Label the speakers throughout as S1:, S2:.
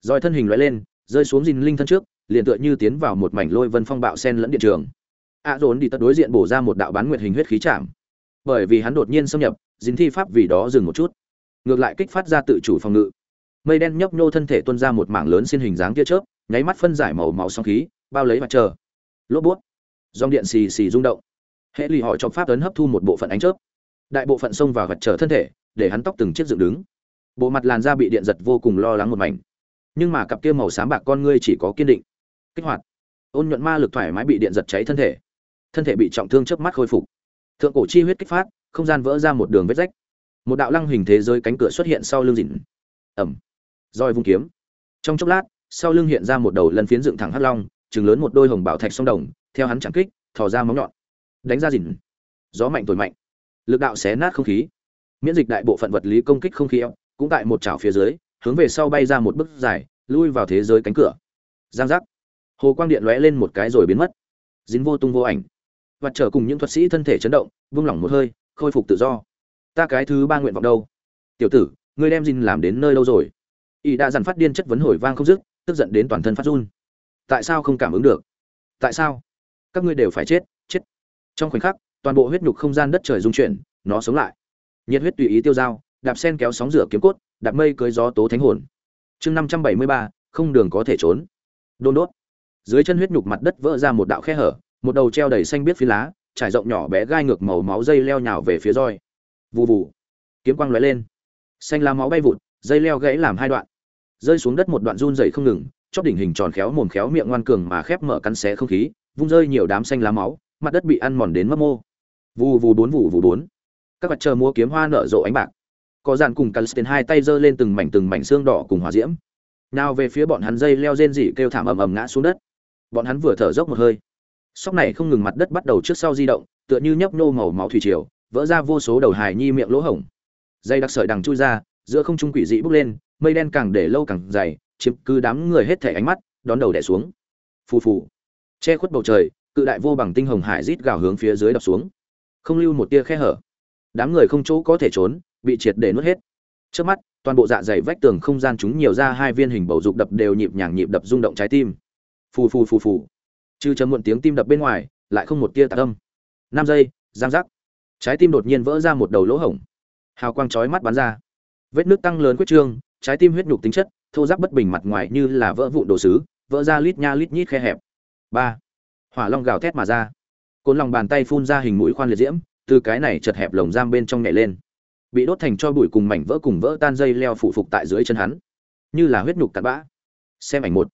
S1: rồi thân hình lóe lên rơi xuống dìn linh thân trước liền tựa như tiến vào một mảnh lôi vân phong bạo sen lẫn điện trường. A dồn đi tật đối diện bổ ra một đạo bán nguyệt hình huyết khí chạm. Bởi vì hắn đột nhiên xâm nhập dính thi pháp vì đó dừng một chút. Ngược lại kích phát ra tự chủ phòng ngự. Mây đen nhấp nhô thân thể tuôn ra một mảng lớn xin hình dáng tia chớp nháy mắt phân giải màu màu sóng khí bao lấy mặt trời lốp buốt, dòng điện xì xì rung động. Hệ lì hỏi trong pháp ấn hấp thu một bộ phận ánh chớp. Đại bộ phận xông vào vật trở thân thể để hắn tóc từng chiếc dựng đứng. Bộ mặt làn da bị điện giật vô cùng lo lắng một mảnh nhưng mà cặp kia màu xám bạc con ngươi chỉ có kiên định. Kích hoạt. Ôn nhuận ma lực thoải mái bị điện giật cháy thân thể. Thân thể bị trọng thương trước mắt khôi phục. Thượng cổ chi huyết kích phát, không gian vỡ ra một đường vết rách. Một đạo lăng hình thế giới cánh cửa xuất hiện sau lưng dịn ẩm. Roi vung kiếm. Trong chốc lát, sau lưng hiện ra một đầu lần phiến dựng thẳng hắc long chừng lớn một đôi hồng bảo thạch sông đồng, theo hắn chẳng kích, thò ra móng nhọn. Đánh ra dịn gió mạnh tuổi mạnh. Lực đạo xé nát không khí. Miễn dịch đại bộ phận vật lý công kích không khí cũng tại một chảo phía dưới hướng về sau bay ra một bức dài, lui vào thế giới cánh cửa. Giang giác. Hồ quang điện lóe lên một cái rồi biến mất. Dính vô tung vô ảnh. Và trở cùng những thuật sĩ thân thể chấn động, vung lỏng một hơi, khôi phục tự do. Ta cái thứ ba nguyện vọng đâu? Tiểu tử, ngươi đem dinh làm đến nơi đâu rồi? Y đã dằn phát điên chất vấn hồi vang không dứt, tức giận đến toàn thân phát run. Tại sao không cảm ứng được? Tại sao? Các ngươi đều phải chết chết. Trong khoảnh khắc, toàn bộ huyết nhục không gian đất trời dung chuyển, nó sống lại. Nhiệt huyết tùy ý tiêu dao, đạp sen kéo sóng rửa kiếm cốt đạp mây cưới gió tố thánh hồn. Chương năm trăm bảy mươi ba, không đường có thể trốn. Đôn đốt. Dưới chân huyết nhục mặt đất vỡ ra một đạo khe hở, một đầu treo đầy xanh biết phi lá, trải rộng nhỏ bé gai ngược màu máu dây leo nhào về phía roi. Vù vù. Kiếm quang lóe lên. Xanh lá máu bay vụt, dây leo gãy làm hai đoạn. Rơi xuống đất một đoạn run dày không ngừng, chóp đỉnh hình tròn khéo mồm khéo miệng ngoan cường mà khép mở cắn xé không khí, vung rơi nhiều đám xanh lá máu, mặt đất bị ăn mòn đến mất mô. Vù vù bốn vù vù bốn. Các vật chờ mua kiếm hoa nở rộ ánh bạc có dàn cùng cắn hai tay giơ lên từng mảnh từng mảnh xương đỏ cùng hỏa diễm. Nào về phía bọn hắn dây leo rên rỉ kêu thảm ầm ầm ngã xuống đất. Bọn hắn vừa thở dốc một hơi. Sóc này không ngừng mặt đất bắt đầu trước sau di động, tựa như nhấp nô màu máu thủy triều, vỡ ra vô số đầu hài nhi miệng lỗ hổng. Dây đặc sợi đằng chui ra, giữa không trung quỷ dị bốc lên, mây đen càng để lâu càng dày, chiếm cứ đám người hết thể ánh mắt, đón đầu đẻ xuống. Phù phù. Che khuất bầu trời, cự đại vô bằng tinh hồng hải rít gào hướng phía dưới đập xuống. Không lưu một tia khe hở. Đám người không chỗ có thể trốn bị triệt để nuốt hết. Trước mắt, toàn bộ dạ dày vách tường không gian chúng nhiều ra hai viên hình bầu dục đập đều nhịp nhàng nhịp đập rung động trái tim. Phù phù phù phù. Chứ chấm muộn tiếng tim đập bên ngoài, lại không một tia tạc âm. Năm giây, giang giác. Trái tim đột nhiên vỡ ra một đầu lỗ hổng. Hào quang chói mắt bắn ra. Vết nước tăng lớn quyết trương, trái tim huyết nhục tính chất, thô giáp bất bình mặt ngoài như là vỡ vụn đồ sứ, vỡ ra lít nha lít nhít khe hẹp. Ba. Hỏa long gào thét mà ra. Côn lòng bàn tay phun ra hình mũi khoan liệt diễm, từ cái này chật hẹp lồng giam bên trong nhảy lên bị đốt thành cho bụi cùng mảnh vỡ cùng vỡ tan dây leo phụ phục tại dưới chân hắn. Như là huyết nhục cặn bã. Xem ảnh một.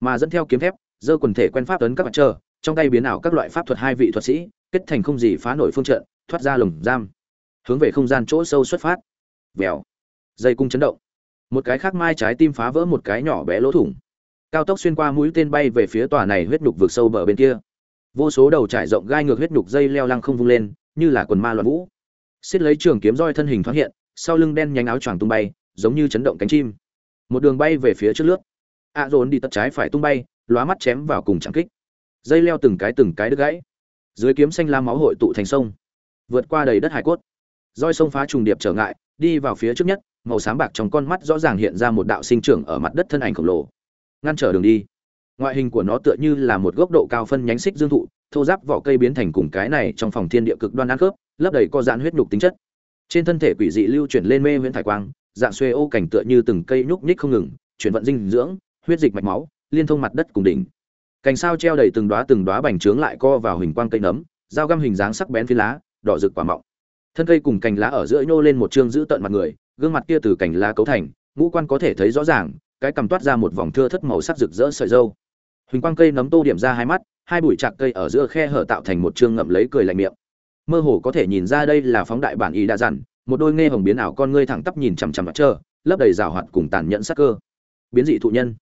S1: Mà dẫn theo kiếm thép dơ quần thể quen pháp tấn các mặt trơ trong tay biến ảo các loại pháp thuật hai vị thuật sĩ, kết thành không gì phá nổi phương trận, thoát ra lồng giam. Hướng về không gian chỗ sâu xuất phát. Vèo. Dây cung chấn động. Một cái khác mai trái tim phá vỡ một cái nhỏ bé lỗ thủng. Cao tốc xuyên qua mũi tên bay về phía tòa này huyết nhục vượt sâu bờ bên kia. Vô số đầu trải rộng gai ngược huyết nhục dây leo lăng không vung lên, như là quần ma loạn vũ xiết lấy trường kiếm roi thân hình thoáng hiện, sau lưng đen nhánh áo choàng tung bay, giống như chấn động cánh chim. Một đường bay về phía trước lướt. Ạ dồn đi tật trái phải tung bay, lóa mắt chém vào cùng trạng kích. Dây leo từng cái từng cái đứt gãy. Dưới kiếm xanh la máu hội tụ thành sông. Vượt qua đầy đất hải cốt. Roi sông phá trùng điệp trở ngại, đi vào phía trước nhất, màu xám bạc trong con mắt rõ ràng hiện ra một đạo sinh trưởng ở mặt đất thân ảnh khổng lồ. Ngăn trở đường đi. Ngoại hình của nó tựa như là một gốc độ cao phân nhánh xích dương thụ, thô giáp vỏ cây biến thành cùng cái này trong phòng thiên địa cực đoan ăn khớp lấp đầy co giãn huyết nhục tính chất. Trên thân thể quỷ dị lưu chuyển lên mê huyễn thải quang, dạng xuê ô cảnh tựa như từng cây nhúc nhích không ngừng, chuyển vận dinh dưỡng, huyết dịch mạch máu, liên thông mặt đất cùng đỉnh. Cành sao treo đầy từng đóa từng đóa bành trướng lại co vào hình quang cây nấm, dao găm hình dáng sắc bén phi lá, đỏ rực quả mọng. Thân cây cùng cành lá ở giữa nhô lên một trương giữ tận mặt người, gương mặt kia từ cành lá cấu thành, ngũ quan có thể thấy rõ ràng, cái cầm toát ra một vòng thưa thất màu sắc rực rỡ sợi dâu. Huỳnh quang cây nấm tô điểm ra hai mắt, hai bụi chạc cây ở giữa khe hở tạo thành một trương ngậm lấy cười lạnh miệng mơ hồ có thể nhìn ra đây là phóng đại bản ý đa dặn, một đôi nghe hồng biến ảo con ngươi thẳng tắp nhìn chằm chằm mặt trơ lấp đầy rào hoạt cùng tàn nhẫn sắc cơ. Biến dị thụ nhân.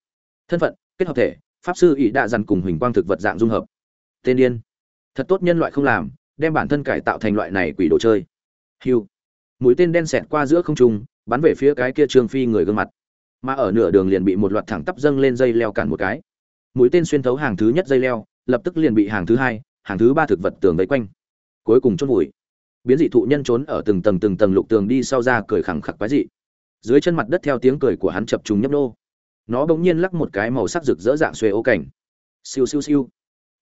S1: Thân phận, kết hợp thể, pháp sư ý đa dặn cùng huỳnh quang thực vật dạng dung hợp. Tên điên. Thật tốt nhân loại không làm, đem bản thân cải tạo thành loại này quỷ đồ chơi. Hiu mũi tên đen xẹt qua giữa không trung, bắn về phía cái kia trương phi người gương mặt. Mà ở nửa đường liền bị một loạt thẳng tắp dâng lên dây leo cản một cái. Mũi tên xuyên thấu hàng thứ nhất dây leo, lập tức liền bị hàng thứ hai, hàng thứ ba thực vật tường vây quanh cuối cùng chôn vùi. Biến dị thụ nhân trốn ở từng tầng từng tầng lục tường đi sau ra cười khẳng khặc quái dị. Dưới chân mặt đất theo tiếng cười của hắn chập trùng nhấp nô. Nó bỗng nhiên lắc một cái màu sắc rực rỡ dạng xuề ô cảnh. Siêu siêu siêu.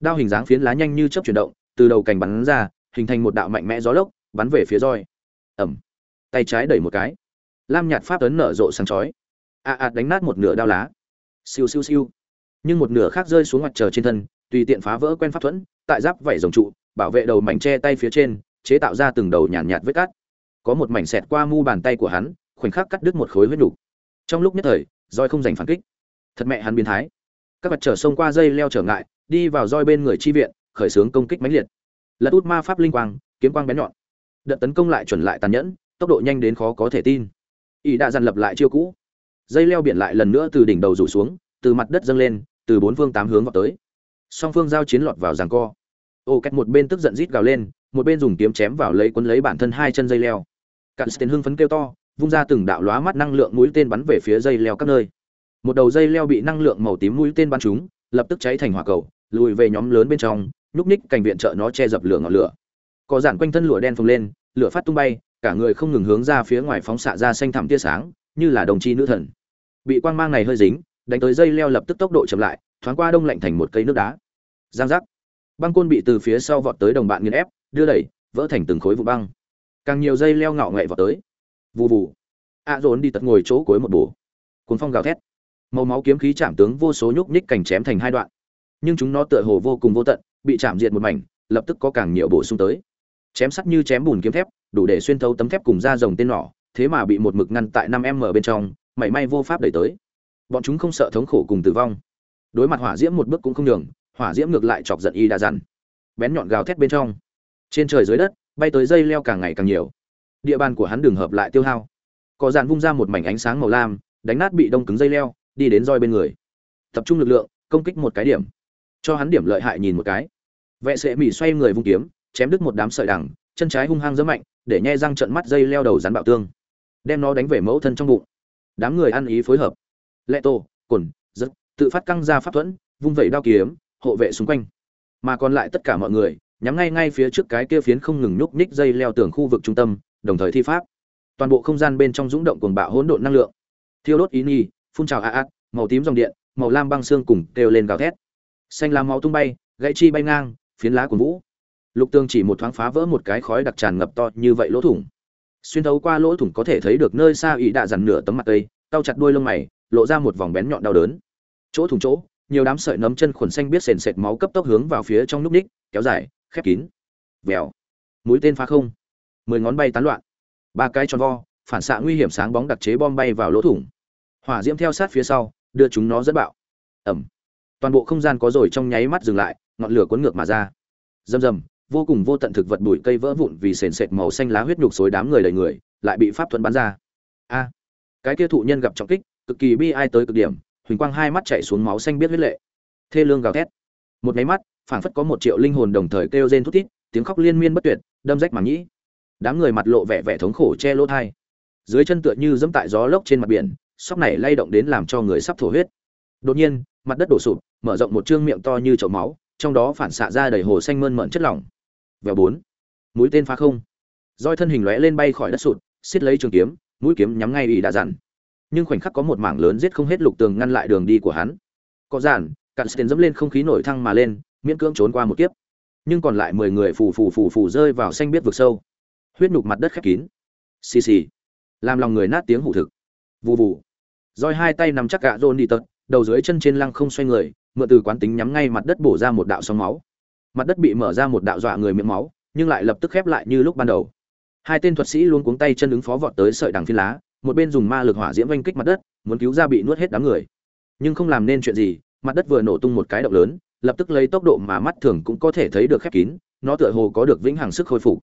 S1: Đao hình dáng phiến lá nhanh như chớp chuyển động từ đầu cành bắn ra hình thành một đạo mạnh mẽ gió lốc bắn về phía roi. Ẩm tay trái đẩy một cái. Lam nhạt pháp ấn nở rộ sáng chói. A à, a đánh nát một nửa đao lá. Siêu siêu siêu. Nhưng một nửa khác rơi xuống mặt trời trên thân tùy tiện phá vỡ quen pháp thuẫn tại giáp vảy rồng trụ bảo vệ đầu mảnh che tay phía trên chế tạo ra từng đầu nhàn nhạt, nhạt vết cắt. Có một mảnh xẹt qua mu bàn tay của hắn khoảnh khắc cắt đứt một khối huyết đủ. trong lúc nhất thời roi không giành phản kích. Thật mẹ hắn biến thái. Các vật trở xông qua dây leo trở ngại đi vào roi bên người chi viện khởi xướng công kích mãnh liệt. Lật út ma pháp linh quang kiếm quang bén nhọn. Đợt tấn công lại chuẩn lại tàn nhẫn tốc độ nhanh đến khó có thể tin. Ý đã dàn lập lại chiêu cũ. Dây leo biển lại lần nữa từ đỉnh đầu rủ xuống từ mặt đất dâng lên từ bốn phương tám hướng vào tới. Song phương giao chiến lọt vào giằng co ô két một bên tức giận rít gào lên, một bên dùng kiếm chém vào lấy quấn lấy bản thân hai chân dây leo. Cặn tên hưng phấn kêu to, vung ra từng đạo lóa mắt năng lượng mũi tên bắn về phía dây leo các nơi. Một đầu dây leo bị năng lượng màu tím mũi tên bắn trúng, lập tức cháy thành hỏa cầu, lùi về nhóm lớn bên trong, nhúc ních cảnh viện trợ nó che dập lửa ngọn lửa. Có giản quanh thân lửa đen phồng lên, lửa phát tung bay, cả người không ngừng hướng ra phía ngoài phóng xạ ra xanh thẳm tia sáng, như là đồng chi nữ thần. Bị quang mang này hơi dính, đánh tới dây leo lập tức tốc độ chậm lại, thoáng qua đông lạnh thành một cây nước đá. Giang giác băng côn bị từ phía sau vọt tới đồng bạn nghiền ép, đưa đẩy, vỡ thành từng khối vụ băng. Càng nhiều dây leo ngạo nghệ vọt tới. Vù vù. A à dồn đi tật ngồi chỗ cuối một bổ. Cuốn phong gào thét. Màu máu kiếm khí chạm tướng vô số nhúc nhích cảnh chém thành hai đoạn. Nhưng chúng nó tựa hồ vô cùng vô tận, bị chạm diệt một mảnh, lập tức có càng nhiều bổ sung tới. Chém sắt như chém bùn kiếm thép, đủ để xuyên thấu tấm thép cùng da rồng tên nỏ, thế mà bị một mực ngăn tại năm m bên trong, mảy may vô pháp đẩy tới. Bọn chúng không sợ thống khổ cùng tử vong. Đối mặt hỏa diễm một bước cũng không đường hỏa diễm ngược lại chọc giận y đa dằn. Bén nhọn gào thét bên trong. Trên trời dưới đất, bay tới dây leo càng ngày càng nhiều. Địa bàn của hắn đường hợp lại tiêu hao. Có dàn vung ra một mảnh ánh sáng màu lam, đánh nát bị đông cứng dây leo, đi đến roi bên người. Tập trung lực lượng, công kích một cái điểm. Cho hắn điểm lợi hại nhìn một cái. Vệ sệ mỹ xoay người vung kiếm, chém đứt một đám sợi đằng, chân trái hung hăng rất mạnh, để nhe răng trận mắt dây leo đầu rắn bạo tương. Đem nó đánh về mẫu thân trong bụng. Đám người ăn ý phối hợp. Lệ tô cồn giật, tự phát căng ra pháp thuẫn, vung vẩy đao kiếm hộ vệ xung quanh. Mà còn lại tất cả mọi người, nhắm ngay ngay phía trước cái kia phiến không ngừng nhúc nhích dây leo tường khu vực trung tâm, đồng thời thi pháp. Toàn bộ không gian bên trong dũng động cuồng bạo hỗn độn năng lượng. Thiêu đốt ý nhi, phun trào a át màu tím dòng điện, màu lam băng xương cùng kêu lên gào thét. Xanh lá máu tung bay, gãy chi bay ngang, phiến lá của vũ. Lục tương chỉ một thoáng phá vỡ một cái khói đặc tràn ngập to như vậy lỗ thủng. Xuyên thấu qua lỗ thủng có thể thấy được nơi xa ý đạ dằn nửa tấm mặt tây tao chặt đuôi lông mày, lộ ra một vòng bén nhọn đau đớn. Chỗ thủng chỗ nhiều đám sợi nấm chân khuẩn xanh biết sền sệt máu cấp tốc hướng vào phía trong núc ních, kéo dài, khép kín. Vèo. Mũi tên phá không. Mười ngón bay tán loạn. Ba cái tròn vo, phản xạ nguy hiểm sáng bóng đặc chế bom bay vào lỗ thủng. Hỏa diễm theo sát phía sau, đưa chúng nó dẫn bạo. Ẩm. Toàn bộ không gian có rồi trong nháy mắt dừng lại, ngọn lửa cuốn ngược mà ra. Rầm rầm, vô cùng vô tận thực vật bụi cây vỡ vụn vì sền sệt màu xanh lá huyết nhục xối đám người đầy người, lại bị pháp thuẫn bắn ra. A. Cái kia thụ nhân gặp trọng kích, cực kỳ bi ai tới cực điểm huỳnh quang hai mắt chạy xuống máu xanh biết huyết lệ. Thê lương gào thét. Một máy mắt, phảng phất có một triệu linh hồn đồng thời kêu rên thút thít, tiếng khóc liên miên bất tuyệt, đâm rách màng nhĩ. Đám người mặt lộ vẻ vẻ thống khổ che lỗ thai. Dưới chân tựa như dẫm tại gió lốc trên mặt biển, sóc này lay động đến làm cho người sắp thổ huyết. Đột nhiên, mặt đất đổ sụp, mở rộng một trương miệng to như chậu máu, trong đó phản xạ ra đầy hồ xanh mơn mởn chất lỏng. Vèo bốn. Mũi tên phá không. Roi thân hình lóe lên bay khỏi đất sụt, xiết lấy trường kiếm, mũi kiếm nhắm ngay ỷ đã dặn nhưng khoảnh khắc có một mảng lớn giết không hết lục tường ngăn lại đường đi của hắn. Có giản cạn tiền dẫm lên không khí nổi thăng mà lên, miễn cưỡng trốn qua một kiếp. Nhưng còn lại mười người phù phù phù phù rơi vào xanh biết vực sâu. Huyết nhục mặt đất khép kín. Xì xì. Làm lòng người nát tiếng hủ thực. Vù vù. Roi hai tay nằm chắc gạ rôn đi tật, đầu dưới chân trên lăng không xoay người, mượn từ quán tính nhắm ngay mặt đất bổ ra một đạo sóng máu. Mặt đất bị mở ra một đạo dọa người miệng máu, nhưng lại lập tức khép lại như lúc ban đầu. Hai tên thuật sĩ luôn cuống tay chân ứng phó vọt tới sợi đằng phi lá một bên dùng ma lực hỏa diễm vanh kích mặt đất, muốn cứu ra bị nuốt hết đám người. Nhưng không làm nên chuyện gì, mặt đất vừa nổ tung một cái động lớn, lập tức lấy tốc độ mà mắt thường cũng có thể thấy được khép kín, nó tựa hồ có được vĩnh hằng sức khôi phục.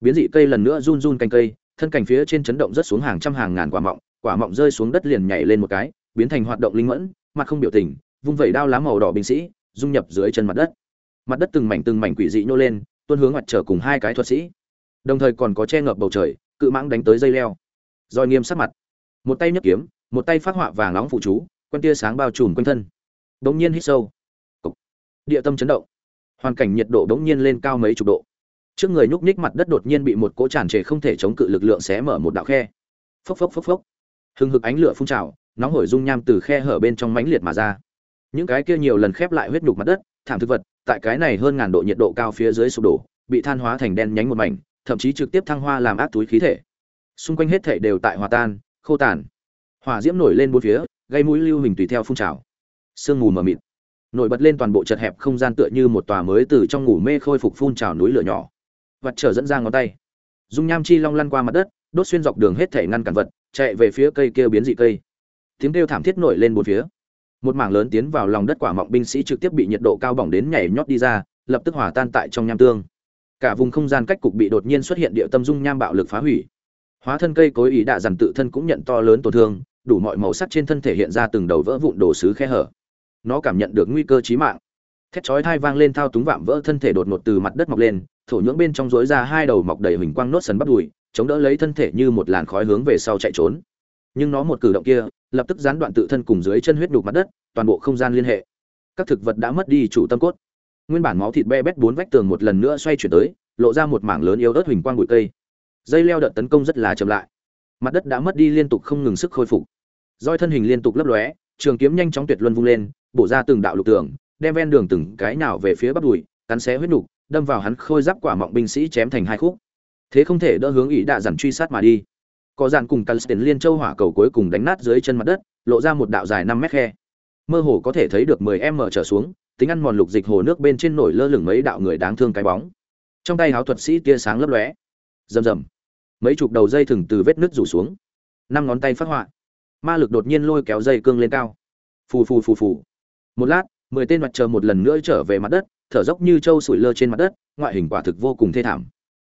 S1: Biến dị cây lần nữa run run canh cây, thân cành phía trên chấn động rất xuống hàng trăm hàng ngàn quả mọng quả mọng rơi xuống đất liền nhảy lên một cái, biến thành hoạt động linh mẫn, mặt không biểu tình, vung vẩy đao lá màu đỏ binh sĩ, dung nhập dưới chân mặt đất. Mặt đất từng mảnh từng mảnh quỷ dị nhô lên, tuôn hướng mặt trở cùng hai cái thuật sĩ. Đồng thời còn có che ngập bầu trời, cự mãng đánh tới dây leo roi nghiêm sắc mặt. Một tay nhấc kiếm, một tay phát họa vàng nóng phụ chú, quen tia sáng bao trùm quanh thân. Bỗng nhiên hít sâu. Cục. địa tâm chấn động. Hoàn cảnh nhiệt độ bỗng nhiên lên cao mấy chục độ. Trước người nhúc nhích mặt đất đột nhiên bị một cỗ tràn trề không thể chống cự lực lượng xé mở một đạo khe. Phốc phốc phốc phốc. Hừng hực ánh lửa phun trào, nóng hổi dung nham từ khe hở bên trong mãnh liệt mà ra. Những cái kia nhiều lần khép lại huyết nhục mặt đất, thảm thực vật, tại cái này hơn ngàn độ nhiệt độ cao phía dưới sụp đổ, bị than hóa thành đen nhánh một mảnh, thậm chí trực tiếp thăng hoa làm ác túi khí thể xung quanh hết thảy đều tại hòa tan, khô tàn. Hỏa diễm nổi lên bốn phía, gây mũi lưu hình tùy theo phun trào. Sương mù mờ mịt. Nổi bật lên toàn bộ chật hẹp không gian tựa như một tòa mới từ trong ngủ mê khôi phục phun trào núi lửa nhỏ. Vật trở dẫn ra ngón tay. Dung nham chi long lăn qua mặt đất, đốt xuyên dọc đường hết thể ngăn cản vật, chạy về phía cây kia biến dị cây. Tiếng kêu thảm thiết nổi lên bốn phía. Một mảng lớn tiến vào lòng đất quả mọng binh sĩ trực tiếp bị nhiệt độ cao bỏng đến nhảy nhót đi ra, lập tức hòa tan tại trong nham tương. Cả vùng không gian cách cục bị đột nhiên xuất hiện địa tâm dung nham bạo lực phá hủy hóa thân cây cối ý đạ dằn tự thân cũng nhận to lớn tổn thương, đủ mọi màu sắc trên thân thể hiện ra từng đầu vỡ vụn đồ sứ khe hở. Nó cảm nhận được nguy cơ chí mạng. Thét chói thai vang lên thao túng vạm vỡ thân thể đột ngột từ mặt đất mọc lên, thổ nhưỡng bên trong rối ra hai đầu mọc đầy hình quang nốt sần bắt đùi, chống đỡ lấy thân thể như một làn khói hướng về sau chạy trốn. Nhưng nó một cử động kia, lập tức gián đoạn tự thân cùng dưới chân huyết đục mặt đất, toàn bộ không gian liên hệ. Các thực vật đã mất đi chủ tâm cốt. Nguyên bản máu thịt be bét bốn vách tường một lần nữa xoay chuyển tới, lộ ra một mảng lớn yếu ớt hình quang bụi cây dây leo đợt tấn công rất là chậm lại mặt đất đã mất đi liên tục không ngừng sức khôi phục roi thân hình liên tục lấp lóe trường kiếm nhanh chóng tuyệt luân vung lên bổ ra từng đạo lục tường đem ven đường từng cái nào về phía bắp đùi cắn xé huyết nục đâm vào hắn khôi giáp quả mọng binh sĩ chém thành hai khúc thế không thể đỡ hướng ỷ đạ dằn truy sát mà đi có dàn cùng Calsten liên châu hỏa cầu cuối cùng đánh nát dưới chân mặt đất, lộ ra một đạo dài năm mét khe. Mơ hồ có thể thấy được 10m trở xuống, tính ăn mòn lục dịch hồ nước bên trên nổi lơ lửng mấy đạo người đáng thương cái bóng. Trong tay háo thuật sĩ tia sáng lấp lóe. Rầm rầm. Mấy chục đầu dây thừng từ vết nứt rủ xuống. Năm ngón tay phát họa. Ma lực đột nhiên lôi kéo dây cương lên cao. Phù phù phù phù. Một lát, 10 tên mặt trời một lần nữa trở về mặt đất, thở dốc như trâu sủi lơ trên mặt đất, ngoại hình quả thực vô cùng thê thảm.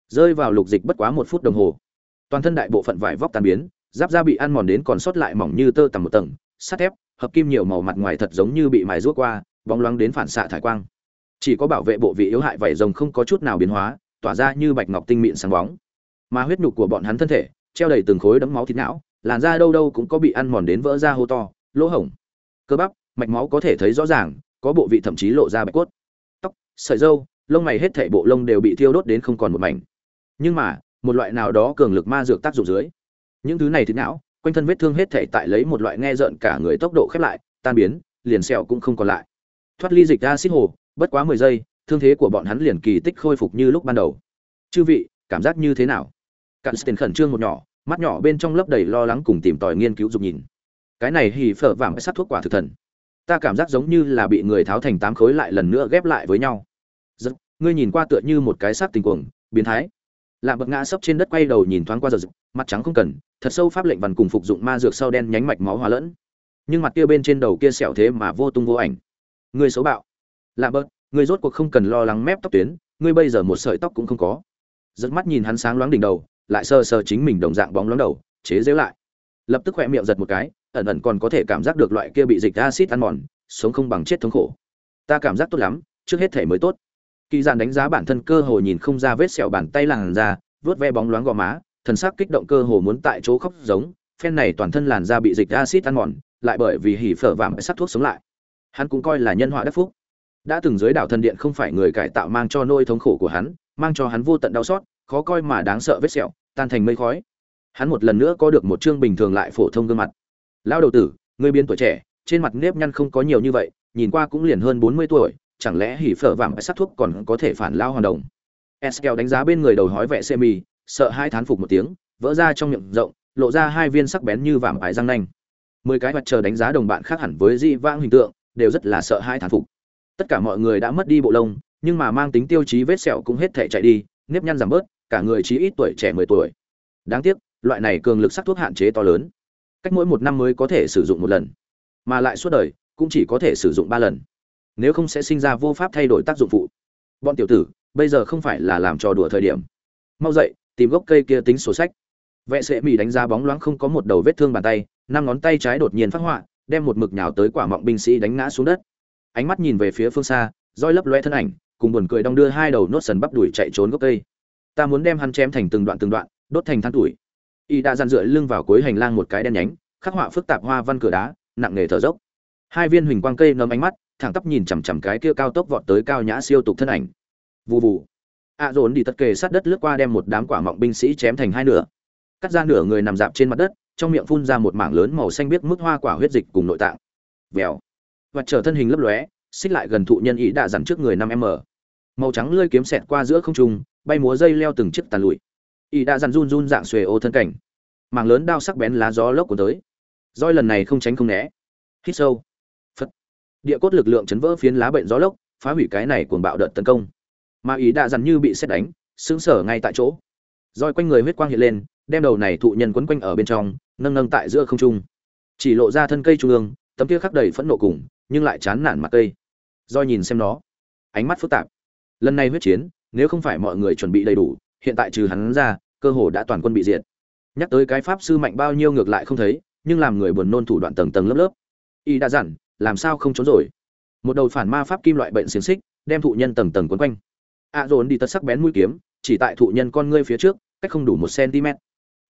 S1: Rơi vào lục dịch bất quá một phút đồng hồ toàn thân đại bộ phận vải vóc tan biến giáp da bị ăn mòn đến còn sót lại mỏng như tơ tằm một tầng sắt thép hợp kim nhiều màu mặt ngoài thật giống như bị mài ruốc qua bóng loáng đến phản xạ thải quang chỉ có bảo vệ bộ vị yếu hại vảy rồng không có chút nào biến hóa tỏa ra như bạch ngọc tinh mịn sáng bóng mà huyết nhục của bọn hắn thân thể, treo đầy từng khối đấm máu thịt não, làn da đâu đâu cũng có bị ăn mòn đến vỡ ra hô to, lỗ hổng. Cơ bắp, mạch máu có thể thấy rõ ràng, có bộ vị thậm chí lộ ra bạch cốt. Tóc, sợi râu, lông mày hết thảy bộ lông đều bị thiêu đốt đến không còn một mảnh. Nhưng mà, một loại nào đó cường lực ma dược tác dụng dưới, những thứ này thịt não, quanh thân vết thương hết thảy tại lấy một loại nghe rợn cả người tốc độ khép lại, tan biến, liền sẹo cũng không còn lại. Thoát ly dịch acid hồ, bất quá mười giây, thương thế của bọn hắn liền kỳ tích khôi phục như lúc ban đầu. Chư vị, cảm giác như thế nào? Cạn sten khẩn trương một nhỏ mắt nhỏ bên trong lấp đầy lo lắng cùng tìm tòi nghiên cứu dục nhìn. Cái này hì phở vàng sát thuốc quả thực thần. Ta cảm giác giống như là bị người tháo thành tám khối lại lần nữa ghép lại với nhau. Giật, ngươi nhìn qua tựa như một cái sát tình cuồng biến thái. Lạ bậc ngã sấp trên đất quay đầu nhìn thoáng qua giật mặt trắng không cần thật sâu pháp lệnh vằn cùng phục dụng ma dược sau đen nhánh mạch máu hòa lẫn. Nhưng mặt kia bên trên đầu kia sẹo thế mà vô tung vô ảnh. Ngươi xấu bạo. Lạ bậc ngươi rốt cuộc không cần lo lắng mép tóc tuyến ngươi bây giờ một sợi tóc cũng không có. Giật mắt nhìn hắn sáng loáng đỉnh đầu lại sờ sờ chính mình đồng dạng bóng loáng đầu, chế giễu lại. Lập tức khỏe miệng giật một cái, ẩn ẩn còn có thể cảm giác được loại kia bị dịch acid ăn mòn, sống không bằng chết thống khổ. Ta cảm giác tốt lắm, trước hết thể mới tốt. Kỳ dạn đánh giá bản thân cơ hồ nhìn không ra vết sẹo bàn tay làn da vớt ve bóng loáng gò má, thần sắc kích động cơ hồ muốn tại chỗ khóc giống, phen này toàn thân làn da bị dịch acid ăn mòn, lại bởi vì hỉ phở vàng sắt thuốc sống lại. Hắn cũng coi là nhân họa đắc phúc. Đã từng dưới đảo thần điện không phải người cải tạo mang cho nỗi thống khổ của hắn, mang cho hắn vô tận đau xót, khó coi mà đáng sợ vết sẹo tan thành mây khói. Hắn một lần nữa có được một chương bình thường lại phổ thông gương mặt. Lao đầu tử người biên tuổi trẻ, trên mặt nếp nhăn không có nhiều như vậy, nhìn qua cũng liền hơn bốn mươi tuổi, chẳng lẽ hỉ phở vàng sát thuốc còn có thể phản lao hoàn đồng? Eskel đánh giá bên người đầu hói vẹ xe mì, sợ hai thán phục một tiếng, vỡ ra trong miệng rộng, lộ ra hai viên sắc bén như vảm ải răng nanh. Mười cái mặt chờ đánh giá đồng bạn khác hẳn với dị vãng hình tượng, đều rất là sợ hai thán phục. Tất cả mọi người đã mất đi bộ lông, nhưng mà mang tính tiêu chí vết sẹo cũng hết thể chạy đi, nếp nhăn giảm bớt cả người chỉ ít tuổi trẻ mười tuổi. Đáng tiếc, loại này cường lực sắc thuốc hạn chế to lớn. Cách mỗi một năm mới có thể sử dụng một lần, mà lại suốt đời cũng chỉ có thể sử dụng ba lần. Nếu không sẽ sinh ra vô pháp thay đổi tác dụng phụ. Bọn tiểu tử, bây giờ không phải là làm trò đùa thời điểm. Mau dậy, tìm gốc cây kia tính sổ sách. Vệ sệ mỹ đánh ra bóng loáng không có một đầu vết thương bàn tay, năm ngón tay trái đột nhiên phát họa, đem một mực nhào tới quả mọng binh sĩ đánh ngã xuống đất. Ánh mắt nhìn về phía phương xa, roi lấp loe thân ảnh, cùng buồn cười đong đưa hai đầu nốt sần bắp đuổi chạy trốn gốc cây ta muốn đem hắn chém thành từng đoạn từng đoạn, đốt thành than tuổi. Y đã dàn rượi lưng vào cuối hành lang một cái đen nhánh, khắc họa phức tạp hoa văn cửa đá, nặng nề thở dốc. Hai viên huỳnh quang cây nấm ánh mắt, thẳng tắp nhìn chằm chằm cái kia cao tốc vọt tới cao nhã siêu tục thân ảnh. Vù vù. Ạ dồn đi tất kề sát đất lướt qua đem một đám quả mọng binh sĩ chém thành hai nửa. Cắt ra nửa người nằm dạp trên mặt đất, trong miệng phun ra một mảng lớn màu xanh biếc mức hoa quả huyết dịch cùng nội tạng. Vèo. Và trở thân hình lấp lóe, xích lại gần thụ nhân ý đã dặn trước người năm m. Màu trắng lơi kiếm xẹt qua giữa không trung bay múa dây leo từng chiếc tàn lụi. Ý đã dằn run run dạng xuề ô thân cảnh. Mảng lớn đao sắc bén lá gió lốc của tới. Roi lần này không tránh không né. Hít sâu. Phất, địa cốt lực lượng chấn vỡ phiến lá bệnh gió lốc phá hủy cái này cuồng bạo đợt tấn công. Mà ý đã dằn như bị xét đánh sững sờ ngay tại chỗ. Roi quanh người huyết quang hiện lên đem đầu này thụ nhân quấn quanh ở bên trong nâng nâng tại giữa không trung. Chỉ lộ ra thân cây trung ương tấm kia khắc đầy phẫn nộ cùng nhưng lại chán nản mặt cây. Roi nhìn xem nó. Ánh mắt phức tạp. Lần này huyết chiến nếu không phải mọi người chuẩn bị đầy đủ, hiện tại trừ hắn ra, cơ hồ đã toàn quân bị diệt. Nhắc tới cái pháp sư mạnh bao nhiêu ngược lại không thấy, nhưng làm người buồn nôn thủ đoạn tầng tầng lớp lớp. Y đã dặn, làm sao không trốn rồi? Một đầu phản ma pháp kim loại bệnh xiềng xích, đem thụ nhân tầng tầng quấn quanh. A dồn đi tật sắc bén mũi kiếm, chỉ tại thụ nhân con ngươi phía trước, cách không đủ một cm.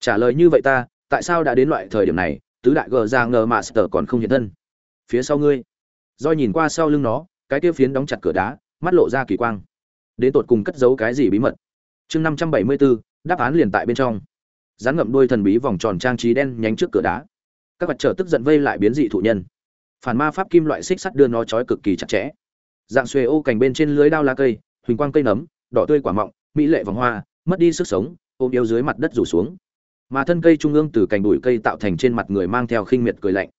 S1: Trả lời như vậy ta, tại sao đã đến loại thời điểm này, tứ đại gờ ra ngờ mà sờ còn không hiện thân? Phía sau ngươi. Do nhìn qua sau lưng nó, cái kia phiến đóng chặt cửa đá, mắt lộ ra kỳ quang đến tột cùng cất giấu cái gì bí mật. Chương năm trăm bảy mươi bốn đáp án liền tại bên trong. Dán ngậm đuôi thần bí vòng tròn trang trí đen nhánh trước cửa đá. Các vật trở tức giận vây lại biến dị thụ nhân. Phản ma pháp kim loại xích sắt đưa nó trói cực kỳ chặt chẽ. Dạng xuề ô cành bên trên lưới đao la cây, huỳnh quang cây nấm, đỏ tươi quả mọng, mỹ lệ vòng hoa, mất đi sức sống, ôm yếu dưới mặt đất rủ xuống. Mà thân cây trung ương từ cành bụi cây tạo thành trên mặt người mang theo khinh miệt cười lạnh.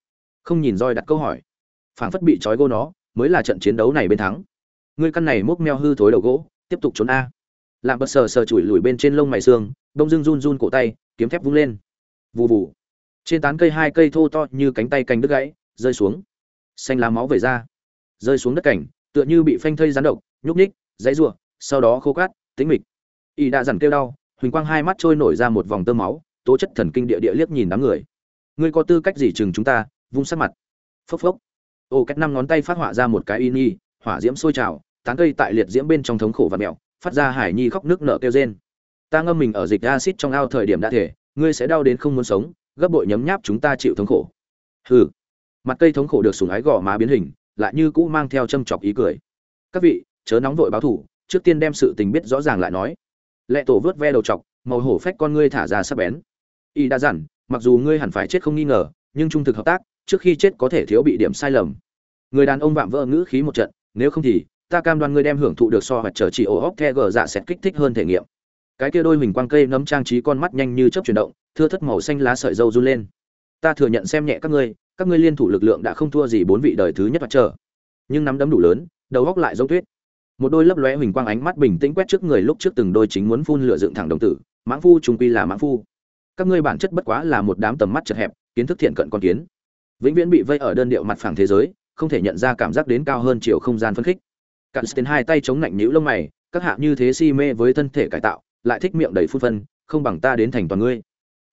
S1: Không nhìn roi đặt câu hỏi. Phảng phất bị trói gô nó, mới là trận chiến đấu này bên thắng. Ngươi căn này múc meo hư thối đầu gỗ tiếp tục trốn a. Làm bật sờ sờ chùi lùi bên trên lông mày xương, đông dưng run run cổ tay, kiếm thép vung lên. Vù vù. Trên tán cây hai cây thô to như cánh tay cành đứt gãy, rơi xuống. Xanh lá máu về ra. Rơi xuống đất cảnh tựa như bị phanh thây rán độc, nhúc ních dãy ruộng sau đó khô cát, tĩnh mịch. Y đã dằn kêu đau, huỳnh quang hai mắt trôi nổi ra một vòng tơ máu, tố chất thần kinh địa địa liếc nhìn đám người. Ngươi có tư cách gì chừng chúng ta? Vung sát mặt. Phốc phốc. Ô, cách năm ngón tay phát họa ra một cái in y hỏa diễm sôi trào tán cây tại liệt diễm bên trong thống khổ và mẹo, phát ra hải nhi khóc nước nợ kêu rên. Ta ngâm mình ở dịch acid trong ao thời điểm đã thể, ngươi sẽ đau đến không muốn sống, gấp bội nhấm nháp chúng ta chịu thống khổ. Hừ. Mặt cây thống khổ được sùng ái gò má biến hình, lại như cũ mang theo châm chọc ý cười. Các vị, chớ nóng vội báo thủ, trước tiên đem sự tình biết rõ ràng lại nói. Lệ tổ vớt ve đầu chọc, màu hổ phách con ngươi thả ra sắp bén. Y đã dặn, mặc dù ngươi hẳn phải chết không nghi ngờ, nhưng trung thực hợp tác, trước khi chết có thể thiếu bị điểm sai lầm. Người đàn ông vạm vỡ ngữ khí một trận, nếu không thì ta cam đoan ngươi đem hưởng thụ được so hoặc trở chỉ ổ óc the gờ dạ sẽ kích thích hơn thể nghiệm. Cái kia đôi mình quang cây nấm trang trí con mắt nhanh như chớp chuyển động, thưa thất màu xanh lá sợi dâu run lên. Ta thừa nhận xem nhẹ các ngươi các ngươi liên thủ lực lượng đã không thua gì bốn vị đời thứ nhất mặt trở nhưng nắm đấm đủ lớn, đầu góc lại giống tuyết. Một đôi lấp lóe huỳnh quang ánh mắt bình tĩnh quét trước người lúc trước từng đôi chính muốn phun lửa dựng thẳng đồng tử, mãng phu trung quy là mãng phu. Các ngươi bản chất bất quá là một đám tầm mắt chật hẹp, kiến thức thiện cận con kiến. Vĩnh viễn bị vây ở đơn điệu mặt phẳng thế giới, không thể nhận ra cảm giác đến cao hơn chiều không gian phân khích cạn sten hai tay chống lạnh nhũ lông mày, các hạ như thế si mê với thân thể cải tạo, lại thích miệng đầy phun phân, không bằng ta đến thành toàn ngươi.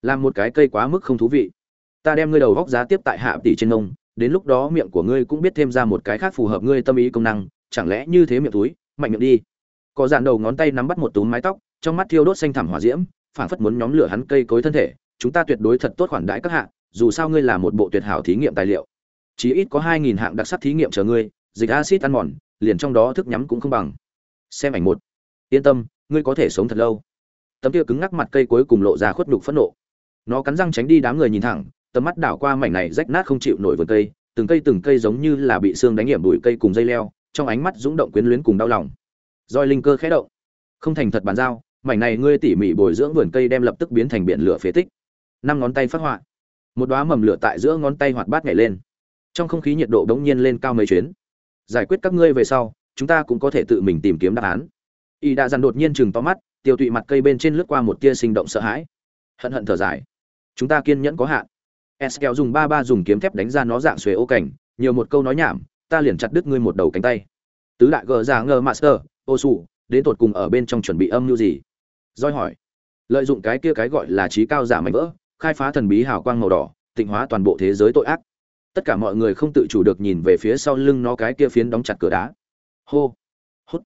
S1: Làm một cái cây quá mức không thú vị. Ta đem ngươi đầu góc giá tiếp tại hạ tỷ trên ông đến lúc đó miệng của ngươi cũng biết thêm ra một cái khác phù hợp ngươi tâm ý công năng, chẳng lẽ như thế miệng túi, mạnh miệng đi. Có dạn đầu ngón tay nắm bắt một túm mái tóc, trong mắt thiêu đốt xanh thẳm hỏa diễm, phảng phất muốn nhóm lửa hắn cây cối thân thể, chúng ta tuyệt đối thật tốt khoản đãi các hạ, dù sao ngươi là một bộ tuyệt hảo thí nghiệm tài liệu. Chỉ ít có hai nghìn hạng đặc sắc thí nghiệm chờ ngươi, dịch acid ăn mòn liền trong đó thức nhắm cũng không bằng. Xem ảnh một. Yên tâm, ngươi có thể sống thật lâu. Tấm kia cứng ngắc mặt cây cuối cùng lộ ra khuất nhục phẫn nộ. Nó cắn răng tránh đi đám người nhìn thẳng, tầm mắt đảo qua mảnh này rách nát không chịu nổi vườn cây, từng cây từng cây giống như là bị xương đánh hiểm bụi cây cùng dây leo, trong ánh mắt dũng động quyến luyến cùng đau lòng. Roi linh cơ khẽ động. Không thành thật bàn giao, mảnh này ngươi tỉ mỉ bồi dưỡng vườn cây đem lập tức biến thành biển lửa phế tích. Năm ngón tay phát họa. Một đóa mầm lửa tại giữa ngón tay hoạt bát nhảy lên. Trong không khí nhiệt độ đống nhiên lên cao mấy chuyến giải quyết các ngươi về sau, chúng ta cũng có thể tự mình tìm kiếm đáp án. Y đã dằn đột nhiên chừng to mắt, tiêu tụy mặt cây bên trên lướt qua một tia sinh động sợ hãi. Hận hận thở dài. Chúng ta kiên nhẫn có hạn. Eskel dùng ba ba dùng kiếm thép đánh ra nó dạng xuề ô cảnh, nhiều một câu nói nhảm, ta liền chặt đứt ngươi một đầu cánh tay. Tứ đại gờ ra ngờ master ô sủ, đến tột cùng ở bên trong chuẩn bị âm mưu gì? Roi hỏi. Lợi dụng cái kia cái gọi là trí cao giả mạnh vỡ, khai phá thần bí hào quang màu đỏ, tịnh hóa toàn bộ thế giới tội ác tất cả mọi người không tự chủ được nhìn về phía sau lưng nó cái kia phiến đóng chặt cửa đá. Hô, hút.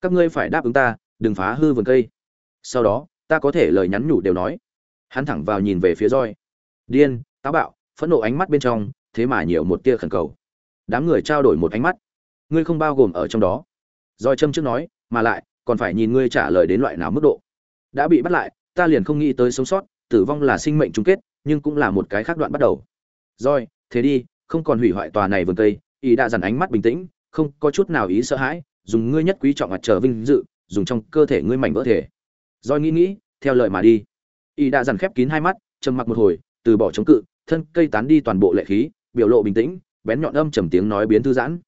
S1: Các ngươi phải đáp ứng ta, đừng phá hư vườn cây. Sau đó, ta có thể lời nhắn nhủ đều nói. Hắn thẳng vào nhìn về phía roi. Điên, táo bạo, phẫn nộ ánh mắt bên trong, thế mà nhiều một tia khẩn cầu. Đám người trao đổi một ánh mắt. Ngươi không bao gồm ở trong đó. Roi châm trước nói, mà lại, còn phải nhìn ngươi trả lời đến loại nào mức độ. Đã bị bắt lại, ta liền không nghĩ tới sống sót, tử vong là sinh mệnh chung kết, nhưng cũng là một cái khác đoạn bắt đầu. Roi thế đi, không còn hủy hoại tòa này vườn cây ý đã dằn ánh mắt bình tĩnh, không có chút nào ý sợ hãi, dùng ngươi nhất quý trọng mặt trở vinh dự, dùng trong cơ thể ngươi mảnh vỡ thể. Rồi nghĩ nghĩ, theo lời mà đi. Ý đã dằn khép kín hai mắt, trầm mặc một hồi, từ bỏ chống cự, thân cây tán đi toàn bộ lệ khí, biểu lộ bình tĩnh, bén nhọn âm trầm tiếng nói biến thư giãn.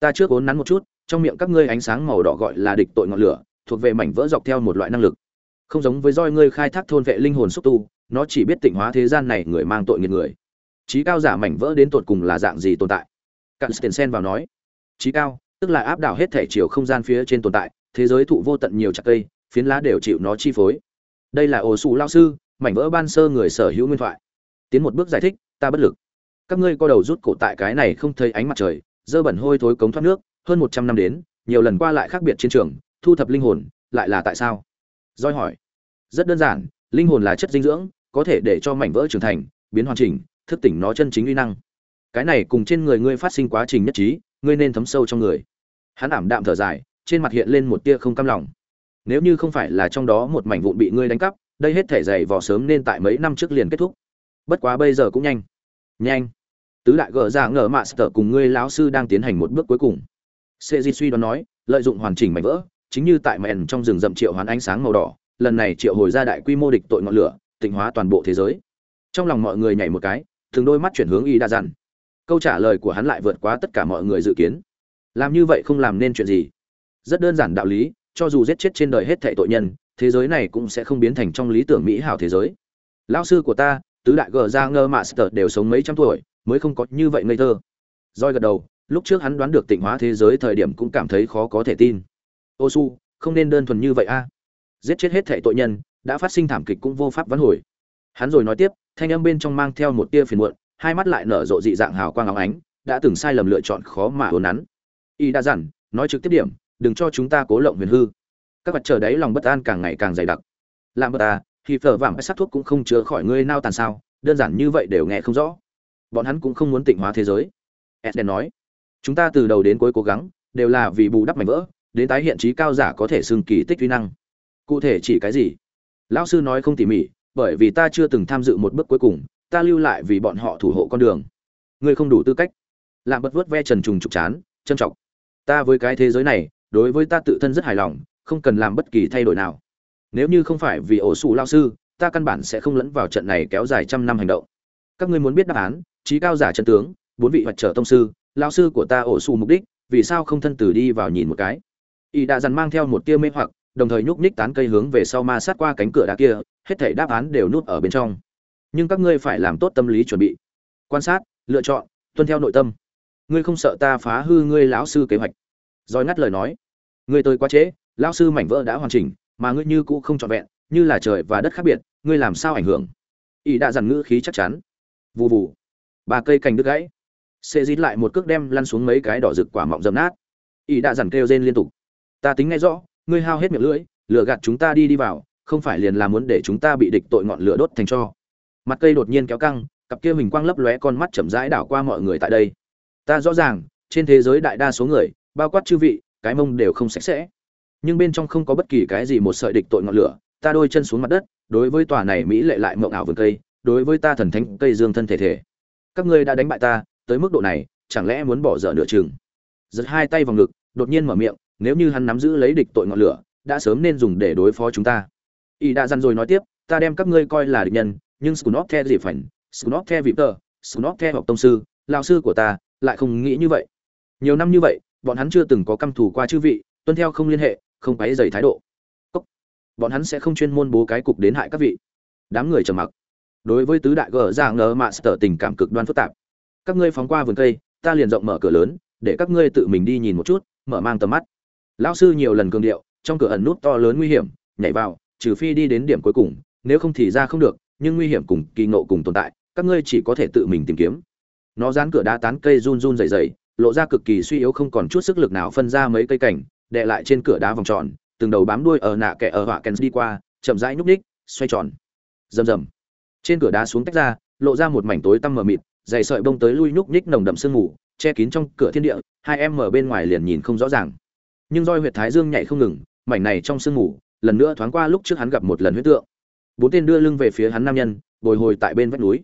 S1: Ta trước vốn nắn một chút, trong miệng các ngươi ánh sáng màu đỏ gọi là địch tội ngọn lửa, thuộc về mảnh vỡ dọc theo một loại năng lực. Không giống với roi ngươi khai thác thôn vệ linh hồn xúc tu, nó chỉ biết tịnh hóa thế gian này người mang tội nghiệt người trí cao giả mảnh vỡ đến tột cùng là dạng gì tồn tại? Cặn sen vào nói, trí cao, tức là áp đảo hết thể chiều không gian phía trên tồn tại, thế giới thụ vô tận nhiều chặt cây, phiến lá đều chịu nó chi phối. Đây là ổ sủ lao sư, mảnh vỡ ban sơ người sở hữu nguyên thoại. Tiến một bước giải thích, ta bất lực. Các ngươi co đầu rút cổ tại cái này không thấy ánh mặt trời, dơ bẩn hôi thối cống thoát nước, hơn một trăm năm đến, nhiều lần qua lại khác biệt chiến trường, thu thập linh hồn, lại là tại sao? Roi hỏi. Rất đơn giản, linh hồn là chất dinh dưỡng, có thể để cho mảnh vỡ trưởng thành, biến hoàn chỉnh thức tỉnh nó chân chính uy năng. Cái này cùng trên người ngươi phát sinh quá trình nhất trí, ngươi nên thấm sâu trong người. Hắn ảm đạm thở dài, trên mặt hiện lên một tia không cam lòng. Nếu như không phải là trong đó một mảnh vụn bị ngươi đánh cắp, đây hết thể dày vò sớm nên tại mấy năm trước liền kết thúc. Bất quá bây giờ cũng nhanh. Nhanh. Tứ đại gỡ ra ngờ mạ sở cùng ngươi lão sư đang tiến hành một bước cuối cùng. Sê di suy đoán nói, lợi dụng hoàn chỉnh mảnh vỡ, chính như tại mẹn trong rừng rậm triệu hoán ánh sáng màu đỏ, lần này triệu hồi ra đại quy mô địch tội ngọn lửa, tịnh hóa toàn bộ thế giới. Trong lòng mọi người nhảy một cái thường đôi mắt chuyển hướng y đa dặn. Câu trả lời của hắn lại vượt quá tất cả mọi người dự kiến. Làm như vậy không làm nên chuyện gì. Rất đơn giản đạo lý, cho dù giết chết trên đời hết thệ tội nhân, thế giới này cũng sẽ không biến thành trong lý tưởng mỹ hảo thế giới. Lão sư của ta, tứ đại gờ ra ngơ mạ sờ đều sống mấy trăm tuổi, mới không có như vậy ngây thơ. Roi gật đầu, lúc trước hắn đoán được tịnh hóa thế giới thời điểm cũng cảm thấy khó có thể tin. Ô su, không nên đơn thuần như vậy a. Giết chết hết thệ tội nhân, đã phát sinh thảm kịch cũng vô pháp vãn hồi. Hắn rồi nói tiếp thanh âm bên trong mang theo một tia phiền muộn, hai mắt lại nở rộ dị dạng hào quang óng ánh, đã từng sai lầm lựa chọn khó mà hồn nắn. Y đã dặn, nói trực tiếp điểm, đừng cho chúng ta cố lộng huyền hư. Các vật chờ đấy lòng bất an càng ngày càng dày đặc. Làm bất ta thì phở vàng sát thuốc cũng không chữa khỏi ngươi nao tàn sao, đơn giản như vậy đều nghe không rõ. Bọn hắn cũng không muốn tịnh hóa thế giới. Edden nói, chúng ta từ đầu đến cuối cố gắng, đều là vì bù đắp mảnh vỡ, đến tái hiện trí cao giả có thể xưng kỳ tích uy năng. Cụ thể chỉ cái gì? Lão sư nói không tỉ mỉ bởi vì ta chưa từng tham dự một bước cuối cùng, ta lưu lại vì bọn họ thủ hộ con đường. Ngươi không đủ tư cách. Làm bật vớt ve trần trùng trục chán trân trọng. Ta với cái thế giới này, đối với ta tự thân rất hài lòng, không cần làm bất kỳ thay đổi nào. Nếu như không phải vì ổ sủ lao sư, ta căn bản sẽ không lẫn vào trận này kéo dài trăm năm hành động. Các ngươi muốn biết đáp án, trí cao giả chân tướng, bốn vị hoạt trở tông sư, lao sư của ta ổ sủ mục đích, vì sao không thân tử đi vào nhìn một cái? Y đã dằn mang theo một tia mê hoặc, đồng thời nhúc nhích tán cây hướng về sau ma sát qua cánh cửa đá kia hết thảy đáp án đều nút ở bên trong. Nhưng các ngươi phải làm tốt tâm lý chuẩn bị. Quan sát, lựa chọn, tuân theo nội tâm. Ngươi không sợ ta phá hư ngươi lão sư kế hoạch. Rồi ngắt lời nói. Ngươi tôi quá trễ, lão sư mảnh vỡ đã hoàn chỉnh, mà ngươi như cũ không trọn vẹn, như là trời và đất khác biệt, ngươi làm sao ảnh hưởng? Ý đã dằn ngữ khí chắc chắn. Vù vù. Ba cây cành đứt gãy. Sẽ dít lại một cước đem lăn xuống mấy cái đỏ rực quả mọng dầm nát. Ý đã dằn kêu rên liên tục. Ta tính nghe rõ, ngươi hao hết miệng lưỡi, lừa gạt chúng ta đi đi vào không phải liền là muốn để chúng ta bị địch tội ngọn lửa đốt thành cho. Mặt cây đột nhiên kéo căng, cặp kia hình quang lấp lóe con mắt chậm rãi đảo qua mọi người tại đây. Ta rõ ràng, trên thế giới đại đa số người, bao quát chư vị, cái mông đều không sạch sẽ. Nhưng bên trong không có bất kỳ cái gì một sợi địch tội ngọn lửa, ta đôi chân xuống mặt đất, đối với tòa này mỹ lệ lại mộng ảo vườn cây, đối với ta thần thánh cây dương thân thể thể. Các ngươi đã đánh bại ta, tới mức độ này, chẳng lẽ muốn bỏ dở nửa chừng? Giật hai tay vào ngực, đột nhiên mở miệng, nếu như hắn nắm giữ lấy địch tội ngọn lửa, đã sớm nên dùng để đối phó chúng ta y đã dặn rồi nói tiếp, ta đem các ngươi coi là địch nhân, nhưng scunop the gì phảnh scunop the vị tờ, scunop the học tông sư lao sư của ta lại không nghĩ như vậy. Nhiều năm như vậy, bọn hắn chưa từng có căm thù qua chư vị, tuân theo không liên hệ, không quấy dày thái độ. Cốc. bọn hắn sẽ không chuyên môn bố cái cục đến hại các vị. Đám người trầm mặc. Đối với tứ đại gờ ra ngờ mạ sở tình cảm cực đoan phức tạp. Các ngươi phóng qua vườn cây, ta liền rộng mở cửa lớn, để các ngươi tự mình đi nhìn một chút, mở mang tầm mắt. Lão sư nhiều lần cường điệu, trong cửa ẩn nút to lớn nguy hiểm, nhảy vào trừ phi đi đến điểm cuối cùng, nếu không thì ra không được, nhưng nguy hiểm cùng kỳ ngộ cùng tồn tại, các ngươi chỉ có thể tự mình tìm kiếm. Nó dán cửa đá tán cây run run dày dày lộ ra cực kỳ suy yếu không còn chút sức lực nào phân ra mấy cây cảnh, đè lại trên cửa đá vòng tròn, từng đầu bám đuôi ở nạ kẻ ở họa kèn đi qua, chậm rãi nhúc ních xoay tròn. Rầm rầm. Trên cửa đá xuống tách ra, lộ ra một mảnh tối tăm mờ mịt, dày sợi bông tới lui nhúc nhích nồng đậm sương mù, che kín trong cửa thiên địa, hai em mở bên ngoài liền nhìn không rõ ràng. Nhưng roi huyệt thái dương nhảy không ngừng, mảnh này trong sương mù lần nữa thoáng qua lúc trước hắn gặp một lần huyết tượng. Bốn tên đưa lưng về phía hắn nam nhân, bồi hồi tại bên vách núi.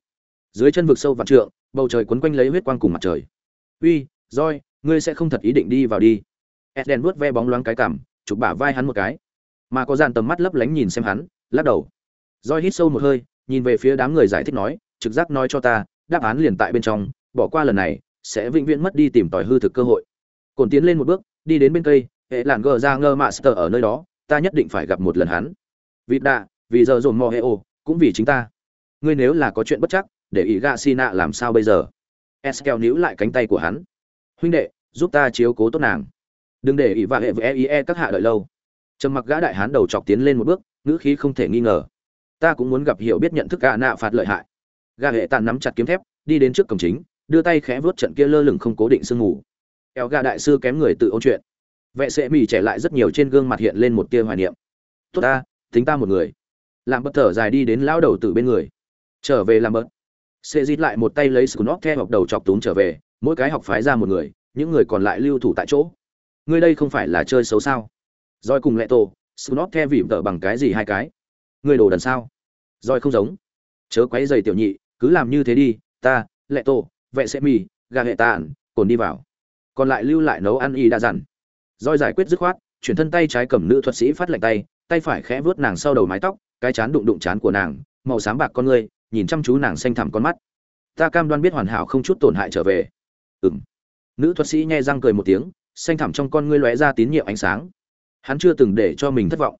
S1: Dưới chân vực sâu vạn trượng, bầu trời quấn quanh lấy huyết quang cùng mặt trời. Uy roi ngươi sẽ không thật ý định đi vào đi. Edden vuốt ve bóng loáng cái cảm, chụp bả vai hắn một cái. Mà có dàn tầm mắt lấp lánh nhìn xem hắn, lắc đầu. Roi hít sâu một hơi, nhìn về phía đám người giải thích nói, trực giác nói cho ta, đáp án liền tại bên trong, bỏ qua lần này, sẽ vĩnh viễn mất đi tìm tòi hư thực cơ hội. Cồn tiến lên một bước, đi đến bên cây, hệ làn gờ ra ngơ mạ sờ ở nơi đó ta nhất định phải gặp một lần hắn. Vịt đạ, vì giờ dồn mò hệ ô, cũng vì chính ta. Ngươi nếu là có chuyện bất chắc, để ý gạ xi nạ làm sao bây giờ? Eskel níu lại cánh tay của hắn. Huynh đệ, giúp ta chiếu cố tốt nàng. Đừng để ý và hệ với eie các hạ đợi lâu. Trầm mặc gã đại hán đầu chọc tiến lên một bước, ngữ khí không thể nghi ngờ. Ta cũng muốn gặp hiểu biết nhận thức gã nạ phạt lợi hại. Gã hệ tàn nắm chặt kiếm thép, đi đến trước cổng chính, đưa tay khẽ vớt trận kia lơ lửng không cố định sương ngủ eo gã đại sư kém người tự ôn chuyện vệ sệ mì trẻ lại rất nhiều trên gương mặt hiện lên một tia hoài niệm. Tốt ta tính ta một người. Làm bất thở dài đi đến lão đầu từ bên người. Trở về làm bớt sẽ dít lại một tay lấy scunop theo học đầu chọc túm trở về, mỗi cái học phái ra một người, những người còn lại lưu thủ tại chỗ. Ngươi đây không phải là chơi xấu sao? Roi cùng lệ tổ scunop theo vỉm tở bằng cái gì hai cái? Ngươi đồ đần sao? Roi không giống. Chớ quấy giày tiểu nhị, cứ làm như thế đi, ta, lệ tổ, vệ sẽ mì, gà hệ tàn, cồn đi vào. Còn lại lưu lại nấu ăn y đã dặn roi giải quyết dứt khoát, chuyển thân tay trái cầm nữ thuật sĩ phát lệnh tay tay phải khẽ vớt nàng sau đầu mái tóc, cái chán đụng đụng chán của nàng, màu xám bạc con ngươi nhìn chăm chú nàng xanh thẳm con mắt. Ta cam đoan biết hoàn hảo không chút tổn hại trở về. Ừm. Nữ thuật sĩ nhẹ răng cười một tiếng, xanh thẳm trong con ngươi lóe ra tín nhiệm ánh sáng. Hắn chưa từng để cho mình thất vọng.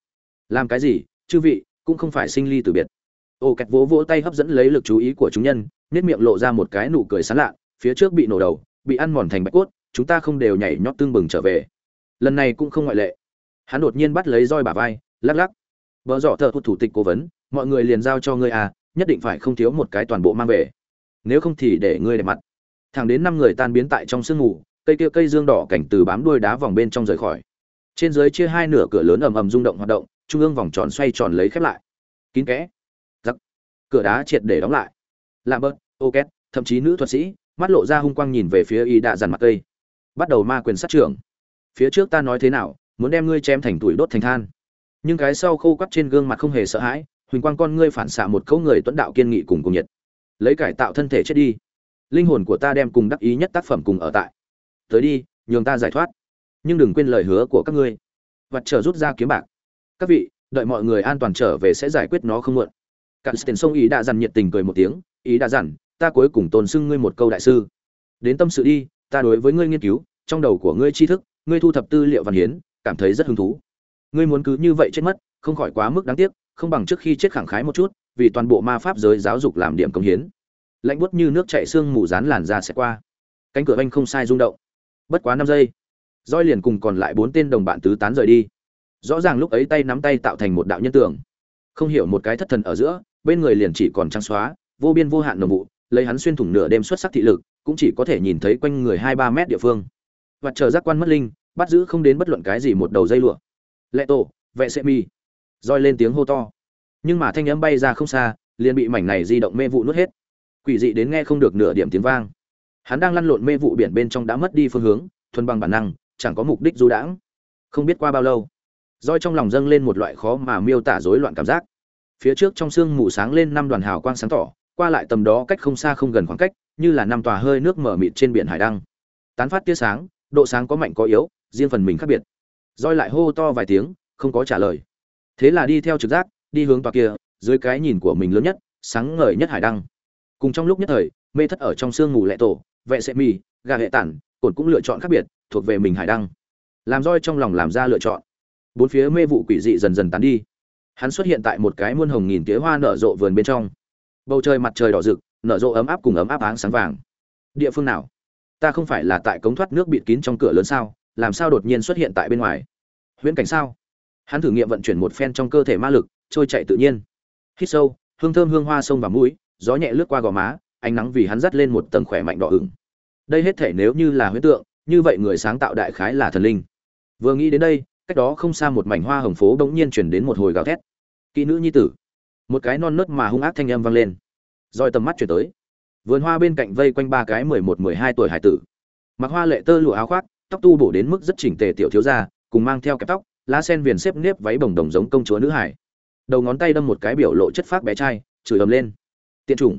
S1: Làm cái gì, chư vị, cũng không phải sinh ly từ biệt. Ô kẹt vỗ vỗ tay hấp dẫn lấy lực chú ý của chúng nhân nét miệng lộ ra một cái nụ cười sán lạ, phía trước bị nổ đầu, bị ăn mòn thành bạch cốt, chúng ta không đều nhảy nhót tương bừng trở về lần này cũng không ngoại lệ. Hắn đột nhiên bắt lấy roi bả vai, lắc lắc. Vợ dọ thợ thủ tịch cố vấn, mọi người liền giao cho ngươi à nhất định phải không thiếu một cái toàn bộ mang về. Nếu không thì để ngươi đẹp mặt. Thẳng đến năm người tan biến tại trong sương mù, cây kia cây dương đỏ cảnh từ bám đuôi đá vòng bên trong rời khỏi. Trên dưới chia hai nửa cửa lớn ầm ầm rung động hoạt động, trung ương vòng tròn xoay tròn lấy khép lại. Kín kẽ. Giặc. Cửa đá triệt để đóng lại. Làm bớt ô két thậm chí nữ thuật sĩ, mắt lộ ra hung quang nhìn về phía y đạ dàn mặt cây. Bắt đầu ma quyền sát trưởng phía trước ta nói thế nào, muốn đem ngươi chém thành tuổi đốt thành than. Nhưng cái sau khô quắt trên gương mặt không hề sợ hãi, huỳnh quang con ngươi phản xạ một câu người tuấn đạo kiên nghị cùng cùng nhiệt. Lấy cải tạo thân thể chết đi. Linh hồn của ta đem cùng đắc ý nhất tác phẩm cùng ở tại. Tới đi, nhường ta giải thoát. Nhưng đừng quên lời hứa của các ngươi. Vặt trở rút ra kiếm bạc. Các vị, đợi mọi người an toàn trở về sẽ giải quyết nó không muộn. Cặn tiền sông ý đã dằn nhiệt tình cười một tiếng, ý đã dằn, ta cuối cùng tôn xưng ngươi một câu đại sư. Đến tâm sự đi, ta đối với ngươi nghiên cứu, trong đầu của ngươi tri thức ngươi thu thập tư liệu văn hiến, cảm thấy rất hứng thú. Ngươi muốn cứ như vậy chết mất, không khỏi quá mức đáng tiếc, không bằng trước khi chết khẳng khái một chút, vì toàn bộ ma pháp giới giáo dục làm điểm công hiến. Lạnh buốt như nước chảy xương mù dán làn ra sẽ qua. Cánh cửa anh không sai rung động. Bất quá năm giây, roi liền cùng còn lại bốn tên đồng bạn tứ tán rời đi. Rõ ràng lúc ấy tay nắm tay tạo thành một đạo nhân tường không hiểu một cái thất thần ở giữa, bên người liền chỉ còn trắng xóa, vô biên vô hạn nồng vụ, lấy hắn xuyên thủng nửa đêm xuất sắc thị lực, cũng chỉ có thể nhìn thấy quanh người hai ba mét địa phương và chờ giác quan mất linh, bắt giữ không đến bất luận cái gì một đầu dây lụa. Lệ tổ, vệ sẽ mi roi lên tiếng hô to. Nhưng mà thanh âm bay ra không xa, liền bị mảnh này di động mê vụ nuốt hết. Quỷ dị đến nghe không được nửa điểm tiếng vang. Hắn đang lăn lộn mê vụ biển bên trong đã mất đi phương hướng, thuần bằng bản năng, chẳng có mục đích du đãng. Không biết qua bao lâu roi trong lòng dâng lên một loại khó mà miêu tả rối loạn cảm giác. Phía trước trong sương mù sáng lên năm đoàn hào quang sáng tỏ, qua lại tầm đó cách không xa không gần khoảng cách, như là năm tòa hơi nước mở mịt trên biển hải đăng. Tán phát tia sáng độ sáng có mạnh có yếu, riêng phần mình khác biệt. Roi lại hô to vài tiếng, không có trả lời. Thế là đi theo trực giác, đi hướng tòa kia, dưới cái nhìn của mình lớn nhất, sáng ngời nhất hải đăng. Cùng trong lúc nhất thời, mê thất ở trong sương ngủ lẹ tổ, vệ sẽ mì, gà hệ tản cồn cũng lựa chọn khác biệt, thuộc về mình hải đăng. Làm roi trong lòng làm ra lựa chọn. Bốn phía mê vụ quỷ dị dần dần tán đi. Hắn xuất hiện tại một cái muôn hồng nghìn tía hoa nở rộ vườn bên trong. Bầu trời mặt trời đỏ rực, nở rộ ấm áp cùng ấm áp áng sáng vàng. Địa phương nào? Ta không phải là tại cống thoát nước bịt kín trong cửa lớn sao, làm sao đột nhiên xuất hiện tại bên ngoài? Huyễn cảnh sao? Hắn thử nghiệm vận chuyển một phen trong cơ thể ma lực, trôi chạy tự nhiên. Hít sâu, hương thơm hương hoa sông và mũi, gió nhẹ lướt qua gò má, ánh nắng vì hắn dắt lên một tầng khỏe mạnh đỏ ửng. Đây hết thể nếu như là huyễn tượng, như vậy người sáng tạo đại khái là thần linh. Vừa nghĩ đến đây, cách đó không xa một mảnh hoa hồng phố bỗng nhiên chuyển đến một hồi gào thét. Kỹ nữ nhi tử. Một cái non nớt mà hung ác thanh âm vang lên. Roi tầm mắt chuyển tới vườn hoa bên cạnh vây quanh ba cái mười một, mười hai tuổi hải tử. Mặc hoa lệ tơ lụa áo khoác, tóc tu bổ đến mức rất chỉnh tề tiểu thiếu gia, cùng mang theo kẹp tóc, lá sen viền xếp nếp váy bồng đồng giống công chúa nữ hải. Đầu ngón tay đâm một cái biểu lộ chất phác bé trai, chửi ầm lên. Tiện chủng.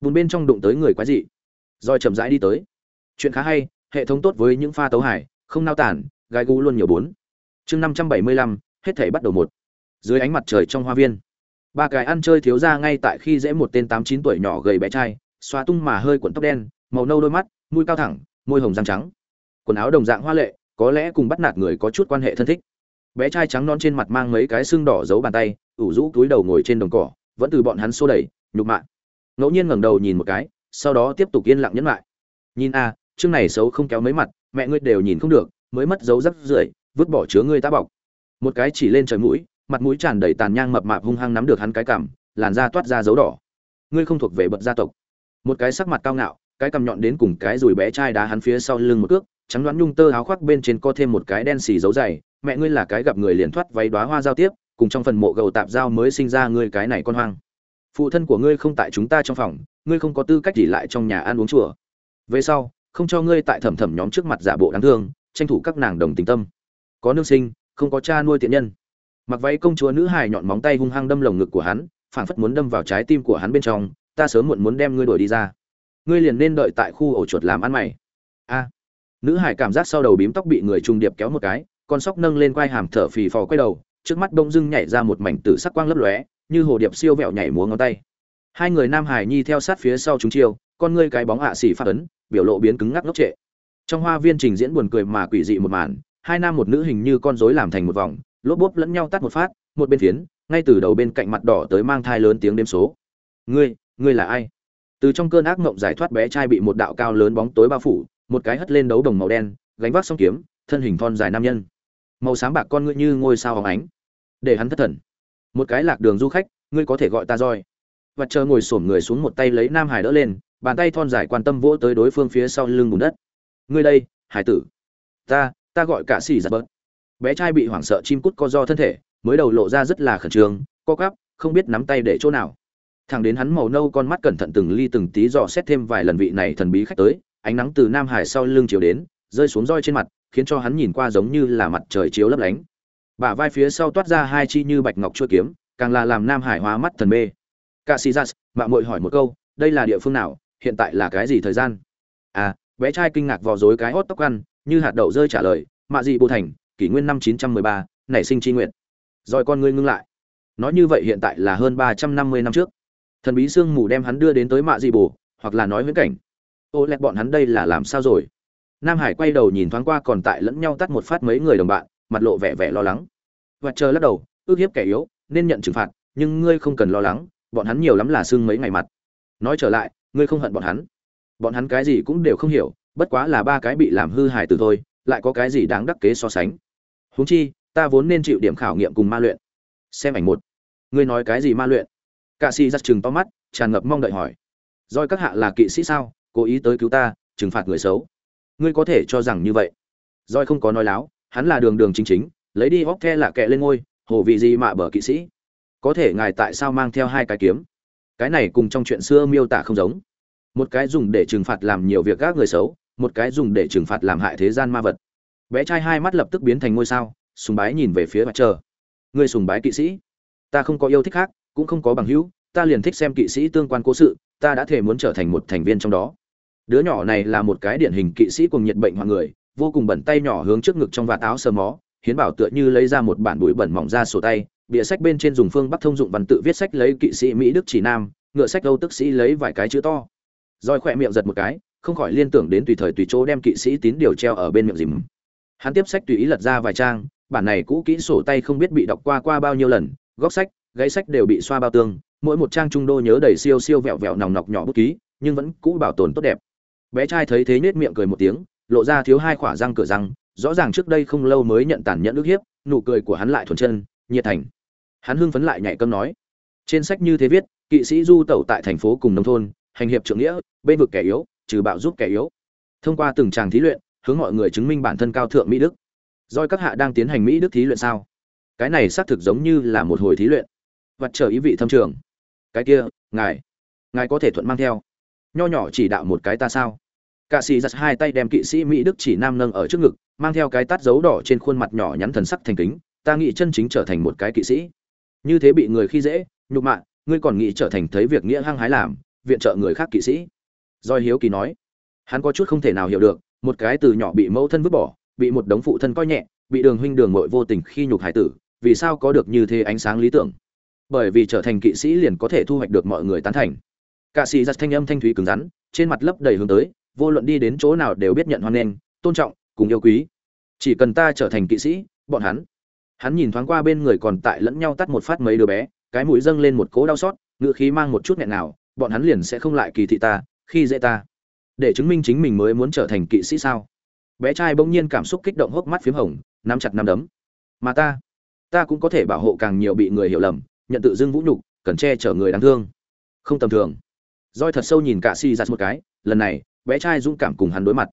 S1: Bùn bên trong đụng tới người quái dị. Roi chậm rãi đi tới. Chuyện khá hay, hệ thống tốt với những pha tấu hải không nao tản, gai gu luôn nhiều bốn. Chương năm trăm bảy mươi lăm, hết thể bắt đầu một. Dưới ánh mặt trời trong hoa viên, ba cái ăn chơi thiếu ra ngay tại khi dễ một tên tám chín tuổi nhỏ gầy bé trai xoa tung mà hơi cuộn tóc đen, màu nâu đôi mắt, mũi cao thẳng, môi hồng răng trắng. Quần áo đồng dạng hoa lệ, có lẽ cùng bắt nạt người có chút quan hệ thân thích. Bé trai trắng non trên mặt mang mấy cái xương đỏ giấu bàn tay, ủ rũ túi đầu ngồi trên đồng cỏ, vẫn từ bọn hắn xô đẩy, nhục mạ. Ngẫu nhiên ngẩng đầu nhìn một cái, sau đó tiếp tục yên lặng nhẫn lại. Nhìn a chương này xấu không kéo mấy mặt, mẹ ngươi đều nhìn không được, mới mất dấu rắc rưởi, vứt bỏ chứa ngươi tá bọc. Một cái chỉ lên trời mũi, mặt mũi tràn đầy tàn nhang mập mạp hung hăng nắm được hắn cái cằm, làn da toát ra dấu đỏ. Ngươi không thuộc về bậc gia tộc một cái sắc mặt cao ngạo, cái cằm nhọn đến cùng cái rùi bé trai đá hắn phía sau lưng một cước, trắng đoán nhung tơ áo khoác bên trên có thêm một cái đen xì dấu dày, mẹ ngươi là cái gặp người liền thoát váy đoá hoa giao tiếp, cùng trong phần mộ gầu tạp giao mới sinh ra ngươi cái này con hoang. Phụ thân của ngươi không tại chúng ta trong phòng, ngươi không có tư cách gì lại trong nhà ăn uống chùa. Về sau, không cho ngươi tại thẩm thẩm nhóm trước mặt giả bộ đáng thương, tranh thủ các nàng đồng tình tâm. Có nương sinh, không có cha nuôi tiện nhân. Mặc váy công chúa nữ hài nhọn móng tay hung hăng đâm lồng ngực của hắn, phảng phất muốn đâm vào trái tim của hắn bên trong ta sớm muộn muốn đem ngươi đuổi đi ra. Ngươi liền nên đợi tại khu ổ chuột làm ăn mày. A. Nữ hải cảm giác sau đầu bím tóc bị người trùng điệp kéo một cái, con sóc nâng lên quai hàm thở phì phò quay đầu, trước mắt đông dưng nhảy ra một mảnh tử sắc quang lấp lóe, như hồ điệp siêu vẹo nhảy múa ngón tay. Hai người nam hải nhi theo sát phía sau chúng chiêu, con ngươi cái bóng hạ xỉ phát ấn, biểu lộ biến cứng ngắc ngốc trệ. Trong hoa viên trình diễn buồn cười mà quỷ dị một màn, hai nam một nữ hình như con rối làm thành một vòng, lốp bốp lẫn nhau tắt một phát, một bên phiến, ngay từ đầu bên cạnh mặt đỏ tới mang thai lớn tiếng đếm số. Ngươi ngươi là ai? Từ trong cơn ác mộng giải thoát bé trai bị một đạo cao lớn bóng tối bao phủ, một cái hất lên đấu đồng màu đen, gánh vác song kiếm, thân hình thon dài nam nhân. Màu sáng bạc con ngươi như ngôi sao hóng ánh. Để hắn thất thần. Một cái lạc đường du khách, ngươi có thể gọi ta roi và chờ ngồi xổm người xuống một tay lấy nam hải đỡ lên, bàn tay thon dài quan tâm vỗ tới đối phương phía sau lưng bùn đất. Ngươi đây, hải tử. Ta ta gọi cả xì giặt bớt. Bé trai bị hoảng sợ chim cút co do thân thể, mới đầu lộ ra rất là khẩn trương, co cắp không biết nắm tay để chỗ nào thằng đến hắn màu nâu con mắt cẩn thận từng ly từng tí dò xét thêm vài lần vị này thần bí khách tới ánh nắng từ nam hải sau lưng chiếu đến rơi xuống roi trên mặt khiến cho hắn nhìn qua giống như là mặt trời chiếu lấp lánh. Bả vai phía sau toát ra hai chi như bạch ngọc chuôi kiếm càng là làm nam hải hóa mắt thần mê. Ca sĩ jas mạng mội hỏi một câu đây là địa phương nào? Hiện tại là cái gì thời gian? À bé trai kinh ngạc vò rối cái hót tóc ăn như hạt đậu rơi trả lời mạ dị bồ thành kỷ nguyên năm 913, nảy sinh chi nguyện. Rồi con ngươi ngưng lại. Nói như vậy hiện tại là hơn 350 năm trước thần bí sương mù đem hắn đưa đến tới mạ dị bồ hoặc là nói huyễn cảnh. Ô lẹt bọn hắn đây là làm sao rồi? Nam hải quay đầu nhìn thoáng qua còn tại lẫn nhau tắt một phát mấy người đồng bạn, mặt lộ vẻ vẻ lo lắng. Và chờ lắc đầu, ước hiếp kẻ yếu, nên nhận trừng phạt, nhưng ngươi không cần lo lắng, bọn hắn nhiều lắm là xương mấy ngày mặt. Nói trở lại, ngươi không hận bọn hắn. Bọn hắn cái gì cũng đều không hiểu, bất quá là ba cái bị làm hư hại từ thôi, lại có cái gì đáng đắc kế so sánh. Huống chi, ta vốn nên chịu điểm khảo nghiệm cùng ma luyện. Xem ảnh một. Ngươi nói cái gì ma luyện? Cả sĩ giật chừng to mắt, tràn ngập mong đợi hỏi. Doi các hạ là kỵ sĩ sao? Cố ý tới cứu ta, trừng phạt người xấu. Ngươi có thể cho rằng như vậy. Doi không có nói láo, hắn là đường đường chính chính, lấy đi hốc the là kệ lên ngôi, hồ vị gì mà bở kỵ sĩ. Có thể ngài tại sao mang theo hai cái kiếm? Cái này cùng trong chuyện xưa miêu tả không giống. Một cái dùng để trừng phạt làm nhiều việc các người xấu, một cái dùng để trừng phạt làm hại thế gian ma vật. Bé trai hai mắt lập tức biến thành ngôi sao, sùng bái nhìn về phía mặt trời. Ngươi sùng bái kỵ sĩ. Ta không có yêu thích khác cũng không có bằng hữu, ta liền thích xem kỵ sĩ tương quan cố sự, ta đã thể muốn trở thành một thành viên trong đó. Đứa nhỏ này là một cái điển hình kỵ sĩ cùng nhiệt bệnh hoặc người, vô cùng bẩn tay nhỏ hướng trước ngực trong vạt áo sờ mó, hiến bảo tựa như lấy ra một bản bụi bẩn mỏng ra sổ tay, bìa sách bên trên dùng phương bắc thông dụng văn tự viết sách lấy kỵ sĩ mỹ đức chỉ nam, ngựa sách âu tức sĩ lấy vài cái chữ to. Roi khỏe miệng giật một cái, không khỏi liên tưởng đến tùy thời tùy chỗ đem kỵ sĩ tín điều treo ở bên miệng dìm. Hắn tiếp sách tùy ý lật ra vài trang, bản này cũ kỹ sổ tay không biết bị đọc qua qua bao nhiêu lần, góc sách Gáy sách đều bị xoa bao tương, mỗi một trang trung đô nhớ đầy siêu siêu vẹo vẹo nòng nọc nhỏ bút ký, nhưng vẫn cũ bảo tồn tốt đẹp. Bé trai thấy thế nết miệng cười một tiếng, lộ ra thiếu hai khỏa răng cửa răng, rõ ràng trước đây không lâu mới nhận tàn nhẫn ức hiếp, nụ cười của hắn lại thuần chân, nhiệt thành. Hắn hưng phấn lại nhảy cơm nói. Trên sách như thế viết, kỵ sĩ du tẩu tại thành phố cùng nông thôn, hành hiệp trưởng nghĩa bên vực kẻ yếu, trừ bạo giúp kẻ yếu. Thông qua từng tràng thí luyện, hướng mọi người chứng minh bản thân cao thượng mỹ đức. Doi các hạ đang tiến hành mỹ đức thí luyện sao? Cái này xác thực giống như là một hồi thí luyện vật trở ý vị thâm trường. Cái kia, ngài ngài có thể thuận mang theo. Nho nhỏ chỉ đạo một cái ta sao? Cạ sĩ giặt hai tay đem kỵ sĩ mỹ đức chỉ nam nâng ở trước ngực, mang theo cái tát dấu đỏ trên khuôn mặt nhỏ nhắn thần sắc thành kính, ta nghĩ chân chính trở thành một cái kỵ sĩ. Như thế bị người khi dễ, nhục mạ, ngươi còn nghĩ trở thành thấy việc nghĩa hăng hái làm, viện trợ người khác kỵ sĩ. Doi hiếu kỳ nói, hắn có chút không thể nào hiểu được, một cái từ nhỏ bị mẫu thân vứt bỏ, bị một đống phụ thân coi nhẹ, bị đường huynh đường mội vô tình khi nhục hải tử, vì sao có được như thế ánh sáng lý tưởng? Bởi vì trở thành kỵ sĩ liền có thể thu hoạch được mọi người tán thành. Cạ sĩ giặt thanh âm thanh thúy cứng rắn, trên mặt lấp đầy hướng tới, vô luận đi đến chỗ nào đều biết nhận hoan nghênh, tôn trọng, cùng yêu quý. Chỉ cần ta trở thành kỵ sĩ, bọn hắn hắn nhìn thoáng qua bên người còn tại lẫn nhau tắt một phát mấy đứa bé, cái mũi dâng lên một cỗ đau xót ngựa khí mang một chút nghẹn nào bọn hắn liền sẽ không lại kỳ thị ta, khi dễ ta. Để chứng minh chính mình mới muốn trở thành kỵ sĩ sao? Bé trai bỗng nhiên cảm xúc kích động hốc mắt p h í m hồng, nắm chặt nắm đấm. Mà ta ta cũng có thể bảo hộ càng nhiều bị người hiểu lầm nhận tự dưng vũ nhục, cần che chở người đáng thương. Không tầm thường. Roi thật sâu nhìn cả si giặt một cái, lần này, bé trai dũng cảm cùng hắn đối mặt.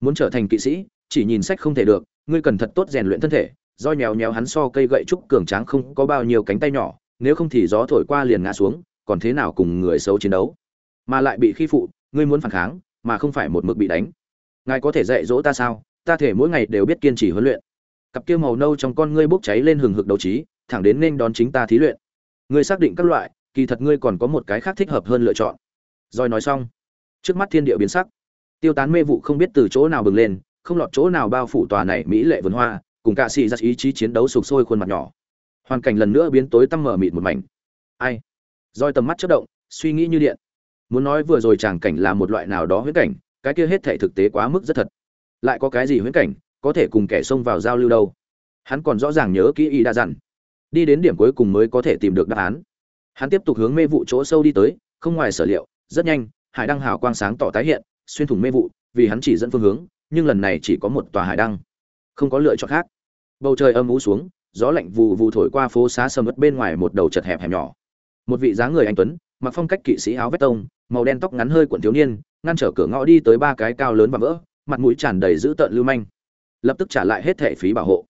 S1: Muốn trở thành kỵ sĩ, chỉ nhìn sách không thể được, ngươi cần thật tốt rèn luyện thân thể. Roi nhèo nhèo hắn so cây gậy trúc cường tráng không có bao nhiêu cánh tay nhỏ, nếu không thì gió thổi qua liền ngã xuống, còn thế nào cùng người xấu chiến đấu? Mà lại bị khi phụ, ngươi muốn phản kháng, mà không phải một mực bị đánh. Ngài có thể dạy dỗ ta sao? Ta thể mỗi ngày đều biết kiên trì huấn luyện. Cặp kia màu nâu trong con ngươi bốc cháy lên hừng hực đấu trí, thẳng đến nên đón chính ta thí luyện ngươi xác định các loại, kỳ thật ngươi còn có một cái khác thích hợp hơn lựa chọn. Rồi nói xong, trước mắt thiên địa biến sắc. Tiêu tán mê vụ không biết từ chỗ nào bừng lên, không lọt chỗ nào bao phủ tòa này mỹ lệ vườn hoa, cùng cả xì ra ý chí chiến đấu sục sôi khuôn mặt nhỏ. Hoàn cảnh lần nữa biến tối tăm mở mịt một mảnh. Ai? Roi tầm mắt chớp động, suy nghĩ như điện. Muốn nói vừa rồi chàng cảnh là một loại nào đó huyễn cảnh, cái kia hết thể thực tế quá mức rất thật. Lại có cái gì huyễn cảnh, có thể cùng kẻ xông vào giao lưu đâu? Hắn còn rõ ràng nhớ kỹ y đa dặn đi đến điểm cuối cùng mới có thể tìm được đáp án. Hắn tiếp tục hướng mê vụ chỗ sâu đi tới, không ngoài sở liệu, rất nhanh, hải đăng hào quang sáng tỏ tái hiện, xuyên thủng mê vụ, vì hắn chỉ dẫn phương hướng, nhưng lần này chỉ có một tòa hải đăng, không có lựa chọn khác. Bầu trời âm ú xuống, gió lạnh vù vù thổi qua phố xá sầm ớt bên ngoài một đầu chật hẹp hẹp nhỏ. Một vị dáng người anh tuấn, mặc phong cách kỵ sĩ áo vest tông, màu đen tóc ngắn hơi cuộn thiếu niên, ngăn trở cửa ngõ đi tới ba cái cao lớn và vỡ, mặt mũi tràn đầy dữ tợn lưu manh. Lập tức trả lại hết thẻ phí bảo hộ.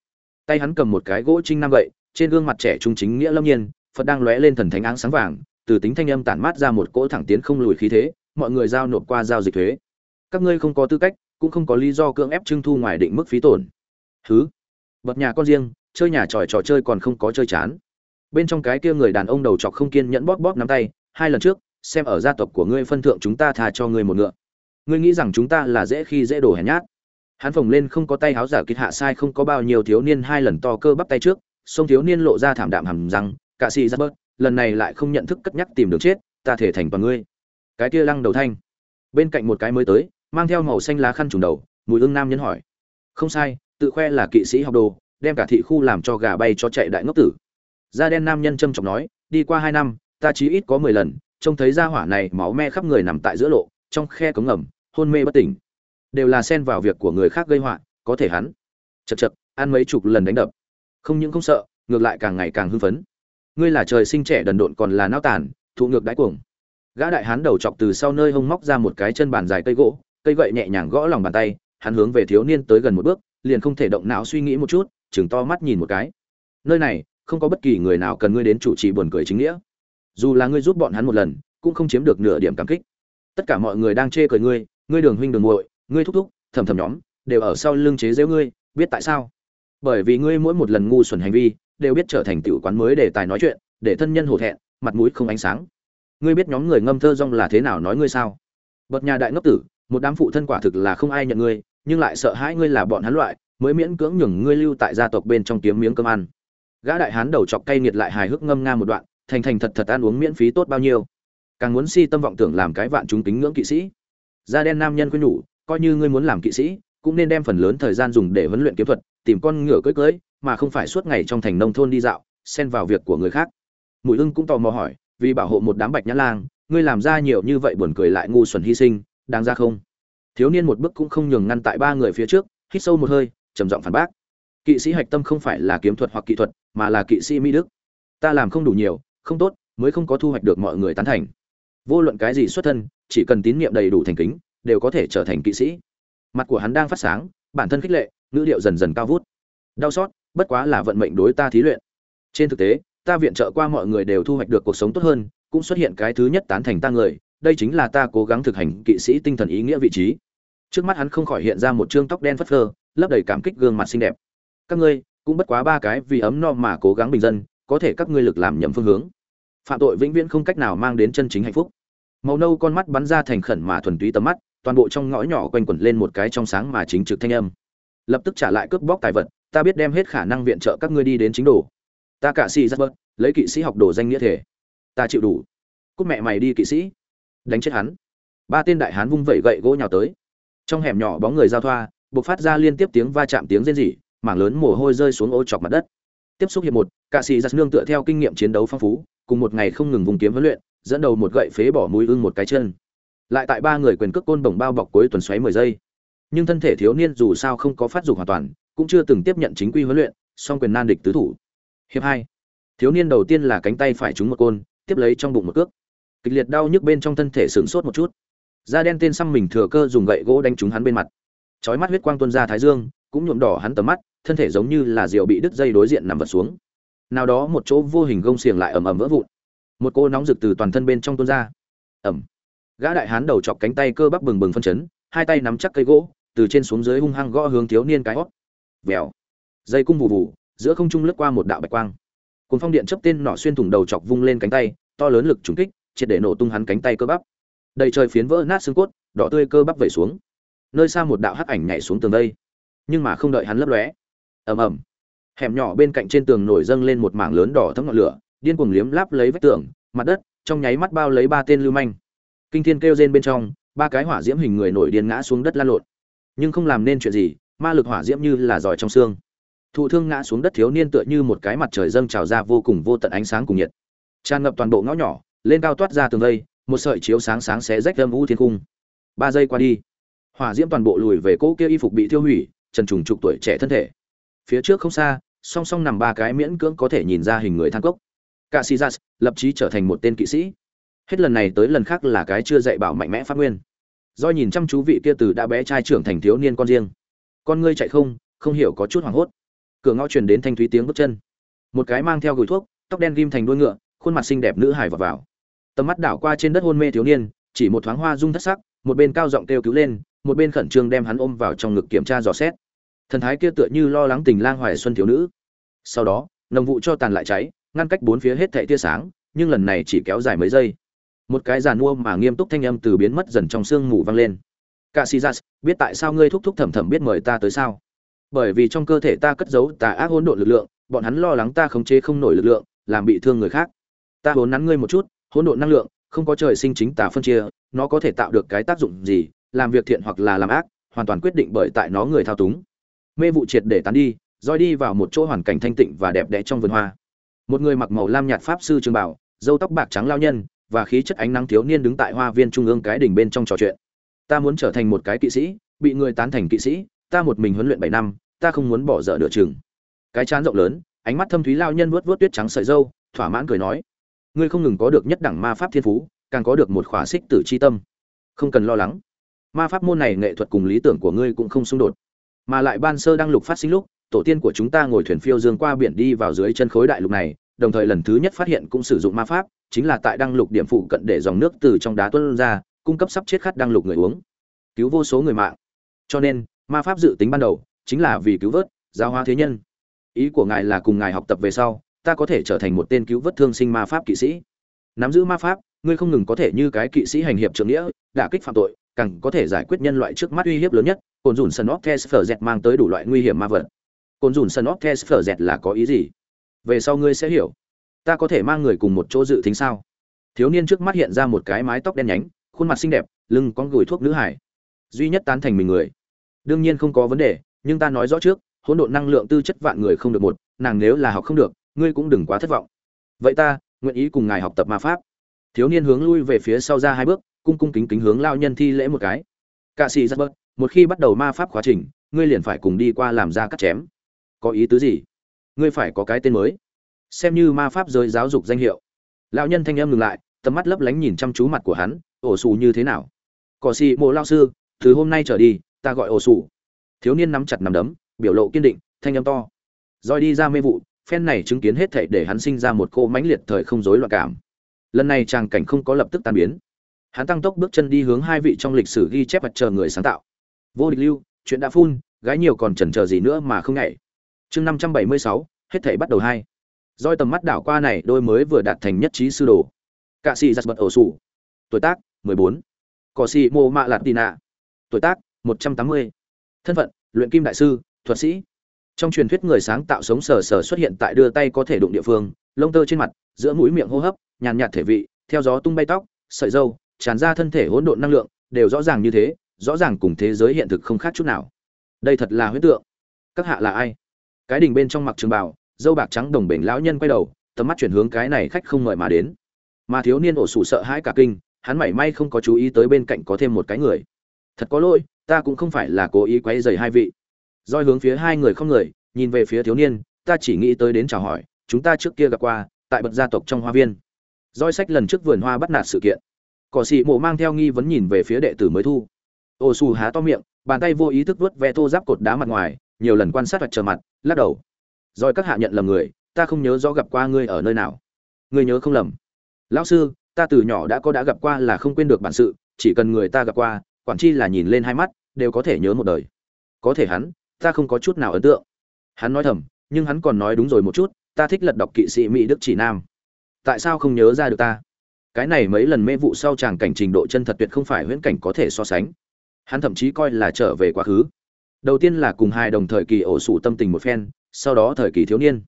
S1: Tay hắn cầm một cái gỗ trinh nam gậy trên gương mặt trẻ trung chính nghĩa lâm nhiên, phật đang lóe lên thần thánh áng sáng vàng, từ tính thanh âm tản mát ra một cỗ thẳng tiến không lùi khí thế, mọi người giao nộp qua giao dịch thuế. Các ngươi không có tư cách, cũng không có lý do cưỡng ép trưng thu ngoài định mức phí tổn. Thứ bật nhà con riêng, chơi nhà tròi trò chơi còn không có chơi chán. Bên trong cái kia người đàn ông đầu chọc không kiên nhẫn bóp bóp nắm tay, hai lần trước, xem ở gia tộc của ngươi phân thượng chúng ta tha cho ngươi một ngựa. Ngươi nghĩ rằng chúng ta là dễ khi dễ đổ hèn nhát. Hắn phồng lên không có tay háo giả kịch hạ sai không có bao nhiêu thiếu niên hai lần to cơ bắp tay trước sông thiếu niên lộ ra thảm đạm hầm rằng cạ xì ra bớt, lần này lại không nhận thức cất nhắc tìm được chết, ta thể thành toàn ngươi. Cái kia lăng đầu thanh. Bên cạnh một cái mới tới, mang theo màu xanh lá khăn trùng đầu, mùi ương nam nhân hỏi, không sai, tự khoe là kỵ sĩ học đồ, đem cả thị khu làm cho gà bay cho chạy đại ngốc tử. Da đen nam nhân trâm trọng nói, đi qua hai năm, ta chí ít có mười lần, trông thấy da hỏa này máu me khắp người nằm tại giữa lộ, trong khe cống ngầm, hôn mê bất tỉnh. Đều là xen vào việc của người khác gây họa, có thể hắn. Chật chật ăn mấy chục lần đánh đập không những không sợ, ngược lại càng ngày càng hưng phấn. Ngươi là trời sinh trẻ đần độn còn là nao tàn, thụ ngược đáy cuồng. Gã đại hán đầu chọc từ sau nơi hông móc ra một cái chân bàn dài cây gỗ, cây gậy nhẹ nhàng gõ lòng bàn tay, hắn hướng về thiếu niên tới gần một bước, liền không thể động não suy nghĩ một chút, chừng to mắt nhìn một cái. Nơi này, không có bất kỳ người nào cần ngươi đến chủ trì buồn cười chính nghĩa. Dù là ngươi giúp bọn hắn một lần, cũng không chiếm được nửa điểm cảm kích. Tất cả mọi người đang chê cười ngươi ngươi đường huynh đường muội, ngươi thúc thúc, thầm thầm nhóm, đều ở sau lưng chế giễu ngươi, biết tại sao? Bởi vì ngươi mỗi một lần ngu xuẩn hành vi đều biết trở thành tiểu quán mới để tài nói chuyện, để thân nhân hổ thẹn, mặt mũi không ánh sáng. Ngươi biết nhóm người ngâm thơ rong là thế nào nói ngươi sao? Bậc nhà đại ngốc tử, một đám phụ thân quả thực là không ai nhận ngươi, nhưng lại sợ hãi ngươi là bọn hắn loại, mới miễn cưỡng nhường ngươi lưu tại gia tộc bên trong kiếm miếng cơm ăn. Gã đại hán đầu chọc cay nghiệt lại hài hước ngâm nga một đoạn, thành thành thật thật ăn uống miễn phí tốt bao nhiêu. Càng muốn si tâm vọng tưởng làm cái vạn chúng tính ngưỡng kỵ sĩ. Da đen nam nhân khuyên nhủ, coi như ngươi muốn làm kỵ sĩ, cũng nên đem phần lớn thời gian dùng để huấn luyện kiếm thuật tìm con ngựa cưỡi cưỡi, mà không phải suốt ngày trong thành nông thôn đi dạo, xen vào việc của người khác. Mùi ưng cũng tò mò hỏi, vì bảo hộ một đám bạch nhã lang, ngươi làm ra nhiều như vậy buồn cười lại ngu xuẩn hy sinh, đáng ra không? Thiếu niên một bước cũng không nhường ngăn tại ba người phía trước, hít sâu một hơi, trầm giọng phản bác. Kỵ sĩ hạch tâm không phải là kiếm thuật hoặc kỹ thuật, mà là kỵ sĩ mỹ đức. Ta làm không đủ nhiều, không tốt, mới không có thu hoạch được mọi người tán thành. Vô luận cái gì xuất thân, chỉ cần tín nhiệm đầy đủ thành kính, đều có thể trở thành kỵ sĩ. Mặt của hắn đang phát sáng, bản thân khích lệ ngữ điệu dần dần cao vút. Đau xót, bất quá là vận mệnh đối ta thí luyện. Trên thực tế, ta viện trợ qua mọi người đều thu hoạch được cuộc sống tốt hơn, cũng xuất hiện cái thứ nhất tán thành ta người, đây chính là ta cố gắng thực hành kỵ sĩ tinh thần ý nghĩa vị trí. Trước mắt hắn không khỏi hiện ra một trương tóc đen phất phơ, lấp đầy cảm kích gương mặt xinh đẹp. Các ngươi, cũng bất quá ba cái vì ấm no mà cố gắng bình dân, có thể các ngươi lực làm nhầm phương hướng. Phạm tội vĩnh viễn không cách nào mang đến chân chính hạnh phúc. Màu nâu con mắt bắn ra thành khẩn mà thuần túy tầm mắt, toàn bộ trong ngõ nhỏ quanh quẩn lên một cái trong sáng mà chính trực thanh âm lập tức trả lại cướp bóc tài vật, ta biết đem hết khả năng viện trợ các ngươi đi đến chính đồ. Ta cả si giáp bớt lấy kỵ sĩ học đồ danh nghĩa thể. Ta chịu đủ. Cút mẹ mày đi kỵ sĩ. Đánh chết hắn. Ba tên đại hán vung vẩy gậy gỗ nhào tới. Trong hẻm nhỏ bóng người giao thoa buộc phát ra liên tiếp tiếng va chạm tiếng rên rỉ, mảng lớn mồ hôi rơi xuống ô chọc mặt đất. Tiếp xúc hiệp một cạ sĩ giặt nương tựa theo kinh nghiệm chiến đấu phong phú, cùng một ngày không ngừng vùng kiếm huấn luyện, dẫn đầu một gậy phế bỏ mũi ưng một cái chân. Lại tại ba người quyền cước côn bổng bao bọc cuối tuần xoáy mười giây nhưng thân thể thiếu niên dù sao không có phát dục hoàn toàn, cũng chưa từng tiếp nhận chính quy huấn luyện, song quyền nan địch tứ thủ. Hiệp hai, thiếu niên đầu tiên là cánh tay phải trúng một côn, tiếp lấy trong bụng một cước. Kịch liệt đau nhức bên trong thân thể sửng sốt một chút. Da đen tên xăm mình thừa cơ dùng gậy gỗ đánh trúng hắn bên mặt. Chói mắt huyết quang tuôn ra thái dương, cũng nhuộm đỏ hắn tầm mắt, thân thể giống như là diều bị đứt dây đối diện nằm vật xuống. Nào đó một chỗ vô hình gông xiềng lại ầm ầm vỡ vụn. Một cô nóng rực từ toàn thân bên trong tuôn ra. Ẩm gã đại hán đầu chọc cánh tay cơ bắp bừng bừng phân chấn, hai tay nắm chắc cây gỗ từ trên xuống dưới hung hăng gõ hướng thiếu niên cái hót. Vèo. Dây cung vụ vụ giữa không trung lướt qua một đạo bạch quang. Cuốn phong điện chấp tên nọ xuyên thủng đầu chọc vung lên cánh tay, to lớn lực trúng kích, triệt để nổ tung hắn cánh tay cơ bắp. Đầy trời phiến vỡ nát xương cốt, đỏ tươi cơ bắp vẩy xuống. Nơi xa một đạo hắc ảnh nhảy xuống tường đây nhưng mà không đợi hắn lấp lóe. Ầm ầm. Hẻm nhỏ bên cạnh trên tường nổi dâng lên một mảng lớn đỏ thấm ngọn lửa, điên cuồng liếm láp lấy vách tường, mặt đất, trong nháy mắt bao lấy ba tên lưu manh. Kinh thiên kêu rên bên trong, ba cái hỏa diễm hình người nổi điên ngã xuống đất lan lộn nhưng không làm nên chuyện gì, ma lực hỏa diễm như là giỏi trong xương. Thụ thương ngã xuống đất thiếu niên tựa như một cái mặt trời dâng trào ra vô cùng vô tận ánh sáng cùng nhiệt. Tràn ngập toàn bộ ngõ nhỏ, lên cao toát ra tường vây, một sợi chiếu sáng sáng xé rách âm u thiên cung. Ba giây qua đi, hỏa diễm toàn bộ lùi về cỗ kia y phục bị thiêu hủy, trần trùng trục tuổi trẻ thân thể. Phía trước không xa, song song nằm ba cái miễn cưỡng có thể nhìn ra hình người thang cốc. Cả sĩ lập chí trở thành một tên kỵ sĩ. Hết lần này tới lần khác là cái chưa dạy bảo mạnh mẽ phát nguyên do nhìn chăm chú vị kia từ đã bé trai trưởng thành thiếu niên con riêng. Con ngươi chạy không không hiểu có chút hoảng hốt. Cửa ngõ truyền đến thanh thúy tiếng bước chân. Một cái mang theo gửi thuốc, tóc đen ghim thành đuôi ngựa, khuôn mặt xinh đẹp nữ hải vào vào. Tầm mắt đảo qua trên đất hôn mê thiếu niên, chỉ một thoáng hoa rung thất sắc, một bên cao giọng kêu cứu lên, một bên khẩn trương đem hắn ôm vào trong ngực kiểm tra dò xét. Thần thái kia tựa như lo lắng tình lang hoài xuân thiếu nữ. Sau đó, nồng vụ cho tàn lại cháy, ngăn cách bốn phía hết thảy tia sáng, nhưng lần này chỉ kéo dài mấy giây một cái giàn mua mà nghiêm túc thanh âm từ biến mất dần trong sương mù vang lên. Cả si biết tại sao ngươi thúc thúc thầm thầm biết mời ta tới sao? Bởi vì trong cơ thể ta cất giấu tà ác hỗn độn lực lượng, bọn hắn lo lắng ta khống chế không nổi lực lượng, làm bị thương người khác. Ta hốn nắn ngươi một chút, hỗn độn năng lượng, không có trời sinh chính tà phân chia, nó có thể tạo được cái tác dụng gì, làm việc thiện hoặc là làm ác, hoàn toàn quyết định bởi tại nó người thao túng. Mê vụ triệt để tán đi, roi đi vào một chỗ hoàn cảnh thanh tịnh và đẹp đẽ trong vườn hoa. Một người mặc màu lam nhạt pháp sư trường bảo dâu tóc bạc trắng lao nhân và khí chất ánh nắng thiếu niên đứng tại hoa viên trung ương cái đỉnh bên trong trò chuyện. Ta muốn trở thành một cái kỵ sĩ, bị người tán thành kỵ sĩ, ta một mình huấn luyện bảy năm, ta không muốn bỏ dở nửa chừng. Cái chán rộng lớn, ánh mắt thâm thúy lao nhân vuốt vuốt tuyết trắng sợi dâu thỏa mãn cười nói, ngươi không ngừng có được nhất đẳng ma pháp thiên phú, càng có được một khóa xích tử chi tâm. Không cần lo lắng. Ma pháp môn này nghệ thuật cùng lý tưởng của ngươi cũng không xung đột. Mà lại ban sơ đang lục phát sinh lúc, tổ tiên của chúng ta ngồi thuyền phiêu dương qua biển đi vào dưới chân khối đại lục này, đồng thời lần thứ nhất phát hiện cũng sử dụng ma pháp chính là tại đăng lục điểm phụ cận để dòng nước từ trong đá tuôn ra, cung cấp sắp chết khát đăng lục người uống. Cứu vô số người mạng. Cho nên, ma pháp dự tính ban đầu chính là vì cứu vớt, giáo hóa thế nhân. Ý của ngài là cùng ngài học tập về sau, ta có thể trở thành một tên cứu vớt thương sinh ma pháp kỵ sĩ. Nắm giữ ma pháp, ngươi không ngừng có thể như cái kỵ sĩ hành hiệp trưởng nghĩa, đả kích phạm tội, càng có thể giải quyết nhân loại trước mắt uy hiếp lớn nhất, cồn dùn sân óc phở dẹt mang tới đủ loại nguy hiểm ma vật. Cồn dùn sân óc phở dẹt là có ý gì? Về sau ngươi sẽ hiểu ta có thể mang người cùng một chỗ dự tính sao? Thiếu niên trước mắt hiện ra một cái mái tóc đen nhánh, khuôn mặt xinh đẹp, lưng con gùi thuốc nữ hải. Duy nhất tán thành mình người. Đương nhiên không có vấn đề, nhưng ta nói rõ trước, hỗn độn năng lượng tư chất vạn người không được một, nàng nếu là học không được, ngươi cũng đừng quá thất vọng. Vậy ta, nguyện ý cùng ngài học tập ma pháp. Thiếu niên hướng lui về phía sau ra hai bước, cung cung kính kính hướng lao nhân thi lễ một cái. Cạ sĩ giáp bớt, một khi bắt đầu ma pháp quá trình, ngươi liền phải cùng đi qua làm ra cắt chém. Có ý tứ gì? Ngươi phải có cái tên mới xem như ma pháp giới giáo dục danh hiệu. Lão nhân thanh âm ngừng lại, tầm mắt lấp lánh nhìn chăm chú mặt của hắn, ổ xù như thế nào? Cỏ xì, mộ lao sư, từ hôm nay trở đi, ta gọi ổ xù thiếu niên nắm chặt nằm đấm, biểu lộ kiên định, thanh âm to. Rồi đi ra mê vụ, phen này chứng kiến hết thảy để hắn sinh ra một cô mãnh liệt thời không rối loạn cảm. Lần này tràng cảnh không có lập tức tan biến. Hắn tăng tốc bước chân đi hướng hai vị trong lịch sử ghi chép mặt chờ người sáng tạo. Vô địch lưu, chuyện đã phun, gái nhiều còn chần chờ gì nữa mà không nhảy. Chương năm trăm bảy mươi sáu, hết thảy bắt đầu hai roi tầm mắt đảo qua này đôi mới vừa đạt thành nhất trí sư đồ cạ sĩ giặt bật ổ sủ tuổi tác 14. cỏ sĩ mô mạ lạt tì nạ tuổi tác 180. thân phận, luyện kim đại sư, thuật sĩ trong truyền thuyết người sáng tạo sống sờ sờ xuất hiện tại đưa tay có thể đụng địa phương, lông tơ trên mặt, giữa mũi miệng hô hấp, nhàn nhạt thể vị, theo gió tung bay tóc, sợi dâu tràn ra thân thể hỗn độn năng lượng, đều rõ ràng như thế, rõ ràng cùng thế giới hiện thực không khác chút nào đây thật là huyết tượng các hạ là ai cái đình bên trong mặc trường bảo dâu bạc trắng đồng bể lão nhân quay đầu, tầm mắt chuyển hướng cái này khách không mời mà đến. Mà thiếu niên ổ sủ sợ hãi cả kinh, hắn mảy may không có chú ý tới bên cạnh có thêm một cái người. Thật có lỗi, ta cũng không phải là cố ý quấy rầy hai vị. Roi hướng phía hai người không người, nhìn về phía thiếu niên, ta chỉ nghĩ tới đến chào hỏi, chúng ta trước kia gặp qua, tại bậc gia tộc trong hoa viên. Roi sách lần trước vườn hoa bắt nạt sự kiện. Cỏ xị mộ mang theo nghi vấn nhìn về phía đệ tử mới thu. Ô xù há to miệng, bàn tay vô ý thức vớt ve thô giáp cột đá mặt ngoài, nhiều lần quan sát vạch trở mặt, lắc đầu rồi các hạ nhận lầm người, ta không nhớ rõ gặp qua ngươi ở nơi nào. Ngươi nhớ không lầm. Lão sư, ta từ nhỏ đã có đã gặp qua là không quên được bản sự, chỉ cần người ta gặp qua, quản chi là nhìn lên hai mắt, đều có thể nhớ một đời. Có thể hắn, ta không có chút nào ấn tượng. Hắn nói thầm, nhưng hắn còn nói đúng rồi một chút, ta thích lật đọc kỵ sĩ mỹ đức chỉ nam. Tại sao không nhớ ra được ta? Cái này mấy lần mê vụ sau tràng cảnh trình độ chân thật tuyệt không phải huyễn cảnh có thể so sánh. Hắn thậm chí coi là trở về quá khứ. Đầu tiên là cùng hai đồng thời kỳ ổ sủ tâm tình một phen sau đó thời kỳ thiếu niên.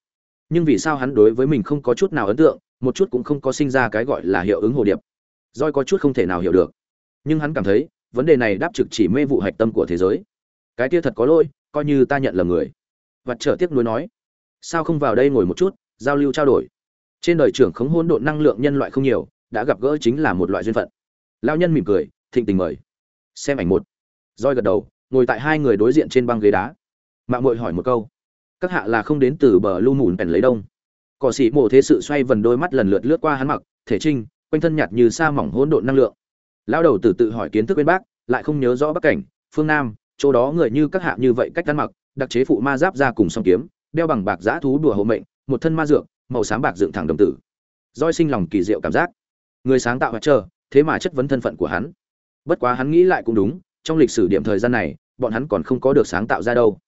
S1: Nhưng vì sao hắn đối với mình không có chút nào ấn tượng, một chút cũng không có sinh ra cái gọi là hiệu ứng hồ điệp. Roi có chút không thể nào hiểu được. Nhưng hắn cảm thấy, vấn đề này đáp trực chỉ mê vụ hạch tâm của thế giới. Cái kia thật có lỗi, coi như ta nhận là người. Vật trở tiếc nuối nói. Sao không vào đây ngồi một chút, giao lưu trao đổi? Trên đời trưởng khống hỗn độn năng lượng nhân loại không nhiều, đã gặp gỡ chính là một loại duyên phận. Lao nhân mỉm cười, thịnh tình mời. Xem ảnh một. Roi gật đầu, ngồi tại hai người đối diện trên băng ghế đá. Mạng mội hỏi một câu các hạ là không đến từ bờ lu mùn bèn lấy đông. Cỏ sĩ mộ thế sự xoay vần đôi mắt lần lượt lướt qua hắn mặc, thể trinh, quanh thân nhạt như sa mỏng hỗn độn năng lượng. Lao đầu từ tự hỏi kiến thức bên bác, lại không nhớ rõ bắc cảnh, phương nam, chỗ đó người như các hạ như vậy cách ăn mặc, đặc chế phụ ma giáp ra cùng song kiếm, đeo bằng bạc giã thú đùa hộ mệnh, một thân ma dược, màu sáng bạc dựng thẳng đồng tử. Roi sinh lòng kỳ diệu cảm giác. Người sáng tạo hoạt trơ thế mà chất vấn thân phận của hắn. Bất quá hắn nghĩ lại cũng đúng, trong lịch sử điểm thời gian này, bọn hắn còn không có được sáng tạo ra đâu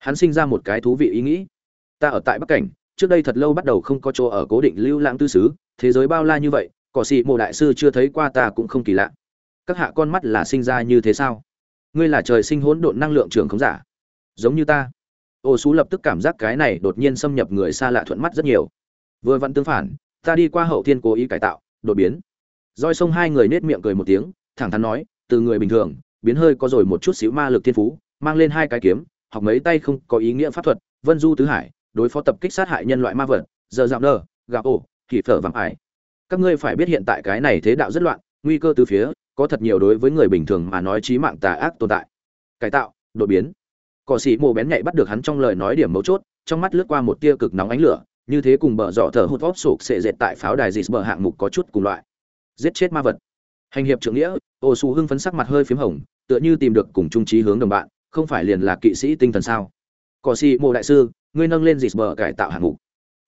S1: hắn sinh ra một cái thú vị ý nghĩ. Ta ở tại bắc cảnh, trước đây thật lâu bắt đầu không có chỗ ở cố định lưu lãng tư xứ, thế giới bao la như vậy cỏ xị mộ đại sư chưa thấy qua ta cũng không kỳ lạ. Các hạ con mắt là sinh ra như thế sao? Ngươi là trời sinh hỗn độn năng lượng trường không giả. Giống như ta. Ô xú lập tức cảm giác cái này đột nhiên xâm nhập người xa lạ thuận mắt rất nhiều. Vừa vặn tương phản, ta đi qua hậu thiên cố ý cải tạo, đột biến. Roi sông hai người nết miệng cười một tiếng, thẳng thắn nói, từ người bình thường, biến hơi có rồi một chút xíu ma lực thiên phú, mang lên hai cái kiếm học mấy tay không có ý nghĩa pháp thuật, vân du tứ hải, đối phó tập kích sát hại nhân loại ma vật, giờ dạo nơ gạo ổ kỳ phở vàng ải. Các ngươi phải biết hiện tại cái này thế đạo rất loạn, nguy cơ từ phía, có thật nhiều đối với người bình thường mà nói trí mạng tà ác tồn tại. Cải tạo, đột biến. Cỏ sĩ mồ bén nhạy bắt được hắn trong lời nói điểm mấu chốt, trong mắt lướt qua một tia cực nóng ánh lửa, như thế cùng bờ dọ thở hút vóp sụp sệ dệt tại pháo đài dịt bờ hạng mục có chút cùng loại. Giết chết ma vật. Hành hiệp trưởng nghĩa, ô xù hưng phấn sắc mặt hơi p h í m hồng, tựa như tìm được cùng trung trí hướng đồng bạn không phải liền là kỵ sĩ tinh thần sao? Cỏ xì mộ đại sư, ngươi nâng lên dịp bờ cải tạo hạng mục.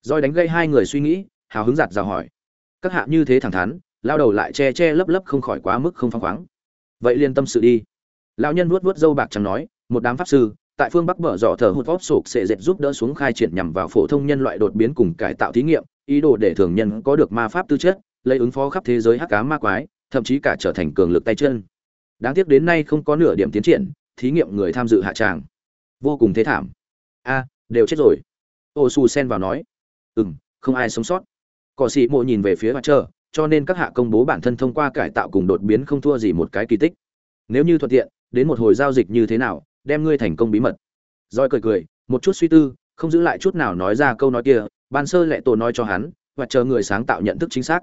S1: Roi đánh gây hai người suy nghĩ, hào hứng giặt rào hỏi. Các hạ như thế thẳng thắn, lao đầu lại che che lấp lấp không khỏi quá mức không phăng khoáng. Vậy liên tâm sự đi. Lão nhân vuốt vuốt dâu bạc chẳng nói, một đám pháp sư, tại phương bắc bờ dò thờ hụt vóp sụp sẽ dệt giúp đỡ xuống khai triển nhằm vào phổ thông nhân loại đột biến cùng cải tạo thí nghiệm, ý đồ để thường nhân có được ma pháp tư chất, lấy ứng phó khắp thế giới hắc cá ma quái, thậm chí cả trở thành cường lực tay chân. Đáng tiếc đến nay không có nửa điểm tiến triển thí nghiệm người tham dự hạ tràng. Vô cùng thế thảm. A, đều chết rồi. Ô su sen vào nói. Ừ m không ai sống sót. Cò sĩ mộ nhìn về phía mặt trơ cho nên các hạ công bố bản thân thông qua cải tạo cùng đột biến không thua gì một cái kỳ tích. Nếu như thuận tiện, đến một hồi giao dịch như thế nào, đem ngươi thành công bí mật. Roi cười cười, một chút suy tư, không giữ lại chút nào nói ra câu nói kia, ban sơ lệ tổ nói cho hắn, và chờ người sáng tạo nhận thức chính xác.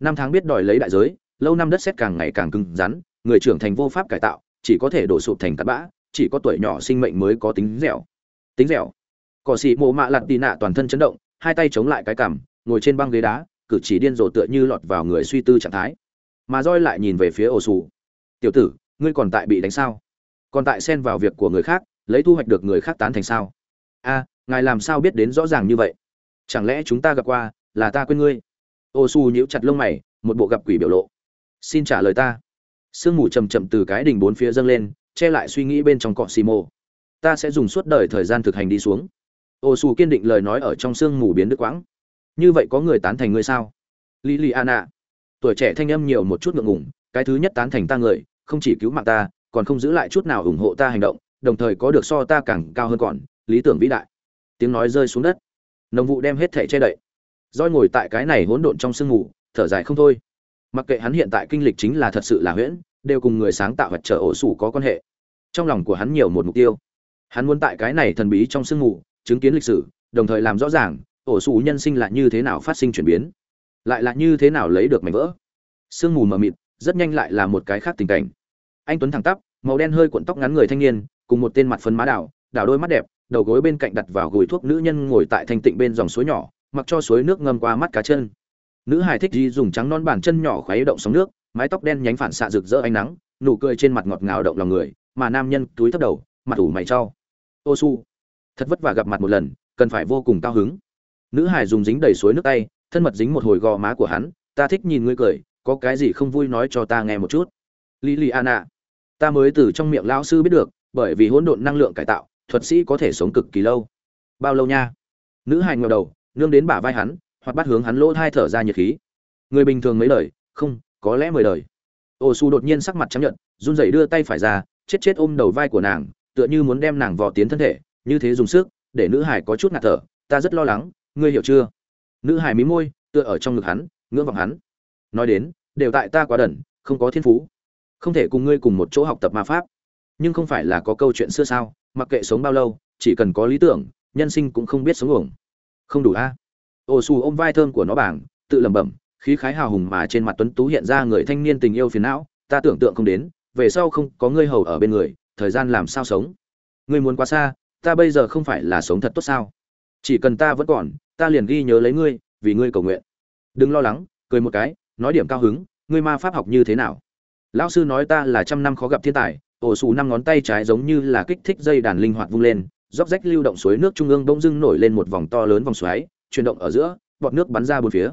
S1: Năm tháng biết đòi lấy đại giới, lâu năm đất xét càng ngày càng cứng rắn, người trưởng thành vô pháp cải tạo chỉ có thể đổ sụp thành tạt bã, chỉ có tuổi nhỏ sinh mệnh mới có tính dẻo. Tính dẻo. Cỏ xì mộ mạ lặt tì nạ toàn thân chấn động, hai tay chống lại cái cằm, ngồi trên băng ghế đá, cử chỉ điên rồ tựa như lọt vào người suy tư trạng thái. Mà roi lại nhìn về phía ổ sù. Tiểu tử, ngươi còn tại bị đánh sao? Còn tại xen vào việc của người khác, lấy thu hoạch được người khác tán thành sao? A, ngài làm sao biết đến rõ ràng như vậy? Chẳng lẽ chúng ta gặp qua là ta quên ngươi? Ô su nhíu chặt lông mày, một bộ gặp quỷ biểu lộ. Xin trả lời ta sương mù chầm chậm từ cái đỉnh bốn phía dâng lên, che lại suy nghĩ bên trong cọ xì mô ta sẽ dùng suốt đời thời gian thực hành đi xuống. Ô xù kiên định lời nói ở trong sương mù biến đứt quãng. Như vậy có người tán thành ngươi sao? Lili anna tuổi trẻ thanh âm nhiều một chút ngượng ngủng cái thứ nhất tán thành ta người, không chỉ cứu mạng ta, còn không giữ lại chút nào ủng hộ ta hành động, đồng thời có được so ta càng cao hơn còn, lý tưởng vĩ đại. Tiếng nói rơi xuống đất. Nồng vụ đem hết thẻ che đậy. Roi ngồi tại cái này hỗn độn trong sương ngủ thở dài không thôi mặc kệ hắn hiện tại kinh lịch chính là thật sự là huyễn, đều cùng người sáng tạo vật trở ổ sủ có quan hệ. Trong lòng của hắn nhiều một mục tiêu. Hắn muốn tại cái này thần bí trong sương mù, chứng kiến lịch sử, đồng thời làm rõ ràng, ổ sủ nhân sinh là như thế nào phát sinh chuyển biến. Lại là như thế nào lấy được mảnh vỡ. Sương mù mờ mịt, rất nhanh lại là một cái khác tình cảnh. Anh tuấn thẳng tắp, màu đen hơi cuộn tóc ngắn người thanh niên, cùng một tên mặt phấn má đảo đảo đôi mắt đẹp, đầu gối bên cạnh đặt vào gối thuốc nữ nhân ngồi tại thanh tịnh bên dòng suối nhỏ, mặc cho suối nước ngâm qua mắt cá chân nữ hài thích di dùng trắng non bàn chân nhỏ khuấy động sóng nước, mái tóc đen nhánh phản xạ rực rỡ ánh nắng, nụ cười trên mặt ngọt ngào động lòng người, mà nam nhân túi thấp đầu, mặt ủ mày cho. Ô su, thật vất vả gặp mặt một lần, cần phải vô cùng cao hứng. Nữ hài dùng dính đầy suối nước tay, thân mật dính một hồi gò má của hắn, ta thích nhìn ngươi cười, có cái gì không vui nói cho ta nghe một chút. Liliana, ta mới từ trong miệng lão sư biết được, bởi vì hỗn độn năng lượng cải tạo, thuật sĩ có thể sống cực kỳ lâu. Bao lâu nha? Nữ hài ngẩng đầu, nương đến bả vai hắn hoặc bắt hướng hắn lỗ thai thở ra nhiệt khí. Người bình thường mấy lời không, có lẽ mười đời. Ô su đột nhiên sắc mặt trắng nhận run rẩy đưa tay phải ra, chết chết ôm đầu vai của nàng, tựa như muốn đem nàng vò tiến thân thể, như thế dùng sức, để nữ hải có chút ngạt thở, ta rất lo lắng, ngươi hiểu chưa? Nữ hải mí môi, tựa ở trong ngực hắn, ngưỡng vọng hắn. Nói đến, đều tại ta quá đần, không có thiên phú. Không thể cùng ngươi cùng một chỗ học tập ma pháp. Nhưng không phải là có câu chuyện xưa sao, mặc kệ sống bao lâu, chỉ cần có lý tưởng, nhân sinh cũng không biết sống uổng. Không đủ a. à? Ô xù ôm vai thơm của nó bảng, tự lẩm bẩm, khí khái hào hùng mà trên mặt tuấn tú hiện ra người thanh niên tình yêu phiền não, ta tưởng tượng không đến, về sau không có ngươi hầu ở bên người, thời gian làm sao sống? Ngươi muốn quá xa, ta bây giờ không phải là sống thật tốt sao? Chỉ cần ta vẫn còn, ta liền ghi nhớ lấy ngươi, vì ngươi cầu nguyện. Đừng lo lắng, cười một cái, nói điểm cao hứng, ngươi ma pháp học như thế nào? Lão sư nói ta là trăm năm khó gặp thiên tài. Ổ xù năm ngón tay trái giống như là kích thích dây đàn linh hoạt vung lên róc rách lưu động suối nước trung ương bỗng dưng nổi lên một vòng to lớn vòng xoáy chuyển động ở giữa, bọt nước bắn ra bốn phía.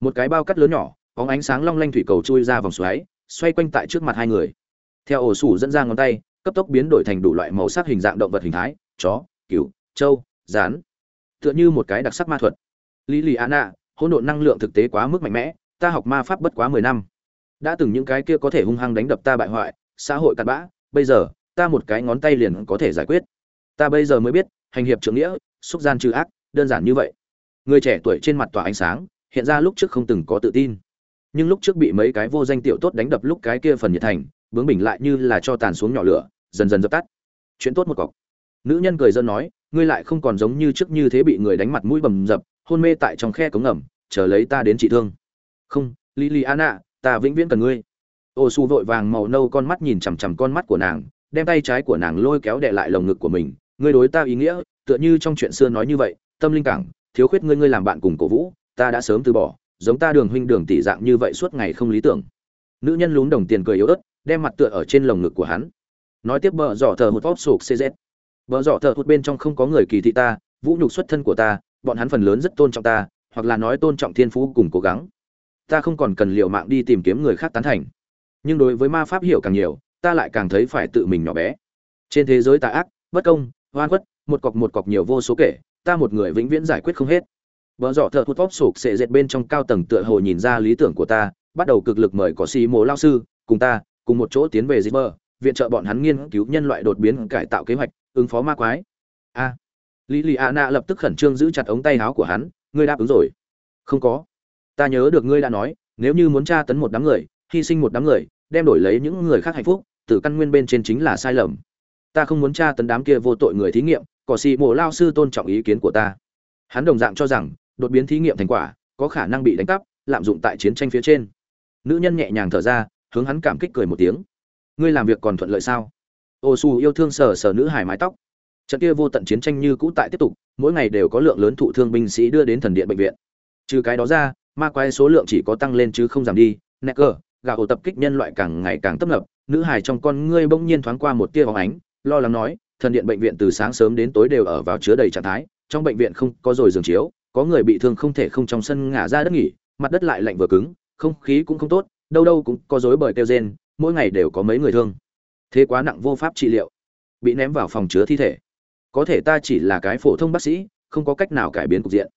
S1: Một cái bao cắt lớn nhỏ có ánh sáng long lanh thủy cầu chui ra vòng xoáy, xoay quanh tại trước mặt hai người. Theo ổ sủ dẫn ra ngón tay, cấp tốc biến đổi thành đủ loại màu sắc hình dạng động vật hình thái, chó, cừu, trâu, rán. Tựa như một cái đặc sắc ma thuật. Lý lì an hỗn độn năng lượng thực tế quá mức mạnh mẽ, ta học ma pháp bất quá mười năm. Đã từng những cái kia có thể hung hăng đánh đập ta bại hoại, xã hội cặn bã, bây giờ, ta một cái ngón tay liền có thể giải quyết. Ta bây giờ mới biết, hành hiệp trưởng nghĩa, xúc gian trừ ác, đơn giản như vậy người trẻ tuổi trên mặt tỏa ánh sáng, hiện ra lúc trước không từng có tự tin. Nhưng lúc trước bị mấy cái vô danh tiểu tốt đánh đập lúc cái kia phần nhiệt thành, bướng bỉnh lại như là cho tàn xuống nhỏ lửa, dần dần dập tắt. Chuyện tốt một cọc. Nữ nhân cười dân nói, ngươi lại không còn giống như trước như thế bị người đánh mặt mũi bầm dập, hôn mê tại trong khe cống ngầm, chờ lấy ta đến trị thương. Không, liliana, ta vĩnh viễn cần ngươi. Ô su vội vàng màu nâu con mắt nhìn chằm chằm con mắt của nàng, đem tay trái của nàng lôi kéo đệ lại lồng ngực của mình. Ngươi đối ta ý nghĩa, tựa như trong chuyện xưa nói như vậy, tâm linh cảng thiếu khuyết ngươi ngươi làm bạn cùng cổ vũ, ta đã sớm từ bỏ, giống ta đường huynh đường tỷ dạng như vậy suốt ngày không lý tưởng. Nữ nhân lún đồng tiền cười yếu ớt, đem mặt tựa ở trên lồng ngực của hắn. Nói tiếp bờ dọ thờ hụt vóp sụp cz bờ dọ thờ hụt bên trong không có người kỳ thị ta, vũ nhục xuất thân của ta, bọn hắn phần lớn rất tôn trọng ta, hoặc là nói tôn trọng thiên phú cùng cố gắng. Ta không còn cần liều mạng đi tìm kiếm người khác tán thành. Nhưng đối với ma pháp hiểu càng nhiều, ta lại càng thấy phải tự mình nhỏ bé. Trên thế giới tà ác, bất công, oan khuất, một cọc một cọc nhiều vô số kể ta một người vĩnh viễn giải quyết không hết. Vợ dọ thợ hút vóp sụp sệ dệt bên trong cao tầng tựa hồ nhìn ra lý tưởng của ta bắt đầu cực lực mời có xì mồ lao sư cùng ta cùng một chỗ tiến về dịch bờ. viện trợ bọn hắn nghiên cứu nhân loại đột biến cải tạo kế hoạch ứng phó ma quái. A. À, lý lì a na lập tức khẩn trương giữ chặt ống tay áo của hắn ngươi đáp ứng rồi. Không có. Ta nhớ được ngươi đã nói nếu như muốn tra tấn một đám người hy sinh một đám người đem đổi lấy những người khác hạnh phúc từ căn nguyên bên trên chính là sai lầm. Ta không muốn tra tấn đám kia vô tội người thí nghiệm cỏ xì mồ lao sư tôn trọng ý kiến của ta. Hắn đồng dạng cho rằng, đột biến thí nghiệm thành quả, có khả năng bị đánh cắp, lạm dụng tại chiến tranh phía trên. Nữ nhân nhẹ nhàng thở ra, hướng hắn cảm kích cười một tiếng. Ngươi làm việc còn thuận lợi sao? Ô su yêu thương sờ sờ nữ hải mái tóc. Trận kia vô tận chiến tranh như cũ tại tiếp tục, mỗi ngày đều có lượng lớn thụ thương binh sĩ đưa đến thần điện bệnh viện. Trừ cái đó ra, ma quái số lượng chỉ có tăng lên chứ không giảm đi. Necker gà ổ tập kích nhân loại càng ngày càng tấp nập, nữ hải trong con ngươi bỗng nhiên thoáng qua một tia bóng ánh, lo lắng nói thần điện bệnh viện từ sáng sớm đến tối đều ở vào chứa đầy trạng thái, trong bệnh viện không có rồi giường chiếu, có người bị thương không thể không trong sân ngả ra đất nghỉ, mặt đất lại lạnh vừa cứng, không khí cũng không tốt, đâu đâu cũng có rối bời kêu rên, mỗi ngày đều có mấy người thương. Thế quá nặng vô pháp trị liệu, bị ném vào phòng chứa thi thể. Có thể ta chỉ là cái phổ thông bác sĩ, không có cách nào cải biến cục diện.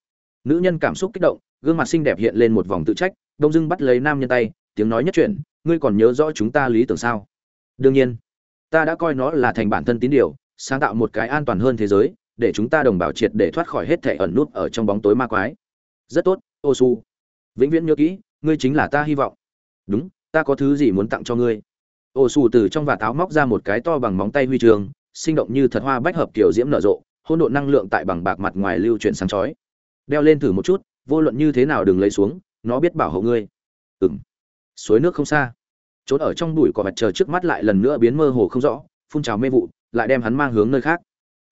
S1: Nữ nhân cảm xúc kích động, gương mặt xinh đẹp hiện lên một vòng tự trách, đông dưng bắt lấy nam nhân tay, tiếng nói nhất chuyện ngươi còn nhớ rõ chúng ta lý tưởng sao? Đương nhiên, ta đã coi nó là thành bản thân tín điều sáng tạo một cái an toàn hơn thế giới, để chúng ta đồng bào triệt để thoát khỏi hết thể ẩn nút ở trong bóng tối ma quái. Rất tốt ô su vĩnh viễn nhớ kỹ, ngươi chính là ta hy vọng. Đúng, ta có thứ gì muốn tặng cho ngươi? Ô su từ trong và táo móc ra một cái to bằng móng tay huy trường, sinh động như thật hoa bách hợp kiểu diễm nở rộ hôn độn năng lượng tại bằng bạc mặt ngoài lưu chuyển sáng chói. Đeo lên thử một chút, vô luận như thế nào đừng lấy xuống, nó biết bảo hộ ngươi. Ừng suối nước không xa. Trốn ở trong bụi cỏ mặt trời trước mắt lại lần nữa biến mơ hồ không rõ, phun trào mê vụ lại đem hắn mang hướng nơi khác.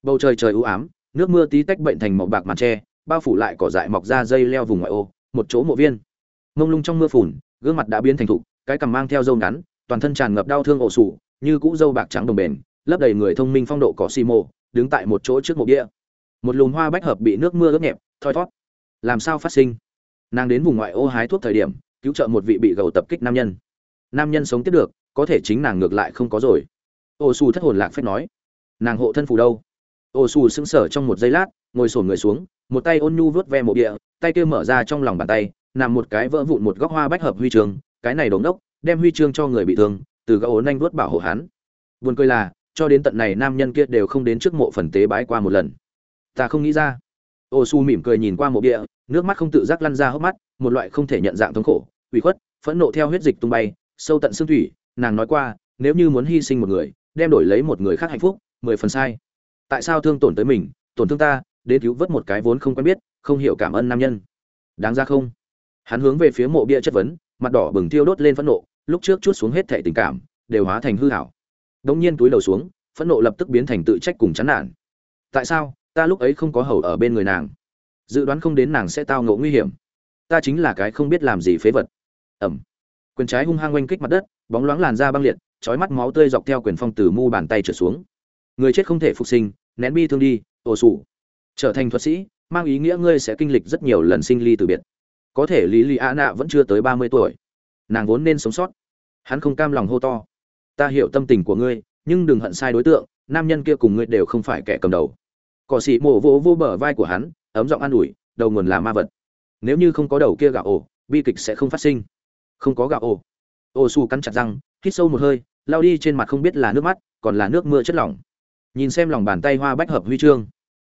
S1: Bầu trời trời u ám, nước mưa tí tách bệnh thành màu bạc màn tre, bao phủ lại cỏ dại mọc ra dây leo vùng ngoại ô, một chỗ mộ viên. Mông lung trong mưa phùn, gương mặt đã biến thành thục, cái cằm mang theo dâu ngắn, toàn thân tràn ngập đau thương ổ sủ, như cũ dâu bạc trắng đồng bền, lấp đầy người thông minh phong độ cỏ xi mộ đứng tại một chỗ trước mộ bia. Một lùm hoa bách hợp bị nước mưa ướt nhẹp, thoi thót. Làm sao phát sinh? Nàng đến vùng ngoại ô hái thuốc thời điểm, cứu trợ một vị bị gầu tập kích nam nhân. Nam nhân sống tiếp được, có thể chính nàng ngược lại không có rồi ô su thất hồn lạc phép nói, nàng hộ thân phù đâu? Ô su sững sờ trong một giây lát, ngồi sổn người xuống, một tay ôn nhu vớt ve mộ địa, tay kia mở ra trong lòng bàn tay, nằm một cái vỡ vụn một góc hoa bách hợp huy chương cái này đống đốc, đem huy chương cho người bị thương, từ gã ốn anh vớt bảo hộ hắn. Buồn cười là, cho đến tận này nam nhân kia đều không đến trước mộ phần tế bái qua một lần. Ta không nghĩ ra. Ô su mỉm cười nhìn qua mộ địa, nước mắt không tự giác lăn ra hốc mắt, một loại không thể nhận dạng thống khổ, ủy khuất, phẫn nộ theo huyết dịch tung bay, sâu tận xương thủy, nàng nói qua, nếu như muốn hy sinh một người đem đổi lấy một người khác hạnh phúc, mười phần sai. Tại sao thương tổn tới mình, tổn thương ta, đến cứu vớt một cái vốn không quen biết, không hiểu cảm ơn nam nhân. Đáng ra không? Hắn hướng về phía mộ bia chất vấn, mặt đỏ bừng tiêu đốt lên phẫn nộ, lúc trước chút xuống hết thệ tình cảm, đều hóa thành hư hảo. Đông nhiên túi đầu xuống, phẫn nộ lập tức biến thành tự trách cùng chán nản. Tại sao, ta lúc ấy không có hầu ở bên người nàng? Dự đoán không đến nàng sẽ tao ngộ nguy hiểm. Ta chính là cái không biết làm gì phế vật. Ẩm. Quyền trái hung hăng oanh kích mặt đất, bóng loáng làn da băng liệt trói mắt máu tươi dọc theo quyền phong từ mu bàn tay trở xuống. Người chết không thể phục sinh, nén bi thương đi ồ sủ. Trở thành thuật sĩ, mang ý nghĩa ngươi sẽ kinh lịch rất nhiều lần sinh ly từ biệt. Có thể lý lý a nạ vẫn chưa tới ba mươi tuổi. Nàng vốn nên sống sót. Hắn không cam lòng hô to. Ta hiểu tâm tình của ngươi, nhưng đừng hận sai đối tượng, nam nhân kia cùng ngươi đều không phải kẻ cầm đầu. Cỏ sĩ mổ vỗ vô bờ vai của hắn, ấm giọng an ủi, đầu nguồn là ma vật. Nếu như không có đầu kia gạo ổ, bi kịch sẽ không phát sinh. Không có gạo ổ. Ô su cắn chặt răng hít sâu một hơi, lao đi trên mặt không biết là nước mắt, còn là nước mưa chất lỏng. Nhìn xem lòng bàn tay hoa bách hợp huy chương.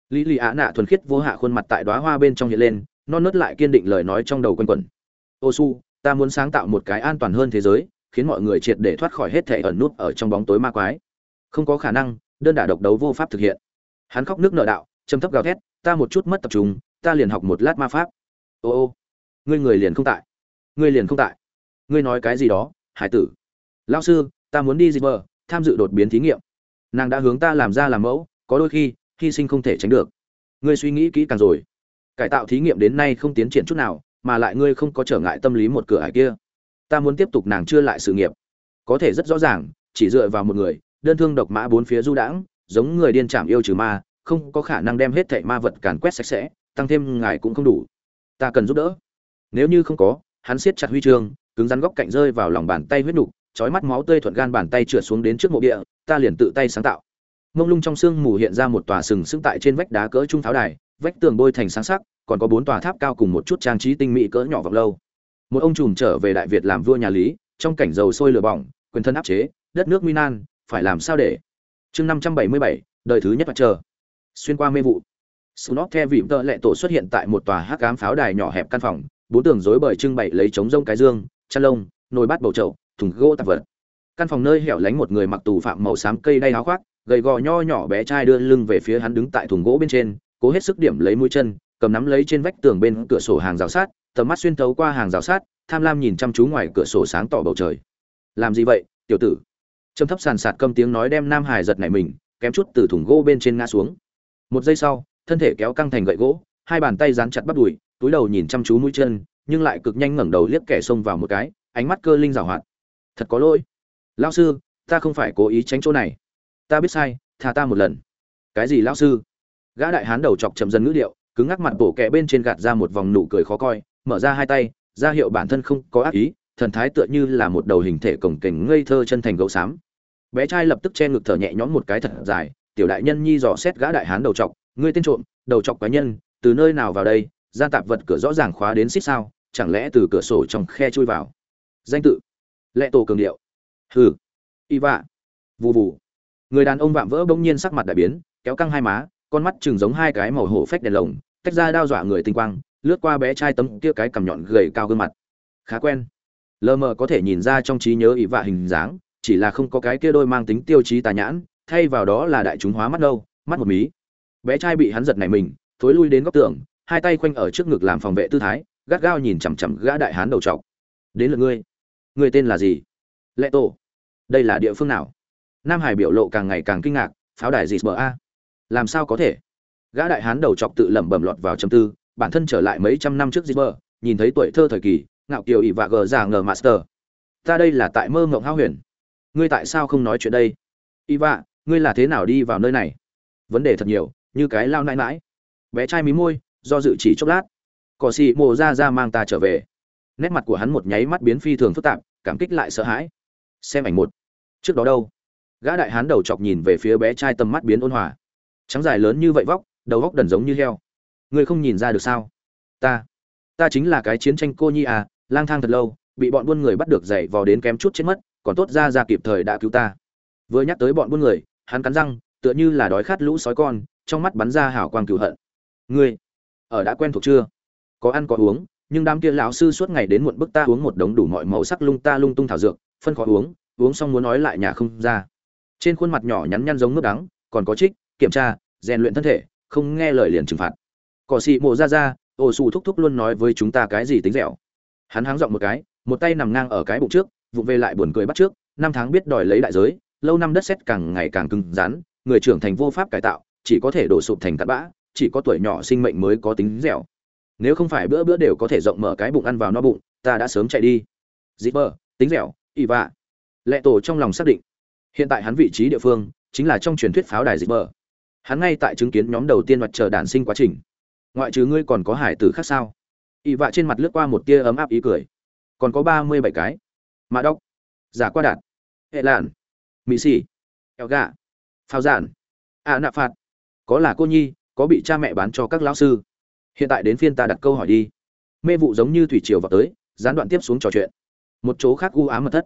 S1: Lý lì ạ nạ thuần khiết vô hạ khuôn mặt tại đoá hoa bên trong hiện lên, non nớt lại kiên định lời nói trong đầu quanh quẩn. Ô su, ta muốn sáng tạo một cái an toàn hơn thế giới, khiến mọi người triệt để thoát khỏi hết thể ẩn nút ở trong bóng tối ma quái. Không có khả năng, đơn đả độc đấu vô pháp thực hiện. Hắn khóc nước nợ đạo châm thấp gào thét, ta một chút mất tập trung, ta liền học một lát ma pháp. Ô ô, ngươi người liền không tại, ngươi liền không tại. Ngươi nói cái gì đó, hải tử lao sư, ta muốn đi dịch vợ tham dự đột biến thí nghiệm. Nàng đã hướng ta làm ra làm mẫu, có đôi khi, hy sinh không thể tránh được. Ngươi suy nghĩ kỹ càng rồi. Cải tạo thí nghiệm đến nay không tiến triển chút nào, mà lại ngươi không có trở ngại tâm lý một cửa ải kia. Ta muốn tiếp tục nàng chưa lại sự nghiệp. Có thể rất rõ ràng, chỉ dựa vào một người, đơn thương độc mã bốn phía du đãng, giống người điên chạm yêu trừ ma, không có khả năng đem hết thệ ma vật càn quét sạch sẽ, tăng thêm ngài cũng không đủ. Ta cần giúp đỡ. Nếu như không có, hắn siết chặt huy chương, cứng rắn góc cạnh rơi vào lòng bàn tay huyết nục chói mắt máu tươi thuận gan bàn tay trượt xuống đến trước mộ địa ta liền tự tay sáng tạo. Mông lung trong sương mù hiện ra một tòa sừng sững tại trên vách đá cỡ trung tháo đài vách tường bôi thành sáng sắc còn có bốn tòa tháp cao cùng một chút trang trí tinh mỹ cỡ nhỏ vọng lâu. Một ông trùm trở về đại việt làm vua nhà lý trong cảnh dầu sôi lửa bỏng quyền thân áp chế đất nước minan phải làm sao để? Chương năm trăm bảy mươi bảy đời thứ nhất mặt trời. xuyên qua mê vụ. Snot theo vị tợ lệ tổ xuất hiện tại một tòa hắc ám pháo đài nhỏ hẹp căn phòng, bốn tường rối bời trưng bày lấy trống rông cái dương, chăn lông, nồi bát bầu chậu, thùng gỗ tạp vật. Căn phòng nơi hẻo lánh một người mặc tù phạm màu xám cây đay áo khoác, gầy gò nho nhỏ bé trai đưa lưng về phía hắn đứng tại thùng gỗ bên trên, cố hết sức điểm lấy mũi chân, cầm nắm lấy trên vách tường bên cửa sổ hàng rào sát, tầm mắt xuyên thấu qua hàng rào sát, tham lam nhìn chăm chú ngoài cửa sổ sáng tỏ bầu trời. Làm gì vậy, tiểu tử? Trầm thấp sàn sạt câm tiếng nói đem Nam Hải giật nảy mình, kém chút từ thùng gỗ bên trên ngã xuống. Một giây sau, thân thể kéo căng thành gậy gỗ, hai bàn tay dán chặt bắt đùi, túi đầu nhìn chăm chú mũi chân, nhưng lại cực nhanh ngẩng đầu liếc kẻ xông vào một cái, ánh mắt cơ linh rào hoạt. Thật có lỗi. Lão sư, ta không phải cố ý tránh chỗ này. Ta biết sai, tha ta một lần. Cái gì lão sư? Gã đại hán đầu chọc chậm dần ngữ điệu, cứng ngắc mặt bổ kẹ bên trên gạt ra một vòng nụ cười khó coi, mở ra hai tay, ra hiệu bản thân không có ác ý, thần thái tựa như là một đầu hình thể cổng kềnh ngây thơ chân thành gấu xám. Bé trai lập tức che ngực thở nhẹ nhõm một cái thật dài, tiểu đại nhân nhi dò xét gã đại hán đầu trọc, ngươi tên trộm đầu chọc cá nhân từ nơi nào vào đây gian tạp vật cửa rõ ràng khóa đến xích sao chẳng lẽ từ cửa sổ trong khe chui vào danh tự lệ tổ cường điệu. Hừ. Y vạ. Vù vù. Người đàn ông vạm vỡ bỗng nhiên sắc mặt đại biến, kéo căng hai má, con mắt chừng giống hai cái màu hổ phách đèn lồng, tách ra đao dọa người tinh quang, lướt qua bé trai tấm kia cái cằm nhọn gầy cao gương mặt. Khá quen. Lờ mờ có thể nhìn ra trong trí nhớ ỷ vạ hình dáng, chỉ là không có cái kia đôi mang tính tiêu chí tà nhãn, thay vào đó là đại chúng hóa mắt đâu, mắt một mí. Bé trai bị hắn giật này mình, thối lui đến góc tường, hai tay khoanh ở trước ngực làm phòng vệ tư thái, gắt gao nhìn chằm chằm gã đại hán đầu trọc. Đến lượt ngươi. Người tên là gì lệ tổ đây là địa phương nào nam hải biểu lộ càng ngày càng kinh ngạc pháo đài gì bờ a làm sao có thể gã đại hán đầu chọc tự lẩm bẩm lọt vào châm tư bản thân trở lại mấy trăm năm trước Zipper, nhìn thấy tuổi thơ thời kỳ, ngạo kiều ỷ và gờ già ngờ master. Ta đây là tại mơ mộng hao huyền. Ngươi tại sao không nói chuyện đây? Iva, ngươi là thế nào đi vào nơi này? Vấn đề thật nhiều, như cái lao nãi nãi. Bé trai mí môi, do dự chỉ chốc lát. Cỏ xì mồ ra ra mang ta trở về. Nét mặt của hắn một nháy mắt biến phi thường phức tạp, cảm kích lại sợ hãi. Xem ảnh một. Trước đó đâu? Gã đại hán đầu chọc nhìn về phía bé trai tầm mắt biến ôn hòa. Trắng dài lớn như vậy vóc, đầu góc đần giống như heo ngươi không nhìn ra được sao ta ta chính là cái chiến tranh cô nhi à lang thang thật lâu bị bọn buôn người bắt được dậy vò đến kém chút chết mất còn tốt ra ra kịp thời đã cứu ta vừa nhắc tới bọn buôn người hắn cắn răng tựa như là đói khát lũ sói con trong mắt bắn ra hảo quang cửu hận ngươi ở đã quen thuộc chưa có ăn có uống nhưng đám kia lão sư suốt ngày đến muộn bức ta uống một đống đủ mọi màu sắc lung ta lung tung thảo dược, phân khó uống uống xong muốn nói lại nhà không ra. Trên khuôn mặt nhỏ nhắn nhăn giống nước đắng, còn có trích, kiểm tra, rèn luyện thân thể, không nghe lời liền trừng phạt. Cỏ xì mộ ra ra ổ xù thúc thúc luôn nói với chúng ta cái gì tính dẻo. Hắn háng giọng một cái, một tay nằm ngang ở cái bụng trước, vụng về lại buồn cười bắt trước, năm tháng biết đòi lấy đại giới, lâu năm đất sét càng ngày càng cứng rắn, người trưởng thành vô pháp cải tạo, chỉ có thể đổ sụp thành cát bã, chỉ có tuổi nhỏ sinh mệnh mới có tính dẻo nếu không phải bữa bữa đều có thể rộng mở cái bụng ăn vào no bụng, ta đã sớm chạy đi. Dĩ bờ, tính dẻo ỵ vạ. Lệ tổ trong lòng xác định. Hiện tại hắn vị trí địa phương chính là trong truyền thuyết pháo đài dĩ bờ. Hắn ngay tại chứng kiến nhóm đầu tiên mặt chờ đản sinh quá trình. Ngoại trừ ngươi còn có hải tử khác sao? Ỵ vạ trên mặt lướt qua một tia ấm áp ý cười. Còn có ba mươi bảy cái. Mã đốc. Giả qua đạt. Hệ lạn. Mỹ xì eo gà. Phao giản. À nạ phạt. Có là cô nhi, có bị cha mẹ bán cho các lão sư hiện tại đến phiên ta đặt câu hỏi đi. Mê vụ giống như thủy triều vào tới, gián đoạn tiếp xuống trò chuyện. Một chỗ khác u ám mật thất.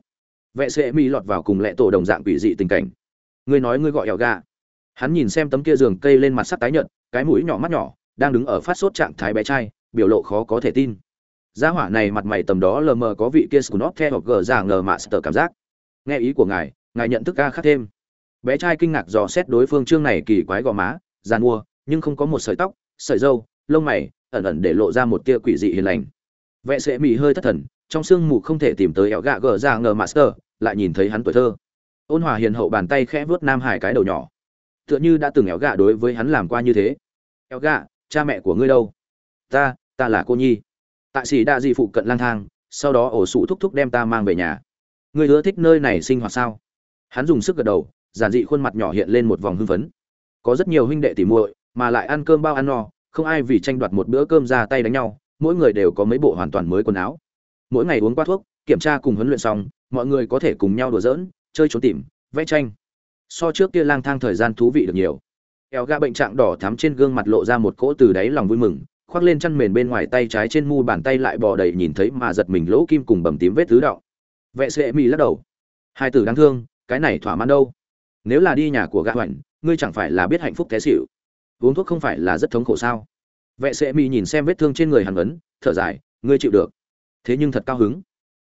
S1: Vệ sệ mỹ lọt vào cùng lệ tổ đồng dạng quỷ dị tình cảnh. Ngươi nói ngươi gọi eo gà. Hắn nhìn xem tấm kia giường cây lên mặt sắt tái nhợt, cái mũi nhỏ mắt nhỏ, đang đứng ở phát sốt trạng thái bé trai, biểu lộ khó có thể tin. Gia hỏa này mặt mày tầm đó lờ mờ có vị kia scunop theo hoặc gờ ra ngờ mạ sờ cảm giác. Nghe ý của ngài ngài nhận thức ca khác thêm. Bé trai kinh ngạc dò xét đối phương trương này kỳ quái gò má, giàn mua, nhưng không có một sợi tóc, sợi râu lông mày, ẩn ẩn để lộ ra một tia quỷ dị hiền lành. Vệ sẽ mỉ hơi thất thần, trong sương mù không thể tìm tới ẻo gạ gờ ra ngờ master, lại nhìn thấy hắn tuổi thơ. Ôn hòa hiền hậu bàn tay khẽ vớt nam hải cái đầu nhỏ. Tựa như đã từng ẻo gạ đối với hắn làm qua như thế. Ẻo gạ, cha mẹ của ngươi đâu? Ta ta là cô nhi. Tại sĩ đa di phụ cận lang thang, sau đó ổ sụ thúc thúc đem ta mang về nhà. Ngươi ưa thích nơi này sinh hoạt sao? Hắn dùng sức gật đầu, giản dị khuôn mặt nhỏ hiện lên một vòng hưng phấn. Có rất nhiều huynh đệ tỉ muội, mà lại ăn cơm bao ăn no không ai vì tranh đoạt một bữa cơm ra tay đánh nhau, mỗi người đều có mấy bộ hoàn toàn mới quần áo. Mỗi ngày uống qua thuốc, kiểm tra cùng huấn luyện xong, mọi người có thể cùng nhau đùa giỡn, chơi trốn tìm, vẽ tranh. So trước kia lang thang thời gian thú vị được nhiều. Eo ga bệnh trạng đỏ thắm trên gương mặt lộ ra một cỗ từ đáy lòng vui mừng, khoác lên chăn mền bên ngoài tay trái trên mu bàn tay lại bò đầy nhìn thấy mà giật mình lỗ kim cùng bầm tím vết tứ đạo vệ sệ mỹ lắc đầu. Hai tử đáng thương, cái này thỏa mãn đâu? Nếu là đi nhà của gã hoành, ngươi chẳng phải là biết hạnh phúc thế xỉu uống thuốc không phải là rất thống khổ sao? Vệ sệ mỹ nhìn xem vết thương trên người hàn ấn, thở dài, ngươi chịu được. Thế nhưng thật cao hứng.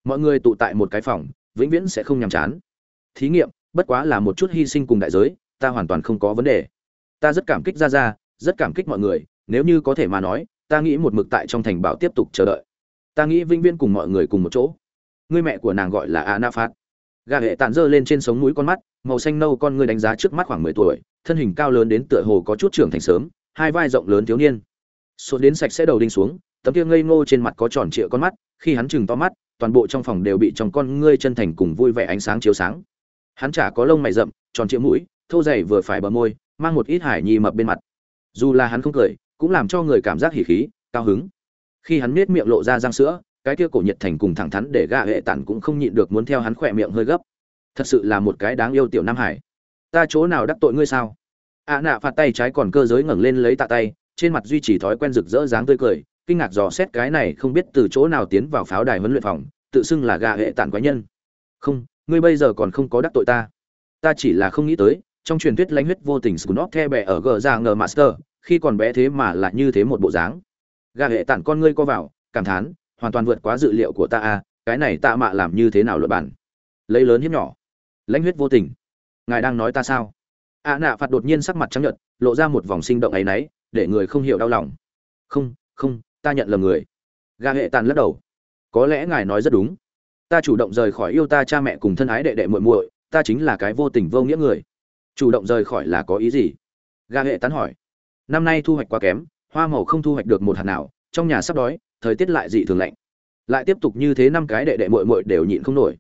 S1: Mọi người tụ tại một cái phòng, vĩnh viễn sẽ không nhàm chán. Thí nghiệm, bất quá là một chút hy sinh cùng đại giới, ta hoàn toàn không có vấn đề. Ta rất cảm kích ra ra rất cảm kích mọi người, nếu như có thể mà nói, ta nghĩ một mực tại trong thành bảo tiếp tục chờ đợi. Ta nghĩ vĩnh viễn cùng mọi người cùng một chỗ. Người mẹ của nàng gọi là A Na Phát. Gà hệ tản dơ lên trên sống mũi con mắt, màu xanh nâu con người đánh giá trước mắt khoảng mười tuổi, thân hình cao lớn đến tựa hồ có chút trưởng thành sớm, hai vai rộng lớn thiếu niên. số đến sạch sẽ đầu đinh xuống, tấm kia ngây ngô trên mặt có tròn trịa con mắt, khi hắn chừng to mắt, toàn bộ trong phòng đều bị trong con ngươi chân thành cùng vui vẻ ánh sáng chiếu sáng. Hắn chả có lông mày rậm, tròn trịa mũi, thô dày vừa phải bờ môi, mang một ít hải nhi mập bên mặt dù là hắn không cười cũng làm cho người cảm giác hỉ khí cao hứng khi hắn nết miệng lộ ra răng sữa cái kia cổ nhiệt thành cùng thẳng thắn để gạ hệ tản cũng không nhịn được muốn theo hắn khỏe miệng hơi gấp. Thật sự là một cái đáng yêu tiểu nam hải. Ta chỗ nào đắc tội ngươi sao? Ạ nạ phạt tay trái còn cơ giới ngẩng lên lấy tạ tay, trên mặt duy trì thói quen rực rỡ dáng tươi cười, kinh ngạc dò xét cái này không biết từ chỗ nào tiến vào pháo đài huấn luyện phòng, tự xưng là gã hệ tản quái nhân. Không, ngươi bây giờ còn không có đắc tội ta. Ta chỉ là không nghĩ tới, trong truyền thuyết lãnh huyết vô tình scunop the bè ở gờ ra ngờ master, khi còn bé thế mà lại như thế một bộ dáng. Gà hệ tản con ngươi co vào, cảm thán hoàn toàn vượt quá dự liệu của ta à cái này tạ mạ làm như thế nào luật bản? Lấy lớn hiếp nhỏ. Lãnh huyết vô tình. Ngài đang nói ta sao? A à nạ phạt đột nhiên sắc mặt trắng nhợt, lộ ra một vòng sinh động ấy náy, để người không hiểu đau lòng. Không không, ta nhận lầm người. Gà hệ tàn lắc đầu. Có lẽ ngài nói rất đúng. Ta chủ động rời khỏi yêu ta cha mẹ cùng thân ái đệ đệ muội muội, ta chính là cái vô tình vô nghĩa người. Chủ động rời khỏi là có ý gì? Gà hệ tán hỏi. Năm nay thu hoạch quá kém, hoa màu không thu hoạch được một hạt nào, trong nhà sắp đói thời tiết lại dị thường lạnh. Lại tiếp tục như thế năm cái đệ đệ muội muội đều nhịn không nổi.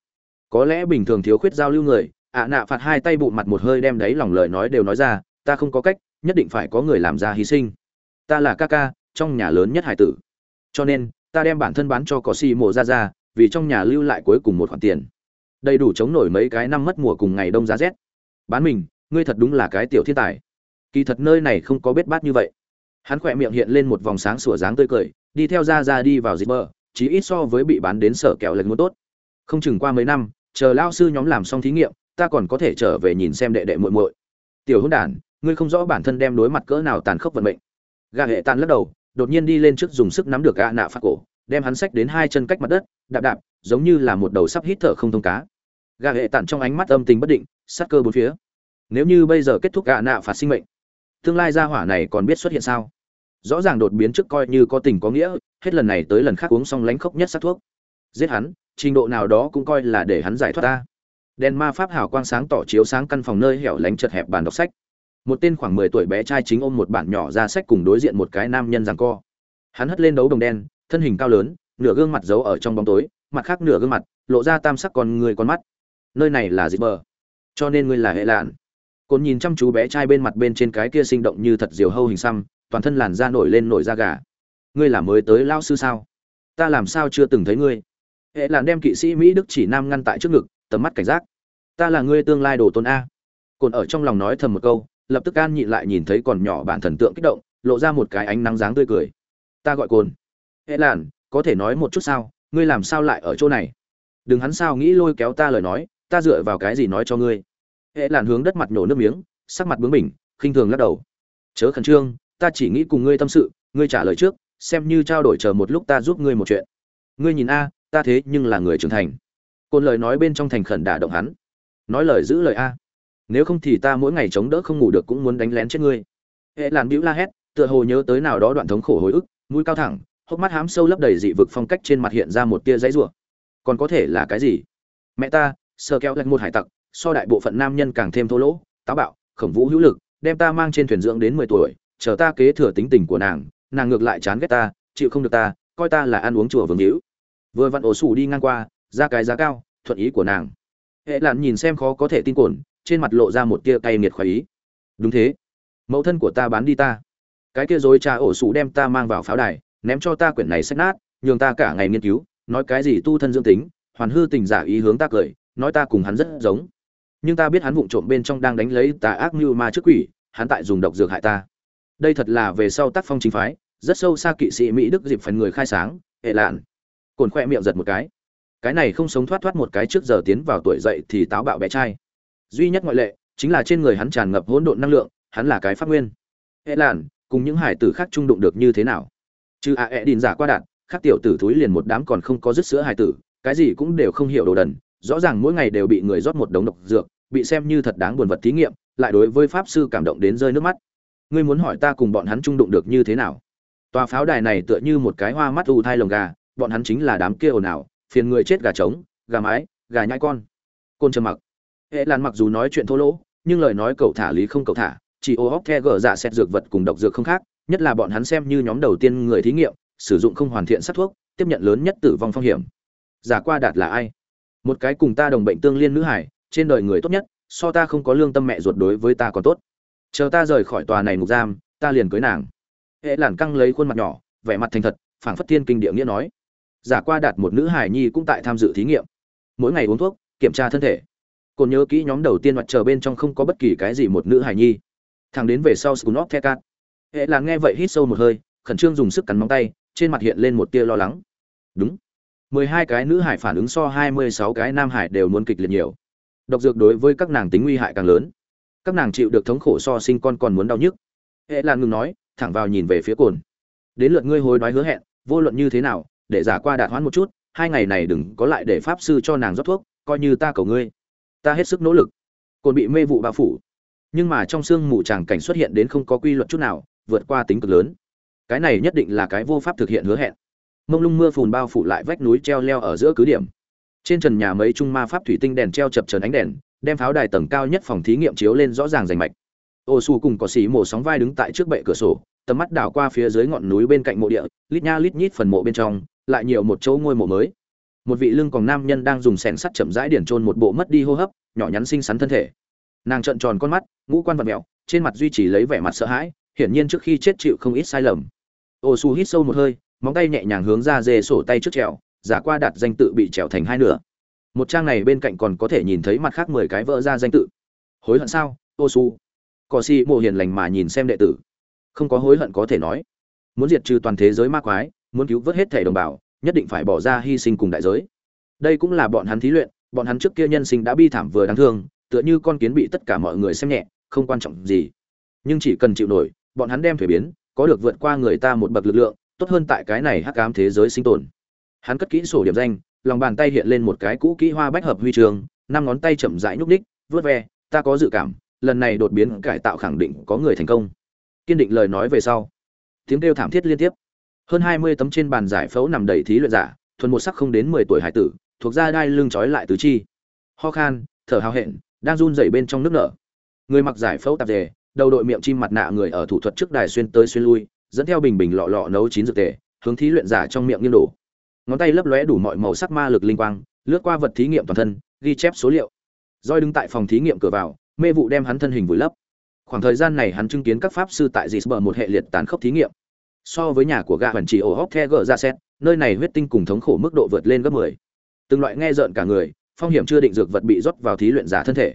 S1: Có lẽ bình thường thiếu khuyết giao lưu người, ạ nạ phạt hai tay bụng mặt một hơi đem đấy lòng lời nói đều nói ra, ta không có cách, nhất định phải có người làm ra hy sinh. Ta là ca ca, trong nhà lớn nhất hải tử. Cho nên, ta đem bản thân bán cho có xì mộ ra ra, vì trong nhà lưu lại cuối cùng một khoản tiền. Đầy đủ chống nổi mấy cái năm mất mùa cùng ngày đông giá rét. Bán mình, ngươi thật đúng là cái tiểu thiên tài. Kỳ thật nơi này không có bết bát như vậy hắn khỏe miệng hiện lên một vòng sáng sủa dáng tươi cười, đi theo ra ra đi vào dịp bờ chỉ ít so với bị bán đến sở kẹo lệch muốn tốt. Không chừng qua mấy năm, chờ lao sư nhóm làm xong thí nghiệm, ta còn có thể trở về nhìn xem đệ đệ muội muội. Tiểu hôn đản, ngươi không rõ bản thân đem đối mặt cỡ nào tàn khốc vận mệnh. Gà hệ tàn lắc đầu, đột nhiên đi lên trước dùng sức nắm được gã nạ phát cổ, đem hắn xách đến hai chân cách mặt đất, đạp đạp, giống như là một đầu sắp hít thở không thông cá. Gà hệ tản trong ánh mắt âm tình bất định, sát cơ bốn phía. Nếu như bây giờ kết thúc gã nạ phạt sinh mệnh, tương lai gia hỏa này còn biết xuất hiện sao? Rõ ràng đột biến trước coi như có tình có nghĩa, hết lần này tới lần khác uống xong lánh khốc nhất sát thuốc. Giết hắn, trình độ nào đó cũng coi là để hắn giải thoát ta. Đèn ma pháp hào quang sáng tỏ chiếu sáng căn phòng nơi hẻo lánh chật hẹp bàn đọc sách. Một tên khoảng mười tuổi bé trai chính ôm một bản nhỏ ra sách cùng đối diện một cái nam nhân rằng co. Hắn hất lên đấu đồng đen, thân hình cao lớn, nửa gương mặt giấu ở trong bóng tối, mặt khác nửa gương mặt, lộ ra tam sắc con người con mắt. Nơi này là dịp bờ, cho nên ngươi là hệ lạn. Cồn nhìn chăm chú bé trai bên mặt bên trên cái kia sinh động như thật diều hâu hình xăm toàn thân làn da nổi lên nổi da gà. Ngươi là mới tới lao sư sao? Ta làm sao chưa từng thấy ngươi? Hệ làn đem kỵ sĩ mỹ đức chỉ nam ngăn tại trước ngực, tầm mắt cảnh giác. Ta là ngươi tương lai đồ tôn a. Cồn ở trong lòng nói thầm một câu, lập tức an nhịn lại nhìn thấy còn nhỏ bản thần tượng kích động, lộ ra một cái ánh nắng dáng tươi cười. Ta gọi cồn hệ làn, có thể nói một chút sao? Ngươi làm sao lại ở chỗ này? Đừng hắn sao nghĩ lôi kéo ta lời nói, ta dựa vào cái gì nói cho ngươi? Hệ làn hướng đất mặt nhổ nước miếng, sắc mặt bướng bỉnh, khinh thường lắc đầu. Chớ khẩn trương ta chỉ nghĩ cùng ngươi tâm sự, ngươi trả lời trước, xem như trao đổi chờ một lúc ta giúp ngươi một chuyện. Ngươi nhìn a, ta thế nhưng là người trưởng thành. Côn lời nói bên trong thành khẩn đả động hắn. Nói lời giữ lời a. Nếu không thì ta mỗi ngày chống đỡ không ngủ được cũng muốn đánh lén chết ngươi. Hệ làn bĩu la hét, tựa hồ nhớ tới nào đó đoạn thống khổ hồi ức, mũi cao thẳng, hốc mắt hám sâu lấp đầy dị vực phong cách trên mặt hiện ra một tia dãy rủa. Còn có thể là cái gì? Mẹ ta, sơ kéo lạnh một hải tặc, so đại bộ phận nam nhân càng thêm thô lỗ, táo bạo, khổng vũ hữu lực, đem ta mang trên thuyền dưỡng đến mười tuổi chờ ta kế thừa tính tình của nàng nàng ngược lại chán ghét ta, chịu không được ta, coi ta là ăn uống chùa vương hữu. Vừa vặn ổ sủ đi ngang qua, ra cái giá cao, thuận ý của nàng. Hệ lạn nhìn xem khó có thể tin cồn trên mặt lộ ra một tia cay nghiệt khoái ý. Đúng thế. Mẫu thân của ta bán đi ta. Cái kia dối cha ổ sủ đem ta mang vào pháo đài, ném cho ta quyển này sách nát, nhường ta cả ngày nghiên cứu, nói cái gì tu thân dưỡng tính, hoàn hư tình giả ý hướng ta cười, nói ta cùng hắn rất giống. Nhưng ta biết hắn vụng trộm bên trong đang đánh lấy tà ác mưu ma trước quỷ, hắn tại dùng độc dược hại ta đây thật là về sau tác phong chính phái, rất sâu xa kỵ sĩ mỹ đức dịp phần người khai sáng, hệ lạn. Cồn khoe miệng giật một cái. Cái này không sống thoát thoát một cái trước giờ tiến vào tuổi dậy thì táo bạo bé trai. Duy nhất ngoại lệ, chính là trên người hắn tràn ngập hỗn độn năng lượng, hắn là cái phát nguyên. Hệ lạn, cùng những hải tử khác trung đụng được như thế nào? Chứ a e đìn giả qua đạn, khác tiểu tử thúi liền một đám còn không có dứt sữa hải tử, cái gì cũng đều không hiểu đồ đần, rõ ràng mỗi ngày đều bị người rót một đống độc dược, bị xem như thật đáng buồn vật thí nghiệm, lại đối với pháp sư cảm động đến rơi nước mắt ngươi muốn hỏi ta cùng bọn hắn trung đụng được như thế nào? Tòa pháo đài này tựa như một cái hoa mắt u thai lồng gà, bọn hắn chính là đám kia ồn ào, phiền người chết gà trống, gà mái, gà nhai con. Côn trầm mặc. Hệ lan mặc dù nói chuyện thô lỗ, nhưng lời nói cậu thả lý không cậu thả, chỉ ô hóc the gở dạ xét dược vật cùng độc dược không khác, nhất là bọn hắn xem như nhóm đầu tiên người thí nghiệm, sử dụng không hoàn thiện sát thuốc, tiếp nhận lớn nhất tử vong phong hiểm. Giả qua đạt là ai? Một cái cùng ta đồng bệnh tương liên nữ hải, trên đời người tốt nhất, so ta không có lương tâm mẹ ruột đối với ta còn tốt chờ ta rời khỏi tòa này ngục giam, ta liền cưới nàng. Hệ làn căng lấy khuôn mặt nhỏ, vẻ mặt thành thật, phảng phất thiên kinh địa nghĩa nói. Giả qua đạt một nữ hải nhi cũng tại tham dự thí nghiệm. Mỗi ngày uống thuốc, kiểm tra thân thể. Còn nhớ kỹ nhóm đầu tiên mặt chờ bên trong không có bất kỳ cái gì một nữ hải nhi. Thằng đến về sau scunop thecat hệ là nghe vậy hít sâu một hơi, khẩn trương dùng sức cắn móng tay, trên mặt hiện lên một tia lo lắng. Đúng. Mười hai cái nữ hải phản ứng so hai mươi sáu cái nam hải đều muốn kịch liệt nhiều. Độc dược đối với các nàng tính nguy hại càng lớn các nàng chịu được thống khổ so sinh con còn muốn đau nhức. Hệ lan ngừng nói, thẳng vào nhìn về phía cồn. Đến lượt ngươi hối đoái hứa hẹn, vô luận như thế nào, để giả qua đạt hoãn một chút, hai ngày này đừng có lại để pháp sư cho nàng rót thuốc, coi như ta cầu ngươi. Ta hết sức nỗ lực. Cồn bị mê vụ bao phủ. Nhưng mà trong sương mù tràng cảnh xuất hiện đến không có quy luật chút nào, vượt qua tính cực lớn. Cái này nhất định là cái vô pháp thực hiện hứa hẹn. Mông lung mưa phùn bao phủ lại vách núi treo leo ở giữa cứ điểm. Trên trần nhà mấy trung ma pháp thủy tinh đèn treo chập trần ánh đèn đem pháo đài tầng cao nhất phòng thí nghiệm chiếu lên rõ ràng rành mạch. Ô su cùng có xì mổ sóng vai đứng tại trước bệ cửa sổ, tầm mắt đảo qua phía dưới ngọn núi bên cạnh mộ địa, lít nha lít nhít phần mộ bên trong, lại nhiều một chỗ ngôi mộ mới. Một vị lưng còn nam nhân đang dùng sẻn sắt chậm rãi điển trôn một bộ mất đi hô hấp, nhỏ nhắn xinh xắn thân thể. Nàng trợn tròn con mắt, ngũ quan vật mẹo trên mặt duy trì lấy vẻ mặt sợ hãi, hiển nhiên trước khi chết chịu không ít sai lầm. Ô su hít sâu một hơi, móng tay nhẹ nhàng hướng ra dê sổ tay trước trèo, giả qua đặt danh tự bị trèo thành hai nửa một trang này bên cạnh còn có thể nhìn thấy mặt khác mười cái vỡ ra danh tự. Hối hận sao ô su? Cỏ si mộ hiền lành mà nhìn xem đệ tử. Không có hối hận có thể nói. Muốn diệt trừ toàn thế giới ma quái, muốn cứu vớt hết thể đồng bào, nhất định phải bỏ ra hy sinh cùng đại giới. Đây cũng là bọn hắn thí luyện, bọn hắn trước kia nhân sinh đã bi thảm vừa đáng thương, tựa như con kiến bị tất cả mọi người xem nhẹ, không quan trọng gì. Nhưng chỉ cần chịu nổi, bọn hắn đem thuế biến, có được vượt qua người ta một bậc lực lượng, tốt hơn tại cái này hắc ám thế giới sinh tồn. Hắn cất kỹ sổ điểm danh lòng bàn tay hiện lên một cái cũ kỹ hoa bách hợp huy trường, năm ngón tay chậm rãi nhúc ních vớt ve, ta có dự cảm, lần này đột biến cải tạo khẳng định có người thành công. Kiên định lời nói về sau, tiếng kêu thảm thiết liên tiếp. Hơn hai mươi tấm trên bàn giải phẫu nằm đầy thí luyện giả, thuần một sắc không đến mười tuổi hải tử, thuộc ra đai lưng trói lại tứ chi. Ho khan, thở hào hẹn, đang run rẩy bên trong nước nở. Người mặc giải phẫu tạp dề, đầu đội miệng chim mặt nạ người ở thủ thuật trước đài xuyên tới xuyên lui, dẫn theo bình bình lọ lọ nấu chín dược tề, hướng thí luyện giả trong miệng nghiêng đổ ngón tay lấp lóe đủ mọi màu sắc ma lực linh quang, lướt qua vật thí nghiệm toàn thân, ghi chép số liệu. Roi đứng tại phòng thí nghiệm cửa vào, mê vụ đem hắn thân hình vùi lấp. Khoảng thời gian này hắn chứng kiến các pháp sư tại dì bờ một hệ liệt tán khốc thí nghiệm. So với nhà của gạ hoàn chỉ ổ hóc the gờ ra xét, nơi này huyết tinh cùng thống khổ mức độ vượt lên gấp 10. từng loại nghe rợn cả người, phong hiểm chưa định dược vật bị rót vào thí luyện giả thân thể.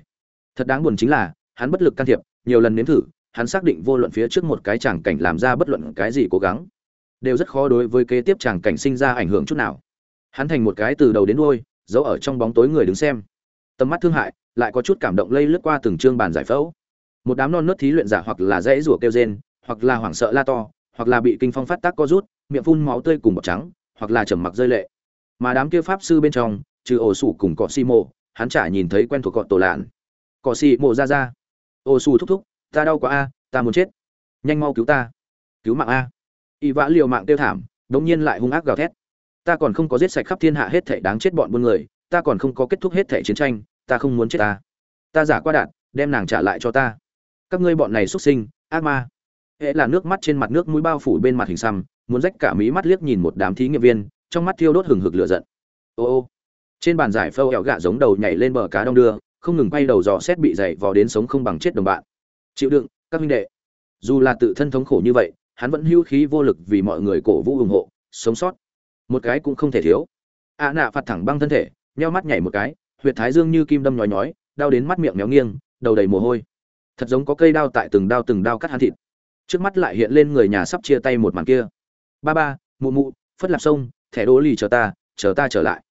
S1: Thật đáng buồn chính là, hắn bất lực can thiệp, nhiều lần nếm thử, hắn xác định vô luận phía trước một cái chẳng cảnh làm ra bất luận cái gì cố gắng đều rất khó đối với kế tiếp tràng cảnh sinh ra ảnh hưởng chút nào. Hắn thành một cái từ đầu đến đuôi, giấu ở trong bóng tối người đứng xem. Tầm mắt thương hại, lại có chút cảm động lây lướt qua từng chương bàn giải phẫu. Một đám non nớt thí luyện giả hoặc là dãy rủa kêu rên, hoặc là hoảng sợ la to, hoặc là bị kinh phong phát tác co rút, miệng phun máu tươi cùng bọt trắng, hoặc là trầm mặc rơi lệ. Mà đám kia pháp sư bên trong, trừ ổ sủ cùng cọ xi mộ, hắn chả nhìn thấy quen thuộc cọ tổ lạn. Cọ xi mộ ra ra. Ổ sủ thúc thúc, ta đau quá a, ta muốn chết. Nhanh mau cứu ta. Cứu mạng a y vã liều mạng tiêu thảm, đống nhiên lại hung ác gào thét. Ta còn không có giết sạch khắp thiên hạ hết thảy đáng chết bọn buôn người, ta còn không có kết thúc hết thảy chiến tranh, ta không muốn chết ta. Ta giả qua đạn, đem nàng trả lại cho ta. Các ngươi bọn này xuất sinh, ác ma. Hệ là nước mắt trên mặt nước mũi bao phủ bên mặt hình xăm, muốn rách cả mí mắt liếc nhìn một đám thí nghiệm viên, trong mắt thiêu đốt hừng hực lửa giận. Ô ô. Trên bàn giải phâu ẹo gạ giống đầu nhảy lên bờ cá đông đưa, không ngừng quay đầu dò xét bị dày vò đến sống không bằng chết đồng bạn. Chịu đựng, các huynh đệ. Dù là tự thân thống khổ như vậy hắn vẫn hưu khí vô lực vì mọi người cổ vũ ủng hộ, sống sót. Một cái cũng không thể thiếu. A à nạ phạt thẳng băng thân thể, nheo mắt nhảy một cái, huyệt thái dương như kim đâm nhói nhói, đau đến mắt miệng méo nghiêng, đầu đầy mồ hôi. Thật giống có cây đao tại từng đao từng đao cắt hắn thịt. Trước mắt lại hiện lên người nhà sắp chia tay một màn kia. Ba ba, mụ mụ, phất lạp sông, thẻ đố lì chờ ta chờ ta trở lại.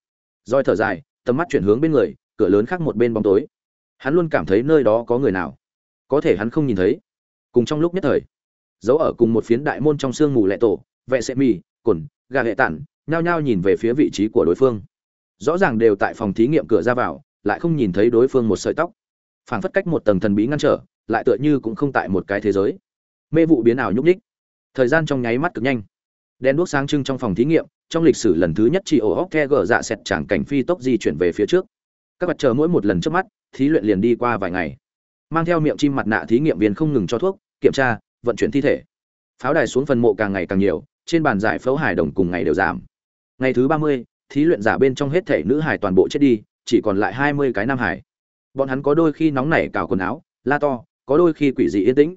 S1: Roi thở dài, tầm mắt chuyển hướng bên người, cửa lớn khác một bên bóng tối. Hắn luôn cảm thấy nơi đó có người nào. Có thể hắn không nhìn thấy. Cùng trong lúc nhất thời giấu ở cùng một phiến đại môn trong sương mù lệ tổ vệ sệ mì, cồn, gà hệ tản, nhao nhao nhìn về phía vị trí của đối phương. Rõ ràng đều tại phòng thí nghiệm cửa ra vào, lại không nhìn thấy đối phương một sợi tóc. Phảng phất cách một tầng thần bí ngăn trở, lại tựa như cũng không tại một cái thế giới. Mê vụ biến ảo nhúc nhích. Thời gian trong nháy mắt cực nhanh. Đen đuốc sáng trưng trong phòng thí nghiệm, trong lịch sử lần thứ nhất chị ổ hóc the gờ dạ xẹt chẳng cảnh phi tốc di chuyển về phía trước. Các vật chờ mỗi một lần trước mắt, thí luyện liền đi qua vài ngày. Mang theo miệng chim mặt nạ thí nghiệm viên không ngừng cho thuốc, kiểm tra vận chuyển thi thể. Pháo đài xuống phần mộ càng ngày càng nhiều, trên bàn giải phẫu hải đồng cùng ngày đều giảm. Ngày thứ ba mươi, thí luyện giả bên trong hết thể nữ hải toàn bộ chết đi, chỉ còn lại hai mươi cái nam hải bọn hắn có đôi khi nóng nảy cào quần áo, la to, có đôi khi quỷ dị yên tĩnh.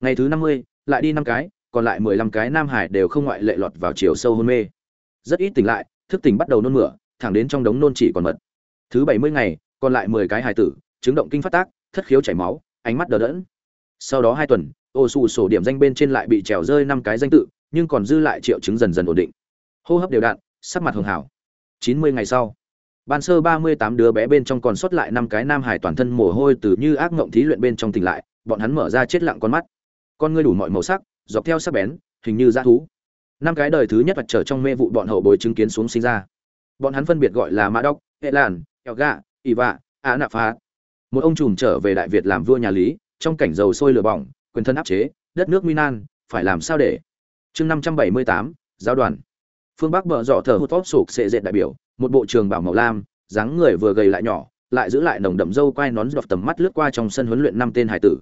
S1: Ngày thứ năm mươi, lại đi năm cái, còn lại mười lăm cái nam hải đều không ngoại lệ lọt vào chiều sâu hôn mê. Rất ít tỉnh lại, thức tỉnh bắt đầu nôn mửa, thẳng đến trong đống nôn chỉ còn mật. Thứ bảy mươi ngày, còn lại mười cái hải tử chứng động kinh phát tác, thất khiếu chảy máu, ánh mắt đờ đẫn. Sau đó hai tuần ô xù sổ điểm danh bên trên lại bị trèo rơi năm cái danh tự, nhưng còn dư lại triệu chứng dần dần ổn định. Hô hấp đều đặn, sắc mặt hường hảo. Chín mươi ngày sau, ban sơ ba mươi tám đứa bé bên trong còn sót lại năm cái nam hải toàn thân mồ hôi từ như ác ngộng thí luyện bên trong tỉnh lại, bọn hắn mở ra chết lặng con mắt. Con ngươi đủ mọi màu sắc, dọc theo sắc bén, hình như dã thú. Năm cái đời thứ nhất mặt trở trong mê vụ bọn hậu bồi chứng kiến xuống sinh ra. Bọn hắn phân biệt gọi là mã đốc, hệ làn eo gà ỷ vạ, á nạ phá. Một ông trùm trở về đại việt làm vua nhà lý, trong cảnh dầu sôi lửa bỏng quyền thân áp chế đất nước nguy nan phải làm sao để? Chương năm trăm bảy mươi tám giáo đoàn. Phương bắc bờ rọ thở hụt tốt sụp sẽ dệt đại biểu một bộ trường bảo màu lam dáng người vừa gầy lại nhỏ lại giữ lại nồng đậm dâu quai nón dọc tầm mắt lướt qua trong sân huấn luyện năm tên hải tử.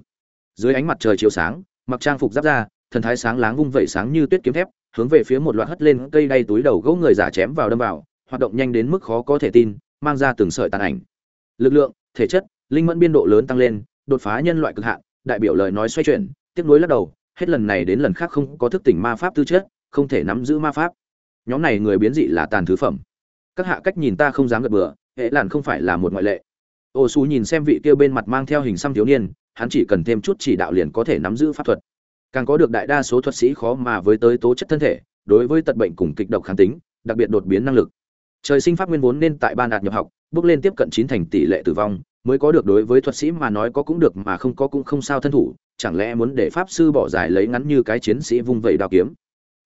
S1: Dưới ánh mặt trời chiếu sáng mặc trang phục giáp da, thần thái sáng láng vung vẩy sáng như tuyết kiếm thép hướng về phía một loạt hất lên cây đay túi đầu gỗ người giả chém vào đâm vào hoạt động nhanh đến mức khó có thể tin mang ra từng sợi tàn ảnh. Lực lượng thể chất linh mẫn biên độ lớn tăng lên đột phá nhân loại cực hạn đại biểu lời nói xoay chuyển tiếp nối lắc đầu, hết lần này đến lần khác không có thức tỉnh ma pháp tư chất, không thể nắm giữ ma pháp. Nhóm này người biến dị là tàn thứ phẩm. Các hạ cách nhìn ta không dám gật bừa, hệ làn không phải là một ngoại lệ. Ô xú nhìn xem vị kia bên mặt mang theo hình xăm thiếu niên, hắn chỉ cần thêm chút chỉ đạo liền có thể nắm giữ pháp thuật. Càng có được đại đa số thuật sĩ khó mà với tới tố chất thân thể, đối với tật bệnh cùng kịch độc kháng tính, đặc biệt đột biến năng lực. Trời sinh pháp nguyên vốn nên tại ban đạt nhập học, bước lên tiếp cận chín thành tỷ lệ tử vong mới có được đối với thuật sĩ mà nói có cũng được mà không có cũng không sao thân thủ, chẳng lẽ muốn để pháp sư bỏ dài lấy ngắn như cái chiến sĩ vung vẩy đao kiếm?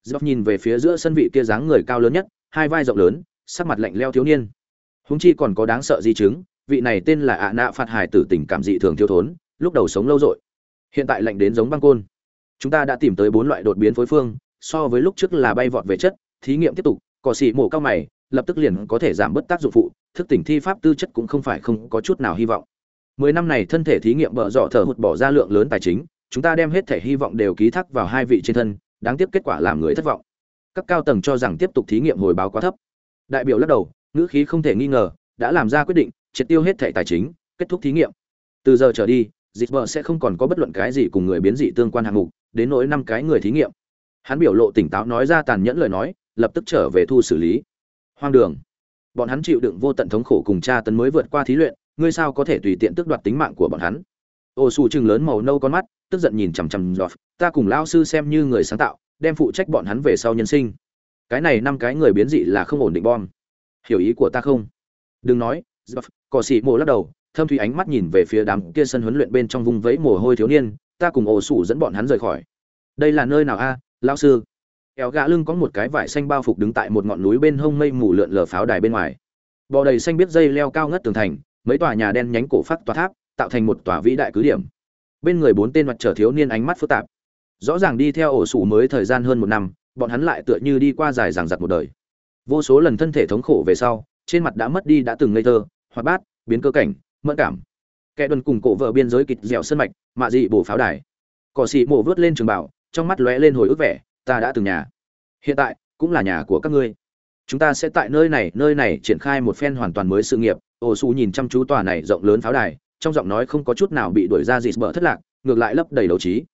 S1: Dốc nhìn về phía giữa sân vị kia dáng người cao lớn nhất, hai vai rộng lớn, sắc mặt lạnh leo thiếu niên. Húng chi còn có đáng sợ di chứng, vị này tên là ạ nạ phạt hải tử tình cảm dị thường thiếu thốn, lúc đầu sống lâu rồi, hiện tại lạnh đến giống băng côn. Chúng ta đã tìm tới bốn loại đột biến phối phương, so với lúc trước là bay vọt về chất, thí nghiệm tiếp tục cỏ xỉ mổ cao mày lập tức liền có thể giảm bớt tác dụng phụ, thức tỉnh thi pháp tư chất cũng không phải không có chút nào hy vọng. Mười năm này thân thể thí nghiệm bợ dọ thở hụt bỏ ra lượng lớn tài chính, chúng ta đem hết thể hy vọng đều ký thác vào hai vị trên thân, đáng tiếc kết quả làm người thất vọng. Các cao tầng cho rằng tiếp tục thí nghiệm hồi báo quá thấp. Đại biểu lắc đầu, ngữ khí không thể nghi ngờ, đã làm ra quyết định, triệt tiêu hết thẻ tài chính, kết thúc thí nghiệm. Từ giờ trở đi, dịch vợ sẽ không còn có bất luận cái gì cùng người biến dị tương quan hạng mục, đến nỗi năm cái người thí nghiệm. Hắn biểu lộ tỉnh táo nói ra tàn nhẫn lời nói, lập tức trở về thu xử lý hoang đường. Bọn hắn chịu đựng vô tận thống khổ cùng cha tấn mới vượt qua thí luyện, ngươi sao có thể tùy tiện tước đoạt tính mạng của bọn hắn? Ô xù chừng lớn màu nâu con mắt, tức giận nhìn chằm chằm giọt ta cùng lao sư xem như người sáng tạo, đem phụ trách bọn hắn về sau nhân sinh. Cái này năm cái người biến dị là không ổn định bom. Hiểu ý của ta không? Đừng nói giọt cỏ xì mồ lắc đầu, thâm thủy ánh mắt nhìn về phía đám kia sân huấn luyện bên trong vùng vẫy mồ hôi thiếu niên, ta cùng ô sủ dẫn bọn hắn rời khỏi. Đây là nơi nào a, lão sư? Éo gã lưng có một cái vải xanh bao phục đứng tại một ngọn núi bên hông mây mù lượn lờ pháo đài bên ngoài. Bò đầy xanh biết dây leo cao ngất tường thành, mấy tòa nhà đen nhánh cổ phát tòa tháp, tạo thành một tòa vĩ đại cứ điểm. Bên người bốn tên mặt trở thiếu niên ánh mắt phức tạp. Rõ ràng đi theo ổ sủ mới thời gian hơn một năm, bọn hắn lại tựa như đi qua dài dằng giặc một đời. Vô số lần thân thể thống khổ về sau, trên mặt đã mất đi đã từng ngây thơ, hoạt bát, biến cơ cảnh, mẫn cảm. Kẻ đần cùng cổ vợ biên giới kịch dẻo sân mạch, mạ dị bổ pháo đài. Cỏ xị mổ vớt lên trường bảo, trong mắt lóe lên hồi ức vẻ ta đã từng nhà. Hiện tại, cũng là nhà của các ngươi. Chúng ta sẽ tại nơi này nơi này triển khai một phen hoàn toàn mới sự nghiệp. Ô su nhìn chăm chú tòa này rộng lớn pháo đài, trong giọng nói không có chút nào bị đuổi ra dịt bờ thất lạc, ngược lại lấp đầy đấu trí.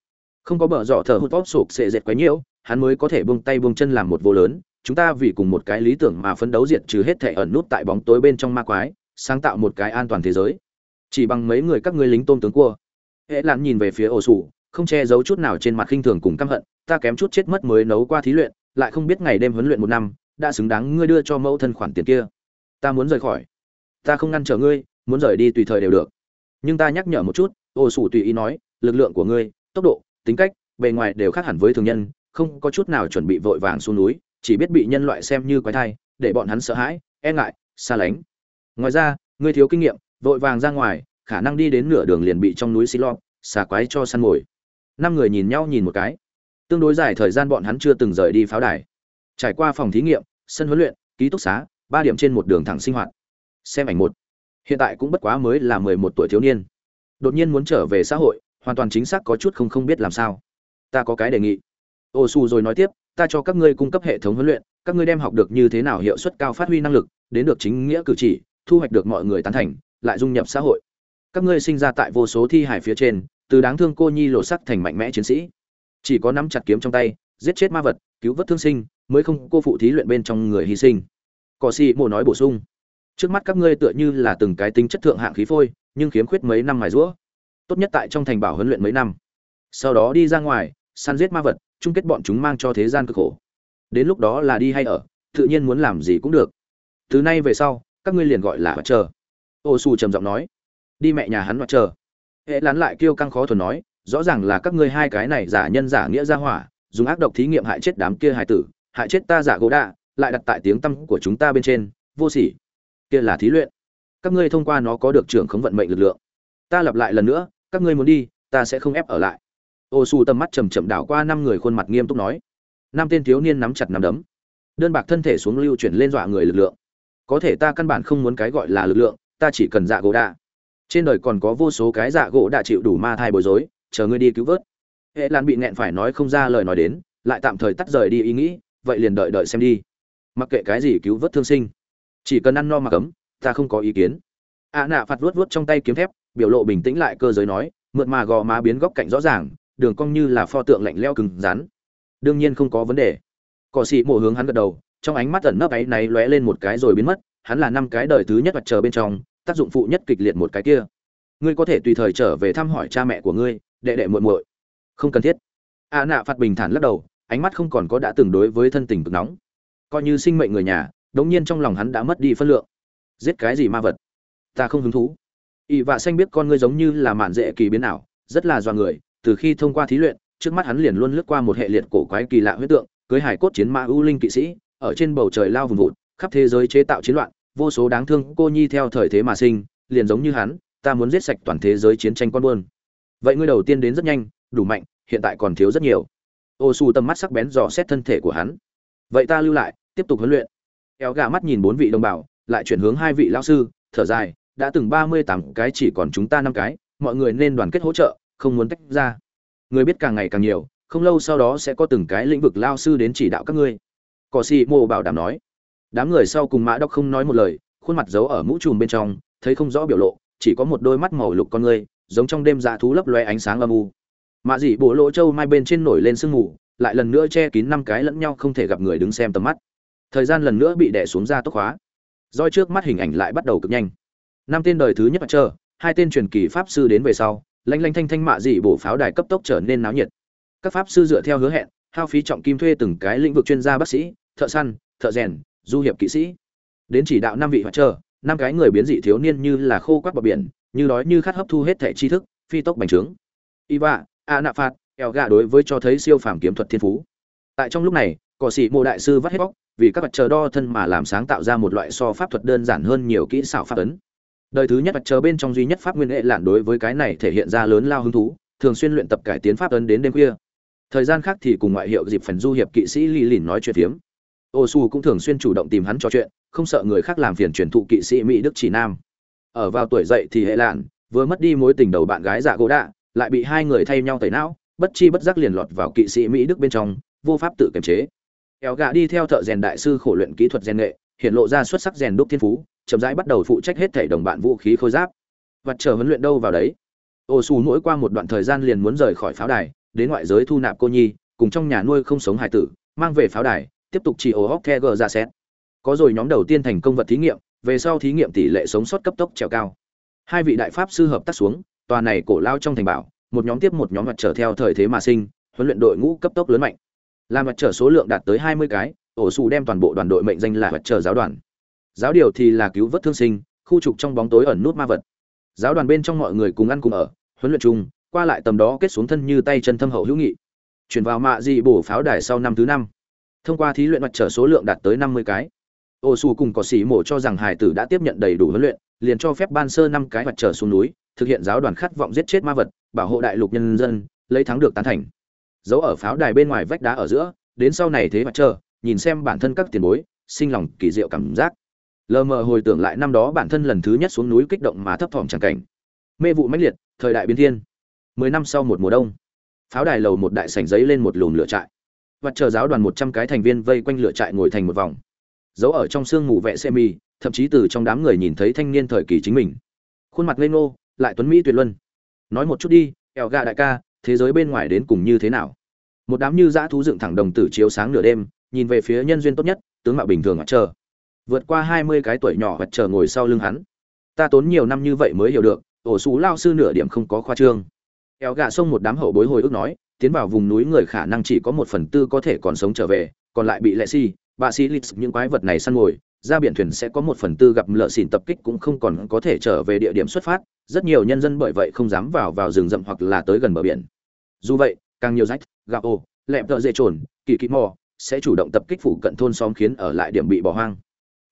S1: Không có bờ dọ thở hút vót sụp sệ dệt quấy nhiễu, hắn mới có thể buông tay buông chân làm một vô lớn. Chúng ta vì cùng một cái lý tưởng mà phấn đấu diệt trừ hết thể ẩn nút tại bóng tối bên trong ma quái, sáng tạo một cái an toàn thế giới. Chỉ bằng mấy người các ngươi lính tôm tướng cua. Hệ lặn nhìn về phía ổ sủ không che giấu chút nào trên mặt khinh thường cùng căm hận, ta kém chút chết mất mới nấu qua thí luyện, lại không biết ngày đêm huấn luyện một năm, đã xứng đáng ngươi đưa cho mẫu thân khoản tiền kia. Ta muốn rời khỏi. Ta không ngăn trở ngươi, muốn rời đi tùy thời đều được. Nhưng ta nhắc nhở một chút, Ô sủ tùy ý nói, lực lượng của ngươi, tốc độ, tính cách, bề ngoài đều khác hẳn với thường nhân, không có chút nào chuẩn bị vội vàng xuống núi, chỉ biết bị nhân loại xem như quái thai, để bọn hắn sợ hãi e ngại, xa lánh. Ngoài ra, ngươi thiếu kinh nghiệm, vội vàng ra ngoài, khả năng đi đến nửa đường liền bị trong núi xí lọt xà quái cho săn mồi năm người nhìn nhau nhìn một cái. Tương đối dài thời gian bọn hắn chưa từng rời đi pháo đài. Trải qua phòng thí nghiệm, sân huấn luyện, ký túc xá, ba điểm trên một đường thẳng sinh hoạt. Xem ảnh một. Hiện tại cũng bất quá mới là mười một tuổi thiếu niên. Đột nhiên muốn trở về xã hội, hoàn toàn chính xác có chút không không biết làm sao. Ta có cái đề nghị. Ô su rồi nói tiếp, ta cho các ngươi cung cấp hệ thống huấn luyện, các ngươi đem học được như thế nào hiệu suất cao phát huy năng lực, đến được chính nghĩa cử chỉ, thu hoạch được mọi người tán thành, lại dung nhập xã hội. Các ngươi sinh ra tại vô số thi hải phía trên từ đáng thương cô nhi lộ sắc thành mạnh mẽ chiến sĩ. Chỉ có nắm chặt kiếm trong tay, giết chết ma vật, cứu vớt thương sinh, mới không cô phụ thí luyện bên trong người hy sinh. Cỏ xì mồ nói bổ sung. Trước mắt các ngươi tựa như là từng cái tính chất thượng hạng khí phôi, nhưng khiếm khuyết mấy năm mài rũa. Tốt nhất tại trong thành bảo huấn luyện mấy năm. Sau đó đi ra ngoài, săn giết ma vật, chung kết bọn chúng mang cho thế gian cực khổ. Đến lúc đó là đi hay ở, tự nhiên muốn làm gì cũng được. Từ nay về sau, các ngươi liền gọi là mặt chờ ô su trầm giọng nói. Đi mẹ nhà hắn mặt chờ hệ lán lại kêu căng khó thuần nói, rõ ràng là các ngươi hai cái này giả nhân giả nghĩa ra hỏa, dùng ác độc thí nghiệm hại chết đám kia hải tử, hại chết ta giả gỗ đạ, lại đặt tại tiếng tâm của chúng ta bên trên, vô sỉ. Kia là thí luyện. Các ngươi thông qua nó có được trưởng khống vận mệnh lực lượng. Ta lặp lại lần nữa, các ngươi muốn đi, ta sẽ không ép ở lại. Ô su tầm mắt chầm chậm đảo qua năm người khuôn mặt nghiêm túc nói. Năm tên thiếu niên nắm chặt nắm đấm. Đơn bạc thân thể xuống lưu chuyển lên dọa người lực lượng. Có thể ta căn bản không muốn cái gọi là lực lượng, ta chỉ cần dạ gỗ đạ trên đời còn có vô số cái dạ gỗ đã chịu đủ ma thai bối rối, chờ ngươi đi cứu vớt. Hệ lan bị nẹn phải nói không ra lời nói đến, lại tạm thời tắt rời đi ý nghĩ, vậy liền đợi đợi xem đi. Mặc kệ cái gì cứu vớt thương sinh, chỉ cần ăn no mà cấm, ta không có ý kiến. Ạ nạ phạt vuốt vuốt trong tay kiếm thép, biểu lộ bình tĩnh lại cơ giới nói, mượn mà gò má biến góc cạnh rõ ràng, đường cong như là pho tượng lạnh leo cứng rắn. Đương nhiên không có vấn đề. Cỏ xị mổ hướng hắn gật đầu, trong ánh mắt ẩn nấp ấy náy lóe lên một cái rồi biến mất, hắn là năm cái đời thứ nhất mặt chờ bên trong tác dụng phụ nhất kịch liệt một cái kia. Ngươi có thể tùy thời trở về thăm hỏi cha mẹ của ngươi, đệ đệ muội muội. Không cần thiết. A nạ phạt bình thản lắc đầu, ánh mắt không còn có đã từng đối với thân tình cực nóng. Coi như sinh mệnh người nhà, đống nhiên trong lòng hắn đã mất đi phân lượng. Giết cái gì ma vật? Ta không hứng thú. Ỵ vạ xanh biết con ngươi giống như là mạn dễ kỳ biến ảo, rất là do người, từ khi thông qua thí luyện, trước mắt hắn liền luôn lướt qua một hệ liệt cổ quái kỳ lạ huyết tượng, cưới hải cốt chiến ma ưu linh kỵ sĩ, ở trên bầu trời lao vùng vụt, khắp thế giới chế tạo chiến loạn vô số đáng thương cô nhi theo thời thế mà sinh, liền giống như hắn, ta muốn giết sạch toàn thế giới chiến tranh con buôn. Vậy ngươi đầu tiên đến rất nhanh, đủ mạnh, hiện tại còn thiếu rất nhiều. Ô su tầm mắt sắc bén dò xét thân thể của hắn. Vậy ta lưu lại, tiếp tục huấn luyện. Éo gà mắt nhìn bốn vị đồng bào, lại chuyển hướng hai vị lao sư, thở dài, đã từng ba mươi tám cái chỉ còn chúng ta năm cái, mọi người nên đoàn kết hỗ trợ, không muốn tách ra. Người biết càng ngày càng nhiều, không lâu sau đó sẽ có từng cái lĩnh vực lao sư đến chỉ đạo các ngươi. Cò xì mô bảo đảm nói đám người sau cùng mã đốc không nói một lời, khuôn mặt giấu ở mũ trùm bên trong, thấy không rõ biểu lộ, chỉ có một đôi mắt màu lục con ngươi giống trong đêm dạ thú lấp loe ánh sáng âm u. Mạ dị bộ lỗ trâu mai bên trên nổi lên sương mù, lại lần nữa che kín năm cái lẫn nhau không thể gặp người đứng xem tầm mắt. Thời gian lần nữa bị đè xuống ra tốc hóa. Roi trước mắt hình ảnh lại bắt đầu cực nhanh. Năm tên đời thứ nhất mặt trơ hai tên truyền kỳ pháp sư đến về sau, lanh lanh thanh thanh mạ dị bổ pháo đài cấp tốc trở nên náo nhiệt. Các pháp sư dựa theo hứa hẹn, hao phí trọng kim thuê từng cái lĩnh vực chuyên gia bác sĩ, thợ săn, thợ rèn du hiệp kỵ sĩ. Đến chỉ đạo năm vị hoạt trơ năm cái người biến dị thiếu niên như là khô quắc bờ biển, như đói như khát hấp thu hết thẻ tri thức, phi tốc bành trướng. Iva a nạ phạt eo gà đối với cho thấy siêu phàm kiếm thuật thiên phú. Tại trong lúc này cỏ sĩ mô đại sư vắt hết bóc, vì các vật chờ đo thân mà làm sáng tạo ra một loại so pháp thuật đơn giản hơn nhiều kỹ xảo pháp ấn. Đời thứ nhất vật chờ bên trong duy nhất pháp nguyên hệ lạn đối với cái này thể hiện ra lớn lao hứng thú, thường xuyên luyện tập cải tiến pháp ấn đến đêm khuya. Thời gian khác thì cùng ngoại hiệu dịp phần du hiệp kỵ sĩ lì lìn nói chuyện phiếm ô su cũng thường xuyên chủ động tìm hắn trò chuyện, không sợ người khác làm phiền truyền thụ kỵ sĩ mỹ đức chỉ nam. Ở vào tuổi dậy thì hệ lạn, vừa mất đi mối tình đầu bạn gái dạ gỗ đạ, lại bị hai người thay nhau tẩy não, bất chi bất giác liền lọt vào kỵ sĩ mỹ đức bên trong, vô pháp tự kiềm chế. Kéo gạ đi theo thợ rèn đại sư khổ luyện kỹ thuật rèn nghệ, hiện lộ ra xuất sắc rèn đúc thiên phú, chậm rãi bắt đầu phụ trách hết thể đồng bạn vũ khí khôi giáp. Và chờ huấn luyện đâu vào đấy? Ô su mỗi qua một đoạn thời gian liền muốn rời khỏi pháo đài, đến ngoại giới thu nạp cô nhi, cùng trong nhà nuôi không sống hài tử, mang về pháo đài tiếp tục chỉ ổ hóc the gờ ra xét. Có rồi, nhóm đầu tiên thành công vật thí nghiệm, về sau thí nghiệm tỷ lệ sống sót cấp tốc trèo cao. Hai vị đại pháp sư hợp tác xuống, tòa này cổ lao trong thành bảo, một nhóm tiếp một nhóm mặt trở theo thời thế mà sinh, huấn luyện đội ngũ cấp tốc lớn mạnh. Làm mặt trở số lượng đạt tới hai mươi cái, ổ xù đem toàn bộ đoàn đội mệnh danh là mặt trở giáo đoàn. Giáo điều thì là cứu vớt thương sinh, khu trục trong bóng tối ẩn nút ma vật. Giáo đoàn bên trong mọi người cùng ăn cùng ở, huấn luyện chung, qua lại tầm đó kết xuống thân như tay chân thâm hậu hữu nghị. Chuyển vào mạ dị bổ pháo đài sau năm thứ năm thông qua thí luyện mặt trở số lượng đạt tới năm mươi cái. Ô xù cùng có xỉ mổ cho rằng hải tử đã tiếp nhận đầy đủ huấn luyện, liền cho phép ban sơ năm cái mặt trở xuống núi, thực hiện giáo đoàn khát vọng giết chết ma vật, bảo hộ đại lục nhân dân, lấy thắng được tán thành. Giấu ở pháo đài bên ngoài vách đá ở giữa, đến sau này thế mặt trời nhìn xem bản thân các tiền bối, sinh lòng kỳ diệu cảm giác. Lờ mờ hồi tưởng lại năm đó bản thân lần thứ nhất xuống núi kích động mà thấp thỏm chẳng cảnh. Mê vụ mãnh liệt, thời đại biến thiên. Mười năm sau một mùa đông, pháo đài lầu một đại sảnh giấy lên một lùm lửa trại và chờ giáo đoàn một trăm cái thành viên vây quanh lửa trại ngồi thành một vòng. Giấu ở trong sương mù vẽ xe mi thậm chí từ trong đám người nhìn thấy thanh niên thời kỳ chính mình. Khuôn mặt ngây ngô, lại tuấn mỹ tuyệt luân. Nói một chút đi eo gà đại ca, thế giới bên ngoài đến cùng như thế nào? Một đám như dã thú dựng thẳng đồng tử chiếu sáng nửa đêm, nhìn về phía nhân duyên tốt nhất, tướng mạo bình thường mặt chờ. Vượt qua hai mươi cái tuổi nhỏ mặt chờ ngồi sau lưng hắn. Ta tốn nhiều năm như vậy mới hiểu được, ổ xú lao sư nửa điểm không có khoa trương. Eo gà xông một đám hậu bối hồi ức nói tiến vào vùng núi người khả năng chỉ có một phần tư có thể còn sống trở về còn lại bị lệ si bạ sĩ lịch những quái vật này săn ngồi, ra biển thuyền sẽ có một phần tư gặp lợ xỉn tập kích cũng không còn có thể trở về địa điểm xuất phát rất nhiều nhân dân bởi vậy không dám vào vào rừng rậm hoặc là tới gần bờ biển. Dù vậy càng nhiều rách gạo ô lẹp tợ dễ trồn kỳ kỹ mò sẽ chủ động tập kích phủ cận thôn xóm khiến ở lại điểm bị bỏ hoang.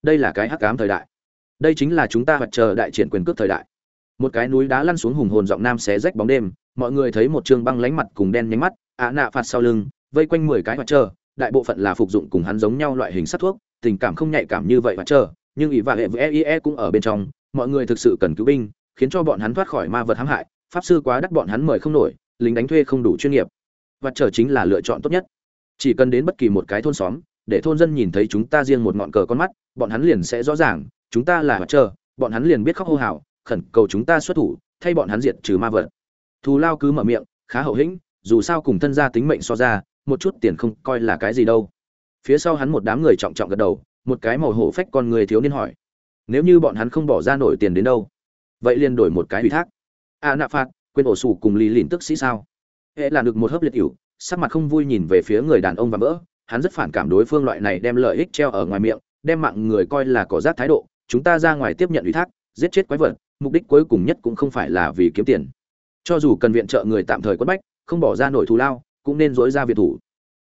S1: Đây là cái hắc cám thời đại. Đây chính là chúng ta hoạt chờ đại triển quyền cước thời đại. Một cái núi đá lăn xuống hùng hồn giọng nam xé rách bóng đêm mọi người thấy một trương băng lánh mặt cùng đen nhánh mắt, ạ nạ phạt sau lưng, vây quanh mười cái mặt chờ đại bộ phận là phục dụng cùng hắn giống nhau loại hình sát thuốc, tình cảm không nhạy cảm như vậy mặt chờ nhưng ỷ và hệ với eie cũng ở bên trong, mọi người thực sự cần cứu binh, khiến cho bọn hắn thoát khỏi ma vật hãm hại, pháp sư quá đắt bọn hắn mời không nổi, lính đánh thuê không đủ chuyên nghiệp. Và chờ chính là lựa chọn tốt nhất. Chỉ cần đến bất kỳ một cái thôn xóm, để thôn dân nhìn thấy chúng ta riêng một ngọn cờ con mắt, bọn hắn liền sẽ rõ ràng, chúng ta là mặt chờ bọn hắn liền biết khóc hô hào, khẩn cầu chúng ta xuất thủ, thay bọn hắn diệt trừ ma vật thù lao cứ mở miệng khá hậu hĩnh dù sao cùng thân gia tính mệnh so ra một chút tiền không coi là cái gì đâu. Phía sau hắn một đám người trọng trọng gật đầu một cái màu hổ phách con người thiếu niên hỏi nếu như bọn hắn không bỏ ra nổi tiền đến đâu vậy liền đổi một cái ủy thác. A à, nạ phạt quên ổ sủ cùng lì lìn tức sĩ sao? Hệ là được một hớp liệt ỉu sắc mặt không vui nhìn về phía người đàn ông và mỡ, hắn rất phản cảm đối phương loại này đem lợi ích treo ở ngoài miệng đem mạng người coi là cỏ rác thái độ chúng ta ra ngoài tiếp nhận ủy thác giết chết quái vật mục đích cuối cùng nhất cũng không phải là vì kiếm tiền cho dù cần viện trợ người tạm thời quất bách không bỏ ra nổi thù lao cũng nên dối ra việt thủ.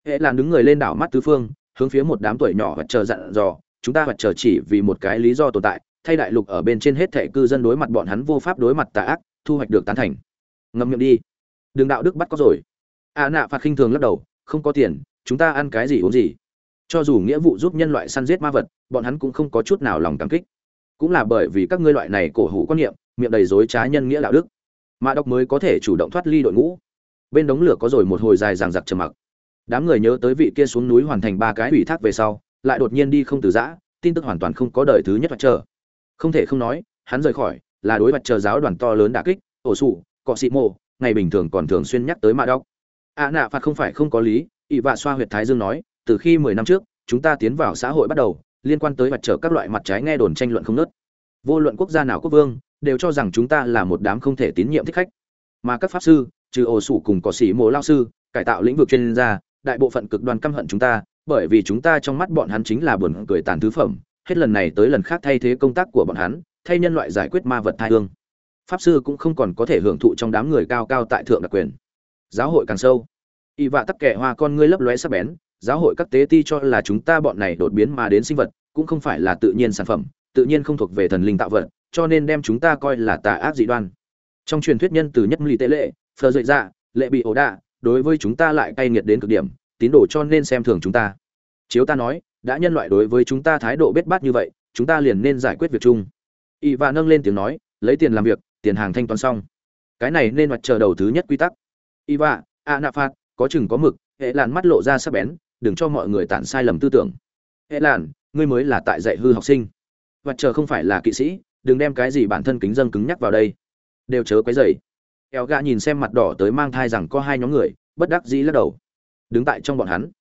S1: Hệ là đứng người lên đảo mắt tứ phương hướng phía một đám tuổi nhỏ và chờ dặn dò chúng ta và chờ chỉ vì một cái lý do tồn tại thay đại lục ở bên trên hết thệ cư dân đối mặt bọn hắn vô pháp đối mặt tà ác thu hoạch được tán thành. Ngâm miệng đi. Đừng đạo đức bắt có rồi. A à, nạ phạt khinh thường lắc đầu không có tiền chúng ta ăn cái gì uống gì. Cho dù nghĩa vụ giúp nhân loại săn giết ma vật bọn hắn cũng không có chút nào lòng cảm kích. Cũng là bởi vì các ngươi loại này cổ hủ quan niệm miệng đầy dối trá nhân nghĩa đạo đức mạ đọc mới có thể chủ động thoát ly đội ngũ. Bên đống lửa có rồi một hồi dài ràng giặc trầm mặc. Đám người nhớ tới vị kia xuống núi hoàn thành ba cái ủy thác về sau, lại đột nhiên đi không từ giã, tin tức hoàn toàn không có đời thứ nhất mặt trời. không thể không nói, hắn rời khỏi, là đối mặt trời giáo đoàn to lớn đả kích, ổ sụ cọ sĩ mô ngày bình thường còn thường xuyên nhắc tới mã đốc. À nạ phạt không phải không có lý ỵ vạ xoa huyệt thái dương nói, từ khi mười năm trước, chúng ta tiến vào xã hội bắt đầu, liên quan tới mặt trở các loại mặt trái nghe đồn tranh luận không nớt vô luận quốc gia nào quốc vương đều cho rằng chúng ta là một đám không thể tín nhiệm thích khách. Mà các pháp sư, trừ ổ sủ cùng cỏ sĩ mộ lao sư, cải tạo lĩnh vực chuyên gia, đại bộ phận cực đoan căm hận chúng ta, bởi vì chúng ta trong mắt bọn hắn chính là buồn cười tàn thứ phẩm, hết lần này tới lần khác thay thế công tác của bọn hắn, thay nhân loại giải quyết ma vật thai hương. Pháp sư cũng không còn có thể hưởng thụ trong đám người cao cao tại thượng đặc quyền. Giáo hội càng sâu. Y vạ tắc kẻ hoa con ngươi lấp lóe sắc bén, giáo hội các tế ti cho là chúng ta bọn này đột biến mà đến sinh vật, cũng không phải là tự nhiên sản phẩm, tự nhiên không thuộc về thần linh tạo vật cho nên đem chúng ta coi là tà ác dị đoan. Trong truyền thuyết nhân từ nhất ly tế lệ, phờ dậy ra lệ bị ổ đạ, đối với chúng ta lại cay nghiệt đến cực điểm, tín đồ cho nên xem thường chúng ta. Chiếu ta nói, đã nhân loại đối với chúng ta thái độ bết bát như vậy, chúng ta liền nên giải quyết việc chung. Y và nâng lên tiếng nói, lấy tiền làm việc, tiền hàng thanh toán xong. Cái này nên mặt chờ đầu thứ nhất quy tắc. Y và a nạ phạt, có chừng có mực, hệ làn mắt lộ ra sắc bén, đừng cho mọi người tản sai lầm tư tưởng. Hệ làn ngươi mới là tại dạy hư học sinh. Mặt chờ không phải là kỵ sĩ đừng đem cái gì bản thân kính dân cứng nhắc vào đây. Đều chớ quấy dày eo gà nhìn xem mặt đỏ tới mang thai rằng có hai nhóm người, bất đắc dĩ lắc đầu. Đứng tại trong bọn hắn.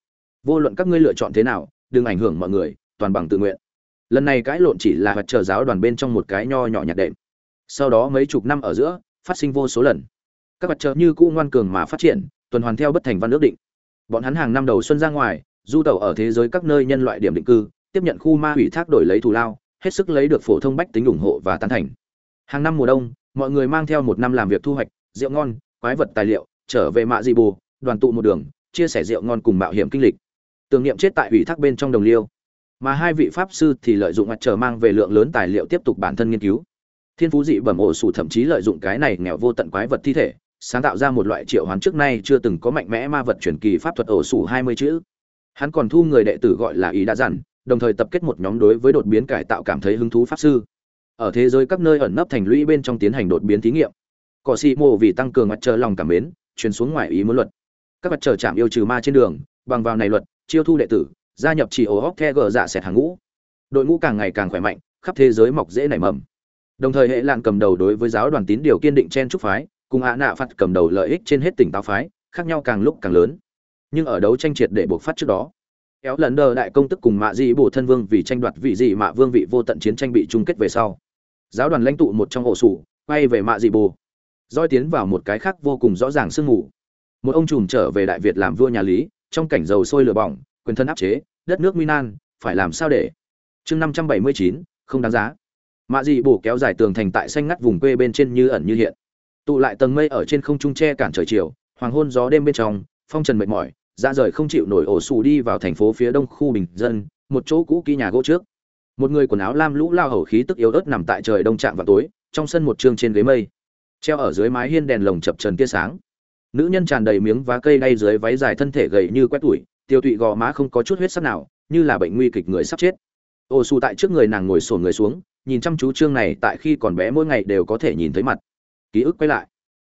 S1: Vô luận các ngươi lựa chọn thế nào, đừng ảnh hưởng mọi người, toàn bằng tự nguyện. Lần này cãi lộn chỉ là vật chờ giáo đoàn bên trong một cái nho nhỏ nhạt đệm. Sau đó mấy chục năm ở giữa, phát sinh vô số lần. Các vật trợ như cũ ngoan cường mà phát triển, tuần hoàn theo bất thành văn ước định. Bọn hắn hàng năm đầu xuân ra ngoài, du tàu ở thế giới các nơi nhân loại điểm định cư, tiếp nhận khu ma hủy thác đổi lấy thù lao hết sức lấy được phổ thông bách tính ủng hộ và tán thành. Hàng năm mùa đông, mọi người mang theo một năm làm việc thu hoạch, rượu ngon, quái vật tài liệu, trở về mạ dị bù, đoàn tụ một đường, chia sẻ rượu ngon cùng mạo hiểm kinh lịch. Tưởng niệm chết tại ủy thác bên trong đồng liêu. Mà hai vị pháp sư thì lợi dụng mặt trở mang về lượng lớn tài liệu tiếp tục bản thân nghiên cứu. Thiên phú dị bẩm ổ sủ thậm chí lợi dụng cái này nghèo vô tận quái vật thi thể, sáng tạo ra một loại triệu hoán trước nay chưa từng có mạnh mẽ ma vật truyền kỳ pháp thuật ổ sủ hai mươi chữ. Hắn còn thu người đệ tử gọi là ý đã dặn đồng thời tập kết một nhóm đối với đột biến cải tạo cảm thấy hứng thú pháp sư. Ở thế giới các nơi ẩn nấp thành lũy bên trong tiến hành đột biến thí nghiệm. Cỏ xì mộ vì tăng cường mặt trời lòng cảm mến, truyền xuống ngoài ý muốn luật. Các mặt trời chạm yêu trừ ma trên đường, bằng vào này luật, chiêu thu đệ tử, gia nhập chỉ ổ hóc the gờ dạ xẹt hàng ngũ. Đội ngũ càng ngày càng khỏe mạnh, khắp thế giới mọc dễ nảy mầm. Đồng thời hệ lạn cầm đầu đối với giáo đoàn tín điều kiên định chen trúc phái, cùng hạ nạ phạt cầm đầu lợi ích trên hết tỉnh táo phái, khác nhau càng lúc càng lớn. Nhưng ở đấu tranh triệt để buộc phát trước đó kéo lần đờ đại công tức cùng mạ dị bổ thân vương vì tranh đoạt vị dị mạ vương vị vô tận chiến tranh bị chung kết về sau. Giáo đoàn lãnh tụ một trong ổ sủ, quay về mạ dị bồ roi tiến vào một cái khác vô cùng rõ ràng sương mù. Một ông trùm trở về đại việt làm vua nhà lý, trong cảnh dầu sôi lửa bỏng, quyền thân áp chế, đất nước minan phải làm sao để? Chương năm trăm bảy mươi chín, không đáng giá. Mạ dị bổ kéo dài tường thành tại xanh ngắt vùng quê bên trên như ẩn như hiện. Tụ lại tầng mây ở trên không trung tre cản trời chiều, hoàng hôn gió đêm bên trong, phong trần mệt mỏi ra rời không chịu nổi ổ xù đi vào thành phố phía đông khu bình dân, một chỗ cũ kỹ nhà gỗ trước. Một người quần áo lam lũ lao hầu khí tức yếu ớt nằm tại trời đông trạm vào tối, trong sân một trường trên ghế mây. Treo ở dưới mái hiên đèn lồng chập trần tia sáng. Nữ nhân tràn đầy miếng vá cây đay dưới váy dài thân thể gầy như quét tủi, tiêu tụy gò má không có chút huyết sắc nào, như là bệnh nguy kịch người sắp chết. Ô xù tại trước người nàng ngồi sổn người xuống, nhìn chăm chú chương này tại khi còn bé mỗi ngày đều có thể nhìn thấy mặt. Ký ức quay lại.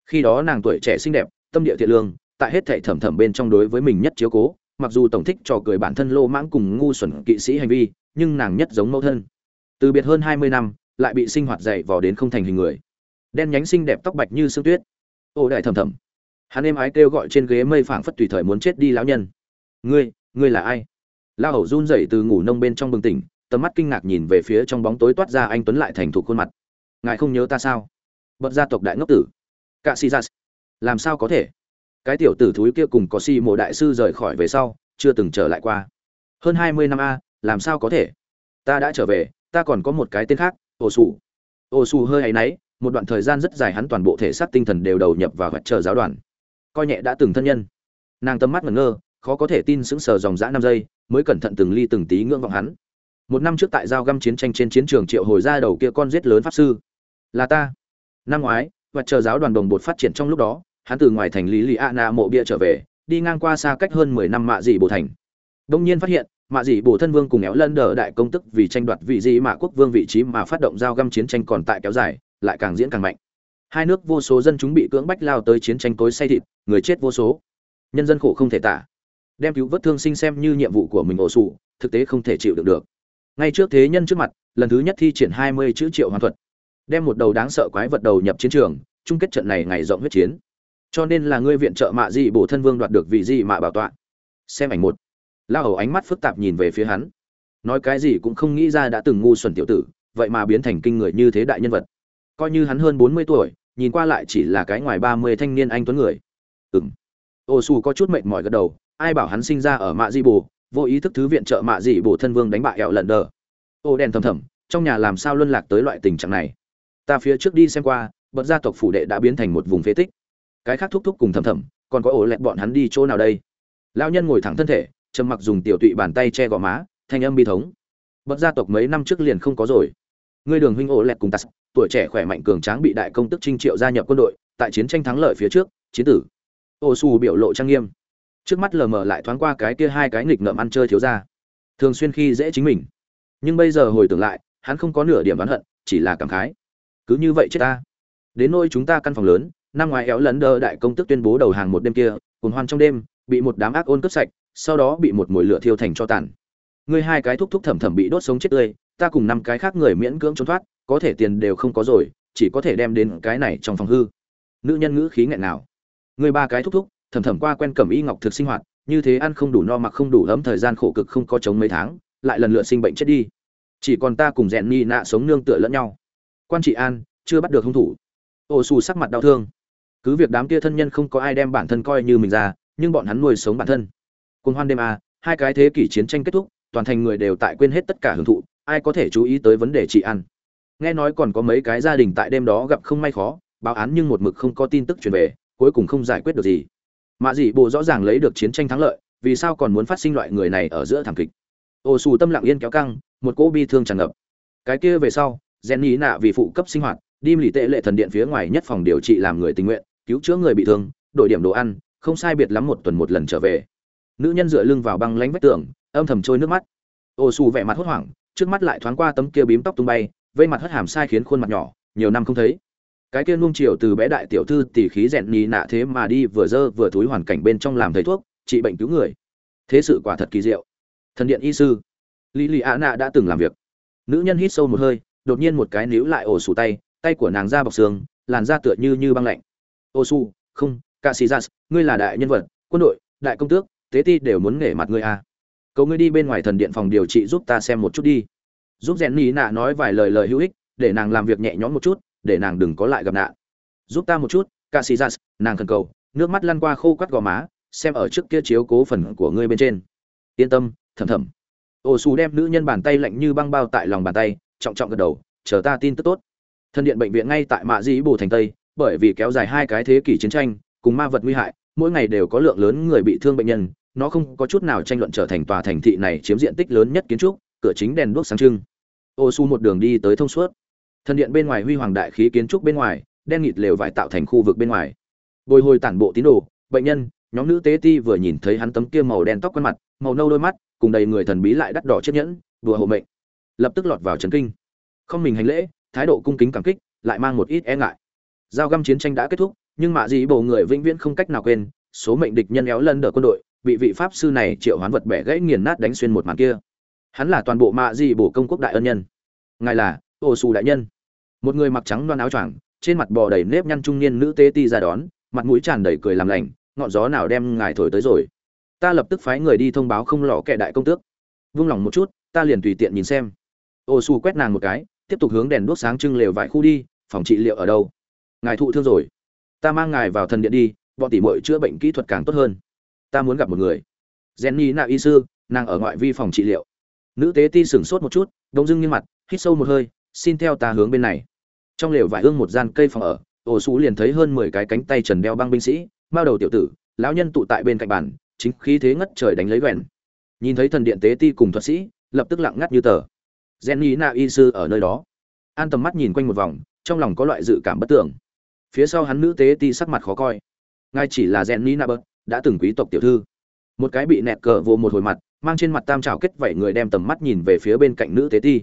S1: Khi đó nàng tuổi trẻ xinh đẹp, tâm địa thiện lương tại hết thảy thẩm thẩm bên trong đối với mình nhất chiếu cố, mặc dù tổng thích trò cười bản thân lô mãng cùng ngu xuẩn kỵ sĩ hành vi, nhưng nàng nhất giống mẫu thân. Từ biệt hơn hai mươi năm, lại bị sinh hoạt dày vò đến không thành hình người. Đen nhánh xinh đẹp tóc bạch như sương tuyết. Ô đại thầm thầm. Hắn êm ái kêu gọi trên ghế mây phảng phất tùy thời muốn chết đi lão nhân. Ngươi ngươi là ai? La hầu run rẩy từ ngủ nông bên trong bừng tỉnh, tầm mắt kinh ngạc nhìn về phía trong bóng tối toát ra anh tuấn lại thành thục khuôn mặt. Ngài không nhớ ta sao? Bật gia tộc đại ngốc tử. Cạ si dạ làm sao có thể? Cái tiểu tử thúi kia cùng có si mộ đại sư rời khỏi về sau, chưa từng trở lại qua. Hơn hai mươi năm a, làm sao có thể? Ta đã trở về, ta còn có một cái tên khác ồ sù. Ồ sù hơi hay náy, một đoạn thời gian rất dài hắn toàn bộ thể xác tinh thần đều đầu nhập vào vật chờ giáo đoàn. Coi nhẹ đã từng thân nhân. Nàng tâm mắt ngẩn ngơ, khó có thể tin sững sờ dòng dã năm giây, mới cẩn thận từng ly từng tí ngưỡng vọng hắn. Một năm trước tại giao găm chiến tranh trên chiến trường triệu hồi ra đầu kia con giết lớn pháp sư. Là ta. Năm ngoái, vật chờ giáo đoàn đồng bột phát triển trong lúc đó hắn từ ngoài thành lý lì a na mộ bia trở về, đi ngang qua xa cách hơn mười năm mạ dị bồ thành. Đông nhiên phát hiện, mạ dị bồ thân vương cùng éo lân đờ đại công tức vì tranh đoạt vị dị mạ quốc vương vị trí mà phát động giao găm chiến tranh còn tại kéo dài, lại càng diễn càng mạnh. Hai nước vô số dân chúng bị cưỡng bách lao tới chiến tranh tối say thịt, người chết vô số. Nhân dân khổ không thể tả. Đem cứu vớt thương sinh xem như nhiệm vụ của mình ổ sụ, thực tế không thể chịu được được. Ngay trước thế nhân trước mặt, lần thứ nhất thi triển hai mươi chữ triệu hoàn thuật. Đem một đầu đáng sợ quái vật đầu nhập chiến trường, chung kết trận này ngày rộng huyết chiến cho nên là ngươi viện trợ mạ dị bổ thân vương đoạt được vị dị mạ bảo tọa. Xem ảnh một. La hầu ánh mắt phức tạp nhìn về phía hắn. Nói cái gì cũng không nghĩ ra đã từng ngu xuẩn tiểu tử, vậy mà biến thành kinh người như thế đại nhân vật. Coi như hắn hơn bốn mươi tuổi, nhìn qua lại chỉ là cái ngoài ba mươi thanh niên anh tuấn người. Ừng ô su có chút mệt mỏi gật đầu, ai bảo hắn sinh ra ở mạ Dị bồ vô ý thức thứ viện trợ mạ dị bồ thân vương đánh bại ẹo lần đờ. Ô đen thầm thầm, trong nhà làm sao luân lạc tới loại tình trạng này? Ta phía trước đi xem qua bật gia tộc phủ đệ đã biến thành một vùng phế tích cái khác thúc thúc cùng thầm thầm, còn có ổ lẹt bọn hắn đi chỗ nào đây? Lão nhân ngồi thẳng thân thể, trầm mặc dùng tiểu tụy bàn tay che gò má, thanh âm bi thống. Bậc gia tộc mấy năm trước liền không có rồi. Ngươi đường huynh ổ lẹt cùng tas tuổi trẻ khỏe mạnh cường tráng bị đại công tức trinh triệu gia nhập quân đội, tại chiến tranh thắng lợi phía trước, chiến tử. Ô su biểu lộ trang nghiêm. Trước mắt lờ mờ lại thoáng qua cái kia hai cái nghịch ngợm ăn chơi thiếu ra thường xuyên khi dễ chính mình. Nhưng bây giờ hồi tưởng lại, hắn không có nửa điểm oán hận, chỉ là cảm khái. Cứ như vậy chết ta. Đến nôi chúng ta căn phòng lớn năm ngoái éo lấn đơ đại công tức tuyên bố đầu hàng một đêm kia cùng hoan trong đêm, bị một đám ác ôn cướp sạch, sau đó bị một mồi lửa thiêu thành cho tàn. Ngươi hai cái thúc thúc thẩm thẩm bị đốt sống chết tươi, ta cùng năm cái khác người miễn cưỡng trốn thoát, có thể tiền đều không có rồi, chỉ có thể đem đến cái này trong phòng hư. Nữ nhân ngữ khí nghẹn nào ngươi ba cái thúc thúc thẩm thẩm qua quen cẩm y ngọc thực sinh hoạt, như thế ăn không đủ no mặc không đủ ấm thời gian khổ cực không có chống mấy tháng, lại lần lượt sinh bệnh chết đi. Chỉ còn ta cùng rèn ni nạ sống nương tựa lẫn nhau. Quan trị an, chưa bắt được hung thủ. Ô xù sắc mặt đau thương cứ việc đám kia thân nhân không có ai đem bản thân coi như mình ra, nhưng bọn hắn nuôi sống bản thân. Côn hoan đêm a hai cái thế kỷ chiến tranh kết thúc, toàn thành người đều tại quên hết tất cả hưởng thụ, ai có thể chú ý tới vấn đề trị ăn. Nghe nói còn có mấy cái gia đình tại đêm đó gặp không may khó, báo án nhưng một mực không có tin tức truyền về, cuối cùng không giải quyết được gì. Mạ dị bộ rõ ràng lấy được chiến tranh thắng lợi, vì sao còn muốn phát sinh loại người này ở giữa thảm kịch? Ô xù tâm lặng yên kéo căng, một cỗ bi thương tràn ngập. Cái kia về sau, jenny nạ vì phụ cấp sinh hoạt, đi lì tệ lệ thần điện phía ngoài nhất phòng điều trị làm người tình nguyện cứu chữa người bị thương, đổi điểm đồ ăn, không sai biệt lắm một tuần một lần trở về. Nữ nhân dựa lưng vào băng lánh vách tường, âm thầm trôi nước mắt. Ô xù vẻ mặt hốt hoảng, trước mắt lại thoáng qua tấm kia bím tóc tung bay, vây mặt hất hàm sai khiến khuôn mặt nhỏ, nhiều năm không thấy. Cái kia nuông chiều từ bé đại tiểu thư tỷ khí rèn nhì nạ thế mà đi vừa dơ vừa túi hoàn cảnh bên trong làm thầy thuốc, trị bệnh cứu người. Thế sự quả thật kỳ diệu. Thần điện y sư, lý lì ạ nạ đã từng làm việc. Nữ nhân hít sâu một hơi, đột nhiên một cái níu lại ổ sủ tay tay của nàng ra bọc xương, làn da tựa như như băng lạnh ô su không ca sĩ gia ngươi là đại nhân vật, quân đội, đại công tước, tế ti đều muốn nể mặt ngươi à. cầu ngươi đi bên ngoài thần điện phòng điều trị giúp ta xem một chút đi. Giúp rèn nhì nạ nói vài lời lời hữu ích, để nàng làm việc nhẹ nhõm một chút, để nàng đừng có lại gặp nạn. Giúp ta một chút ca sĩ gia nàng khẩn cầu, nước mắt lăn qua khô quắt gò má, xem ở trước kia chiếu cố phần của ngươi bên trên. Yên tâm, thầm thầm. Ô đem nữ nhân bàn tay lạnh như băng bao tại lòng bàn tay, trọng trọng gật đầu, chờ ta tin tức tốt. Thân điện bệnh viện ngay tại mạ dĩ bồ thành tây bởi vì kéo dài hai cái thế kỷ chiến tranh, cùng ma vật nguy hại, mỗi ngày đều có lượng lớn người bị thương bệnh nhân, nó không có chút nào tranh luận trở thành tòa thành thị này chiếm diện tích lớn nhất kiến trúc, cửa chính đèn đuốc sáng trưng. Ô su một đường đi tới thông suốt. Thần điện bên ngoài huy hoàng đại khí kiến trúc bên ngoài, đen nghịt lều vải tạo thành khu vực bên ngoài. Bồi hồi tản bộ tín đồ, bệnh nhân, nhóm nữ tế ti vừa nhìn thấy hắn tấm kia màu đen tóc quen mặt, màu nâu đôi mắt, cùng đầy người thần bí lại đắt đỏ chiếc nhẫn, đùa hộ mệnh. Lập tức lọt vào trấn kinh. Không mình hành lễ, thái độ cung kính cảm kích, lại mang một ít e ngại giao găm chiến tranh đã kết thúc, nhưng mạ dị bổ người vĩnh viễn không cách nào quên, số mệnh địch nhân éo lân đỡ quân đội, bị vị pháp sư này triệu hoán vật bẻ gãy nghiền nát đánh xuyên một màn kia. Hắn là toàn bộ mạ dị bổ công quốc đại ân nhân. Ngài là ô xù đại nhân. Một người mặc trắng đoan áo choàng, trên mặt bò đầy nếp nhăn trung niên nữ tê ti ra đón, mặt mũi tràn đầy cười làm lành, ngọn gió nào đem ngài thổi tới rồi. Ta lập tức phái người đi thông báo không lọ kệ đại công tước. Vung lòng một chút, ta liền tùy tiện nhìn xem. Ô xù quét nàng một cái, tiếp tục hướng đèn đuốc sáng trưng lều vải khu đi, phòng trị liệu ở đâu? Ngài thụ thương rồi. Ta mang ngài vào thần điện đi, bọn tỉ mội chữa bệnh kỹ thuật càng tốt hơn. Ta muốn gặp một người. Jenny nạ y sư, nàng ở ngoại vi phòng trị liệu. Nữ tế ti sửng sốt một chút, đông dưng như mặt, hít sâu một hơi, xin theo ta hướng bên này. Trong lều vải hương một gian cây phòng ở, ổ xú liền thấy hơn mười cái cánh tay trần đeo băng binh sĩ, mao đầu tiểu tử, lão nhân tụ tại bên cạnh bàn, chính khí thế ngất trời đánh lấy vẹn nhìn thấy thần điện tế ti cùng thuật sĩ, lập tức lặng ngắt như tờ. Jenny na y sư ở nơi đó. An tầm mắt nhìn quanh một vòng, trong lòng có loại dự cảm bất tưởng phía sau hắn nữ tế ti sắc mặt khó coi. Ngay chỉ là jenny ni bớt, đã từng quý tộc tiểu thư. Một cái bị nẹt cờ vô một hồi mặt, mang trên mặt tam trào kết vảy người đem tầm mắt nhìn về phía bên cạnh nữ tế ti.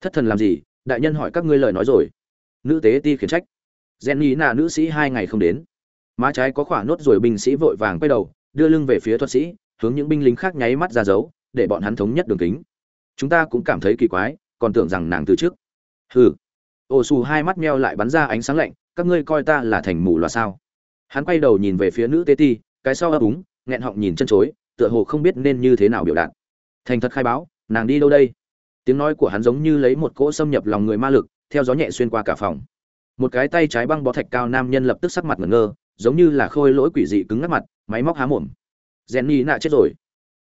S1: Thất thần làm gì? Đại nhân hỏi các ngươi lời nói rồi. Nữ tế ti khiển trách. Jenny là nữ sĩ hai ngày không đến. Má trái có khỏa nốt rồi binh sĩ vội vàng quay đầu, đưa lưng về phía thuật sĩ, hướng những binh lính khác nháy mắt ra dấu, để bọn hắn thống nhất đường kính. Chúng ta cũng cảm thấy kỳ quái, còn tưởng rằng nàng từ trước. Hừ. Ô xù hai mắt meo lại bắn ra ánh sáng lạnh các ngươi coi ta là thành mù loà sao? Hắn quay đầu nhìn về phía nữ tế ti, cái sau ấp úng, nghẹn họng nhìn chân chối, tựa hồ không biết nên như thế nào biểu đạt. Thành thật khai báo, nàng đi đâu đây? Tiếng nói của hắn giống như lấy một cỗ xâm nhập lòng người ma lực, theo gió nhẹ xuyên qua cả phòng. Một cái tay trái băng bó thạch cao nam nhân lập tức sắc mặt ngẩn ngơ, giống như là khôi lỗi quỷ dị cứng ngắt mặt, máy móc há mồm. Jenny nạ chết rồi.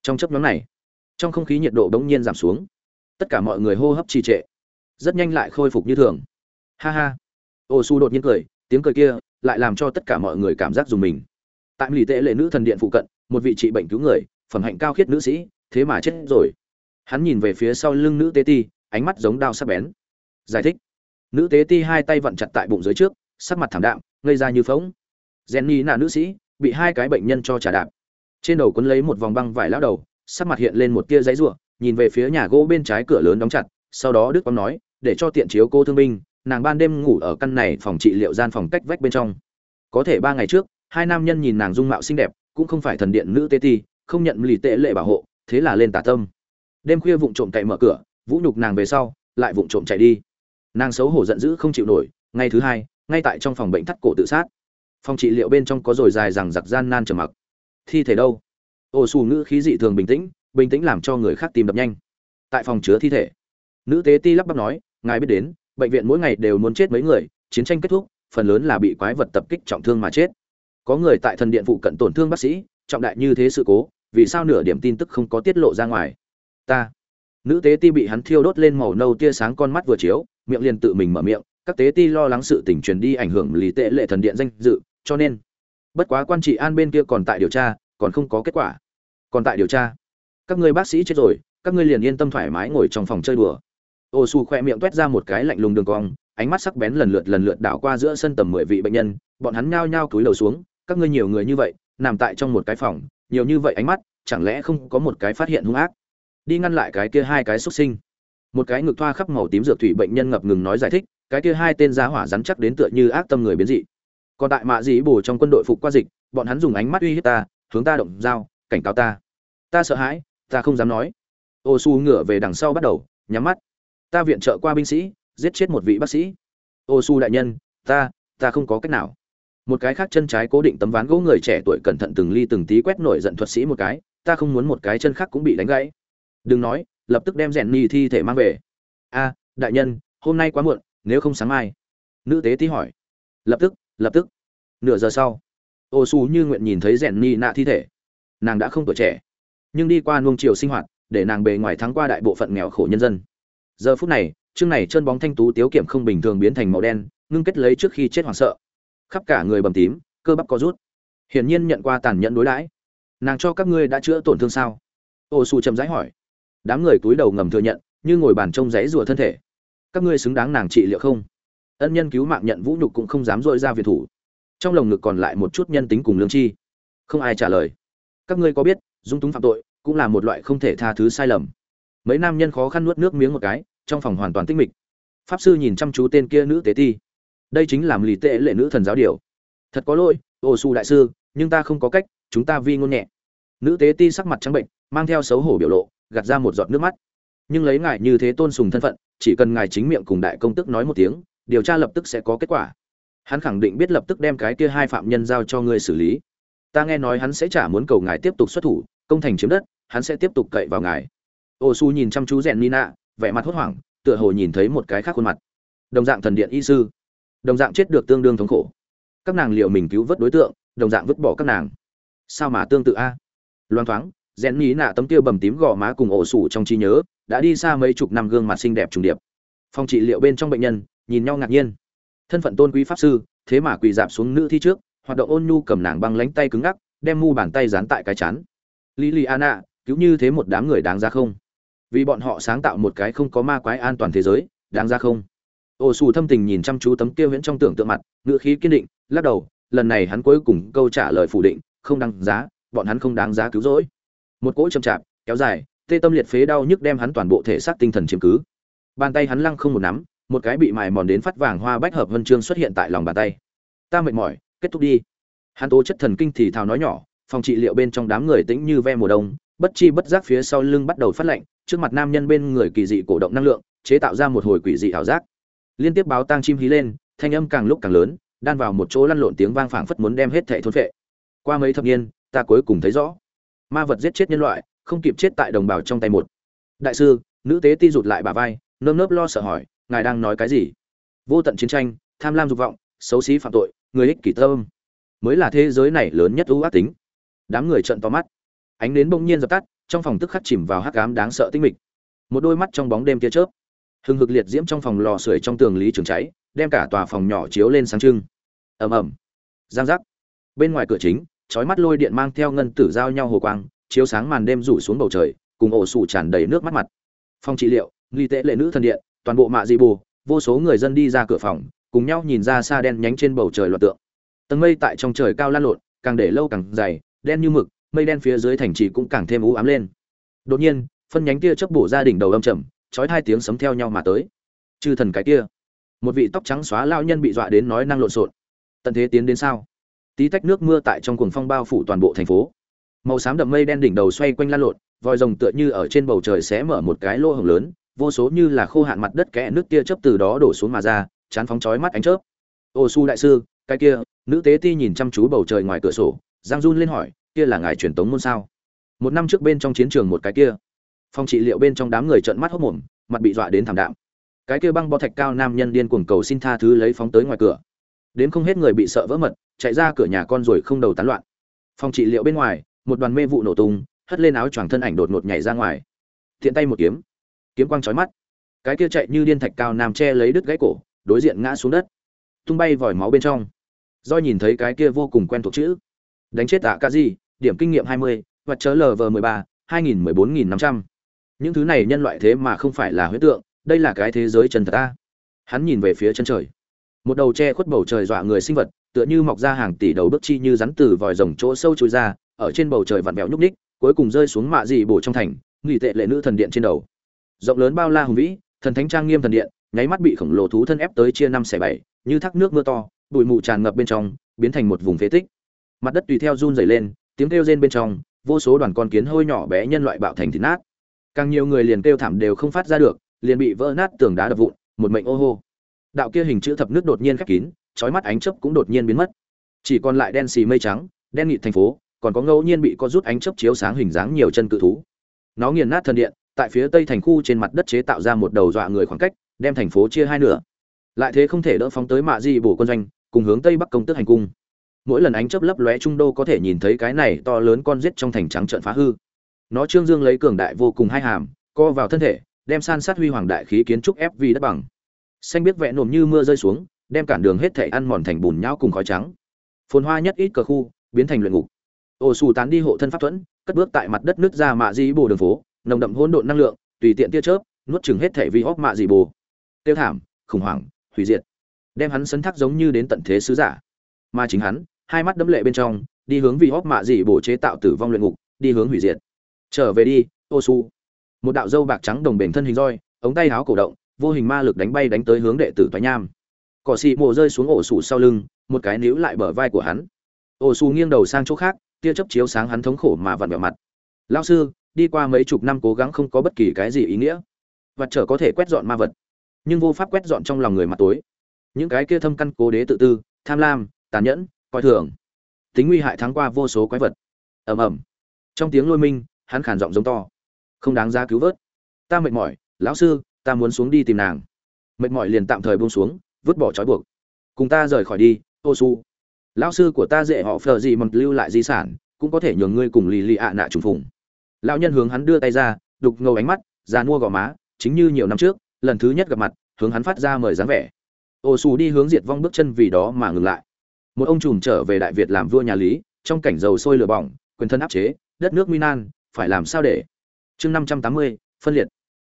S1: Trong chấp nhóm này, trong không khí nhiệt độ đống nhiên giảm xuống. Tất cả mọi người hô hấp trì trệ. Rất nhanh lại khôi phục như thường. Ha ha ô su đột nhiên cười, tiếng cười kia lại làm cho tất cả mọi người cảm giác dùng mình. Tại lì tệ lệ nữ thần điện phụ cận, một vị trị bệnh cứu người, phẩm hạnh cao khiết nữ sĩ, thế mà chết rồi. Hắn nhìn về phía sau lưng nữ tế ti, ánh mắt giống đao sắc bén. Giải thích. Nữ tế ti hai tay vặn chặt tại bụng dưới trước, sắc mặt thảm đạm, ngây ra như phóng jenny là nữ sĩ, bị hai cái bệnh nhân cho trả đạp. Trên đầu quấn lấy một vòng băng vải lão đầu, sắc mặt hiện lên một tia giấy ruộng nhìn về phía nhà gỗ bên trái cửa lớn đóng chặt, sau đó đức quang nói, để cho tiện chiếu cô thương binh nàng ban đêm ngủ ở căn này phòng trị liệu gian phòng cách vách bên trong. Có thể ba ngày trước, hai nam nhân nhìn nàng dung mạo xinh đẹp, cũng không phải thần điện nữ tê ti, không nhận lì tệ lệ bảo hộ, thế là lên tà tâm. Đêm khuya vụng trộm cậy mở cửa, vũ nhục nàng về sau, lại vụng trộm chạy đi. Nàng xấu hổ giận dữ không chịu nổi, ngày thứ hai, ngay tại trong phòng bệnh thắt cổ tự sát. Phòng trị liệu bên trong có rồi dài rằng giặc gian nan trầm mặc. Thi thể đâu? Ô xù ngữ khí dị thường bình tĩnh bình tĩnh làm cho người khác tìm đập nhanh. Tại phòng chứa thi thể. Nữ tế ti lắp bắp nói, ngài biết đến bệnh viện mỗi ngày đều muốn chết mấy người, chiến tranh kết thúc, phần lớn là bị quái vật tập kích trọng thương mà chết. Có người tại thần điện phụ cận tổn thương bác sĩ, trọng đại như thế sự cố, vì sao nửa điểm tin tức không có tiết lộ ra ngoài? Ta. Nữ tế ti bị hắn thiêu đốt lên màu nâu tia sáng con mắt vừa chiếu, miệng liền tự mình mở miệng, các tế ti lo lắng sự tình truyền đi ảnh hưởng lý tệ lệ thần điện danh dự, cho nên, bất quá quan trị an bên kia còn tại điều tra, còn không có kết quả. Còn tại điều tra. Các ngươi bác sĩ chết rồi, các ngươi liền yên tâm thoải mái ngồi trong phòng chơi đùa ô su khoe miệng toét ra một cái lạnh lùng đường cong, ánh mắt sắc bén lần lượt lần lượt đảo qua giữa sân tầm mười vị bệnh nhân, bọn hắn nhao nhao cúi đầu xuống, các ngươi nhiều người như vậy, nằm tại trong một cái phòng, nhiều như vậy ánh mắt, chẳng lẽ không có một cái phát hiện hung ác? Đi ngăn lại cái kia hai cái xuất sinh. Một cái ngực thoa khắp màu tím dược thủy bệnh nhân ngập ngừng nói giải thích, cái kia hai tên giá hỏa rắn chắc đến tựa như ác tâm người biến dị. Còn tại mạ dĩ bù trong quân đội phục qua dịch, bọn hắn dùng ánh mắt uy hiếp ta, hướng ta động dao, cảnh cáo ta. Ta sợ hãi, ta không dám nói. Ô su ngửa về đằng sau bắt đầu, nhắm mắt ta viện trợ qua binh sĩ, giết chết một vị bác sĩ. Ô su đại nhân, ta ta không có cách nào. Một cái khác chân trái cố định tấm ván gỗ người trẻ tuổi cẩn thận từng ly từng tí quét nổi giận thuật sĩ một cái, ta không muốn một cái chân khác cũng bị đánh gãy. Đừng nói, lập tức đem rèn ni thi thể mang về. A, đại nhân, hôm nay quá muộn, nếu không sáng mai. Nữ tế tí hỏi. Lập tức lập tức. Nửa giờ sau, ô su như nguyện nhìn thấy rèn ni nạ thi thể. Nàng đã không tuổi trẻ, nhưng đi qua nuông chiều sinh hoạt, để nàng bề ngoài thắng qua đại bộ phận nghèo khổ nhân dân giờ phút này, chương này chân bóng thanh tú tiếu kiểm không bình thường biến thành màu đen, ngưng kết lấy trước khi chết hoảng sợ. Khắp cả người bầm tím, cơ bắp có rút. Hiển nhiên nhận qua tàn nhẫn đối đãi. Nàng cho các ngươi đã chữa tổn thương sao? Ô su chậm rãi hỏi. Đám người túi đầu ngầm thừa nhận, như ngồi bàn trông giấy rùa thân thể. Các ngươi xứng đáng nàng trị liệu không? Ân nhân cứu mạng nhận vũ nhục cũng không dám dội ra việt thủ. Trong lồng ngực còn lại một chút nhân tính cùng lương chi. Không ai trả lời. Các ngươi có biết, dung túng phạm tội cũng là một loại không thể tha thứ sai lầm. Mấy nam nhân khó khăn nuốt nước miếng một cái trong phòng hoàn toàn tĩnh mịch. Pháp sư nhìn chăm chú tên kia nữ tế ti. Đây chính là lì tệ lệ nữ thần giáo điều. Thật có lỗi, ô su đại sư, nhưng ta không có cách, chúng ta vi ngôn nhẹ. Nữ tế ti sắc mặt trắng bệnh, mang theo xấu hổ biểu lộ, gạt ra một giọt nước mắt. Nhưng lấy ngài như thế tôn sùng thân phận, chỉ cần ngài chính miệng cùng đại công tức nói một tiếng, điều tra lập tức sẽ có kết quả. Hắn khẳng định biết lập tức đem cái kia hai phạm nhân giao cho ngươi xử lý. Ta nghe nói hắn sẽ trả muốn cầu ngài tiếp tục xuất thủ, công thành chiếm đất, hắn sẽ tiếp tục cậy vào ngài. Ô su nhìn chăm chú rèn nina vẻ mặt hốt hoảng, tựa hồ nhìn thấy một cái khác khuôn mặt. Đồng dạng thần điện y sư. Đồng dạng chết được tương đương thống khổ. Các nàng liệu mình cứu vớt đối tượng, đồng dạng vứt bỏ các nàng. Sao mà tương tự a? Loan thoáng rẽn nhí nạ tấm tiêu bầm tím gò má cùng ổ sủ trong trí nhớ, đã đi xa mấy chục năm gương mặt xinh đẹp trùng điệp. Phòng trị liệu bên trong bệnh nhân, nhìn nhau ngạc nhiên. Thân phận tôn quý pháp sư, thế mà quỳ dạp xuống nữ thi trước, hoạt động ôn nhu cầm nàng băng lánh tay cứng ngắc, đem mu bàn tay dán tại cái chán. Liliana, cứu như thế một đám người đáng ra không? Vì bọn họ sáng tạo một cái không có ma quái an toàn thế giới, đáng ra không? Ổ xù thâm tình nhìn chăm chú tấm kia huyễn trong tưởng tượng mặt ngựa khí kiên định, lắc đầu, lần này hắn cuối cùng câu trả lời phủ định, không đáng giá, bọn hắn không đáng giá cứu rỗi. Một cỗ chậm chạp, kéo dài, tê tâm liệt phế đau nhức đem hắn toàn bộ thể xác tinh thần chiếm cứ. Bàn tay hắn lăng không một nắm, một cái bị mài mòn đến phát vàng hoa bách hợp vân chương xuất hiện tại lòng bàn tay. Ta mệt mỏi, kết thúc đi. Hắn tố chất thần kinh thì thào nói nhỏ, phòng trị liệu bên trong đám người tĩnh như ve mùa đông bất chi bất giác phía sau lưng bắt đầu phát lạnh, trước mặt nam nhân bên người kỳ dị cổ động năng lượng, chế tạo ra một hồi quỷ dị ảo giác. Liên tiếp báo tang chim hí lên, thanh âm càng lúc càng lớn, đan vào một chỗ lăn lộn tiếng vang phảng phất muốn đem hết thảy thôn phệ. Qua mấy thập niên, ta cuối cùng thấy rõ. Ma vật giết chết nhân loại, không kịp chết tại đồng bào trong tay một. Đại sư, nữ tế ti rụt lại bà vai, nơm nớp lo sợ hỏi, ngài đang nói cái gì? Vô tận chiến tranh, tham lam dục vọng, xấu xí phạm tội, người ích kỷ tâm. Mới là thế giới này lớn nhất ưu ác tính. Đám người trợn to mắt ánh nến bỗng nhiên dập tắt, trong phòng tức khắc chìm vào hắc ám đáng sợ tinh mịch. Một đôi mắt trong bóng đêm tia chớp, hừng hực liệt diễm trong phòng lò sưởi trong tường lý trường cháy, đem cả tòa phòng nhỏ chiếu lên sáng trưng. Ầm ầm. Giang giác. Bên ngoài cửa chính, chói mắt lôi điện mang theo ngân tử giao nhau hồ quang, chiếu sáng màn đêm rủ xuống bầu trời, cùng ổ sủ tràn đầy nước mắt mặt. Phòng trị liệu, nghi tệ lệ nữ thần điện, toàn bộ mạ dị bù, vô số người dân đi ra cửa phòng, cùng nhau nhìn ra xa đen nhánh trên bầu trời loạt tượng. Tầng mây tại trong trời cao lan lộn, càng để lâu càng dày, đen như mực mây đen phía dưới thành trì cũng càng thêm u ám lên. Đột nhiên, phân nhánh tia chớp bổ ra đỉnh đầu âm trầm, chói hai tiếng sấm theo nhau mà tới. Chư thần cái kia, một vị tóc trắng xóa lao nhân bị dọa đến nói năng lộn xộn. Tận thế tiến đến sao? Tí tách nước mưa tại trong cuồng phong bao phủ toàn bộ thành phố. Màu xám đậm mây đen đỉnh đầu xoay quanh lan lộn, vòi rồng tựa như ở trên bầu trời sẽ mở một cái lỗ hổng lớn, vô số như là khô hạn mặt đất kẽ nước tia chớp từ đó đổ xuống mà ra, chán phóng chói mắt ánh chớp. Ô su đại sư, cái kia, nữ tế ti nhìn chăm chú bầu trời ngoài cửa sổ, giang run lên hỏi kia là ngài truyền tống môn sao? Một năm trước bên trong chiến trường một cái kia. Phong trị liệu bên trong đám người trợn mắt hốc mồm, mặt bị dọa đến thảm đạm. Cái kia băng bo thạch cao nam nhân điên cuồng cầu xin tha thứ lấy phóng tới ngoài cửa. Đến không hết người bị sợ vỡ mật, chạy ra cửa nhà con rồi không đầu tán loạn. Phòng trị liệu bên ngoài, một đoàn mê vụ nổ tung, hất lên áo choàng thân ảnh đột ngột nhảy ra ngoài. Thiện tay một kiếm. Kiếm quang chói mắt. Cái kia chạy như điên thạch cao nam che lấy đứt gãy cổ, đối diện ngã xuống đất. Tung bay vòi máu bên trong. Do nhìn thấy cái kia vô cùng quen thuộc chữ. Đánh chết tạ ca gì điểm kinh nghiệm 20, vật chớ lv mười ba hai nghìn mười bốn nghìn năm trăm. Những thứ này nhân loại thế mà không phải là huyễn tượng đây là cái thế giới chân thật ta hắn nhìn về phía chân trời. Một đầu che khuất bầu trời dọa người sinh vật tựa như mọc ra hàng tỷ đầu bước chi như rắn từ vòi rồng chỗ sâu chui ra ở trên bầu trời vặn vẹo nhúc nhích, cuối cùng rơi xuống mạ dị bổ trong thành nghỉ tệ lệ nữ thần điện trên đầu. Rộng lớn bao la hùng vĩ thần thánh trang nghiêm thần điện nháy mắt bị khổng lồ thú thân ép tới chia năm xẻ bảy như thác nước mưa to bụi mù tràn ngập bên trong biến thành một vùng phế tích. Mặt đất tùy theo run rẩy lên tiếng kêu rên bên trong, vô số đoàn con kiến hôi nhỏ bé nhân loại bạo thành thịt nát. Càng nhiều người liền kêu thảm đều không phát ra được, liền bị vỡ nát tường đá đập vụn, một mệnh ô hô. Đạo kia hình chữ thập nước đột nhiên khép kín, chói mắt ánh chớp cũng đột nhiên biến mất. Chỉ còn lại đen xì mây trắng, đen nghịt thành phố, còn có ngẫu nhiên bị có rút ánh chớp chiếu sáng hình dáng nhiều chân cự thú. Nó nghiền nát thần điện, tại phía tây thành khu trên mặt đất chế tạo ra một đầu dọa người khoảng cách, đem thành phố chia hai nửa. Lại thế không thể đỡ phóng tới mạ gì bổ quân doanh, cùng hướng tây bắc công tức hành cung mỗi lần ánh chớp lấp lóe trung đô có thể nhìn thấy cái này to lớn con giết trong thành trắng trợn phá hư. Nó trương dương lấy cường đại vô cùng hai hàm, co vào thân thể, đem san sát huy hoàng đại khí kiến trúc ép vì đất bằng. Xanh biết vẽ nồm như mưa rơi xuống, đem cản đường hết thể ăn mòn thành bùn nhão cùng khói trắng. Phồn hoa nhất ít cờ khu, biến thành luyện ngục. Ô xù tán đi hộ thân pháp thuẫn, cất bước tại mặt đất nước ra mạ di bồ đường phố, nồng đậm hỗn độn năng lượng, tùy tiện tia chớp, nuốt chừng hết thể vi hóc mạ di bồ. Tiêu thảm, khủng hoảng, hủy diệt. Đem hắn sấn thác giống như đến tận thế sứ giả. Mà chính hắn hai mắt đấm lệ bên trong, đi hướng vì hóc mạ dị bổ chế tạo tử vong luyện ngục, đi hướng hủy diệt. Trở về đi ô su. Một đạo dâu bạc trắng đồng bền thân hình roi, ống tay áo cổ động, vô hình ma lực đánh bay đánh tới hướng đệ tử toái nham. Cỏ xì mồ rơi xuống ổ sủ sau lưng, một cái níu lại bờ vai của hắn. Ổ sủ nghiêng đầu sang chỗ khác, tia chớp chiếu sáng hắn thống khổ mà vặn vẹo mặt. Lao sư, đi qua mấy chục năm cố gắng không có bất kỳ cái gì ý nghĩa. Vật trở có thể quét dọn ma vật, nhưng vô pháp quét dọn trong lòng người mặt tối. Những cái kia thâm căn cố đế tự tư, tham lam, tàn nhẫn coi thường. Tính nguy hại thắng qua vô số quái vật. Ầm ầm. Trong tiếng lôi minh, hắn khản giọng giống to. Không đáng ra cứu vớt. Ta mệt mỏi, lão sư, ta muốn xuống đi tìm nàng. Mệt mỏi liền tạm thời buông xuống, vứt bỏ trói buộc. Cùng ta rời khỏi đi ô su lão sư của ta dễ họ phờ gì mầm lưu lại di sản, cũng có thể nhường ngươi cùng lì lì ạ nạ trùng phùng. Lão nhân hướng hắn đưa tay ra, đục ngầu ánh mắt, già mua gò má, chính như nhiều năm trước, lần thứ nhất gặp mặt, hướng hắn phát ra mời dáng vẻ. Ô su đi hướng diệt vong bước chân vì đó mà ngừng lại một ông trùm trở về đại việt làm vua nhà lý, trong cảnh dầu sôi lửa bỏng, quyền thân áp chế, đất nước minan phải làm sao để? Chương năm trăm tám mươi, phân liệt.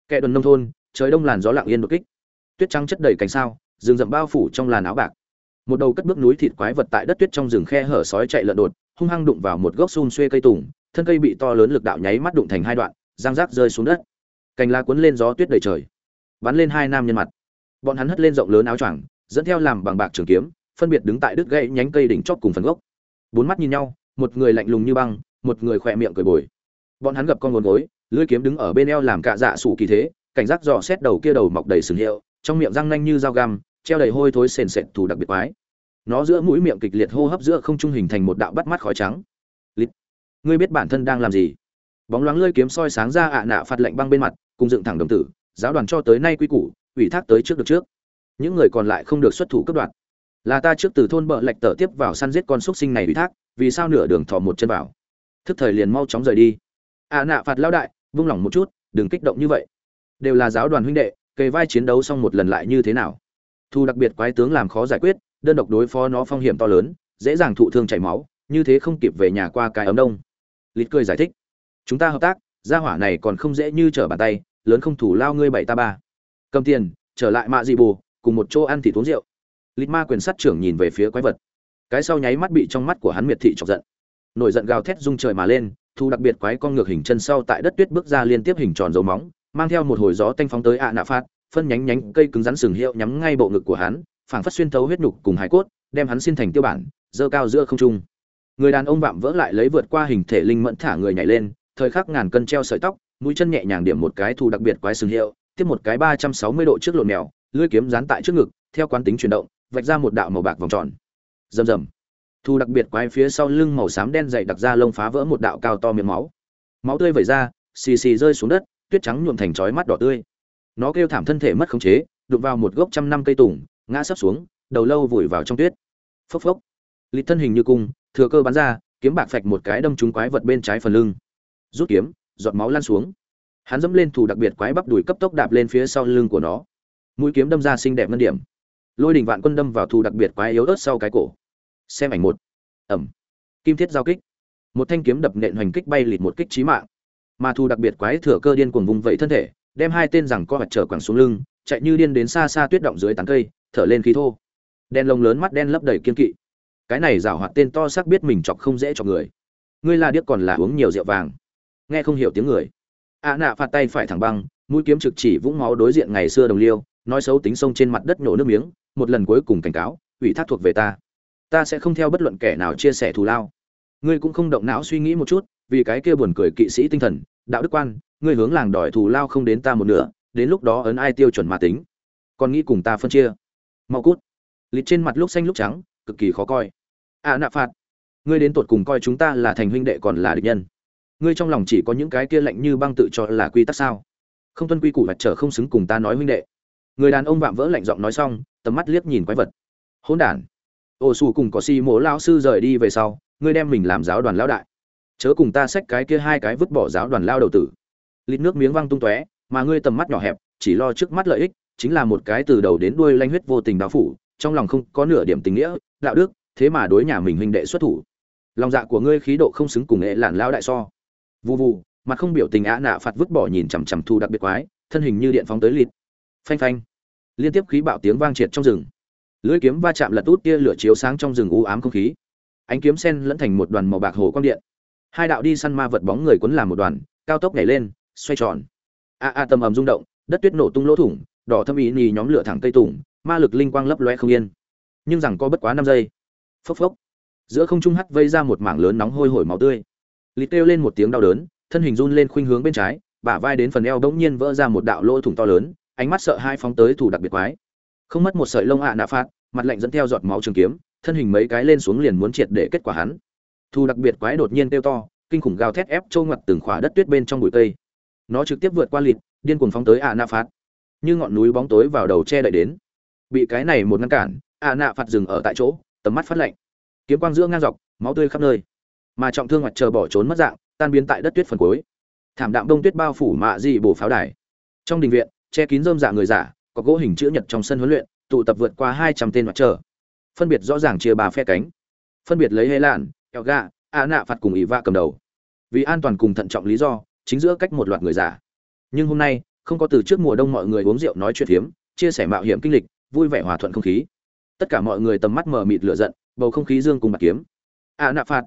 S1: Kẻ đồn nông thôn, trời đông làn gió lặng yên đột kích. Tuyết trắng chất đầy cánh sao, rừng rậm bao phủ trong làn áo bạc. Một đầu cất bước núi thịt quái vật tại đất tuyết trong rừng khe hở sói chạy lợn đột, hung hăng đụng vào một gốc xun xuê cây tùng, thân cây bị to lớn lực đạo nháy mắt đụng thành hai đoạn giang rác rơi xuống đất. Cành lá cuốn lên gió tuyết đầy trời, bắn lên hai nam nhân mặt. Bọn hắn hất lên rộng lớn áo choàng, dẫn theo làm bằng bạc trường kiếm phân biệt đứng tại đứt gãy nhánh cây đỉnh chót cùng phần gốc. Bốn mắt nhìn nhau, một người lạnh lùng như băng, một người khỏe miệng cười bồi. Bọn hắn gặp con ngồn gối, lưỡi kiếm đứng ở bên eo làm cạ dạ sủ kỳ thế, cảnh giác dò xét đầu kia đầu mọc đầy sừng hiệu, trong miệng răng nanh như dao găm, treo đầy hôi thối sền sệt thù đặc biệt quái. Nó giữa mũi miệng kịch liệt hô hấp giữa không trung hình thành một đạo bắt mắt khói trắng. Lít. Ngươi biết bản thân đang làm gì? Bóng loáng lơi kiếm soi sáng ra ạ nạ phạt lệnh băng bên mặt, cùng dựng thẳng đồng tử, giáo đoàn cho tới nay quy củ, ủy thác tới trước được trước. Những người còn lại không được xuất thủ cấp đoạn là ta trước từ thôn bợ lạch tở tiếp vào săn giết con xúc sinh này ủy thác, vì sao nửa đường thò một chân vào? Thức thời liền mau chóng rời đi. Ạ nạ phạt lao đại, vung lòng một chút, đừng kích động như vậy. Đều là giáo đoàn huynh đệ, kề vai chiến đấu xong một lần lại như thế nào? Thu đặc biệt quái tướng làm khó giải quyết, đơn độc đối phó nó phong hiểm to lớn, dễ dàng thụ thương chảy máu, như thế không kịp về nhà qua cái ấm đông. Lít cười giải thích. Chúng ta hợp tác, gia hỏa này còn không dễ như trở bàn tay, lớn không thủ lao ngươi bảy ta ba. Cầm tiền, trở lại mạ dị bù, cùng một chỗ ăn thì uống rượu lịt ma quyền sát trưởng nhìn về phía quái vật. Cái sau nháy mắt bị trong mắt của hắn miệt thị chọc giận. Nổi giận gào thét rung trời mà lên, thu đặc biệt quái con ngược hình chân sau tại đất tuyết bước ra liên tiếp hình tròn dấu móng, mang theo một hồi gió tanh phóng tới ạ nạ phát phân nhánh nhánh cây cứng rắn sừng hiệu nhắm ngay bộ ngực của hắn, phảng phất xuyên thấu huyết nhục cùng hải cốt, đem hắn xin thành tiêu bản, dơ cao giữa không trung. Người đàn ông vạm vỡ lại lấy vượt qua hình thể linh mẫn thả người nhảy lên, thời khắc ngàn cân treo sợi tóc, mũi chân nhẹ nhàng điểm một cái thu đặc biệt quái sừng hiệu, tiếp một cái ba trăm sáu mươi độ trước lộn mèo, lưỡi kiếm dán tại trước ngực, theo quán tính chuyển động vạch ra một đạo màu bạc vòng tròn. Rầm rầm. Thu đặc biệt quái phía sau lưng màu xám đen dày đặc ra lông phá vỡ một đạo cao to miệng máu. Máu tươi vẩy ra, xì xì rơi xuống đất, tuyết trắng nhuộm thành chói mắt đỏ tươi. Nó kêu thảm thân thể mất khống chế, đụng vào một gốc trăm năm cây tùng, ngã sấp xuống, đầu lâu vùi vào trong tuyết. Phốc phốc. Lịt thân hình như cung, thừa cơ bắn ra, kiếm bạc phạch một cái đâm trúng quái vật bên trái phần lưng. Rút kiếm, giọt máu lan xuống. Hắn dẫm lên thủ đặc biệt quái bắp đùi cấp tốc đạp lên phía sau lưng của nó. Mũi kiếm đâm ra xinh đẹp ngân điểm lôi đình vạn quân đâm vào thu đặc biệt quái yếu ớt sau cái cổ. Xem ảnh một. Ẩm. Kim thiết giao kích. Một thanh kiếm đập nện hoành kích bay lịt một kích trí mạng. Mà thu đặc biệt quái thừa cơ điên cuồng vùng vẫy thân thể, đem hai tên rằng co mặt trở quẳng xuống lưng, chạy như điên đến xa xa tuyết động dưới tán cây, thở lên khí thô. Đen lông lớn mắt đen lấp đầy kiên kỵ. Cái này giảo hoạt tên to xác biết mình chọc không dễ chọc người. Ngươi là điếc còn là uống nhiều rượu vàng? Nghe không hiểu tiếng người. Ạ nạ phạt tay phải thẳng băng, mũi kiếm trực chỉ vũng máu đối diện ngày xưa đồng liêu nói xấu tính sông trên mặt đất nhổ nước miếng, một lần cuối cùng cảnh cáo, ủy thác thuộc về ta. Ta sẽ không theo bất luận kẻ nào chia sẻ thù lao. Ngươi cũng không động não suy nghĩ một chút, vì cái kia buồn cười kỵ sĩ tinh thần, đạo đức quan, ngươi hướng làng đòi thù lao không đến ta một nửa, đến lúc đó ấn ai tiêu chuẩn mà tính. Còn nghĩ cùng ta phân chia. Mau cút. Lịt trên mặt lúc xanh lúc trắng, cực kỳ khó coi. À nạ phạt. Ngươi đến tột cùng coi chúng ta là thành huynh đệ còn là địch nhân. Ngươi trong lòng chỉ có những cái kia lạnh như băng tự cho là quy tắc sao? Không tuân quy củ vạch trở không xứng cùng ta nói huynh đệ người đàn ông vạm vỡ lạnh giọng nói xong, tầm mắt liếc nhìn quái vật. Hỗn đản. Ô xù cùng có si mỗ lão sư rời đi về sau, ngươi đem mình làm giáo đoàn lão đại. Chớ cùng ta xách cái kia hai cái vứt bỏ giáo đoàn lao đầu tử. Lít nước miếng văng tung tóe, mà ngươi tầm mắt nhỏ hẹp, chỉ lo trước mắt lợi ích, chính là một cái từ đầu đến đuôi lanh huyết vô tình đạo phủ, trong lòng không có nửa điểm tình nghĩa, đạo đức, thế mà đối nhà mình huynh đệ xuất thủ. Lòng dạ của ngươi khí độ không xứng cùng nghệ lản lao đại so. Vù vù, mặt không biểu tình ạ nạ phạt vứt bỏ nhìn chằm chằm thu đặc biệt quái, thân hình như điện phóng tới lịt. Phanh phanh liên tiếp khí bạo tiếng vang triệt trong rừng. Lưỡi kiếm va chạm lật út tia lửa chiếu sáng trong rừng u ám không khí. Ánh kiếm sen lẫn thành một đoàn màu bạc hồ quang điện. Hai đạo đi săn ma vật bóng người quấn làm một đoàn, cao tốc nhảy lên, xoay tròn. A a tầm ầm rung động, đất tuyết nổ tung lỗ thủng, đỏ thâm ý nhì nhóm lửa thẳng cây tùng, ma lực linh quang lấp loe không yên. Nhưng rằng có bất quá năm giây. Phốc phốc. Giữa không trung hắt vây ra một mảng lớn nóng hôi hổi máu tươi. Lì kêu lên một tiếng đau đớn, thân hình run lên khuynh hướng bên trái, bả vai đến phần eo bỗng nhiên vỡ ra một đạo lỗ thủng to lớn ánh mắt sợ hai phóng tới thủ đặc biệt quái. Không mất một sợi lông ạ nạ phạt, mặt lạnh dẫn theo giọt máu trường kiếm, thân hình mấy cái lên xuống liền muốn triệt để kết quả hắn. Thủ đặc biệt quái đột nhiên kêu to, kinh khủng gào thét ép trâu ngoặt từng khỏa đất tuyết bên trong bụi cây. Nó trực tiếp vượt qua lịt, điên cuồng phóng tới ạ nạ phạt. Như ngọn núi bóng tối vào đầu che đậy đến. Bị cái này một ngăn cản, ạ nạ phạt dừng ở tại chỗ, tầm mắt phát lạnh. Kiếm quang giữa ngang dọc, máu tươi khắp nơi. Mà trọng thương ngoặt chờ bỏ trốn mất dạng, tan biến tại đất tuyết phần cuối. Thảm đạm đông tuyết bao phủ mạ dị bổ pháo đài. Trong đình viện che kín rơm dạ người giả có gỗ hình chữ nhật trong sân huấn luyện tụ tập vượt qua hai trăm tên mặt trở, phân biệt rõ ràng chia ba phe cánh. Phân biệt lấy hê lạn eo gà a nạ phạt cùng ỷ va cầm đầu. Vì an toàn cùng thận trọng lý do chính giữa cách một loạt người giả. Nhưng hôm nay không có từ trước mùa đông mọi người uống rượu nói chuyện phiếm chia sẻ mạo hiểm kinh lịch vui vẻ hòa thuận không khí. Tất cả mọi người tầm mắt mờ mịt lửa giận bầu không khí dương cùng bạc kiếm. A nạ phạt.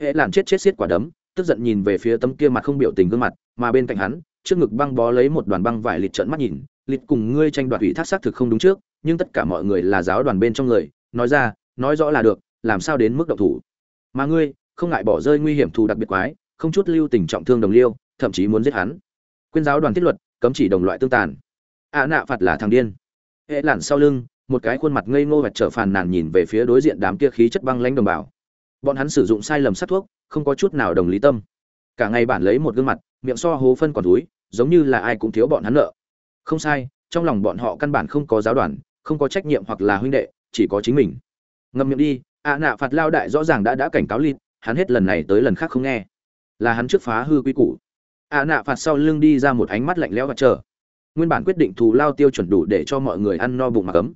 S1: Hệ làn chết chết xiết quả đấm tức giận nhìn về phía tấm kia mặt không biểu tình gương mặt mà bên cạnh hắn trước ngực băng bó lấy một đoàn băng vải lịt trợn mắt nhìn, lịt cùng ngươi tranh đoạt ủy thác xác thực không đúng trước, nhưng tất cả mọi người là giáo đoàn bên trong người, nói ra, nói rõ là được, làm sao đến mức động thủ? Mà ngươi, không ngại bỏ rơi nguy hiểm thù đặc biệt quái, không chút lưu tình trọng thương đồng liêu, thậm chí muốn giết hắn. Quyên giáo đoàn thiết luật, cấm chỉ đồng loại tương tàn. Ạ nạ phạt là thằng điên. Hệ lản sau lưng, một cái khuôn mặt ngây ngô vạch trở phàn nàn nhìn về phía đối diện đám kia khí chất băng lãnh đồng bào. Bọn hắn sử dụng sai lầm sát thuốc, không có chút nào đồng lý tâm cả ngày bản lấy một gương mặt, miệng so hố phân còn túi, giống như là ai cũng thiếu bọn hắn nợ. Không sai, trong lòng bọn họ căn bản không có giáo đoàn, không có trách nhiệm hoặc là huynh đệ, chỉ có chính mình. Ngậm miệng đi ạ nạ phạt lao đại rõ ràng đã đã cảnh cáo lịt, hắn hết lần này tới lần khác không nghe. Là hắn trước phá hư quy củ. Ạ nạ phạt sau lưng đi ra một ánh mắt lạnh lẽo và chờ. Nguyên bản quyết định thù lao tiêu chuẩn đủ để cho mọi người ăn no bụng mà cấm.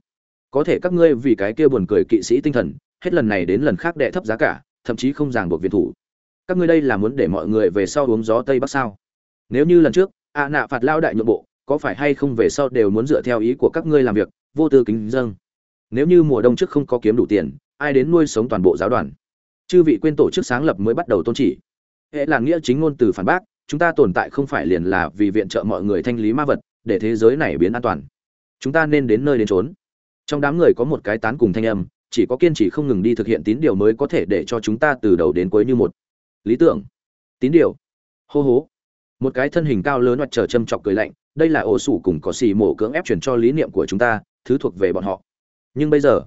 S1: Có thể các ngươi vì cái kia buồn cười kỵ sĩ tinh thần, hết lần này đến lần khác đệ thấp giá cả, thậm chí không ràng buộc viện thủ các ngươi đây là muốn để mọi người về sau uống gió tây bắc sao? Nếu như lần trước ạ nạ phạt lao đại nhượng bộ, có phải hay không về sau đều muốn dựa theo ý của các ngươi làm việc, vô tư kính dâng nếu như mùa đông trước không có kiếm đủ tiền, ai đến nuôi sống toàn bộ giáo đoàn? Chư vị quên tổ chức sáng lập mới bắt đầu tôn chỉ. Hệ là nghĩa chính ngôn từ phản bác, chúng ta tồn tại không phải liền là vì viện trợ mọi người thanh lý ma vật, để thế giới này biến an toàn. Chúng ta nên đến nơi đến trốn trong đám người có một cái tán cùng thanh âm, chỉ có kiên trì không ngừng đi thực hiện tín điều mới có thể để cho chúng ta từ đầu đến cuối như một lý tưởng. Tín điều. Hô hố. Một cái thân hình cao lớn hoặc trở châm chọc cười lạnh, đây là ổ sủ cùng có xì mổ cưỡng ép chuyển cho lý niệm của chúng ta, thứ thuộc về bọn họ. Nhưng bây giờ,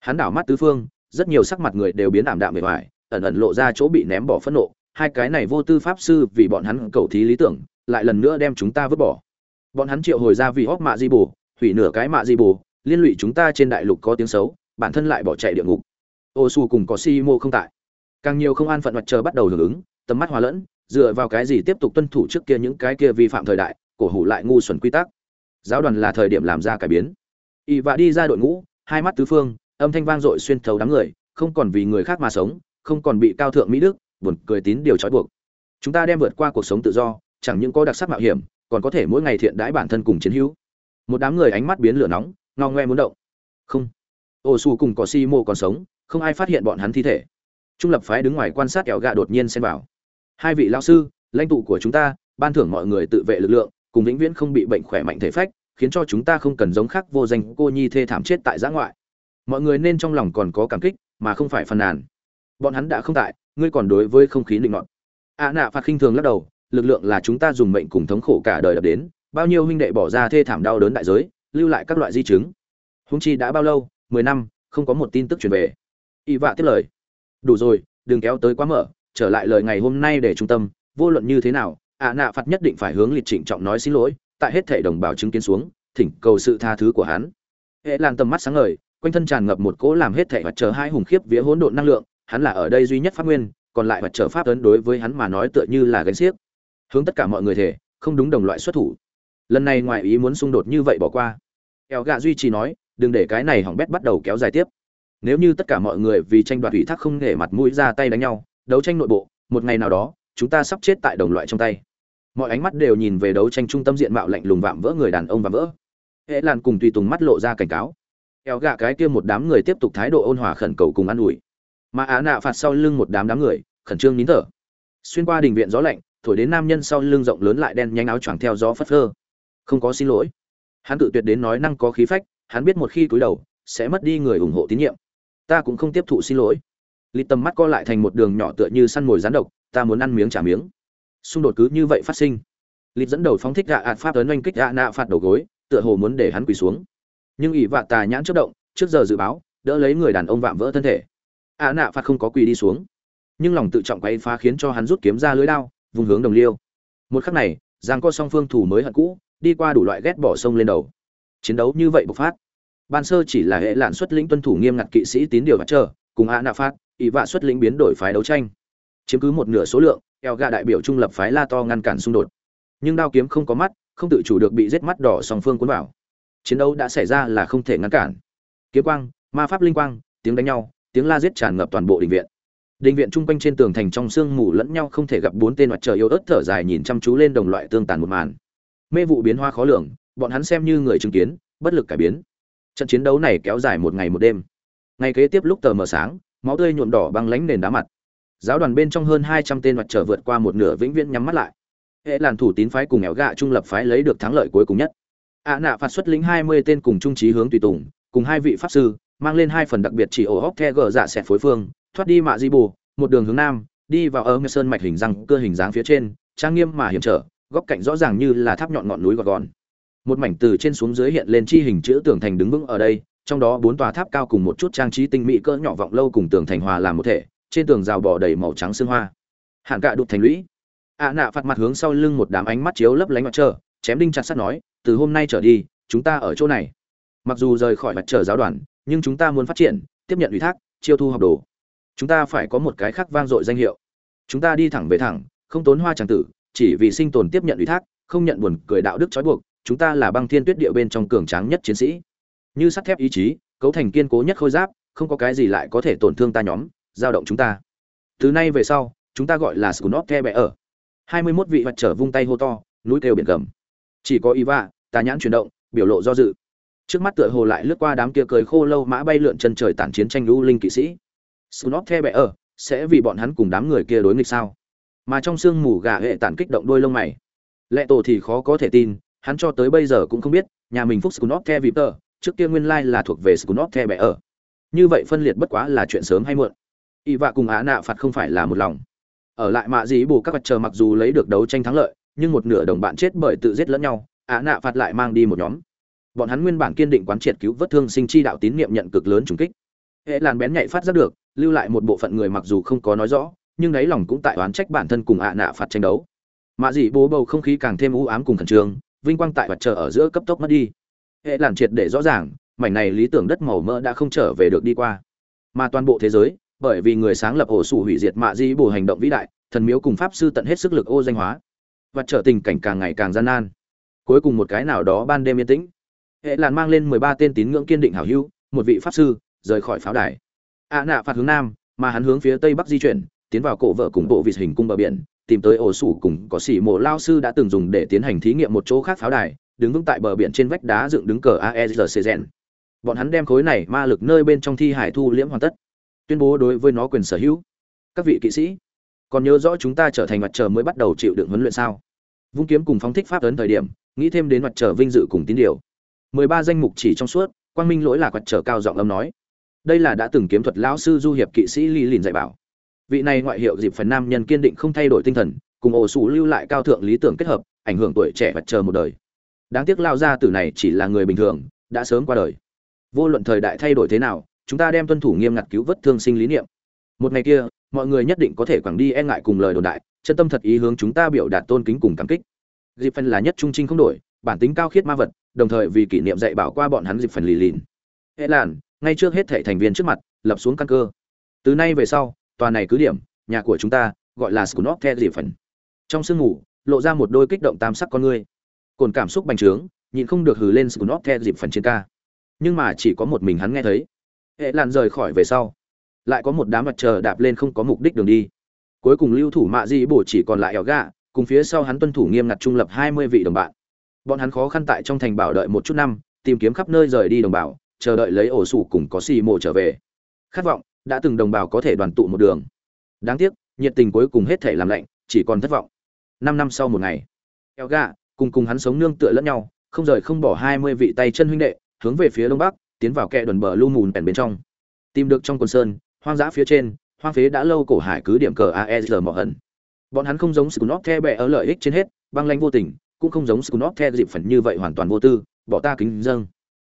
S1: hắn đảo mắt tứ phương, rất nhiều sắc mặt người đều biến ảm đạm bề ngoài, ẩn ẩn lộ ra chỗ bị ném bỏ phẫn nộ. Hai cái này vô tư pháp sư vì bọn hắn cầu thí lý tưởng, lại lần nữa đem chúng ta vứt bỏ. Bọn hắn triệu hồi ra vì hóc mạ di bù hủy nửa cái mạ di bù liên lụy chúng ta trên đại lục có tiếng xấu, bản thân lại bỏ chạy địa ngục. Ô su cùng có si mô không tại càng nhiều không an phận mặt trời bắt đầu hưởng ứng, tầm mắt hòa lẫn, dựa vào cái gì tiếp tục tuân thủ trước kia những cái kia vi phạm thời đại, cổ hủ lại ngu xuẩn quy tắc. Giáo đoàn là thời điểm làm ra cải biến. Y vạ đi ra đội ngũ, hai mắt tứ phương, âm thanh vang dội xuyên thấu đám người, không còn vì người khác mà sống, không còn bị cao thượng mỹ đức, buồn cười tín điều trói buộc. Chúng ta đem vượt qua cuộc sống tự do, chẳng những có đặc sắc mạo hiểm, còn có thể mỗi ngày thiện đãi bản thân cùng chiến hữu. Một đám người ánh mắt biến lửa nóng, ngao ngoe muốn động. Không. Ô su cùng có si mô còn sống, không ai phát hiện bọn hắn thi thể trung lập phái đứng ngoài quan sát kẹo gạ đột nhiên xen vào. Hai vị lao sư, lãnh tụ của chúng ta, ban thưởng mọi người tự vệ lực lượng, cùng vĩnh viễn không bị bệnh khỏe mạnh thể phách, khiến cho chúng ta không cần giống khác vô danh cô nhi thê thảm chết tại giã ngoại. Mọi người nên trong lòng còn có cảm kích, mà không phải phàn nàn. Bọn hắn đã không tại, ngươi còn đối với không khí định ngọn ạ nạ phạt khinh thường lắc đầu, lực lượng là chúng ta dùng mệnh cùng thống khổ cả đời đập đến, bao nhiêu huynh đệ bỏ ra thê thảm đau đớn đại giới, lưu lại các loại di chứng. Húng chi đã bao lâu? Mười năm, không có một tin tức truyền về. Y vạ tiếp lời đủ rồi, đừng kéo tới quá mở, trở lại lời ngày hôm nay để trung tâm, vô luận như thế nào, ạ nạ phạt nhất định phải hướng lịch trịnh trọng nói xin lỗi, tại hết thể đồng bào chứng kiến xuống, thỉnh cầu sự tha thứ của hắn. Hệ lan tầm mắt sáng ngời, quanh thân tràn ngập một cỗ làm hết thể và chờ hai hùng khiếp vía hỗn độn năng lượng, hắn là ở đây duy nhất pháp nguyên, còn lại vật chờ pháp ấn đối với hắn mà nói tựa như là gánh xiếc. Hướng tất cả mọi người thể không đúng đồng loại xuất thủ. Lần này ngoài ý muốn xung đột như vậy bỏ qua. Eo gạ duy trì nói, đừng để cái này hỏng bét bắt đầu kéo dài tiếp nếu như tất cả mọi người vì tranh đoạt ủy thác không để mặt mũi ra tay đánh nhau, đấu tranh nội bộ, một ngày nào đó, chúng ta sắp chết tại đồng loại trong tay. Mọi ánh mắt đều nhìn về đấu tranh trung tâm diện mạo lạnh lùng vạm vỡ người đàn ông và vỡ. Hệ lan cùng tùy tùng mắt lộ ra cảnh cáo. Eo gạ cái kia một đám người tiếp tục thái độ ôn hòa khẩn cầu cùng an ủi. Mà á nạ phạt sau lưng một đám đám người, khẩn trương nín thở. Xuyên qua đình viện gió lạnh, thổi đến nam nhân sau lưng rộng lớn lại đen nhanh áo choàng theo gió phất phơ. Không có xin lỗi. Hắn tự tuyệt đến nói năng có khí phách, hắn biết một khi cúi đầu, sẽ mất đi người ủng hộ tín nhiệm ta cũng không tiếp thụ xin lỗi. Lì tầm mắt co lại thành một đường nhỏ tựa như săn mồi rán độc, ta muốn ăn miếng trả miếng. Xung đột cứ như vậy phát sinh. Lì dẫn đầu phóng thích gạ ạt pháp tấn oanh kích gạ nạ phạt đầu gối, tựa hồ muốn để hắn quỳ xuống. Nhưng ỷ vạ tà nhãn chất động, trước giờ dự báo, đỡ lấy người đàn ông vạm vỡ thân thể. Ạ nạ phạt không có quỳ đi xuống. Nhưng lòng tự trọng quay phá khiến cho hắn rút kiếm ra lưới đao, vùng hướng đồng liêu. Một khắc này, giang co song phương thủ mới hận cũ, đi qua đủ loại ghét bỏ sông lên đầu. Chiến đấu như vậy bộc phát ban sơ chỉ là hệ lạn xuất lĩnh tuân thủ nghiêm ngặt kỵ sĩ tín điều và chờ cùng hạ nạ phát ý vạ xuất lĩnh biến đổi phái đấu tranh. Chiếm cứ một nửa số lượng, eo gà đại biểu trung lập phái la to ngăn cản xung đột. Nhưng đao kiếm không có mắt, không tự chủ được bị giết mắt đỏ song phương cuốn vào. Chiến đấu đã xảy ra là không thể ngăn cản. Kiếm quang, ma pháp linh quang, tiếng đánh nhau, tiếng la giết tràn ngập toàn bộ đình viện. Đình viện chung quanh trên tường thành trong sương mù lẫn nhau không thể gặp bốn tên mặt trời yếu ớt thở dài nhìn chăm chú lên đồng loại tương tàn một màn. Mê vụ biến hoa khó lường, bọn hắn xem như người chứng kiến, bất lực cải biến trận chiến đấu này kéo dài một ngày một đêm. Ngày kế tiếp lúc tờ mờ sáng, máu tươi nhuộm đỏ băng lánh nền đá mặt. Giáo đoàn bên trong hơn hai trăm tên mặt trở vượt qua một nửa vĩnh viễn nhắm mắt lại. Hệ làn thủ tín phái cùng éo gạ trung lập phái lấy được thắng lợi cuối cùng nhất. Ạ nạ phạt xuất lĩnh hai mươi tên cùng trung trí hướng tùy tùng, cùng hai vị pháp sư, mang lên hai phần đặc biệt chỉ ổ hóc the gờ dạ xẹt phối phương, thoát đi mạ di bù, một đường hướng nam, đi vào ở ngư sơn mạch hình răng cơ hình dáng phía trên, trang nghiêm mà hiểm trở, góc cạnh rõ ràng như là tháp nhọn ngọn núi gọt gòn một mảnh từ trên xuống dưới hiện lên chi hình chữ tường thành đứng vững ở đây, trong đó bốn tòa tháp cao cùng một chút trang trí tinh mỹ cỡ nhỏ vọng lâu cùng tường thành hòa làm một thể, trên tường rào bò đầy màu trắng xương hoa. Hạn cạ đục thành lũy. Ạ nạ phạt mặt hướng sau lưng một đám ánh mắt chiếu lấp lánh mặt trời, chém đinh chặt sắt nói, từ hôm nay trở đi, chúng ta ở chỗ này. Mặc dù rời khỏi mặt trời giáo đoàn, nhưng chúng ta muốn phát triển, tiếp nhận ủy thác, chiêu thu học đồ. Chúng ta phải có một cái khác vang dội danh hiệu. Chúng ta đi thẳng về thẳng, không tốn hoa tràng tử, chỉ vì sinh tồn tiếp nhận ủy thác, không nhận buồn cười đạo đức trói buộc chúng ta là băng thiên tuyết địa bên trong cường tráng nhất chiến sĩ. Như sắt thép ý chí, cấu thành kiên cố nhất khôi giáp, không có cái gì lại có thể tổn thương ta nhóm, giao động chúng ta. Từ nay về sau, chúng ta gọi là scunop the bẻ ở. Hai mươi mốt vị vật trở vung tay hô to, núi kêu biển gầm. Chỉ có iva, tà nhãn chuyển động, biểu lộ do dự. Trước mắt tựa hồ lại lướt qua đám kia cười khô lâu mã bay lượn chân trời tản chiến tranh lũ linh kỵ sĩ. Scunop the bẻ ở, sẽ vì bọn hắn cùng đám người kia đối nghịch sao? Mà trong sương mù gà hệ tản kích động đôi lông mày. Lệ tổ thì khó có thể tin hắn cho tới bây giờ cũng không biết, nhà mình phúc scunop the vipter trước kia nguyên lai là thuộc về scunop the bẻ ở. Như vậy phân liệt bất quá là chuyện sớm hay muộn. Y vạ cùng á nạ phạt không phải là một lòng. Ở lại mạ dĩ bù các vật chờ mặc dù lấy được đấu tranh thắng lợi, nhưng một nửa đồng bạn chết bởi tự giết lẫn nhau, á nạ phạt lại mang đi một nhóm. Bọn hắn nguyên bản kiên định quán triệt cứu vớt thương sinh chi đạo tín niệm nhận cực lớn trùng kích. Hệ làn bén nhạy phát ra được, lưu lại một bộ phận người mặc dù không có nói rõ, nhưng đáy lòng cũng tại oán trách bản thân cùng ạ nạ phạt tranh đấu. Mạ dị bố bầu không khí càng thêm u ám cùng khẩn trương vinh quang tại mặt trời ở giữa cấp tốc mất đi. Hệ làn triệt để rõ ràng, mảnh này lý tưởng đất màu mỡ đã không trở về được đi qua. Mà toàn bộ thế giới, bởi vì người sáng lập ổ sủ hủy diệt mạ di bù hành động vĩ đại, thần miếu cùng pháp sư tận hết sức lực ô danh hóa. Và trở tình cảnh càng ngày càng gian nan. Cuối cùng một cái nào đó ban đêm yên tĩnh. Hệ làn mang lên mười ba tên tín ngưỡng kiên định hảo hữu, một vị pháp sư, rời khỏi pháo đài. Ạ nạ phạt hướng nam, mà hắn hướng phía tây bắc di chuyển, tiến vào cổ vợ cùng bộ vịt hình cung bờ biển tìm tới ổ sủ cùng có sĩ mộ lao sư đã từng dùng để tiến hành thí nghiệm một chỗ khác pháo đài, đứng vững tại bờ biển trên vách đá dựng đứng cờ aesrc bọn hắn đem khối này ma lực nơi bên trong thi hải thu liễm hoàn tất, tuyên bố đối với nó quyền sở hữu. Các vị kỵ sĩ, còn nhớ rõ chúng ta trở thành mặt trời mới bắt đầu chịu đựng huấn luyện sao? Vung kiếm cùng phóng thích pháp ấn thời điểm, nghĩ thêm đến mặt trời vinh dự cùng tín điều. Mười ba danh mục chỉ trong suốt, quang minh lỗi là quạt trở cao giọng âm nói. Đây là đã từng kiếm thuật lão sư du hiệp kỵ sĩ ly lìn dạy bảo vị này ngoại hiệu dịp phần nam nhân kiên định không thay đổi tinh thần, cùng ổ sủ lưu lại cao thượng lý tưởng kết hợp, ảnh hưởng tuổi trẻ vật trời một đời. Đáng tiếc lao ra từ này chỉ là người bình thường, đã sớm qua đời. Vô luận thời đại thay đổi thế nào, chúng ta đem tuân thủ nghiêm ngặt cứu vớt thương sinh lý niệm. Một ngày kia, mọi người nhất định có thể quẳng đi e ngại cùng lời đồn đại, chân tâm thật ý hướng chúng ta biểu đạt tôn kính cùng cảm kích. Dịp phần là nhất trung trinh không đổi, bản tính cao khiết ma vật, đồng thời vì kỷ niệm dạy bảo qua bọn hắn dịp phần lì lìn. Hệ làn, ngay trước hết thể thành viên trước mặt, lập xuống căn cơ. Từ nay về sau tòa này cứ điểm, nhà của chúng ta, gọi là scunop The Dịp phần. Trong sương ngủ lộ ra một đôi kích động tam sắc con ngươi. Cồn cảm xúc bành trướng, nhịn không được hừ lên scunop The dịp phần trên ca. Nhưng mà chỉ có một mình hắn nghe thấy. Hệ làn rời khỏi về sau. Lại có một đám mặt trời đạp lên không có mục đích đường đi. Cuối cùng lưu thủ mạ di bổ chỉ còn lại ẻo gạ cùng phía sau hắn tuân thủ nghiêm ngặt trung lập hai mươi vị đồng bạn. Bọn hắn khó khăn tại trong thành bảo đợi một chút năm, tìm kiếm khắp nơi rời đi đồng bào, chờ đợi lấy ổ sủ cùng có xì mộ trở về. Khát vọng đã từng đồng bào có thể đoàn tụ một đường. Đáng tiếc, nhiệt tình cuối cùng hết thể làm lạnh, chỉ còn thất vọng. Năm năm sau một ngày eo gà cùng cùng hắn sống nương tựa lẫn nhau, không rời không bỏ hai mươi vị tay chân huynh đệ, hướng về phía đông bắc, tiến vào kẽ đồn bờ lu mùn bèn bên trong. Tìm được trong quần sơn, hoang dã phía trên, hoang phế đã lâu cổ hải cứ điểm cờ aesr mỏ hận bọn hắn không giống scunop the bẹ ở lợi ích trên hết, băng lanh vô tình, cũng không giống scunop the dịp phần như vậy hoàn toàn vô tư, bỏ ta kính dâng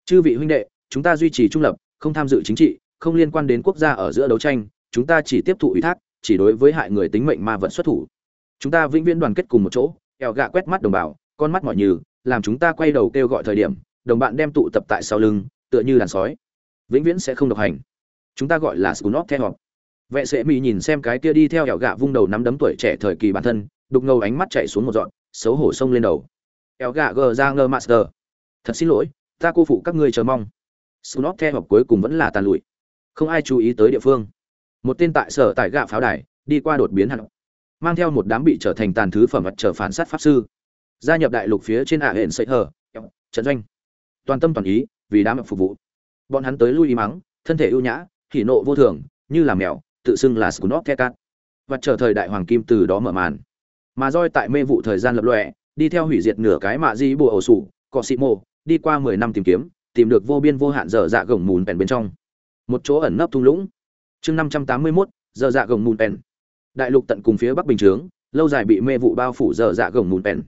S1: chư vị huynh đệ, chúng ta duy trì trung lập, không tham dự chính trị không liên quan đến quốc gia ở giữa đấu tranh, chúng ta chỉ tiếp thụ ủy thác, chỉ đối với hại người tính mệnh ma vật xuất thủ. Chúng ta vĩnh viễn đoàn kết cùng một chỗ, eo gạ quét mắt đồng bào, con mắt mỏi nhừ, làm chúng ta quay đầu kêu gọi thời điểm, đồng bạn đem tụ tập tại sau lưng, tựa như đàn sói. Vĩnh viễn sẽ không độc hành. Chúng ta gọi là scunop theo họp. Vệ sĩ mỹ nhìn xem cái kia đi theo eo gạ vung đầu nắm đấm tuổi trẻ thời kỳ bản thân, đục ngầu ánh mắt chạy xuống một dọn, xấu hổ sông lên đầu. Eo gạ gờ ra ngơ master. Thật xin lỗi, ta cô phụ các ngươi chờ mong. Scunop theo họp cuối cùng vẫn là tàn lụi không ai chú ý tới địa phương. Một tên tại sở tại gạ pháo đài, đi qua đột biến hẳn. Mang theo một đám bị trở thành tàn thứ phẩm vật trở phản sát pháp sư. Gia nhập đại lục phía trên ả hển sậy hờ. Trận doanh. Toàn tâm toàn ý, vì đám phục vụ. Bọn hắn tới lui ý mắng, thân thể ưu nhã, hỉ nộ vô thường, như là mèo, tự xưng là scunop thecat và chờ thời đại hoàng kim từ đó mở màn. Mà roi tại mê vụ thời gian lập lọe đi theo hủy diệt nửa cái mạ di bùa ổ sủ, cọ xị mô đi qua mười năm tìm kiếm, tìm được vô biên vô hạn dở dạ gồng mùn bèn bên trong một chỗ ẩn nấp thung lũng. Chương năm trăm tám mươi mốt, giờ dạ gồng mùn pèn. Đại lục tận cùng phía bắc bình chướng, lâu dài bị mê vụ bao phủ giờ dạ gồng mùn pèn.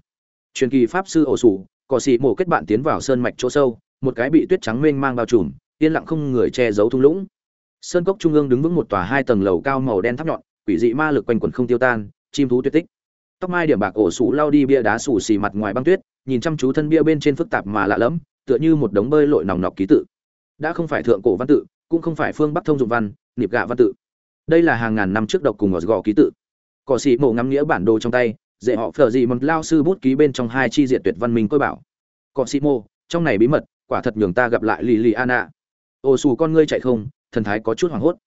S1: Truyền kỳ pháp sư ổ sủ cỏ xị mổ kết bạn tiến vào sơn mạch chỗ sâu, một cái bị tuyết trắng mênh mang bao trùm, yên lặng không người che giấu thung lũng. Sơn cốc trung ương đứng vững một tòa hai tầng lầu cao màu đen tháp nhọn, quỷ dị ma lực quanh quẩn không tiêu tan, chim thú tuyệt tích. Tóc mai điểm bạc ổ sủ lao đi bia đá sủ xì mặt ngoài băng tuyết, nhìn chăm chú thân bia bên trên phức tạp mà lạ lẫm, tựa như một đống bơi lội nòng nọc ký tự. Đã không phải thượng cổ văn tự cũng không phải phương bắc thông dụng văn, nịp gạ văn tự. Đây là hàng ngàn năm trước độc cùng ở gò ký tự. Cỏ xị mổ ngắm nghĩa bản đồ trong tay, dễ họ phở gì một lao sư bút ký bên trong hai chi diện tuyệt văn minh côi bảo. Cọ xị mô trong này bí mật, quả thật nhường ta gặp lại lì lì ana ô xù con ngươi chạy không, thần thái có chút hoảng hốt.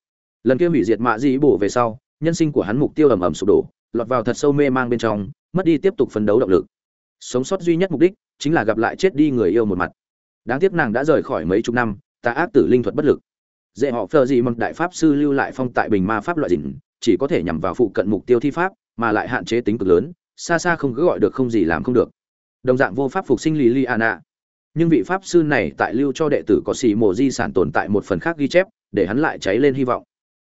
S1: Lần kia hủy diệt mạ di bổ về sau, nhân sinh của hắn mục tiêu ầm ầm sụp đổ, lọt vào thật sâu mê mang bên trong, mất đi tiếp tục phấn đấu động lực. Sống sót duy nhất mục đích chính là gặp lại chết đi người yêu một mặt. Đáng tiếc nàng đã rời khỏi mấy chục năm, ta ác tử linh thuật bất lực dễ họ phờ gì một đại pháp sư lưu lại phong tại bình ma pháp loại dịn chỉ có thể nhằm vào phụ cận mục tiêu thi pháp, mà lại hạn chế tính cực lớn, xa xa không cứ gọi được không gì làm không được. Đồng dạng vô pháp phục sinh lì liana nhưng vị pháp sư này tại lưu cho đệ tử có xì mồ di sản tồn tại một phần khác ghi chép, để hắn lại cháy lên hy vọng.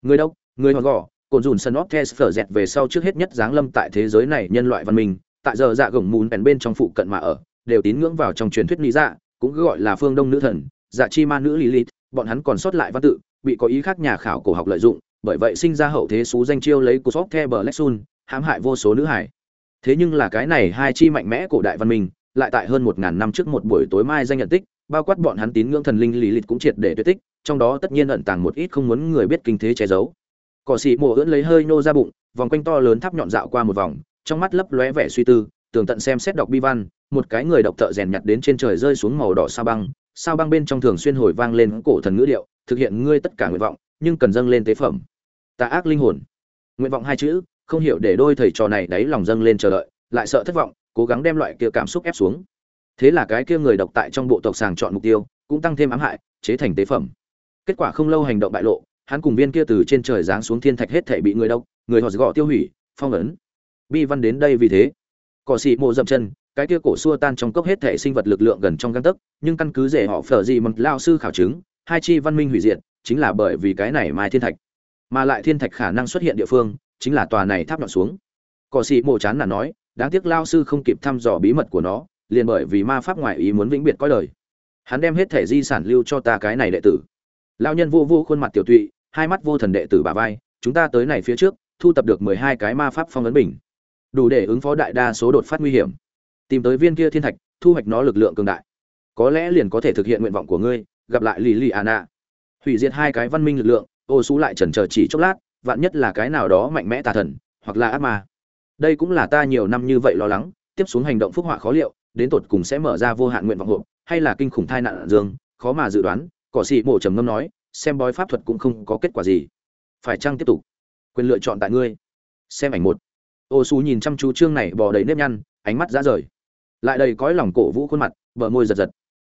S1: Người đâu người hòn gò, cồn dùn sân óc thes phở dẹt về sau trước hết nhất giáng lâm tại thế giới này nhân loại văn minh, tại giờ dạ gồng mùn bèn bên trong phụ cận mà ở, đều tín ngưỡng vào trong truyền thuyết lý dạ cũng cứ gọi là phương đông nữ thần dạ chi ma nữ lilith bọn hắn còn sót lại văn tự, bị có ý khác nhà khảo cổ học lợi dụng, bởi vậy sinh ra hậu thế xú danh chiêu lấy cú sóc the bờ lexun hãm hại vô số nữ hải. Thế nhưng là cái này hai chi mạnh mẽ cổ đại văn minh, lại tại hơn một ngàn năm trước một buổi tối mai danh nhận tích, bao quát bọn hắn tín ngưỡng thần linh lý lịch cũng triệt để tuyệt tích, trong đó tất nhiên ẩn tàng một ít không muốn người biết kinh thế che giấu. Cỏ xị mổ ưỡn lấy hơi nô ra bụng, vòng quanh to lớn tháp nhọn dạo qua một vòng, trong mắt lấp lóe vẻ suy tư, tường tận xem xét đọc bi văn, một cái người đọc thợ rèn nhặt đến trên trời rơi xuống màu đỏ sa băng sao băng bên trong thường xuyên hồi vang lên cổ thần ngữ điệu, thực hiện ngươi tất cả nguyện vọng, nhưng cần dâng lên tế phẩm. Tà ác linh hồn. Nguyện vọng hai chữ, không hiểu để đôi thầy trò này đáy lòng dâng lên chờ đợi, lại sợ thất vọng, cố gắng đem loại kia cảm xúc ép xuống. Thế là cái kia người độc tại trong bộ tộc sàng chọn mục tiêu, cũng tăng thêm ám hại, chế thành tế phẩm. Kết quả không lâu hành động bại lộ, hắn cùng viên kia từ trên trời giáng xuống thiên thạch hết thể bị người độc, người họ gọ tiêu hủy, phong ấn. Bi văn đến đây vì thế. Cỏ xị mộ dậm chân cái kia cổ xua tan trong cốc hết thể sinh vật lực lượng gần trong găng tấc, nhưng căn cứ rể họ phở gì mật lao sư khảo chứng, hai chi văn minh hủy diệt, chính là bởi vì cái này mai thiên thạch. Mà lại thiên thạch khả năng xuất hiện địa phương, chính là tòa này tháp nhọn xuống. Cỏ xị mộ chán là nói, đáng tiếc lao sư không kịp thăm dò bí mật của nó, liền bởi vì ma pháp ngoại ý muốn vĩnh biệt coi đời. Hắn đem hết thể di sản lưu cho ta cái này đệ tử. Lao nhân vô vô khuôn mặt tiểu tụy, hai mắt vô thần đệ tử bà vai, chúng ta tới này phía trước, thu tập được mười hai cái ma pháp phong ấn bình. Đủ để ứng phó đại đa số đột phát nguy hiểm tìm tới viên kia thiên thạch, thu hoạch nó lực lượng cường đại. Có lẽ liền có thể thực hiện nguyện vọng của ngươi, gặp lại lì lì anna hủy diệt hai cái văn minh lực lượng, ô xú lại chần chờ chỉ chốc lát, vạn nhất là cái nào đó mạnh mẽ tà thần, hoặc là ác ma. Đây cũng là ta nhiều năm như vậy lo lắng, tiếp xuống hành động phúc họa khó liệu, đến tột cùng sẽ mở ra vô hạn nguyện vọng hộp, hay là kinh khủng thai nạn dương, khó mà dự đoán, cỏ sĩ mổ trầm ngâm nói, xem bói pháp thuật cũng không có kết quả gì. Phải chăng tiếp tục? Quyền lựa chọn tại ngươi. Xem ảnh một. Ô xú nhìn chăm chú chương này bò đầy nếp nhăn, ánh mắt ra rời lại đầy cõi lòng cổ vũ khuôn mặt, bờ môi giật giật.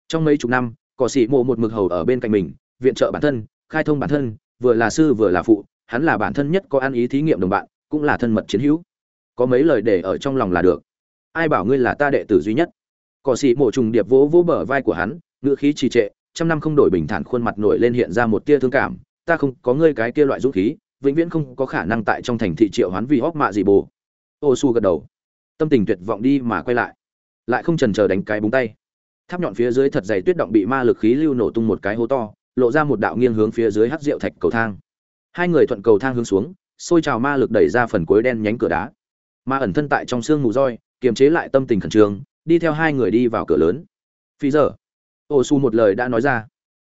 S1: Trong mấy chục năm cỏ sĩ mộ một mực hầu ở bên cạnh mình, viện trợ bản thân, khai thông bản thân, vừa là sư vừa là phụ, hắn là bản thân nhất có ăn ý thí nghiệm đồng bạn, cũng là thân mật chiến hữu. Có mấy lời để ở trong lòng là được. Ai bảo ngươi là ta đệ tử duy nhất? Cỏ sĩ mộ trùng điệp vỗ vỗ bờ vai của hắn, ngữ khí trì trệ, trăm năm không đổi bình thản khuôn mặt nổi lên hiện ra một tia thương cảm. Ta không có ngươi cái kia loại dũng khí, vĩnh viễn không có khả năng tại trong thành thị triệu hoán vì hóc mạ gì bồ. Ô su gật đầu. Tâm tình tuyệt vọng đi mà quay lại lại không trần chờ đánh cái búng tay. Tháp nhọn phía dưới thật dày tuyết động bị ma lực khí lưu nổ tung một cái hố to, lộ ra một đạo nghiêng hướng phía dưới hát rượu thạch cầu thang. Hai người thuận cầu thang hướng xuống, xôi trào ma lực đẩy ra phần cuối đen nhánh cửa đá. Ma ẩn thân tại trong xương mù roi, kiềm chế lại tâm tình khẩn trương, đi theo hai người đi vào cửa lớn. Phi giờ, ô su một lời đã nói ra.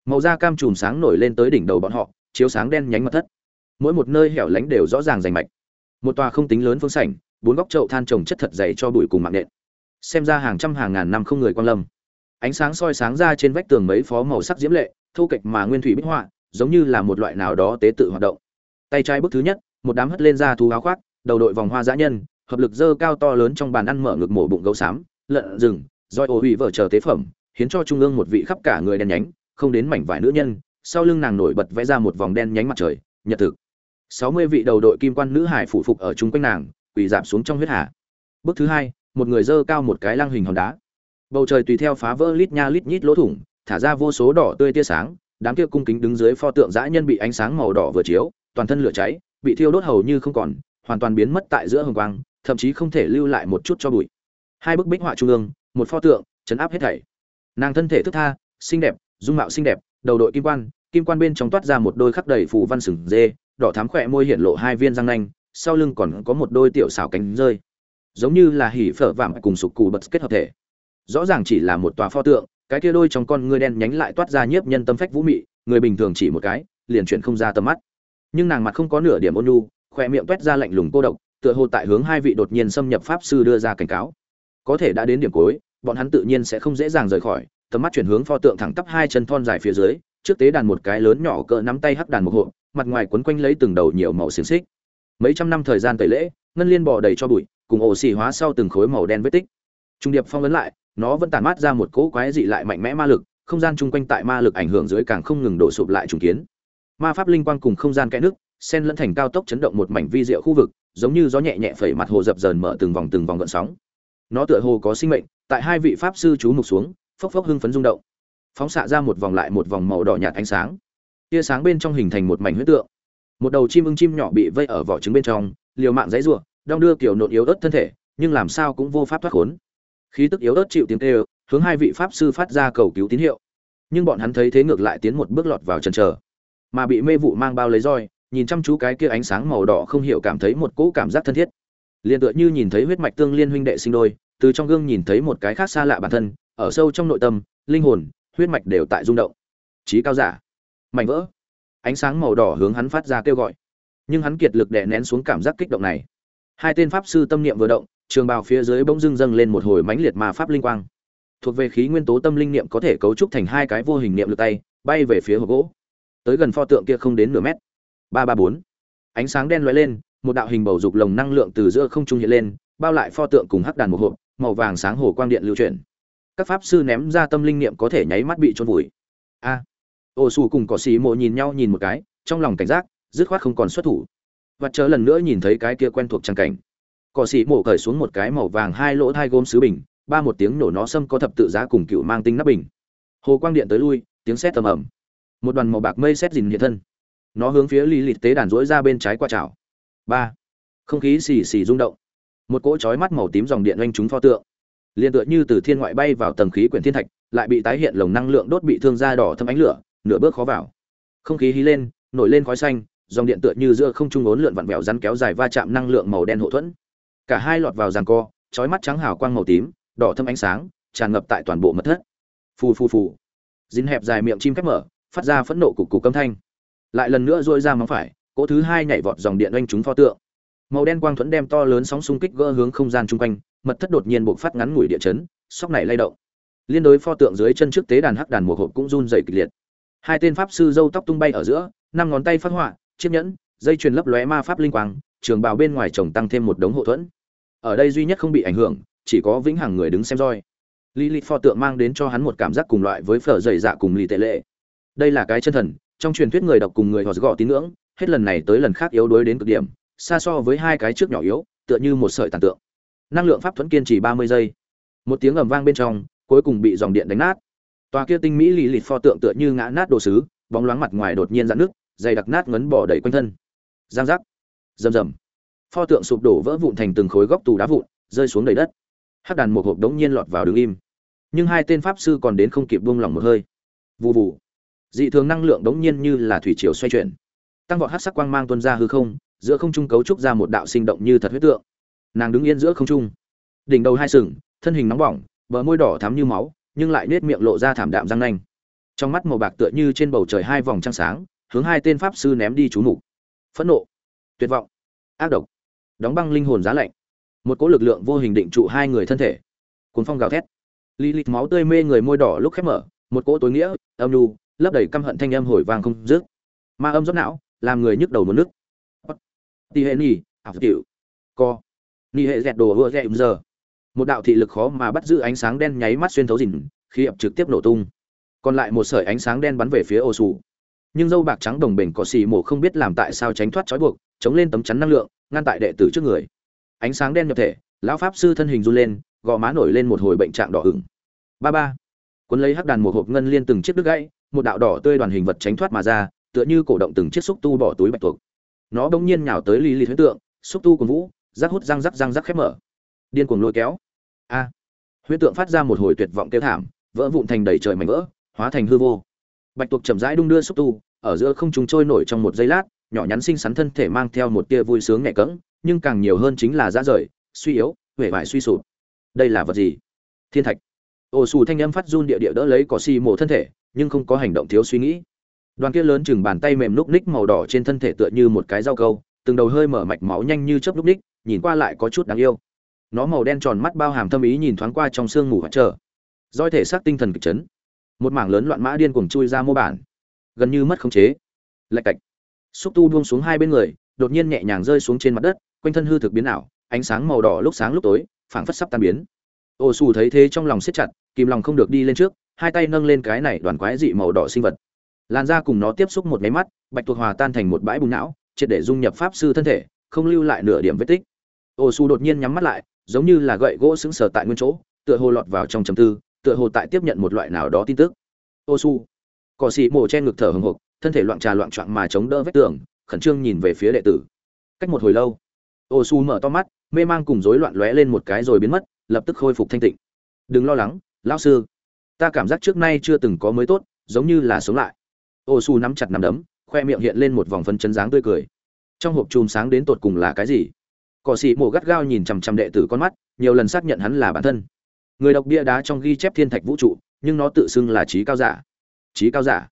S1: Màu da cam chùm sáng nổi lên tới đỉnh đầu bọn họ, chiếu sáng đen nhánh mật thất. Mỗi một nơi hẻo lánh đều rõ ràng rành mạch. Một tòa không tính lớn phương sảnh, bốn góc chậu than trồng chất thật dày cho bụi cùng mạng nện xem ra hàng trăm hàng ngàn năm không người quan lâm. Ánh sáng soi sáng ra trên vách tường mấy phó màu sắc diễm lệ thu kịch mà nguyên thủy bích họa, giống như là một loại nào đó tế tự hoạt động. Tay trái bức thứ nhất, một đám hất lên ra thú áo khoác, đầu đội vòng hoa dã nhân, hợp lực dơ cao to lớn trong bàn ăn mở ngực mổ bụng gấu xám, lợn rừng, roi ô hủy vợ chờ tế phẩm hiến cho trung ương một vị khắp cả người đen nhánh, không đến mảnh vải nữ nhân, sau lưng nàng nổi bật vẽ ra một vòng đen nhánh mặt trời, nhật thực. Sáu mươi vị đầu đội kim quan nữ hải phủ phục ở chung quanh nàng, quỳ dạp xuống trong huyết hà. Bước thứ hai một người dơ cao một cái lăng hình hòn đá. Bầu trời tùy theo phá vỡ lít nha lít nhít lỗ thủng, thả ra vô số đỏ tươi tia sáng, đám kia cung kính đứng dưới pho tượng dã nhân bị ánh sáng màu đỏ vừa chiếu, toàn thân lửa cháy, bị thiêu đốt hầu như không còn, hoàn toàn biến mất tại giữa hồng quang, thậm chí không thể lưu lại một chút cho bụi. Hai bức bích họa trung ương, một pho tượng, chấn áp hết thảy. Nàng thân thể thức tha, xinh đẹp, dung mạo xinh đẹp, đầu đội kim quan kim quan bên trong toát ra một đôi khắc đầy phù văn sừng dê, đỏ thắm khỏe môi hiện lộ hai viên răng nanh, sau lưng còn có một đôi tiểu xảo cánh rơi giống như là hỉ phở vạm cùng sục cù bật kết hợp thể. Rõ ràng chỉ là một tòa pho tượng, cái kia đôi trong con ngươi đen nhánh lại toát ra nhiếp nhân tâm phách vũ mị, người bình thường chỉ một cái, liền chuyển không ra tầm mắt. Nhưng nàng mặt không có nửa điểm ôn nhu khoe miệng toét ra lạnh lùng cô độc, tựa hồ tại hướng hai vị đột nhiên xâm nhập pháp sư đưa ra cảnh cáo. Có thể đã đến điểm cuối, bọn hắn tự nhiên sẽ không dễ dàng rời khỏi, tầm mắt chuyển hướng pho tượng thẳng tắp hai chân thon dài phía dưới, trước tế đàn một cái lớn nhỏ cỡ nắm tay hắc đàn một hộ mặt ngoài quấn quanh lấy từng đầu nhiều màu xiềng xích. Mấy trăm năm thời gian tẩy lễ, ngân liên bỏ đầy cho bụi cùng ổ xì hóa sau từng khối màu đen vết tích. Trung điệp phong ấn lại, nó vẫn tàn mát ra một cỗ quái dị lại mạnh mẽ ma lực, không gian chung quanh tại ma lực ảnh hưởng dưới càng không ngừng đổ sụp lại trùng kiến. Ma pháp linh quang cùng không gian kẽ nước, sen lẫn thành cao tốc chấn động một mảnh vi diệu khu vực, giống như gió nhẹ nhẹ phẩy mặt hồ dập dờn mở từng vòng từng vòng gợn sóng. Nó tựa hồ có sinh mệnh, tại hai vị pháp sư chú mục xuống, phốc phốc hưng phấn rung động. Phóng xạ ra một vòng lại một vòng màu đỏ nhạt ánh sáng. Tia sáng bên trong hình thành một mảnh huyết tượng. Một đầu chim ưng chim nhỏ bị vây ở vỏ trứng bên trong, liều mạng dãy rủa đong đưa kiểu nộn yếu ớt thân thể, nhưng làm sao cũng vô pháp thoát khốn. Khí tức yếu ớt chịu tiếng kêu, hướng hai vị pháp sư phát ra cầu cứu tín hiệu. Nhưng bọn hắn thấy thế ngược lại tiến một bước lọt vào chân trờ. Mà bị mê vụ mang bao lấy roi, nhìn chăm chú cái kia ánh sáng màu đỏ không hiểu cảm thấy một cỗ cảm giác thân thiết. Liền tựa như nhìn thấy huyết mạch tương liên huynh đệ sinh đôi, từ trong gương nhìn thấy một cái khác xa lạ bản thân, ở sâu trong nội tâm, linh hồn, huyết mạch đều tại rung động. Trí cao giả. Mảnh vỡ. Ánh sáng màu đỏ hướng hắn phát ra kêu gọi. Nhưng hắn kiệt lực đè nén xuống cảm giác kích động này hai tên pháp sư tâm niệm vừa động trường bào phía dưới bỗng dưng dâng lên một hồi mãnh liệt ma pháp linh quang. Thuộc về khí nguyên tố tâm linh niệm có thể cấu trúc thành hai cái vô hình niệm lực tay bay về phía hộp gỗ. Tới gần pho tượng kia không đến nửa mét. Ba ba bốn. Ánh sáng đen lóe lên một đạo hình bầu dục lồng năng lượng từ giữa không trung hiện lên bao lại pho tượng cùng hắc đàn một hộp màu vàng sáng hồ quang điện lưu chuyển. Các pháp sư ném ra tâm linh niệm có thể nháy mắt bị trôn vùi. A. À, ô xù cùng cỏ xì mộ nhìn nhau nhìn một cái trong lòng cảnh giác dứt khoát không còn xuất thủ và chờ lần nữa nhìn thấy cái kia quen thuộc trang cảnh. Cỏ xì mổ cởi xuống một cái màu vàng hai lỗ thai gôm sứ bình, ba một tiếng nổ nó xâm có thập tự giá cùng cựu mang tinh nắp bình. Hồ quang điện tới lui, tiếng sét tầm ẩm một đoàn màu bạc mây sét dìn hiện thân. Nó hướng phía lý lịt tế đàn rỗi ra bên trái qua chảo. Ba. Không khí xì xì rung động. Một cỗ chói mắt màu tím dòng điện oanh chúng pho tượng. Liền tựa như từ thiên ngoại bay vào tầng khí quyển thiên thạch, lại bị tái hiện lồng năng lượng đốt bị thương da đỏ thâm ánh lửa, nửa bước khó vào. Không khí hí lên, nổi lên khói xanh dòng điện tựa như giữa không trung ốn lượn vặn vẹo rắn kéo dài va chạm năng lượng màu đen hộ thuẫn. Cả hai lọt vào ràng co trói mắt trắng hào quang màu tím, đỏ thâm ánh sáng, tràn ngập tại toàn bộ mật thất. Phù phù phù. Dính hẹp dài miệng chim khép mở, phát ra phẫn nộ cục cục âm thanh. Lại lần nữa dội ra móng phải, cỗ thứ hai nhảy vọt dòng điện oanh chúng pho tượng. Màu đen quang thuẫn đem to lớn sóng xung kích gỡ hướng không gian chung quanh, mật thất đột nhiên buộc phát ngắn ngủi địa chấn, sóc này lay động. Liên đối pho tượng dưới chân trước tế đàn hắc đàn một hộp cũng run dày kịch liệt. Hai tên pháp sư dâu tóc tung bay ở giữa, năm ngón tay phát họa chiếc nhẫn, dây chuyền lấp lóe ma pháp linh quang, trường bào bên ngoài chồng tăng thêm một đống hộ thuẫn. Ở đây duy nhất không bị ảnh hưởng, chỉ có vĩnh hằng người đứng xem roi. Lý lịch pho tượng mang đến cho hắn một cảm giác cùng loại với phở dày dạ cùng lì tệ lệ. Đây là cái chân thần, trong truyền thuyết người đọc cùng người họ gõ tín ngưỡng, hết lần này tới lần khác yếu đuối đến cực điểm, xa so với hai cái trước nhỏ yếu, tựa như một sợi tàn tượng. Năng lượng pháp thuẫn kiên trì ba mươi giây. Một tiếng ầm vang bên trong, cuối cùng bị dòng điện đánh nát. Tòa kia tinh mỹ lì lịt pho tượng tựa như ngã nát đồ sứ, bóng loáng mặt ngoài đột nhiên dạn nước dày đặc nát ngấn bỏ đầy quanh thân. Giang giác. Rầm rầm. Pho tượng sụp đổ vỡ vụn thành từng khối góc tù đá vụn, rơi xuống đầy đất. Hắc đàn một hộp đống nhiên lọt vào đứng im. Nhưng hai tên pháp sư còn đến không kịp buông lỏng một hơi. Vù vù. Dị thường năng lượng đống nhiên như là thủy triều xoay chuyển. Tăng vọt hắc sắc quang mang tuôn ra hư không, giữa không trung cấu trúc ra một đạo sinh động như thật huyết tượng. Nàng đứng yên giữa không trung. Đỉnh đầu hai sừng, thân hình nóng bỏng, bờ môi đỏ thắm như máu, nhưng lại nết miệng lộ ra thảm đạm răng nanh. Trong mắt màu bạc tựa như trên bầu trời hai vòng trăng sáng hướng hai tên pháp sư ném đi chú mục. Phẫn nộ, tuyệt vọng, ác độc, đóng băng linh hồn giá lạnh. Một cỗ lực lượng vô hình định trụ hai người thân thể. Cuốn phong gào thét. Li lịch máu tươi mê người môi đỏ lúc khép mở, một cỗ tối nghĩa, âm nhu, lấp đầy căm hận thanh âm hồi vang không dứt. Ma âm rót não, làm người nhức đầu muốn nước tỉ hệ nhì ảo tiểu. Co. Ni hệ dẹt đồ vừa dẹt giờ. Một đạo thị lực khó mà bắt giữ ánh sáng đen nháy mắt xuyên thấu dìn khi ập trực tiếp nổ tung. Còn lại một sợi ánh sáng đen bắn về phía ô sù nhưng dâu bạc trắng đồng bình cỏ xì mổ không biết làm tại sao tránh thoát trói buộc, chống lên tấm chắn năng lượng, ngăn tại đệ tử trước người. Ánh sáng đen nhập thể, lão pháp sư thân hình run lên, gò má nổi lên một hồi bệnh trạng đỏ ửng. Ba ba. Cuốn lấy hắc đàn một hộp ngân liên từng chiếc đứt gãy, một đạo đỏ tươi đoàn hình vật tránh thoát mà ra, tựa như cổ động từng chiếc xúc tu bỏ túi bạch tuộc. Nó bỗng nhiên nhào tới lì lý huyết tượng, xúc tu của vũ rác hút răng rắc răng rắc khép mở. Điên cuồng lôi kéo. A. À. huyết tượng phát ra một hồi tuyệt vọng kêu thảm, vỡ vụn thành đầy trời mảnh vỡ, hóa thành hư vô bạch tuộc chậm rãi đung đưa xúc tu, ở giữa không chúng trôi nổi trong một giây lát, nhỏ nhắn xinh xắn thân thể mang theo một tia vui sướng nhẹ cẫng, nhưng càng nhiều hơn chính là dã rời, suy yếu huệ vải suy sụp. Đây là vật gì? Thiên thạch. Ồ xù thanh âm phát run địa địa đỡ lấy cỏ xì mổ thân thể, nhưng không có hành động thiếu suy nghĩ. Đoàn kia lớn chừng bàn tay mềm núc ních màu đỏ trên thân thể tựa như một cái dao câu, từng đầu hơi mở mạch máu nhanh như chớp núc ních, nhìn qua lại có chút đáng yêu. Nó màu đen tròn mắt bao hàm thâm ý nhìn thoáng qua trong sương mù hoạt trở roi thể xác tinh thần kịch chấn một mảng lớn loạn mã điên cuồng chui ra mô bản, gần như mất khống chế. Lạch cạch. Xúc tu buông xuống hai bên người, đột nhiên nhẹ nhàng rơi xuống trên mặt đất, quanh thân hư thực biến ảo, ánh sáng màu đỏ lúc sáng lúc tối, phảng phất sắp tan biến. Ô xù thấy thế trong lòng siết chặt, kìm lòng không được đi lên trước, hai tay nâng lên cái này đoàn quái dị màu đỏ sinh vật. Làn da cùng nó tiếp xúc một máy mắt, bạch tuộc hòa tan thành một bãi bùng não, triệt để dung nhập pháp sư thân thể, không lưu lại nửa điểm vết tích. Ô xù đột nhiên nhắm mắt lại, giống như là gậy gỗ sững sờ tại nguyên chỗ, tựa hồ lọt vào trong trầm tư tựa hồ tại tiếp nhận một loại nào đó tin tức. Ô su. Cỏ xì mổ che ngực thở hừng hực, thân thể loạn trà loạn trọn mà chống đỡ vết tường, khẩn trương nhìn về phía đệ tử. Cách một hồi lâu, ô su mở to mắt, mê mang cùng rối loạn lóe lên một cái rồi biến mất, lập tức khôi phục thanh tịnh. Đừng lo lắng, lão sư, ta cảm giác trước nay chưa từng có mới tốt, giống như là sống lại. Ô su nắm chặt nắm đấm, khoe miệng hiện lên một vòng phân chấn dáng tươi cười. Trong hộp chùm sáng đến tột cùng là cái gì? Cỏ xì mổ gắt gao nhìn chằm chằm đệ tử con mắt, nhiều lần xác nhận hắn là bản thân người đọc bia đá trong ghi chép thiên thạch vũ trụ nhưng nó tự xưng là trí cao giả. Trí cao giả?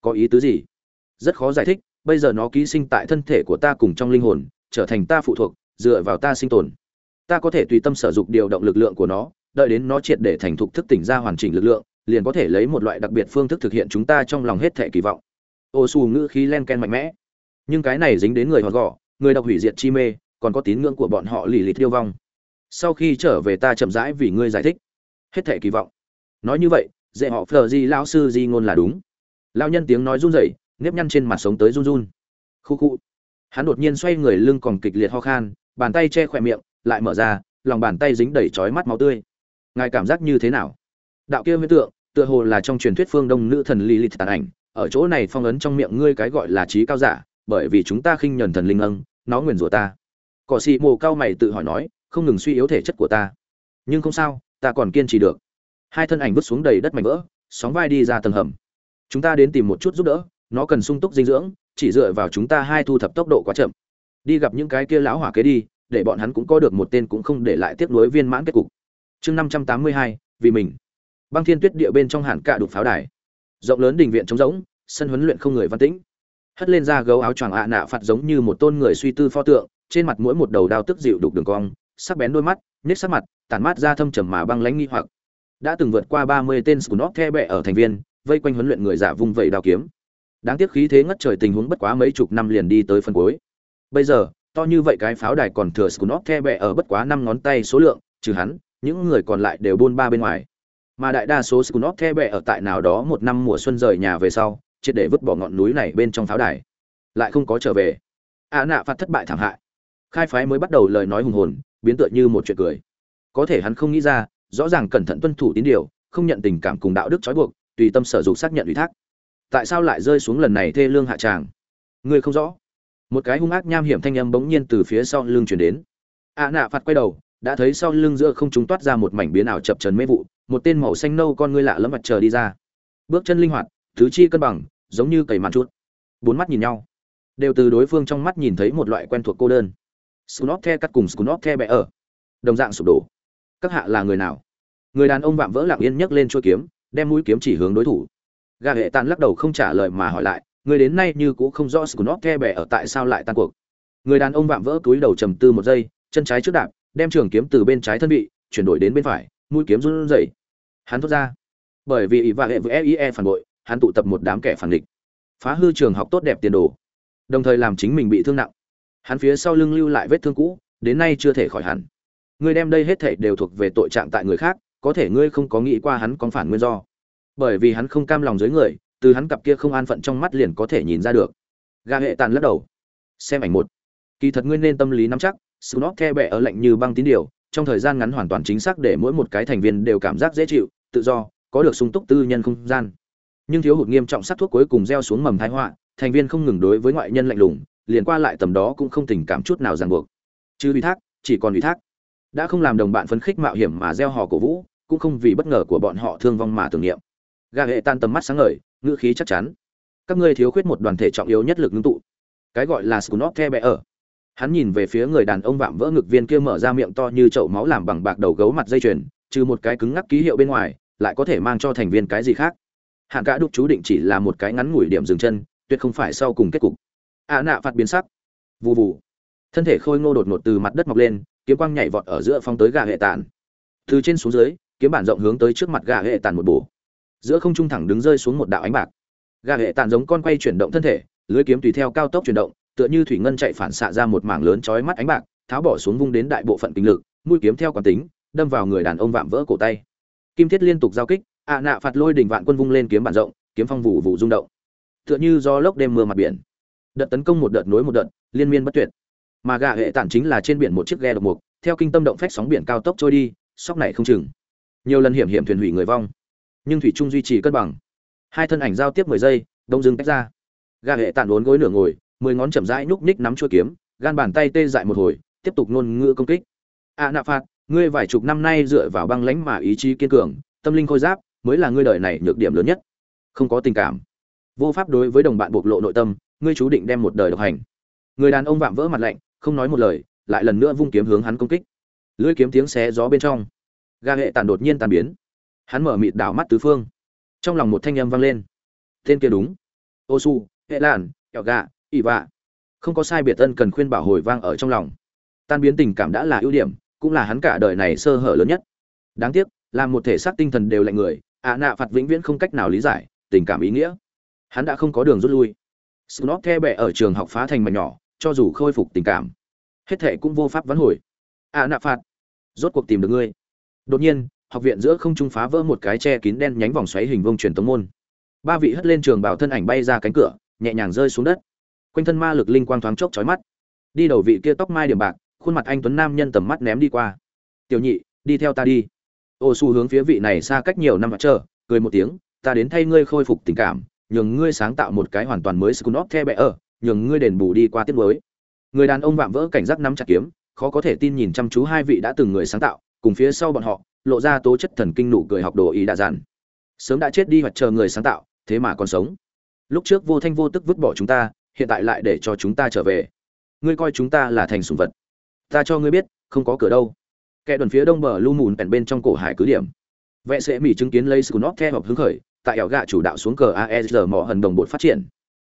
S1: Có ý tứ gì? Rất khó giải thích bây giờ nó ký sinh tại thân thể của ta cùng trong linh hồn trở thành ta phụ thuộc dựa vào ta sinh tồn. Ta có thể tùy tâm sử dụng điều động lực lượng của nó đợi đến nó triệt để thành thục thức tỉnh ra hoàn chỉnh lực lượng liền có thể lấy một loại đặc biệt phương thức thực hiện chúng ta trong lòng hết thể kỳ vọng. Ô xù ngữ khí len ken mạnh mẽ. Nhưng cái này dính đến người hoạt gò, người đọc hủy diệt chi mê còn có tín ngưỡng của bọn họ lì lì tiêu vong. Sau khi trở về ta chậm rãi vì ngươi giải thích hết thể kỳ vọng. Nói như vậy, dễ họ phờ di, lão sư di ngôn là đúng. Lao nhân tiếng nói run rẩy, nếp nhăn trên mặt sống tới run run. Khu khu. Hắn đột nhiên xoay người lưng còn kịch liệt ho khan, bàn tay che khỏe miệng, lại mở ra, lòng bàn tay dính đầy trói mắt máu tươi. Ngài cảm giác như thế nào? Đạo kia huyễn tượng, tựa hồ là trong truyền thuyết phương đông nữ thần lì lìt tàn ảnh, ở chỗ này phong ấn trong miệng ngươi cái gọi là trí cao giả, bởi vì chúng ta khinh nhẫn thần linh âng nó nguyền rủa ta. Cỏ xị mồ cao mày tự hỏi nói, không ngừng suy yếu thể chất của ta. Nhưng không sao ta còn kiên trì được. Hai thân ảnh vứt xuống đầy đất mảnh vỡ, sóng vai đi ra tầng hầm. Chúng ta đến tìm một chút giúp đỡ, nó cần sung túc dinh dưỡng, chỉ dựa vào chúng ta hai thu thập tốc độ quá chậm. Đi gặp những cái kia lão hỏa kế đi, để bọn hắn cũng có được một tên cũng không để lại tiếp nối viên mãn kết cục. Chương năm trăm tám mươi hai, vì mình. Băng thiên tuyết địa bên trong hàn cạ đục pháo đài. Rộng lớn đình viện trống rỗng, sân huấn luyện không người văn tĩnh. Hất lên ra gấu áo choàng ạ nạ phạt giống như một tôn người suy tư pho tượng, trên mặt mỗi một đầu đao tức dịu đục đường cong, sắc bén đôi mắt, nhếch sắc mặt tàn mát ra thâm trầm mà băng lãnh nghi hoặc. Đã từng vượt qua ba mươi tên Skunov the bệ ở thành viên, vây quanh huấn luyện người giả vung vẩy đao kiếm. Đáng tiếc khí thế ngất trời tình huống bất quá mấy chục năm liền đi tới phần cuối. Bây giờ, to như vậy cái pháo đài còn thừa Skunov the bệ ở bất quá năm ngón tay số lượng, trừ hắn, những người còn lại đều buôn ba bên ngoài. Mà đại đa số Skunov the bệ ở tại nào đó một năm mùa xuân rời nhà về sau, triệt để vứt bỏ ngọn núi này bên trong pháo đài. Lại không có trở về. A nạ phạt thất bại thảm hại. Khai phái mới bắt đầu lời nói hùng hồn, biến tựa như một chuyện cười có thể hắn không nghĩ ra, rõ ràng cẩn thận tuân thủ tín điều, không nhận tình cảm cùng đạo đức trói buộc, tùy tâm sở dục xác nhận ủy thác. Tại sao lại rơi xuống lần này thê lương hạ tràng? Người không rõ. Một cái hung ác nham hiểm thanh âm bỗng nhiên từ phía sau lưng chuyển đến. Ạ nạ phạt quay đầu, đã thấy sau lưng giữa không chúng toát ra một mảnh biến ảo chập trần mê vụ, một tên màu xanh nâu con ngươi lạ lẫm mặt trời đi ra. Bước chân linh hoạt, thứ chi cân bằng, giống như cầy mặt chút bốn mắt nhìn nhau. Đều từ đối phương trong mắt nhìn thấy một loại quen thuộc cô đơn. Skunov The cắt cùng Skunov The bẻ ở. Đồng dạng sụp đổ. Các hạ là người nào? Người đàn ông vạm vỡ lặng yên nhấc lên chuôi kiếm, đem mũi kiếm chỉ hướng đối thủ. Gà hệ tàn lắc đầu không trả lời mà hỏi lại, người đến nay như cũng không rõ scunop The bẻ ở tại sao lại tan cuộc. Người đàn ông vạm vỡ túi đầu trầm tư một giây, chân trái trước đạp, đem trường kiếm từ bên trái thân vị chuyển đổi đến bên phải, mũi kiếm run rẩy. Hắn thốt ra, bởi vì ỷ và hệ với EIE phản bội, hắn tụ tập một đám kẻ phản địch, phá hư trường học tốt đẹp tiền đồ, đồng thời làm chính mình bị thương nặng hắn phía sau lưng lưu lại vết thương cũ đến nay chưa thể khỏi hẳn ngươi đem đây hết thảy đều thuộc về tội trạng tại người khác, có thể ngươi không có nghĩ qua hắn có phản nguyên do. Bởi vì hắn không cam lòng dưới người, từ hắn cặp kia không an phận trong mắt liền có thể nhìn ra được. Gà hệ tàn lắc đầu. Xem ảnh một. Kỳ thật ngươi nên tâm lý nắm chắc sự nó khe bẹ ở lạnh như băng tín điều, trong thời gian ngắn hoàn toàn chính xác để mỗi một cái thành viên đều cảm giác dễ chịu, tự do, có được sung túc tư nhân không gian. Nhưng thiếu hụt nghiêm trọng sát thuốc cuối cùng gieo xuống mầm thái họa, thành viên không ngừng đối với ngoại nhân lạnh lùng, liền qua lại tầm đó cũng không tình cảm chút nào ràng buộc. Chứ ủy thác, chỉ còn ủy thác đã không làm đồng bạn phấn khích mạo hiểm mà gieo hò cổ vũ, cũng không vì bất ngờ của bọn họ thương vong mà tưởng niệm. Gà hệ tan tầm mắt sáng ngời, ngữ khí chắc chắn. Các ngươi thiếu khuyết một đoàn thể trọng yếu nhất lực ngưng tụ. Cái gọi là scunop the bẹ ở hắn nhìn về phía người đàn ông vạm vỡ ngực viên kia mở ra miệng to như chậu máu làm bằng bạc đầu gấu mặt dây chuyền, trừ một cái cứng ngắc ký hiệu bên ngoài, lại có thể mang cho thành viên cái gì khác. Hạn cả đúc chú định chỉ là một cái ngắn ngủi điểm dừng chân, tuyệt không phải sau cùng kết cục. Ạ nạ phạt biến sắc. Vù vù. thân thể khôi ngô đột ngột từ mặt đất mọc lên kiếm quang nhảy vọt ở giữa phong tới gà hệ tàn. Từ trên xuống dưới, kiếm bản rộng hướng tới trước mặt gà hệ tàn một bổ. Giữa không trung thẳng đứng rơi xuống một đạo ánh bạc. Gà hệ tàn giống con quay chuyển động thân thể, lưới kiếm tùy theo cao tốc chuyển động, tựa như thủy ngân chạy phản xạ ra một mảng lớn chói mắt ánh bạc, tháo bỏ xuống vung đến đại bộ phận kinh lực, mũi kiếm theo quán tính, đâm vào người đàn ông vạm vỡ cổ tay. Kim thiết liên tục giao kích, ạ nạ phạt lôi đỉnh vạn quân vung lên kiếm bản rộng, kiếm phong vụ vụ rung động. Tựa như do lốc đêm mưa mặt biển. Đợt tấn công một đợt nối một đợt, liên miên bất tuyệt mà gà hệ tản chính là trên biển một chiếc ghe độc mục theo kinh tâm động phách sóng biển cao tốc trôi đi sóc này không chừng. Nhiều lần hiểm hiểm thuyền hủy người vong nhưng thủy trung duy trì cân bằng. Hai thân ảnh giao tiếp mười giây đông dưng tách ra. Gà hệ tản uốn gối nửa ngồi mười ngón chậm rãi nhúc ních nắm chuôi kiếm gan bàn tay tê dại một hồi tiếp tục ngôn ngữ công kích. A à, nạ phạt ngươi vài chục năm nay dựa vào băng lãnh mà ý chí kiên cường tâm linh khôi giáp mới là ngươi đời này nhược điểm lớn nhất. Không có tình cảm. Vô pháp đối với đồng bạn bộc lộ nội tâm ngươi chú định đem một đời độc hành. Người đàn ông vạm vỡ mặt lạnh không nói một lời lại lần nữa vung kiếm hướng hắn công kích. Lưỡi kiếm tiếng xé gió bên trong ga hệ tàn đột nhiên tàn biến. Hắn mở mịt đảo mắt tứ phương. Trong lòng một thanh âm vang lên. Tên kia đúng. Ô su hệ làn kẹo gà ỉ vạ không có sai biệt tân cần khuyên bảo hồi vang ở trong lòng. Tan biến tình cảm đã là ưu điểm cũng là hắn cả đời này sơ hở lớn nhất. Đáng tiếc làm một thể xác tinh thần đều lạnh người ạ nạ phạt vĩnh viễn không cách nào lý giải tình cảm ý nghĩa. Hắn đã không có đường rút lui. Snot the bẹ ở trường học phá thành mảnh nhỏ, cho dù khôi phục tình cảm, hết thệ cũng vô pháp vãn hồi. À nạ phạt, rốt cuộc tìm được ngươi. Đột nhiên, học viện giữa không trung phá vỡ một cái che kín đen nhánh vòng xoáy hình vông truyền tống môn. Ba vị hất lên trường bảo thân ảnh bay ra cánh cửa, nhẹ nhàng rơi xuống đất. Quanh thân ma lực linh quang thoáng chốc chói mắt. Đi đầu vị kia tóc mai điểm bạc, khuôn mặt anh tuấn nam nhân tầm mắt ném đi qua. "Tiểu nhị, đi theo ta đi." Ô Su hướng phía vị này xa cách nhiều năm mặt chờ, cười một tiếng, "Ta đến thay ngươi khôi phục tình cảm, nhường ngươi sáng tạo một cái hoàn toàn mới scunop The bệ ở, nhường ngươi đền bù đi qua tiết mới. Người đàn ông vạm vỡ cảnh giác nắm chặt kiếm, khó có thể tin nhìn chăm chú hai vị đã từng người sáng tạo, cùng phía sau bọn họ, lộ ra tố chất thần kinh nụ cười học đồ ý đã dàn. Sớm đã chết đi hoặc chờ người sáng tạo, thế mà còn sống. Lúc trước vô thanh vô tức vứt bỏ chúng ta, hiện tại lại để cho chúng ta trở về. Ngươi coi chúng ta là thành sùng vật. Ta cho ngươi biết, không có cửa đâu. Kẻ đoàn phía đông bờ lu mùn bèn bên trong cổ hải cứ điểm. Vệ sẽ mỉ chứng kiến lấy Skunop theo hợp hứng khởi, tại ẻo gạ chủ đạo xuống cờ aesr mỏ hần đồng bộ phát triển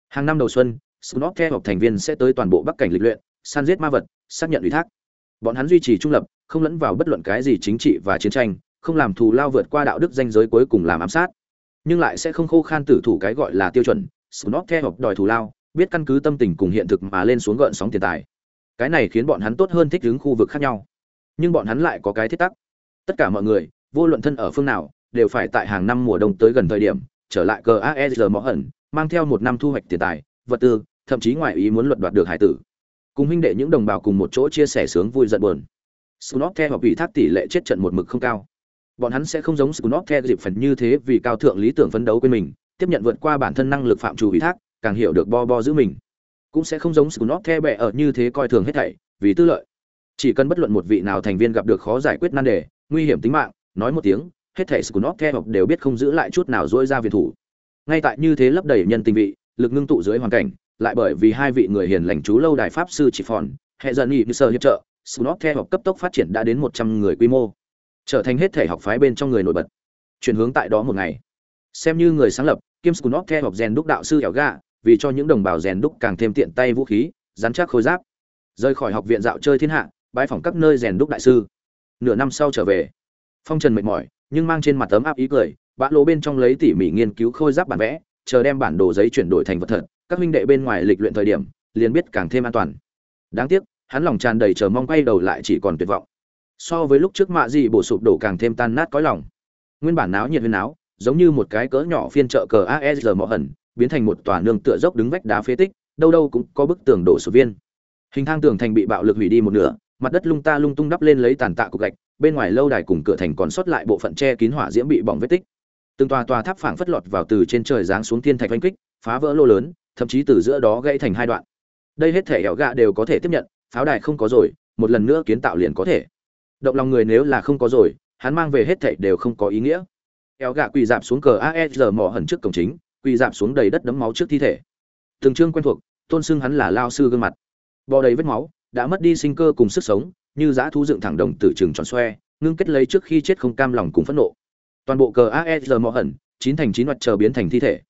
S1: hàng năm đầu xuân snot theo học thành viên sẽ tới toàn bộ bắc cảnh lịch luyện săn giết ma vật, xác nhận ủy thác. Bọn hắn duy trì trung lập, không lẫn vào bất luận cái gì chính trị và chiến tranh, không làm thù lao vượt qua đạo đức danh giới cuối cùng làm ám sát. Nhưng lại sẽ không khô khan tử thủ cái gọi là tiêu chuẩn snot theo học đòi thù lao, biết căn cứ tâm tình cùng hiện thực mà lên xuống gợn sóng tiền tài. Cái này khiến bọn hắn tốt hơn thích ứng khu vực khác nhau. Nhưng bọn hắn lại có cái thiết tắc. Tất cả mọi người, vô luận thân ở phương nào, đều phải tại hàng năm mùa đông tới gần thời điểm, trở lại cờ aesr mõ hẩn mang theo một năm thu hoạch tiền tài, vật tư thậm chí ngoại ý muốn luận đoạt được hải tử cùng huynh đệ những đồng bào cùng một chỗ chia sẻ sướng vui giận buồn Snot hoặc ủy thác tỷ lệ chết trận một mực không cao. Bọn hắn sẽ không giống Snot dịp phần như thế vì cao thượng lý tưởng phấn đấu quên mình, tiếp nhận vượt qua bản thân năng lực phạm chủ ủy thác, càng hiểu được bo bo giữ mình. Cũng sẽ không giống Snot bẹ ở như thế coi thường hết thảy, vì tư lợi. Chỉ cần bất luận một vị nào thành viên gặp được khó giải quyết nan đề, nguy hiểm tính mạng, nói một tiếng, hết thảy Snot hoặc đều biết không giữ lại chút nào dỗi ra viện thủ. Ngay tại như thế lấp đầy nhân tình vị, lực ngưng tụ dưới hoàn cảnh, lại bởi vì hai vị người hiền lành chú lâu đài pháp sư chỉ phòn, hệ dần nghị như sơ hiệp trợ, Snot theo học cấp tốc phát triển đã đến một trăm người quy mô, trở thành hết thể học phái bên trong người nổi bật. Chuyển hướng tại đó một ngày, xem như người sáng lập, Kim Snot theo học rèn đúc đạo sư ẻo gà vì cho những đồng bào rèn đúc càng thêm tiện tay vũ khí, dán chắc khối giáp. Rời khỏi học viện dạo chơi thiên hạ, bãi phỏng các nơi rèn đúc đại sư. Nửa năm sau trở về, Phong Trần mệt mỏi, nhưng mang trên mặt tấm áp ý cười, bã lỗ bên trong lấy tỉ mỉ nghiên cứu khôi giáp bản vẽ, chờ đem bản đồ giấy chuyển đổi thành vật thật, các huynh đệ bên ngoài lịch luyện thời điểm, liền biết càng thêm an toàn. Đáng tiếc, hắn lòng tràn đầy chờ mong quay đầu lại chỉ còn tuyệt vọng. So với lúc trước mạ gì bổ sụp đổ càng thêm tan nát cõi lòng. Nguyên bản náo nhiệt huyên náo giống như một cái cỡ nhỏ phiên chợ cờ aesr mỏ hẩn biến thành một tòa nương tựa dốc đứng vách đá phế tích đâu đâu cũng có bức tường đổ sụp viên. Hình thang tường thành bị bạo lực hủy đi một nửa mặt đất lung ta lung tung đắp lên lấy tàn tạ cục gạch bên ngoài lâu đài cùng cửa thành còn sót lại bộ phận che kín hỏa diễm bị bỏng vết tích. Từng tòa tòa tháp phảng phất lọt vào từ trên trời giáng xuống thiên thạch oanh kích phá vỡ lô lớn thậm chí từ giữa đó gãy thành hai đoạn. Đây hết thể hẻo gạ đều có thể tiếp nhận, pháo đài không có rồi, một lần nữa kiến tạo liền có thể. Động lòng người nếu là không có rồi, hắn mang về hết thảy đều không có ý nghĩa. Hẻo gạ quỳ dạp xuống cờ asr mỏ hẩn trước cổng chính, quỳ dạp xuống đầy đất đấm máu trước thi thể. Từng chương quen thuộc, tôn xưng hắn là lao sư gương mặt. Bò đầy vết máu, đã mất đi sinh cơ cùng sức sống, như dã thú dựng thẳng đồng tử trường tròn xoe, ngưng kết lấy trước khi chết không cam lòng cùng phẫn nộ. Toàn bộ cờ asr mỏ hẩn, chín thành chín mặt chờ biến thành thi thể.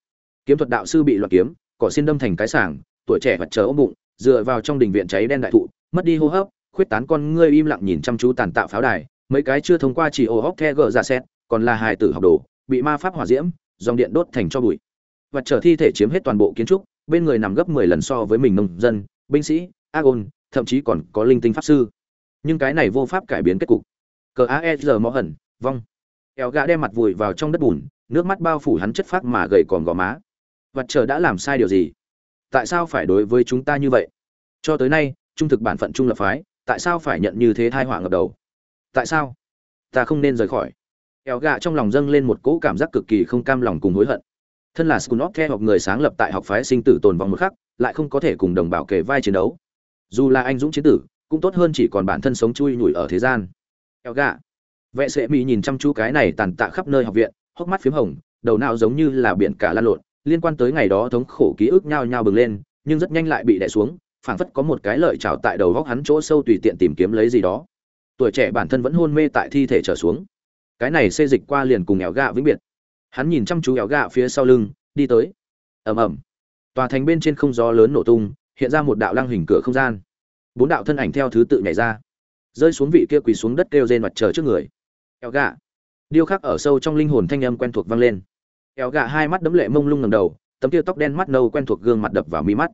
S1: Kiếm thuật đạo sư bị loạn kiếm cỏ xin đâm thành cái sảng, tuổi trẻ vật chờ ôm bụng, dựa vào trong đình viện cháy đen đại thụ, mất đi hô hấp, khuyết tán con ngươi im lặng nhìn chăm chú tàn tạo pháo đài, mấy cái chưa thông qua chỉ ô hốc the gờ ra xét, còn là hài tử học đồ, bị ma pháp hỏa diễm, dòng điện đốt thành cho bụi. Vật trở thi thể chiếm hết toàn bộ kiến trúc, bên người nằm gấp mười lần so với mình nông dân, binh sĩ agon thậm chí còn có linh tinh pháp sư. Nhưng cái này vô pháp cải biến kết cục. Cờ aesr mõ hẩn, vong. Eo gã đem mặt vùi vào trong đất bùn, nước mắt bao phủ hắn chất phát mà gầy còn gò má vật trở đã làm sai điều gì? Tại sao phải đối với chúng ta như vậy? Cho tới nay, trung thực bản phận trung lập phái, tại sao phải nhận như thế thai họa ngập đầu? Tại sao? Ta không nên rời khỏi. Kéo gạ trong lòng dâng lên một cỗ cảm giác cực kỳ không cam lòng cùng hối hận. Thân là scunop theo học người sáng lập tại học phái sinh tử tồn vong một khắc, lại không có thể cùng đồng bào kề vai chiến đấu. Dù là anh dũng chiến tử, cũng tốt hơn chỉ còn bản thân sống chui nhủi ở thế gian. Kéo gạ. Vệ sệ mỹ nhìn chăm chú cái này tàn tạ khắp nơi học viện, hốc mắt p h í m hồng, đầu não giống như là biển cả lan lộn liên quan tới ngày đó thống khổ ký ức nhao nhao bừng lên, nhưng rất nhanh lại bị đè xuống, phảng phất có một cái lợi trào tại đầu góc hắn chỗ sâu tùy tiện tìm kiếm lấy gì đó. Tuổi trẻ bản thân vẫn hôn mê tại thi thể trở xuống. Cái này xê dịch qua liền cùng éo gạ vĩnh biệt. Hắn nhìn chăm chú éo gạ phía sau lưng, đi tới. Ầm ầm. Tòa thành bên trên không gió lớn nổ tung, hiện ra một đạo lăng hình cửa không gian. Bốn đạo thân ảnh theo thứ tự nhảy ra. Rơi xuống vị kia quỳ xuống đất kêu rên mặt trời trước người. Éo gạ điêu khắc ở sâu trong linh hồn thanh âm quen thuộc vang lên éo gạ hai mắt đấm lệ mông lung ngầm đầu, tấm kia tóc đen mắt nâu quen thuộc gương mặt đập vào mi mắt.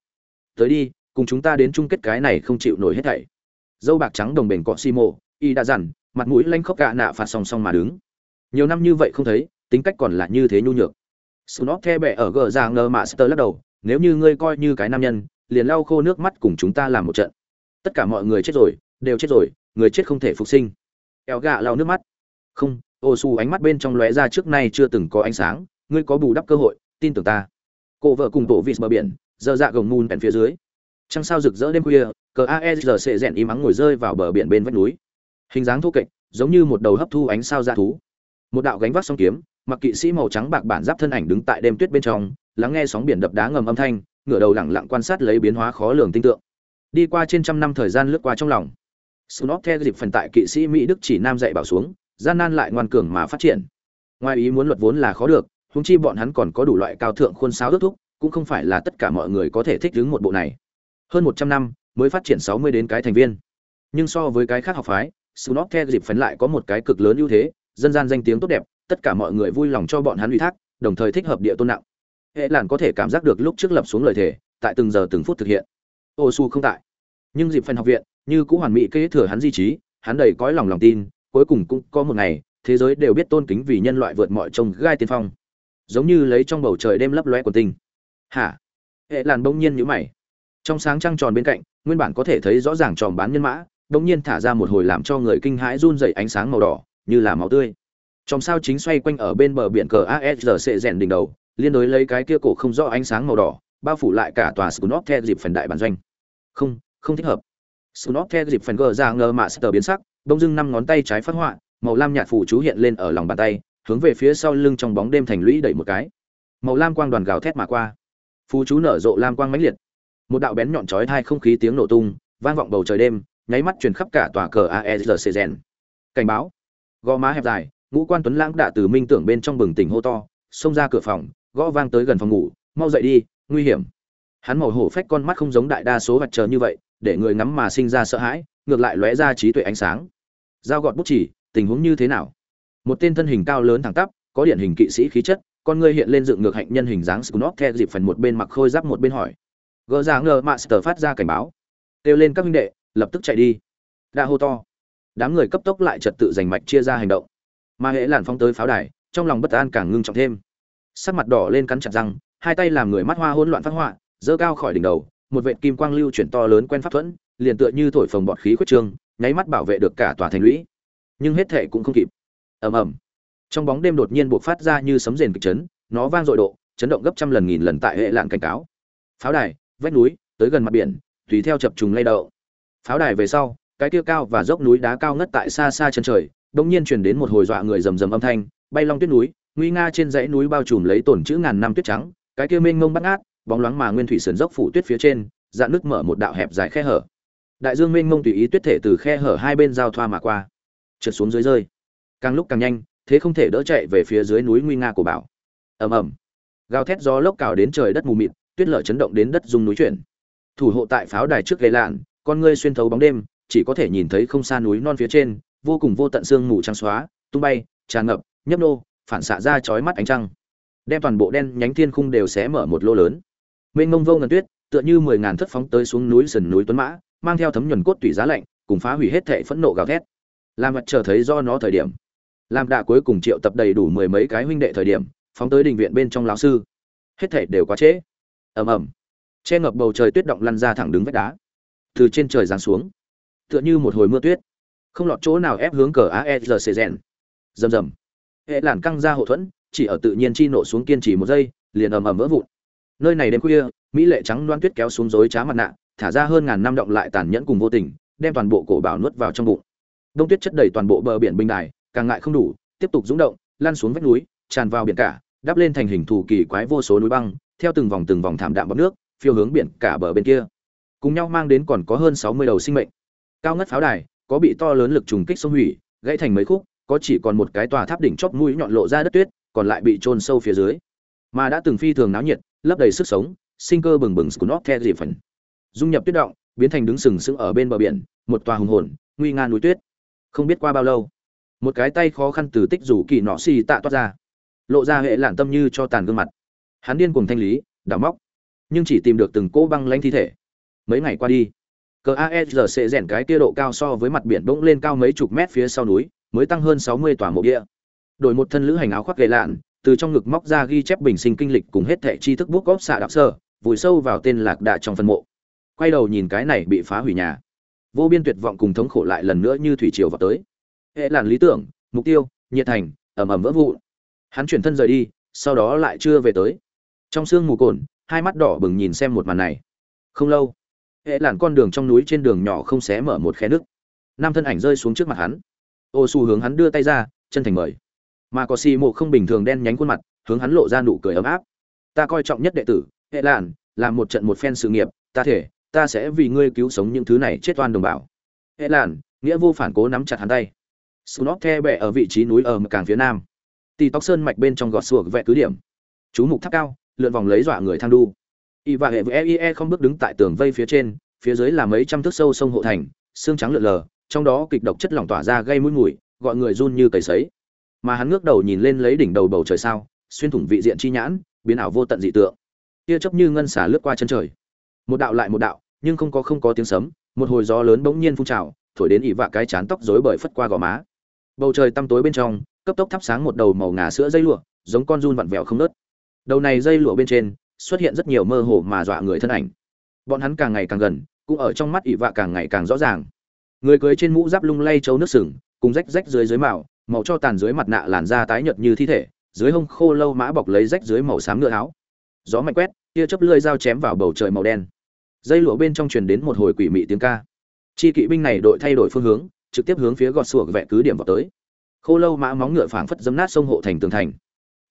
S1: Tới đi, cùng chúng ta đến chung kết cái này không chịu nổi hết thảy. Dâu bạc trắng đồng bền cọ xi mộ y đã dằn mặt mũi lanh khóc gạ nạ phạt song song mà đứng. Nhiều năm như vậy không thấy, tính cách còn là như thế nhu nhược. Snot the bẹ ở gờ giang ngơ mà sơ lắc đầu, nếu như ngươi coi như cái nam nhân, liền lau khô nước mắt cùng chúng ta làm một trận. Tất cả mọi người chết rồi, đều chết rồi, người chết không thể phục sinh. Eo gạ lau nước mắt. Không ô su ánh mắt bên trong lóe ra trước nay chưa từng có ánh sáng ngươi có bù đắp cơ hội tin tưởng ta. Cổ vợ cùng tổ vịt bờ biển dơ dạ gồng mùn bèn phía dưới. Trăng sao rực rỡ đêm khuya cờ aesr sệ rèn im ắng ngồi rơi vào bờ biển bên vách núi. Hình dáng thô kệch giống như một đầu hấp thu ánh sao dạ thú. Một đạo gánh vác song kiếm mặc kỵ sĩ màu trắng bạc bản giáp thân ảnh đứng tại đêm tuyết bên trong lắng nghe sóng biển đập đá ngầm âm thanh ngửa đầu lẳng lặng quan sát lấy biến hóa khó lường tinh tượng. Đi qua trên trăm năm thời gian lướt qua trong lòng. Snot theo dịp phần tại kỵ sĩ Mỹ Đức chỉ nam dạy bảo xuống, gian nan lại ngoan cường mà phát triển. Ngoài ý muốn luật vốn là khó được, huống chi bọn hắn còn có đủ loại cao thượng khuôn sáo ước thúc, cũng không phải là tất cả mọi người có thể thích ứng một bộ này. Hơn một trăm năm mới phát triển sáu mươi đến cái thành viên. Nhưng so với cái khác học phái Snot The dịp phấn lại có một cái cực lớn ưu thế, dân gian danh tiếng tốt đẹp, tất cả mọi người vui lòng cho bọn hắn ủy thác, đồng thời thích hợp địa tôn nặng. Hệ làn có thể cảm giác được lúc trước lập xuống lời thề, tại từng giờ từng phút thực hiện. Ô su không tại. Nhưng dịp phần học viện, như cũ hoàn mỹ kế thừa hắn di trí, hắn đầy cõi lòng lòng tin, cuối cùng cũng có một ngày, thế giới đều biết tôn kính vì nhân loại vượt mọi trông gai tiên phong giống như lấy trong bầu trời đêm lấp loe của tinh. Hả? Hệ làn bỗng nhiên nhữ mày. Trong sáng trăng tròn bên cạnh, nguyên bản có thể thấy rõ ràng tròn bán nhân mã, bỗng nhiên thả ra một hồi làm cho người kinh hãi run rẩy ánh sáng màu đỏ, như là máu tươi. Trong sao chính xoay quanh ở bên bờ biển cờ ASRC rèn đỉnh đầu, liên đối lấy cái kia cổ không rõ ánh sáng màu đỏ, bao phủ lại cả tòa Skunop the dịp phần đại bản doanh. Không không thích hợp. Skunop the dịp phần gờ ra ngờ mạ sờ biến sắc bỗng dưng năm ngón tay trái phát họa, màu lam nhạt phủ chú hiện lên ở lòng bàn tay hướng về phía sau lưng trong bóng đêm thành lũy đẩy một cái. Màu lam quang đoàn gào thét mà qua. Phú chú nở rộ lam quang mãnh liệt. Một đạo bén nhọn chói hai không khí tiếng nổ tung, vang vọng bầu trời đêm, nháy mắt truyền khắp cả tòa cờ aesrc rèn cảnh báo. Gò má hẹp dài, ngũ quan tuấn lãng đã từ minh tưởng bên trong bừng tỉnh hô to, xông ra cửa phòng, gõ vang tới gần phòng ngủ, mau dậy đi, nguy hiểm. Hắn màu hổ phách con mắt không giống đại đa số vật chờ như vậy, để người ngắm mà sinh ra sợ hãi, ngược lại lóe ra trí tuệ ánh sáng. Dao gọt bút chỉ, tình huống như thế nào? Một tên thân hình cao lớn thẳng tắp có điển hình kỵ sĩ khí chất con người hiện lên dựng ngược hạnh nhân hình dáng scunop theo dịp phần một bên mặc khôi giáp một bên hỏi. Gỡ ra ngờ Master phát ra cảnh báo. Kêu lên các huynh đệ, lập tức chạy đi. Đã hô to. Đám người cấp tốc lại trật tự giành mạch chia ra hành động. Mà hệ làn phong tới pháo đài, trong lòng bất an càng ngưng trọng thêm. Sắc mặt đỏ lên cắn chặt răng, hai tay làm người mắt hoa hỗn loạn phát họa, dơ cao khỏi đỉnh đầu, một vệt kim quang lưu chuyển to lớn quen pháp thuẫn, liền tựa như thổi phồng bọt khí khuyết trương, nháy mắt bảo vệ được cả tòa thành lũy. Nhưng hết thệ cũng không kịp. Ầm ầm. Trong bóng đêm đột nhiên buộc phát ra như sấm rền kịch chấn, nó vang dội độ, chấn động gấp trăm lần nghìn lần tại hệ lạng cảnh cáo. Pháo đài, vách núi, tới gần mặt biển, tùy theo chập trùng lay đậu pháo đài về sau, cái kia cao và dốc núi đá cao ngất tại xa xa chân trời đông nhiên truyền đến một hồi dọa người rầm rầm âm thanh, bay long tuyết núi, nguy nga trên dãy núi bao trùm lấy tổn chữ ngàn năm tuyết trắng, cái kia mênh mông bắt ngát, bóng loáng mà nguyên thủy sườn dốc phủ tuyết phía trên, dạn nước mở một đạo hẹp dài khe hở. Đại dương mênh mông tùy ý tuyết thể từ khe hở hai bên giao thoa mà qua, trượt xuống dưới rơi càng lúc càng nhanh, thế không thể đỡ chạy về phía dưới núi nguy nga của bảo. Ầm ầm. Gào thét gió lốc cào đến trời đất mù mịt, tuyết lở chấn động đến đất dung núi chuyển. Thủ hộ tại pháo đài trước gây lạn, con ngươi xuyên thấu bóng đêm, chỉ có thể nhìn thấy không xa núi non phía trên, vô cùng vô tận sương mù trắng xóa, tung bay, tràn ngập, nhấp nô, phản xạ ra chói mắt ánh trăng. Đem toàn bộ đen nhánh thiên khung đều xé mở một lô lớn. Mênh mông vô ngần tuyết, tựa như mười ngàn thất phóng tới xuống núi sườn núi tuấn mã, mang theo thấm nhuần cốt tủy giá lạnh, cùng phá hủy hết thệ phẫn nộ gào thét. Làm mặt chờ thấy do nó thời điểm làm đạ cuối cùng triệu tập đầy đủ mười mấy cái huynh đệ thời điểm, phóng tới đình viện bên trong lão sư. Hết thể đều quá trễ. Ầm ầm. Che ngập bầu trời tuyết động lăn ra thẳng đứng vách đá. Từ trên trời giáng xuống. Tựa như một hồi mưa tuyết. Không lọt chỗ nào ép hướng cờ aesrc rèn rầm rầm. Hệ làn căng ra hậu thuẫn, chỉ ở tự nhiên chi nộ xuống kiên trì một giây, liền ầm ầm vỡ vụn. Nơi này đêm khuya, mỹ lệ trắng loan tuyết kéo xuống dối trá mặt nạ, thả ra hơn ngàn năm động lại tàn nhẫn cùng vô tình, đem toàn bộ cổ bảo nuốt vào trong bụng. Đông tuyết chất đầy toàn bộ bờ biển bình đài càng ngại không đủ, tiếp tục rung động lan xuống vách núi, tràn vào biển cả, đắp lên thành hình thù kỳ quái vô số núi băng, theo từng vòng từng vòng thảm đạm bọc nước, phiêu hướng biển cả bờ bên kia. Cùng nhau mang đến còn có hơn sáu mươi đầu sinh mệnh. Cao ngất pháo đài, có bị to lớn lực trùng kích sông hủy, gãy thành mấy khúc, có chỉ còn một cái tòa tháp đỉnh chóp mũi nhọn lộ ra đất tuyết, còn lại bị chôn sâu phía dưới. Mà đã từng phi thường náo nhiệt, lấp đầy sức sống, sinh cơ bừng bừng scunop the dị phần. Dung nhập tuyết động, biến thành đứng sừng sững ở bên bờ biển, một tòa hùng hồn, nguy nga núi tuyết. Không biết qua bao lâu một cái tay khó khăn từ tích rủ kỳ nọ xì tạ toát ra. Lộ ra hệ lạn tâm như cho tàn gương mặt. Hắn điên cùng thanh lý, đào móc. Nhưng chỉ tìm được từng cỗ băng lanh thi thể. Mấy ngày qua đi, cờ aesg sẽ rèn cái kia độ cao so với mặt biển bỗng lên cao mấy chục mét phía sau núi, mới tăng hơn sáu mươi tòa mộ địa. Đổi một thân lữ hành áo khoác gậy lạn, từ trong ngực móc ra ghi chép bình sinh kinh lịch cùng hết thẻ tri thức bút góp xạ đặc sơ, vùi sâu vào tên lạc đạ trong phân mộ. Quay đầu nhìn cái này bị phá hủy nhà. Vô biên tuyệt vọng cùng thống khổ lại lần nữa như thủy triều vào tới hệ làn lý tưởng, mục tiêu, nhiệt thành, ẩm ẩm vỡ vụn. Hắn chuyển thân rời đi, sau đó lại chưa về tới. Trong sương mù cồn, hai mắt đỏ bừng nhìn xem một màn này. Không lâu hệ làn con đường trong núi trên đường nhỏ không xé mở một khe nước. Nam thân ảnh rơi xuống trước mặt hắn. Ô xu hướng hắn đưa tay ra, chân thành mời. Mà có xì mộ không bình thường đen nhánh khuôn mặt, hướng hắn lộ ra nụ cười ấm áp. Ta coi trọng nhất đệ tử hệ làn, làm một trận một phen sự nghiệp, ta thể, ta sẽ vì ngươi cứu sống những thứ này chết oan đồng bào. Hệ làn, nghĩa vô phản cố nắm chặt hắn tay. Snot The bệ ở vị trí núi ở càng phía nam. tì tóc sơn mạch bên trong gọt sủa vẽ cứ điểm. Chú mục tháp cao, lượn vòng lấy dọa người thang đu. Y và hệ với eie không bước đứng tại tường vây phía trên, phía dưới là mấy trăm thước sâu sông hộ thành, xương trắng lượn lờ, trong đó kịch độc chất lỏng tỏa ra gây mũi mùi, gọi người run như cầy sấy. Mà hắn ngước đầu nhìn lên lấy đỉnh đầu bầu trời sao, xuyên thủng vị diện chi nhãn, biến ảo vô tận dị tượng. Tia chớp như ngân xả lướt qua chân trời. Một đạo lại một đạo, nhưng không có không có tiếng sấm, một hồi gió lớn bỗng nhiên phun trào, thổi đến y vạ cái chán tóc rối bời phất qua gò má bầu trời tăm tối bên trong, cấp tốc thắp sáng một đầu màu ngà sữa dây lụa, giống con run vặn vẹo không nớt đầu này dây lụa bên trên, xuất hiện rất nhiều mơ hồ mà dọa người thân ảnh. Bọn hắn càng ngày càng gần, cũng ở trong mắt ỉ vạ càng ngày càng rõ ràng. Người cưới trên mũ giáp lung lay trâu nước sừng, cùng rách rách dưới dưới màu màu cho tàn dưới mặt nạ làn da tái nhợt như thi thể, dưới hông khô lâu mã bọc lấy rách dưới màu xám ngựa áo. Gió mạnh quét, tia chớp lưỡi dao chém vào bầu trời màu đen. Dây lụa bên trong truyền đến một hồi quỷ mị tiếng ca. Chi kỵ binh này đội thay đổi phương hướng trực tiếp hướng phía gọt sủa vẹ cứ điểm vào tới. Khô lâu mã móng ngựa phảng phất dấm nát sông hộ thành tường thành.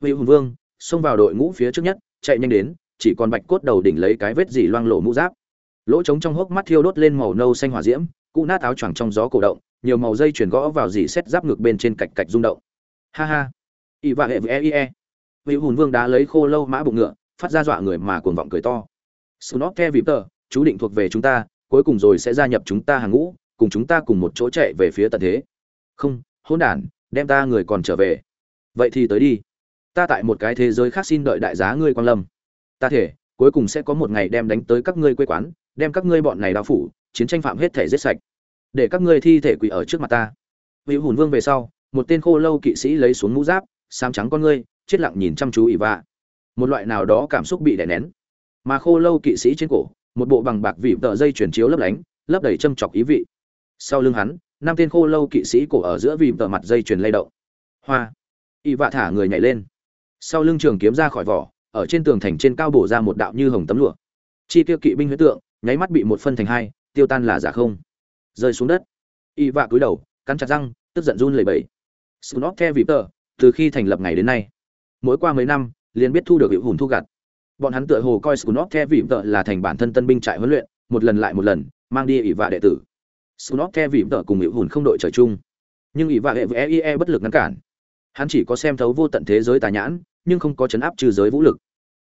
S1: Vị hùng vương, xông vào đội ngũ phía trước nhất, chạy nhanh đến, chỉ còn bạch cốt đầu đỉnh lấy cái vết dỉ loang lổ mũ giáp. Lỗ trống trong hốc mắt thiêu đốt lên màu nâu xanh hỏa diễm cụ nát áo choàng trong gió cổ động, nhiều màu dây chuyển gõ vào dỉ xét giáp ngực bên trên cạch cạch rung động. Ha ha. Y vạ hệ e e. Vị hùn vương đá lấy khô lâu mã bụng ngựa, phát ra dọa người mà cuồng vọng cười to. Snot the vịp tờ chú định thuộc về chúng ta, cuối cùng rồi sẽ gia nhập chúng ta hàng ngũ cùng chúng ta cùng một chỗ chạy về phía tận thế. Không hôn đản, đem ta người còn trở về. Vậy thì tới đi. Ta tại một cái thế giới khác xin đợi đại giá ngươi quan lâm. Ta thể, cuối cùng sẽ có một ngày đem đánh tới các ngươi quê quán, đem các ngươi bọn này đao phủ, chiến tranh phạm hết thể giết sạch. Để các ngươi thi thể quỷ ở trước mặt ta. Vị hùn vương về sau, một tên khô lâu kỵ sĩ lấy xuống mũ giáp, xám trắng con ngươi, chết lặng nhìn chăm chú ỷ vạ. Một loại nào đó cảm xúc bị đè nén. Mà khô lâu kỵ sĩ trên cổ, một bộ bằng bạc vị tờ dây chuyển chiếu lấp lánh, lấp đầy châm chọc ý vị sau lưng hắn, năm tên khô lâu kỵ sĩ cổ ở giữa vì tờ mặt dây chuyền lay động. Hoa. Y vạ thả người nhảy lên. Sau lưng trường kiếm ra khỏi vỏ, ở trên tường thành trên cao bổ ra một đạo như hồng tấm lụa. Chi tiêu kỵ binh huyết tượng, nháy mắt bị một phân thành hai, tiêu tan là giả không. Rơi xuống đất. Y vạ cúi đầu, cắn chặt răng, tức giận run lẩy bẩy. Snob the vịp tờ từ khi thành lập ngày đến nay, mỗi qua mấy năm, liền biết thu được hiệu hùn thu gặt. Bọn hắn tựa hồ coi snob the vịp tờ là thành bản thân tân binh trại huấn luyện, một lần lại một lần, mang đi ỷ vạ đệ tử snot the vị tờ cùng hiệu hồn không đội trời chung. Nhưng ỷ và hệ với eie bất lực ngăn cản. Hắn chỉ có xem thấu vô tận thế giới tà nhãn, nhưng không có chấn áp trừ giới vũ lực.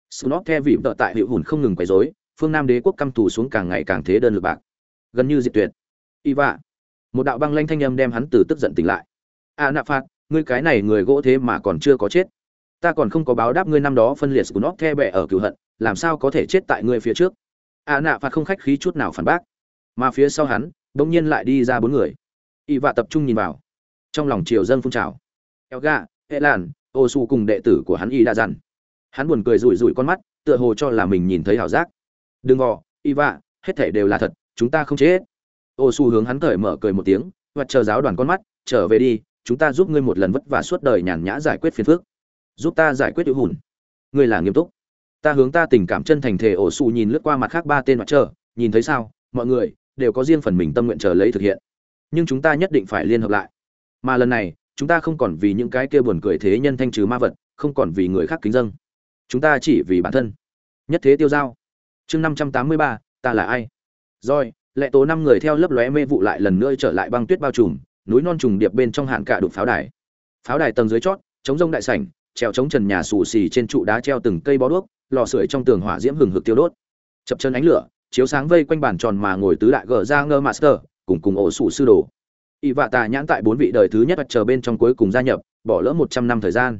S1: Snot the vị tờ tại hiệu hồn không ngừng quấy rối, phương nam đế quốc căm thù xuống càng ngày càng thế đơn lực bạc. Gần như diệt tuyệt. Y một đạo băng lanh thanh âm đem hắn từ tức giận tỉnh lại. A nạ phạt, ngươi cái này người gỗ thế mà còn chưa có chết. Ta còn không có báo đáp ngươi năm đó phân liệt của nó the bẹ ở cửu hận, làm sao có thể chết tại ngươi phía trước? A nạ phạt không khách khí chút nào phản bác. Mà phía sau hắn bỗng nhiên lại đi ra bốn người. Y vạ tập trung nhìn vào. Trong lòng triều dân phun trào. Elga hệ lan ô su cùng đệ tử của hắn y đã dặn. Hắn buồn cười rủi rủi con mắt tựa hồ cho là mình nhìn thấy hảo giác. Đừng vò y vạ hết thể đều là thật chúng ta không chết. Ô su hướng hắn cởi mở cười một tiếng và chờ giáo đoàn con mắt trở về đi chúng ta giúp ngươi một lần vất vả suốt đời nhàn nhã giải quyết phiền phức. Giúp ta giải quyết hữu hùn ngươi là nghiêm túc. Ta hướng ta tình cảm chân thành thể ổ xù nhìn lướt qua mặt khác ba tên mặt trời, nhìn thấy sao mọi người đều có riêng phần mình tâm nguyện chờ lấy thực hiện. Nhưng chúng ta nhất định phải liên hợp lại. Mà lần này, chúng ta không còn vì những cái kia buồn cười thế nhân thanh trừ ma vật, không còn vì người khác kính dâng. Chúng ta chỉ vì bản thân. Nhất thế tiêu giao. Chương năm trăm tám mươi ba, ta là ai? Rồi, lệ tố năm người theo lớp lóe mê vụ lại lần nữa trở lại băng tuyết bao trùm, núi non trùng điệp bên trong hạn cả đục pháo đài. Pháo đài tầng dưới chót, chống rông đại sảnh, treo chống trần nhà xù xì trên trụ đá treo từng cây bó đuốc, lò sưởi trong tường hỏa diễm hừng hực tiêu đốt. Chập chân ánh lửa chiếu sáng vây quanh bàn tròn mà ngồi tứ đại gờ ra ngơ master, cùng cùng ổ sủ sư đồ. Y vạ tà nhãn tại bốn vị đời thứ nhất chờ bên trong cuối cùng gia nhập, bỏ lỡ một trăm năm thời gian.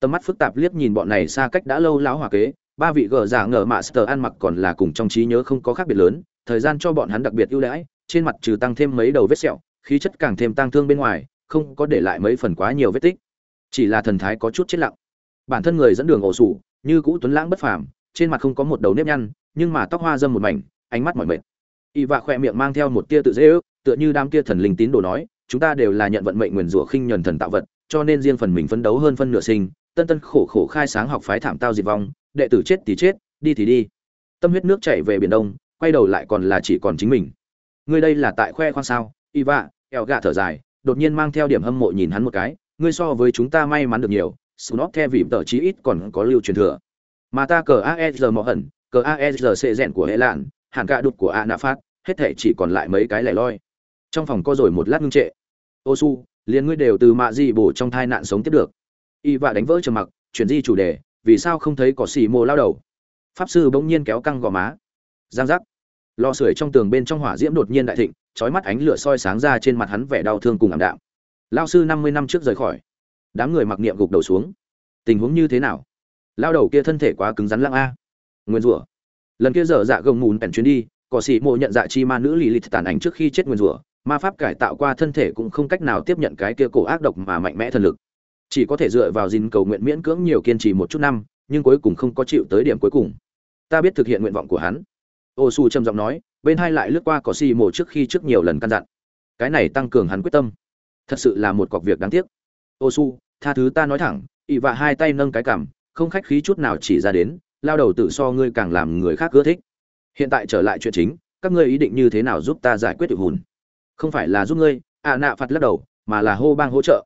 S1: Tầm mắt phức tạp liếc nhìn bọn này xa cách đã lâu lão hòa kế, ba vị gờ giả ngờ sờ ăn mặc còn là cùng trong trí nhớ không có khác biệt lớn, thời gian cho bọn hắn đặc biệt ưu đãi, trên mặt trừ tăng thêm mấy đầu vết sẹo, khí chất càng thêm tăng thương bên ngoài, không có để lại mấy phần quá nhiều vết tích. Chỉ là thần thái có chút chết lặng. Bản thân người dẫn đường ổ sủ, như cũ tuấn lãng bất phàm, trên mặt không có một đầu nếp nhăn, nhưng mà tóc hoa dâm một mảnh ánh mắt mỏi mệt. Y vạ khỏe miệng mang theo một tia tự dễ ước, tựa như đám kia thần linh tín đồ nói, chúng ta đều là nhận vận mệnh nguyền rủa khinh nhẫn thần tạo vật, cho nên riêng phần mình phấn đấu hơn phân nửa sinh, tân tân khổ khổ khai sáng học phái thảm tao diệt vong, đệ tử chết thì chết, đi thì đi. Tâm huyết nước chảy về biển đông, quay đầu lại còn là chỉ còn chính mình. Ngươi đây là tại khoe khoang sao? Y vạ, eo gạ thở dài, đột nhiên mang theo điểm hâm mộ nhìn hắn một cái, ngươi so với chúng ta may mắn được nhiều, snot the vịm tờ chí ít còn có lưu truyền thừa. Mà ta cờ aesr mọ hẩn, cờ aesr c rẽn của hệ lạn hàn gạ đục của a nạ phát hết thể chỉ còn lại mấy cái lẻ loi. Trong phòng có rồi một lát ngưng trệ. Ô su, liền ngươi đều từ mạ gì bổ trong thai nạn sống tiếp được. Y vạ đánh vỡ trầm mặc, chuyển di chủ đề, vì sao không thấy có xì mồ lao đầu? Pháp sư bỗng nhiên kéo căng gò má. Giang giác. Lò sưởi trong tường bên trong hỏa diễm đột nhiên đại thịnh trói mắt ánh lửa soi sáng ra trên mặt hắn vẻ đau thương cùng ảm đạm. Lao sư năm mươi năm trước rời khỏi. Đám người mặc niệm gục đầu xuống. Tình huống như thế nào? Lao đầu kia thân thể quá cứng rắn lăng a. Nguyên rủa lần kia dở dạ gồng mùn bèn chuyến đi cỏ sĩ mộ nhận dạ chi ma nữ lì lìt tàn ảnh trước khi chết nguyên rủa, ma pháp cải tạo qua thân thể cũng không cách nào tiếp nhận cái kia cổ ác độc mà mạnh mẽ thần lực. Chỉ có thể dựa vào dìn cầu nguyện miễn cưỡng nhiều kiên trì một chút năm, nhưng cuối cùng không có chịu tới điểm cuối cùng. Ta biết thực hiện nguyện vọng của hắn. Ô su trầm giọng nói, bên hai lại lướt qua cỏ xì mổ trước khi trước nhiều lần căn dặn. Cái này tăng cường hắn quyết tâm. Thật sự là một cọc việc đáng tiếc. Ô su tha thứ ta nói thẳng ỵ vạ hai tay nâng cái cảm không khách khí chút nào chỉ ra đến lao đầu tự so ngươi càng làm người khác ưa thích. Hiện tại trở lại chuyện chính, các ngươi ý định như thế nào giúp ta giải quyết tự hùn? Không phải là giúp ngươi ạ nạ phạt lắc đầu, mà là hô bang hỗ trợ.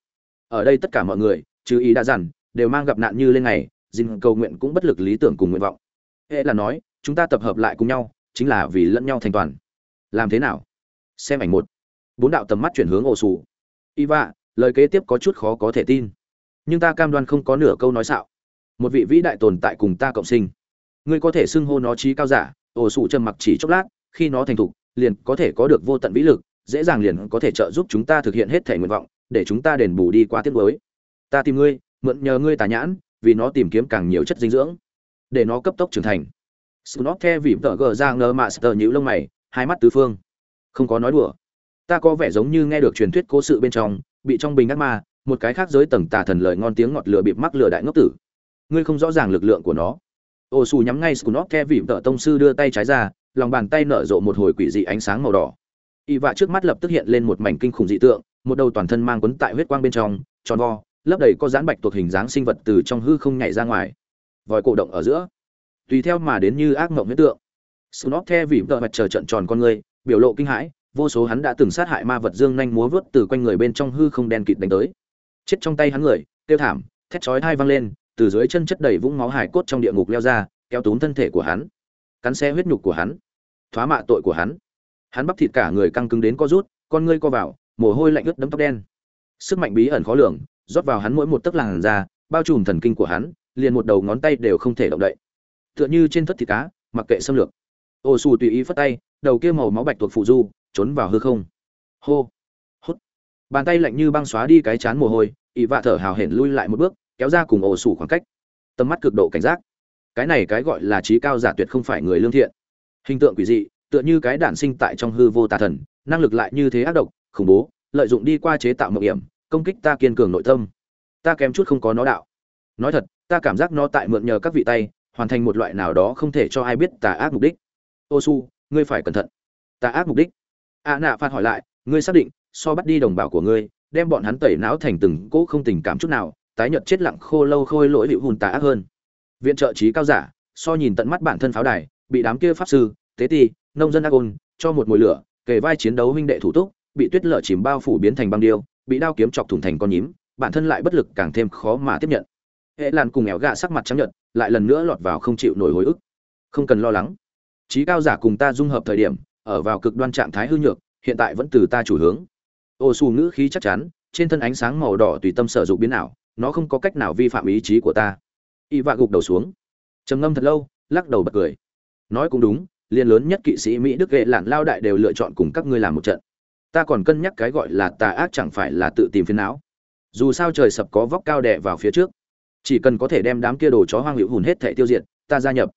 S1: Ở đây tất cả mọi người, chứ ý đã dằn, đều mang gặp nạn như lên ngày dinh cầu nguyện cũng bất lực lý tưởng cùng nguyện vọng. Hệ là nói, chúng ta tập hợp lại cùng nhau, chính là vì lẫn nhau thành toàn. Làm thế nào? Xem ảnh một. Bốn đạo tầm mắt chuyển hướng ổ sù y vạ lời kế tiếp có chút khó có thể tin. Nhưng ta cam đoan không có nửa câu nói xạo một vị vĩ đại tồn tại cùng ta cộng sinh ngươi có thể xưng hô nó trí cao giả ổ sủ trầm mặc chỉ chốc lát khi nó thành thục liền có thể có được vô tận vĩ lực dễ dàng liền có thể trợ giúp chúng ta thực hiện hết thể nguyện vọng để chúng ta đền bù đi qua tiết mới ta tìm ngươi mượn nhờ ngươi tà nhãn vì nó tìm kiếm càng nhiều chất dinh dưỡng để nó cấp tốc trưởng thành Snot the vì tờ gờ ra ngờ mạ sờ nhíu lông mày, hai mắt tứ phương. Không có nói đùa. Ta có vẻ giống như nghe được truyền thuyết cố sự bên trong, bị trong bình ác ma, một cái khác giới tầng tà thần lời ngon tiếng ngọt lửa bịp mắc lửa đại ngốc tử. Ngươi không rõ ràng lực lượng của nó. Ô Sù nhắm ngay scunop the vì tờ tông sư đưa tay trái ra, lòng bàn tay nở rộ một hồi quỷ dị ánh sáng màu đỏ. Y vạ trước mắt lập tức hiện lên một mảnh kinh khủng dị tượng, một đầu toàn thân mang quấn tại huyết quang bên trong, tròn vo, lấp đầy có dán bạch tuộc hình dáng sinh vật từ trong hư không nhảy ra ngoài. Vòi cổ động ở giữa tùy theo mà đến như ác mộng huyết tượng Snot the vì vợ mặt chờ trận tròn con người, biểu lộ kinh hãi, vô số hắn đã từng sát hại ma vật dương nhanh múa vớt từ quanh người bên trong hư không đen kịt đánh tới. Chết trong tay hắn người, tiêu thảm, thét chói tai vang lên, từ dưới chân chất đầy vũng máu hải cốt trong địa ngục leo ra, kéo túm thân thể của hắn, cắn xé huyết nhục của hắn, thoá mạ tội của hắn. Hắn bắp thịt cả người căng cứng đến co rút, con ngươi co vào, mồ hôi lạnh ướt đẫm tóc đen. Sức mạnh bí ẩn khó lường, rót vào hắn mỗi một tấc làn da, bao trùm thần kinh của hắn, liền một đầu ngón tay đều không thể động đậy tựa như trên thất thịt cá mặc kệ xâm lược ô xù tùy ý phất tay đầu kia màu máu bạch tuộc phụ du trốn vào hư không hô hút bàn tay lạnh như băng xóa đi cái chán mồ hôi y vạ thở hào hển lui lại một bước kéo ra cùng ổ sủ khoảng cách. Tầm mắt cực độ cảnh giác. Cái này cái gọi là trí cao giả tuyệt không phải người lương thiện. Hình tượng quỷ dị, tựa như cái đản sinh tại trong hư vô tà thần, năng lực lại như thế ác độc, khủng bố, lợi dụng đi qua chế tạo mộng hiểm, công kích ta kiên cường nội tâm. Ta kém chút không có nó đạo. Nói thật, ta cảm giác nó tại mượn nhờ các vị tay, hoàn thành một loại nào đó không thể cho ai biết tà ác mục đích. Ô su, ngươi phải cẩn thận. Tà ác mục đích? A nạ phạt hỏi lại, ngươi xác định, so bắt đi đồng bào của ngươi, đem bọn hắn tẩy não thành từng cỗ không tình cảm chút nào tái nhợt chết lặng khô lâu khôi lỗi liệu hùn tà ác hơn. Viện trợ trí cao giả, so nhìn tận mắt bản thân pháo đài, bị đám kia pháp sư, tế ti, nông dân agon cho một mùi lửa, kề vai chiến đấu huynh đệ thủ túc, bị tuyết lở chìm bao phủ biến thành băng điêu, bị đao kiếm chọc thủng thành con nhím, bản thân lại bất lực càng thêm khó mà tiếp nhận. Hệ làn cùng ẻo gạ sắc mặt trắng nhợt, lại lần nữa lọt vào không chịu nổi hồi ức. Không cần lo lắng. Trí cao giả cùng ta dung hợp thời điểm, ở vào cực đoan trạng thái hư nhược, hiện tại vẫn từ ta chủ hướng. Ô xù ngữ khí chắc chắn, trên thân ánh sáng màu đỏ tùy tâm sở dụng biến ảo nó không có cách nào vi phạm ý chí của ta. Y vạ gục đầu xuống. Trầm ngâm thật lâu, lắc đầu bật cười. Nói cũng đúng liên lớn nhất kỵ sĩ mỹ đức ghệ lạn lao đại đều lựa chọn cùng các ngươi làm một trận. Ta còn cân nhắc cái gọi là tà ác chẳng phải là tự tìm phiền não. Dù sao trời sập có vóc cao đè vào phía trước. Chỉ cần có thể đem đám kia đồ chó hoang hữu hùn hết thể tiêu diệt, ta gia nhập.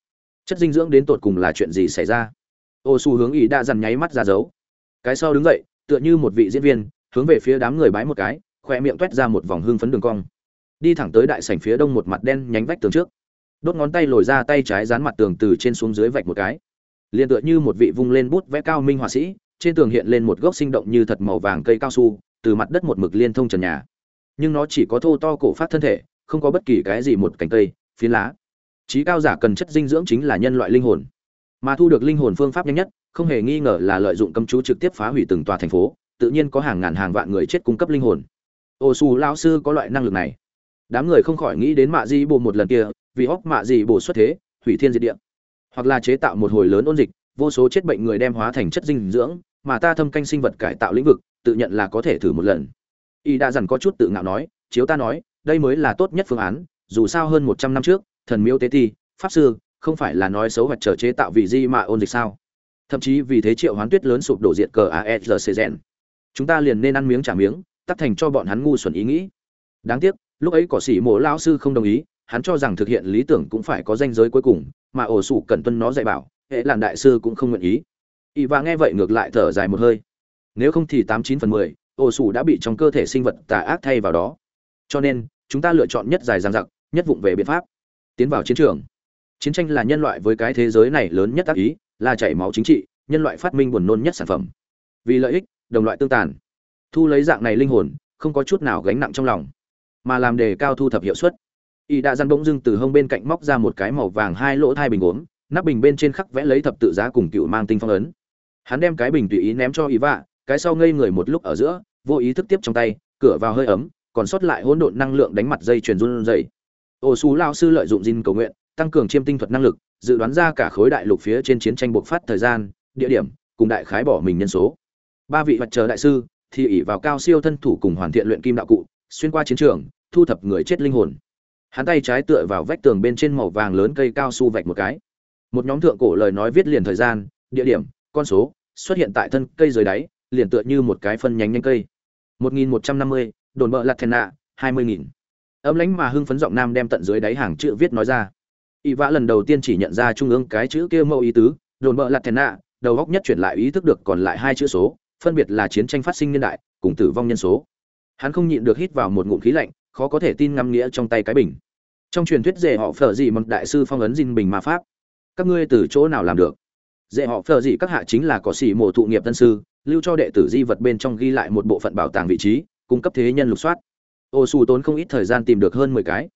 S1: Chất dinh dưỡng đến tột cùng là chuyện gì xảy ra? Ô xu hướng ý đã dằn nháy mắt ra dấu. Cái sau đứng dậy, tựa như một vị diễn viên, hướng về phía đám người bái một cái, khoe miệng t ra một vòng hương phấn đường cong đi thẳng tới đại sảnh phía đông một mặt đen nhánh vách tường trước. Đốt ngón tay lồi ra tay trái dán mặt tường từ trên xuống dưới vạch một cái. Liền tựa như một vị vung lên bút vẽ cao minh họa sĩ, trên tường hiện lên một gốc sinh động như thật màu vàng cây cao su, từ mặt đất một mực liên thông trần nhà. Nhưng nó chỉ có thô to cổ phát thân thể, không có bất kỳ cái gì một cành cây, phiến lá. Trí cao giả cần chất dinh dưỡng chính là nhân loại linh hồn. Mà thu được linh hồn phương pháp nhanh nhất, không hề nghi ngờ là lợi dụng cấm chú trực tiếp phá hủy từng tòa thành phố, tự nhiên có hàng ngàn hàng vạn người chết cung cấp linh hồn. Ô xù lao sư có loại năng lực này đám người không khỏi nghĩ đến mạ di bộ một lần kia, vì hóc mạ di bộ xuất thế, hủy thiên diệt địa. Hoặc là chế tạo một hồi lớn ôn dịch, vô số chết bệnh người đem hóa thành chất dinh dưỡng, mà ta thâm canh sinh vật cải tạo lĩnh vực, tự nhận là có thể thử một lần. Y đã dằn có chút tự ngạo nói, chiếu ta nói, đây mới là tốt nhất phương án, dù sao hơn một trăm năm trước, thần miếu tế ti, pháp sư, không phải là nói xấu hoặc trở chế tạo vị di Mạ ôn dịch sao? Thậm chí vì thế triệu hoán tuyết lớn sụp đổ diện cờ aesrc chúng ta liền nên ăn miếng trả miếng, tắt thành cho bọn hắn ngu xuẩn ý nghĩ. Đáng tiếc lúc ấy cỏ sĩ mộ lao sư không đồng ý, hắn cho rằng thực hiện lý tưởng cũng phải có danh giới cuối cùng, mà ổ sủ cần tuân nó dạy bảo, hệ làn đại sư cũng không nguyện ý. Y và nghe vậy ngược lại thở dài một hơi. Nếu không thì tám chín phần mười, ổ sủ đã bị trong cơ thể sinh vật tà ác thay vào đó. Cho nên, chúng ta lựa chọn nhất dài dang dặc, nhất vụng về biện pháp. Tiến vào chiến trường. Chiến tranh là nhân loại với cái thế giới này lớn nhất tác ý, là chảy máu chính trị, nhân loại phát minh buồn nôn nhất sản phẩm. Vì lợi ích, đồng loại tương tàn. Thu lấy dạng này linh hồn, không có chút nào gánh nặng trong lòng mà làm đề cao thu thập hiệu suất. Y đã dăn bỗng dưng từ hông bên cạnh móc ra một cái màu vàng hai lỗ thai bình gốm, nắp bình bên trên khắc vẽ lấy thập tự giá cùng cựu mang tinh phong ấn. Hắn đem cái bình tùy ý ném cho y vạ, cái sau ngây người một lúc ở giữa, vô ý thức tiếp trong tay, cửa vào hơi ấm, còn sót lại hỗn độn năng lượng đánh mặt dây chuyền run dày Ô xù lao sư lợi dụng dinh cầu nguyện, tăng cường chiêm tinh thuật năng lực, dự đoán ra cả khối đại lục phía trên chiến tranh bộc phát thời gian, địa điểm, cùng đại khái bỏ mình nhân số. Ba vị mặt trời đại sư, thì ỉ vào cao siêu thân thủ cùng hoàn thiện luyện kim đạo cụ, xuyên qua chiến trường thu thập người chết linh hồn. Hắn tay trái tựa vào vách tường bên trên màu vàng lớn cây cao su vạch một cái. Một nhóm thượng cổ lời nói viết liền thời gian địa điểm con số xuất hiện tại thân cây dưới đáy liền tựa như một cái phân nhánh nhanh cây. 1150, đồn bợ lạt thèn nạ 20.000. ấm lánh mà hưng phấn giọng nam đem tận dưới đáy hàng chữ viết nói ra. Y vã lần đầu tiên chỉ nhận ra trung ương cái chữ kia mẫu ý tứ đồn bợ lạt thèn nạ đầu góc nhất chuyển lại ý thức được còn lại hai chữ số phân biệt là chiến tranh phát sinh niên đại cùng tử vong nhân số. Hắn không nhịn được hít vào một ngụm khí lạnh khó có thể tin ngắm nghĩa trong tay cái bình. Trong truyền thuyết dễ họ phở gì một đại sư phong ấn dinh bình ma pháp. Các ngươi từ chỗ nào làm được? Dễ họ phở gì các hạ chính là có sĩ mộ thụ nghiệp tân sư, lưu cho đệ tử di vật bên trong ghi lại một bộ phận bảo tàng vị trí, cung cấp thế nhân lục soát. Ô xù tốn không ít thời gian tìm được hơn mười cái.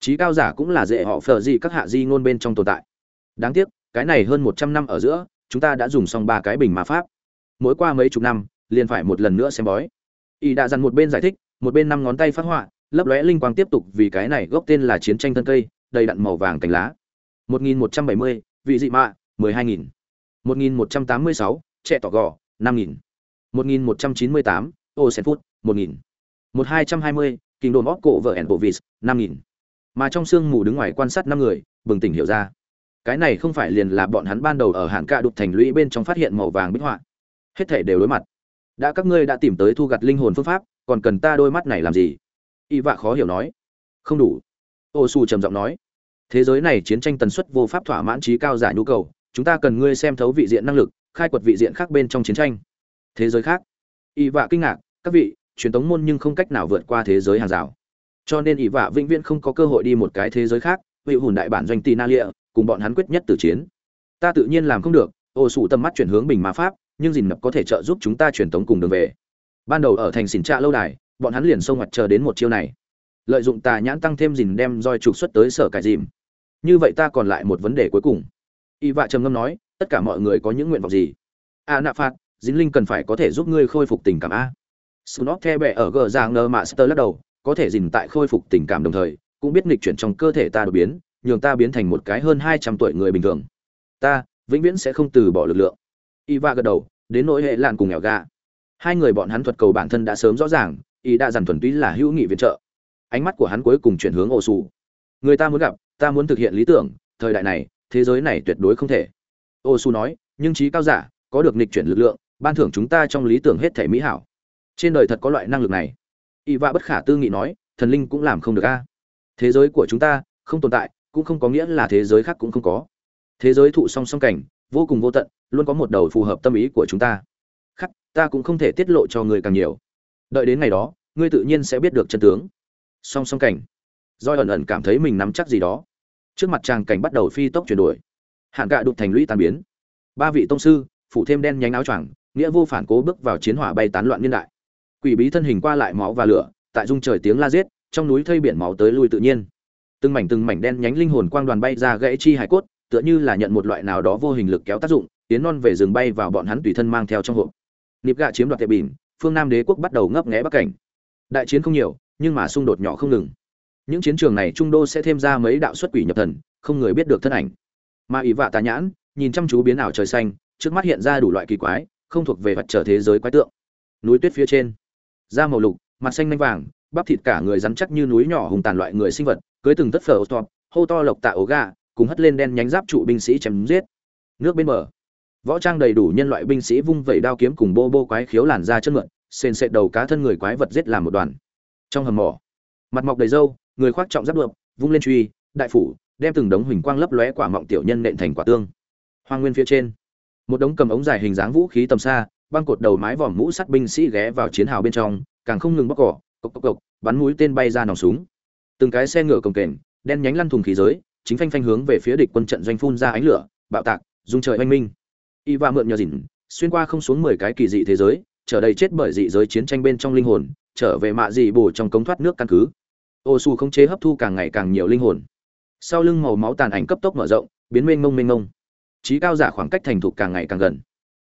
S1: Trí cao giả cũng là dễ họ phở gì các hạ di ngôn bên trong tồn tại. Đáng tiếc, cái này hơn một trăm năm ở giữa, chúng ta đã dùng xong ba cái bình ma pháp. Mỗi qua mấy chục năm, liền phải một lần nữa xem bói. Y đã dằn một bên giải thích, một bên năm ngón tay phát họa lấp lóe linh quang tiếp tục vì cái này gốc tên là chiến tranh thân cây đầy đặn màu vàng cành lá. 1170, vị dị mạ 12.000 1186, trẻ tỏ gò 5.000 1198, ô sen phút 1.000 1220, kinh đồn óc cổ vợ ẻn bộ vis 5000. mà trong sương mù đứng ngoài quan sát năm người bừng tỉnh hiểu ra. Cái này không phải liền là bọn hắn ban đầu ở hạn cạ đục thành lũy bên trong phát hiện màu vàng bích họa. Hết thể đều đối mặt. Đã các ngươi đã tìm tới thu gặt linh hồn phương pháp còn cần ta đôi mắt này làm gì? Y vạ khó hiểu nói. Không đủ. Ô su trầm giọng nói. Thế giới này chiến tranh tần suất vô pháp thỏa mãn trí cao giả nhu cầu, chúng ta cần ngươi xem thấu vị diện năng lực, khai quật vị diện khác bên trong chiến tranh. Thế giới khác. Y vạ kinh ngạc, các vị, truyền tống môn nhưng không cách nào vượt qua thế giới hàng rào. Cho nên y vạ vĩnh viễn không có cơ hội đi một cái thế giới khác, vị hùn đại bản doanh tì na lịa cùng bọn hắn quyết nhất tử chiến. Ta tự nhiên làm không được, ô sủ tầm mắt chuyển hướng bình ma pháp, nhưng dình nập có thể trợ giúp chúng ta truyền tống cùng đường về. Ban đầu ở thành xỉn trạ lâu đài bọn hắn liền xông mặt chờ đến một chiêu này. Lợi dụng tà nhãn tăng thêm dìn đem roi trục xuất tới sở cải dìm. Như vậy ta còn lại một vấn đề cuối cùng. Y vạ trầm ngâm nói, tất cả mọi người có những nguyện vọng gì? A nạ phạt dính linh cần phải có thể giúp ngươi khôi phục tình cảm a. Snot the bẹ ở gờ giang nơ mà sơ lắc đầu, có thể dìn tại khôi phục tình cảm đồng thời, cũng biết nghịch chuyển trong cơ thể ta đột biến, nhường ta biến thành một cái hơn hai trăm tuổi người bình thường. Ta, vĩnh viễn sẽ không từ bỏ lực lượng. Y va gật đầu, đến nỗi hệ lạn cùng nghèo gà. Hai người bọn hắn thuật cầu bản thân đã sớm rõ ràng y đã dằn thuần túy là hữu nghị viện trợ. Ánh mắt của hắn cuối cùng chuyển hướng ổ xù người ta muốn gặp, ta muốn thực hiện lý tưởng, thời đại này, thế giới này tuyệt đối không thể. Ô su nói, nhưng trí cao giả, có được nịch chuyển lực lượng, ban thưởng chúng ta trong lý tưởng hết thể mỹ hảo. Trên đời thật có loại năng lực này. Y vạ bất khả tư nghị nói, thần linh cũng làm không được a. Thế giới của chúng ta, không tồn tại, cũng không có nghĩa là thế giới khác cũng không có. Thế giới thụ song song cảnh, vô cùng vô tận, luôn có một đầu phù hợp tâm ý của chúng ta. Khắc, ta cũng không thể tiết lộ cho người càng nhiều đợi đến ngày đó, ngươi tự nhiên sẽ biết được chân tướng. Song song cảnh. Doi ẩn ẩn cảm thấy mình nắm chắc gì đó. Trước mặt chàng cảnh bắt đầu phi tốc chuyển đổi. Hạn cạ đục thành lũy tàn biến. Ba vị tông sư, phủ thêm đen nhánh áo choàng, nghĩa vô phản cố bước vào chiến hỏa bay tán loạn niên đại. Quỷ bí thân hình qua lại máu và lửa, tại dung trời tiếng la giết, trong núi thây biển máu tới lui tự nhiên. Từng mảnh từng mảnh đen nhánh linh hồn quang đoàn bay ra gãy chi hải cốt, tựa như là nhận một loại nào đó vô hình lực kéo tác dụng, tiến non về rừng bay vào bọn hắn tùy thân mang theo trong hộp. Nịp gạ chiếm đoạt tệ bỉn phương nam đế quốc bắt đầu ngấp nghé bắc cảnh. Đại chiến không nhiều, nhưng mà xung đột nhỏ không ngừng. Những chiến trường này trung đô sẽ thêm ra mấy đạo xuất quỷ nhập thần, không người biết được thân ảnh. Mà ỷ vạ tà nhãn, nhìn chăm chú biến ảo trời xanh, trước mắt hiện ra đủ loại kỳ quái, không thuộc về vật trở thế giới quái tượng. Núi tuyết phía trên, da màu lục, mặt xanh nanh vàng, bắp thịt cả người rắn chắc như núi nhỏ hùng tàn loại người sinh vật, cưới từng tất phở to hô to lộc tạ ổ gà, cùng hất lên đen nhánh giáp trụ binh sĩ chém giết. Nước bên bờ võ trang đầy đủ nhân loại binh sĩ vung vẩy đao kiếm cùng bô bô quái khiếu làn ra chân mượn, sền sệt đầu cá thân người quái vật giết làm một đoàn. Trong hầm mỏ, mặt mọc đầy râu, người khoác trọng giáp đượm, vung lên truy, đại phủ, đem từng đống huỳnh quang lấp lóe quả mọng tiểu nhân nện thành quả tương. Hoang nguyên phía trên, một đống cầm ống dài hình dáng vũ khí tầm xa, băng cột đầu mái vòm mũ sắt binh sĩ ghé vào chiến hào bên trong, càng không ngừng bóc cỏ, cộc cộc cộc, bắn mũi tên bay ra nòng súng. Từng cái xe ngựa cồng kềnh, đen nhánh lăn thùng khí giới, chính phanh phanh hướng về phía địch quân trận doanh phun ra ánh lửa, bạo tạc, dung trời oanh minh y va mượn nhờ dìn, xuyên qua không xuống mười cái kỳ dị thế giới, trở đầy chết bởi dị giới chiến tranh bên trong linh hồn, trở về mạ dị bổ trong cống thoát nước căn cứ. Ô su không chế hấp thu càng ngày càng nhiều linh hồn. Sau lưng màu máu tàn ảnh cấp tốc mở rộng, biến mênh mông mênh mông. Trí cao giả khoảng cách thành thục càng ngày càng gần.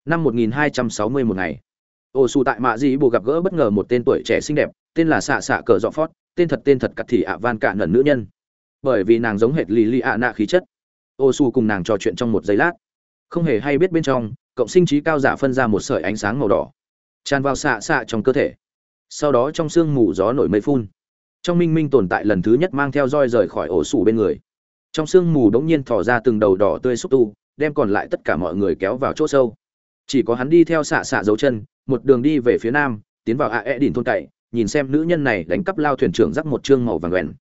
S1: Năm 1260 một ngày, ô su tại mạ dị bổ gặp gỡ bất ngờ một tên tuổi trẻ xinh đẹp, tên là xạ xạ cờ dọ phót, tên thật tên thật cặt thị ạ van cạn nần nữ nhân. Bởi vì nàng giống hệt lì lì ạ nạ khí chất. Ô su cùng nàng trò chuyện trong một giây lát không hề hay biết bên trong, cộng sinh trí cao giả phân ra một sợi ánh sáng màu đỏ. Tràn vào xạ xạ trong cơ thể. Sau đó trong sương mù gió nổi mây phun. Trong minh minh tồn tại lần thứ nhất mang theo roi rời khỏi ổ sủ bên người. Trong sương mù đống nhiên thỏ ra từng đầu đỏ tươi xúc tu, đem còn lại tất cả mọi người kéo vào chỗ sâu. Chỉ có hắn đi theo xạ xạ dấu chân, một đường đi về phía nam, tiến vào ạ e đỉnh thôn cậy, nhìn xem nữ nhân này đánh cắp lao thuyền trưởng rắc một chương màu vàng quèn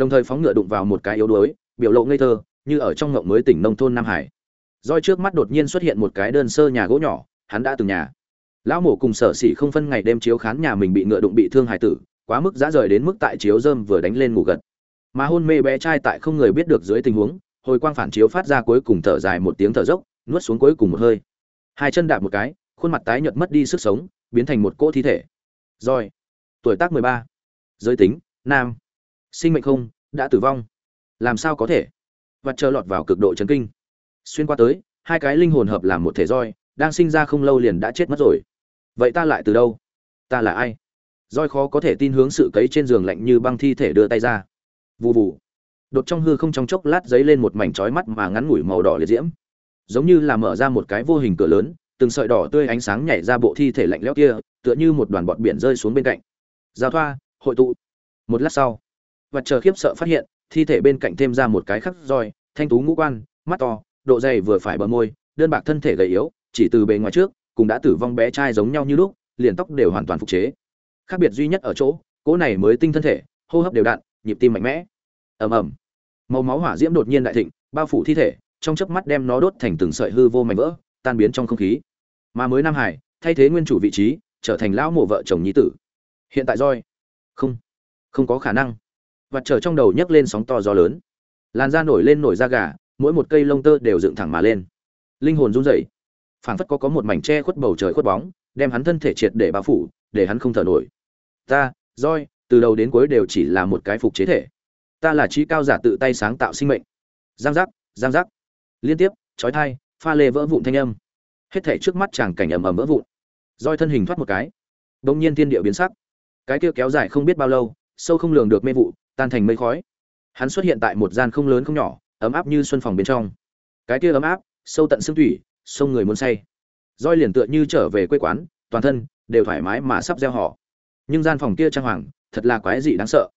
S1: đồng thời phóng ngựa đụng vào một cái yếu đuối, biểu lộ ngây thơ, như ở trong ngộng mới tỉnh nông thôn nam hải roi trước mắt đột nhiên xuất hiện một cái đơn sơ nhà gỗ nhỏ, hắn đã từng nhà. Lão mổ cùng sở xỉ không phân ngày đêm chiếu khán nhà mình bị ngựa đụng bị thương hải tử, quá mức dã rời đến mức tại chiếu dơm vừa đánh lên ngủ gật. Mà hôn mê bé trai tại không người biết được dưới tình huống, hồi quang phản chiếu phát ra cuối cùng thở dài một tiếng thở dốc, nuốt xuống cuối cùng một hơi. Hai chân đạp một cái, khuôn mặt tái nhợt mất đi sức sống, biến thành một cỗ thi thể. Rồi, tuổi tác mười ba. Giới tính, nam. Sinh mệnh không, đã tử vong. Làm sao có thể? Và chờ lọt vào cực độ chấn kinh xuyên qua tới, hai cái linh hồn hợp làm một thể roi, đang sinh ra không lâu liền đã chết mất rồi. Vậy ta lại từ đâu? Ta là ai? Roi khó có thể tin hướng sự cấy trên giường lạnh như băng thi thể đưa tay ra. Vù vù. Đột trong hư không trong chốc lát giấy lên một mảnh trói mắt mà ngắn ngủi màu đỏ liệt diễm. Giống như là mở ra một cái vô hình cửa lớn, từng sợi đỏ tươi ánh sáng nhảy ra bộ thi thể lạnh lẽo kia, tựa như một đoàn bọt biển rơi xuống bên cạnh. Giao thoa, hội tụ. Một lát sau, và chờ khiếp sợ phát hiện, thi thể bên cạnh thêm ra một cái khắc roi, thanh tú ngũ quan, mắt to độ dày vừa phải bờ môi, đơn bạc thân thể gầy yếu, chỉ từ bề ngoài trước cũng đã tử vong bé trai giống nhau như lúc, liền tóc đều hoàn toàn phục chế. Khác biệt duy nhất ở chỗ, cỗ này mới tinh thân thể, hô hấp đều đặn, nhịp tim mạnh mẽ. Ầm ầm. Màu máu hỏa diễm đột nhiên đại thịnh, bao phủ thi thể, trong chớp mắt đem nó đốt thành từng sợi hư vô mảnh vỡ, tan biến trong không khí. Mà mới nam hải, thay thế nguyên chủ vị trí, trở thành lão mộ vợ chồng nhi tử. Hiện tại roi. Không. Không có khả năng. Vật trở trong đầu nhấc lên sóng to gió lớn. Làn da nổi lên nổi da gà mỗi một cây lông tơ đều dựng thẳng mà lên. Linh hồn run rẩy. Phảng phất có có một mảnh tre khuất bầu trời khuất bóng, đem hắn thân thể triệt để bao phủ, để hắn không thở nổi. Ta roi từ đầu đến cuối đều chỉ là một cái phục chế thể. Ta là trí cao giả tự tay sáng tạo sinh mệnh. Giang giác giang giác. Liên tiếp trói thai pha lê vỡ vụn thanh âm. Hết thể trước mắt chàng cảnh ầm ầm vỡ vụn. Roi thân hình thoát một cái. Đông nhiên thiên địa biến sắc. Cái kia kéo dài không biết bao lâu, sâu không lường được mê vụ, tan thành mây khói. Hắn xuất hiện tại một gian không lớn không nhỏ ấm áp như xuân phòng bên trong. Cái kia ấm áp, sâu tận xương thủy sông người muốn say. Roi liền tựa như trở về quê quán, toàn thân đều thoải mái mà sắp gieo họ. Nhưng gian phòng kia trang hoàng, thật là quái dị đáng sợ.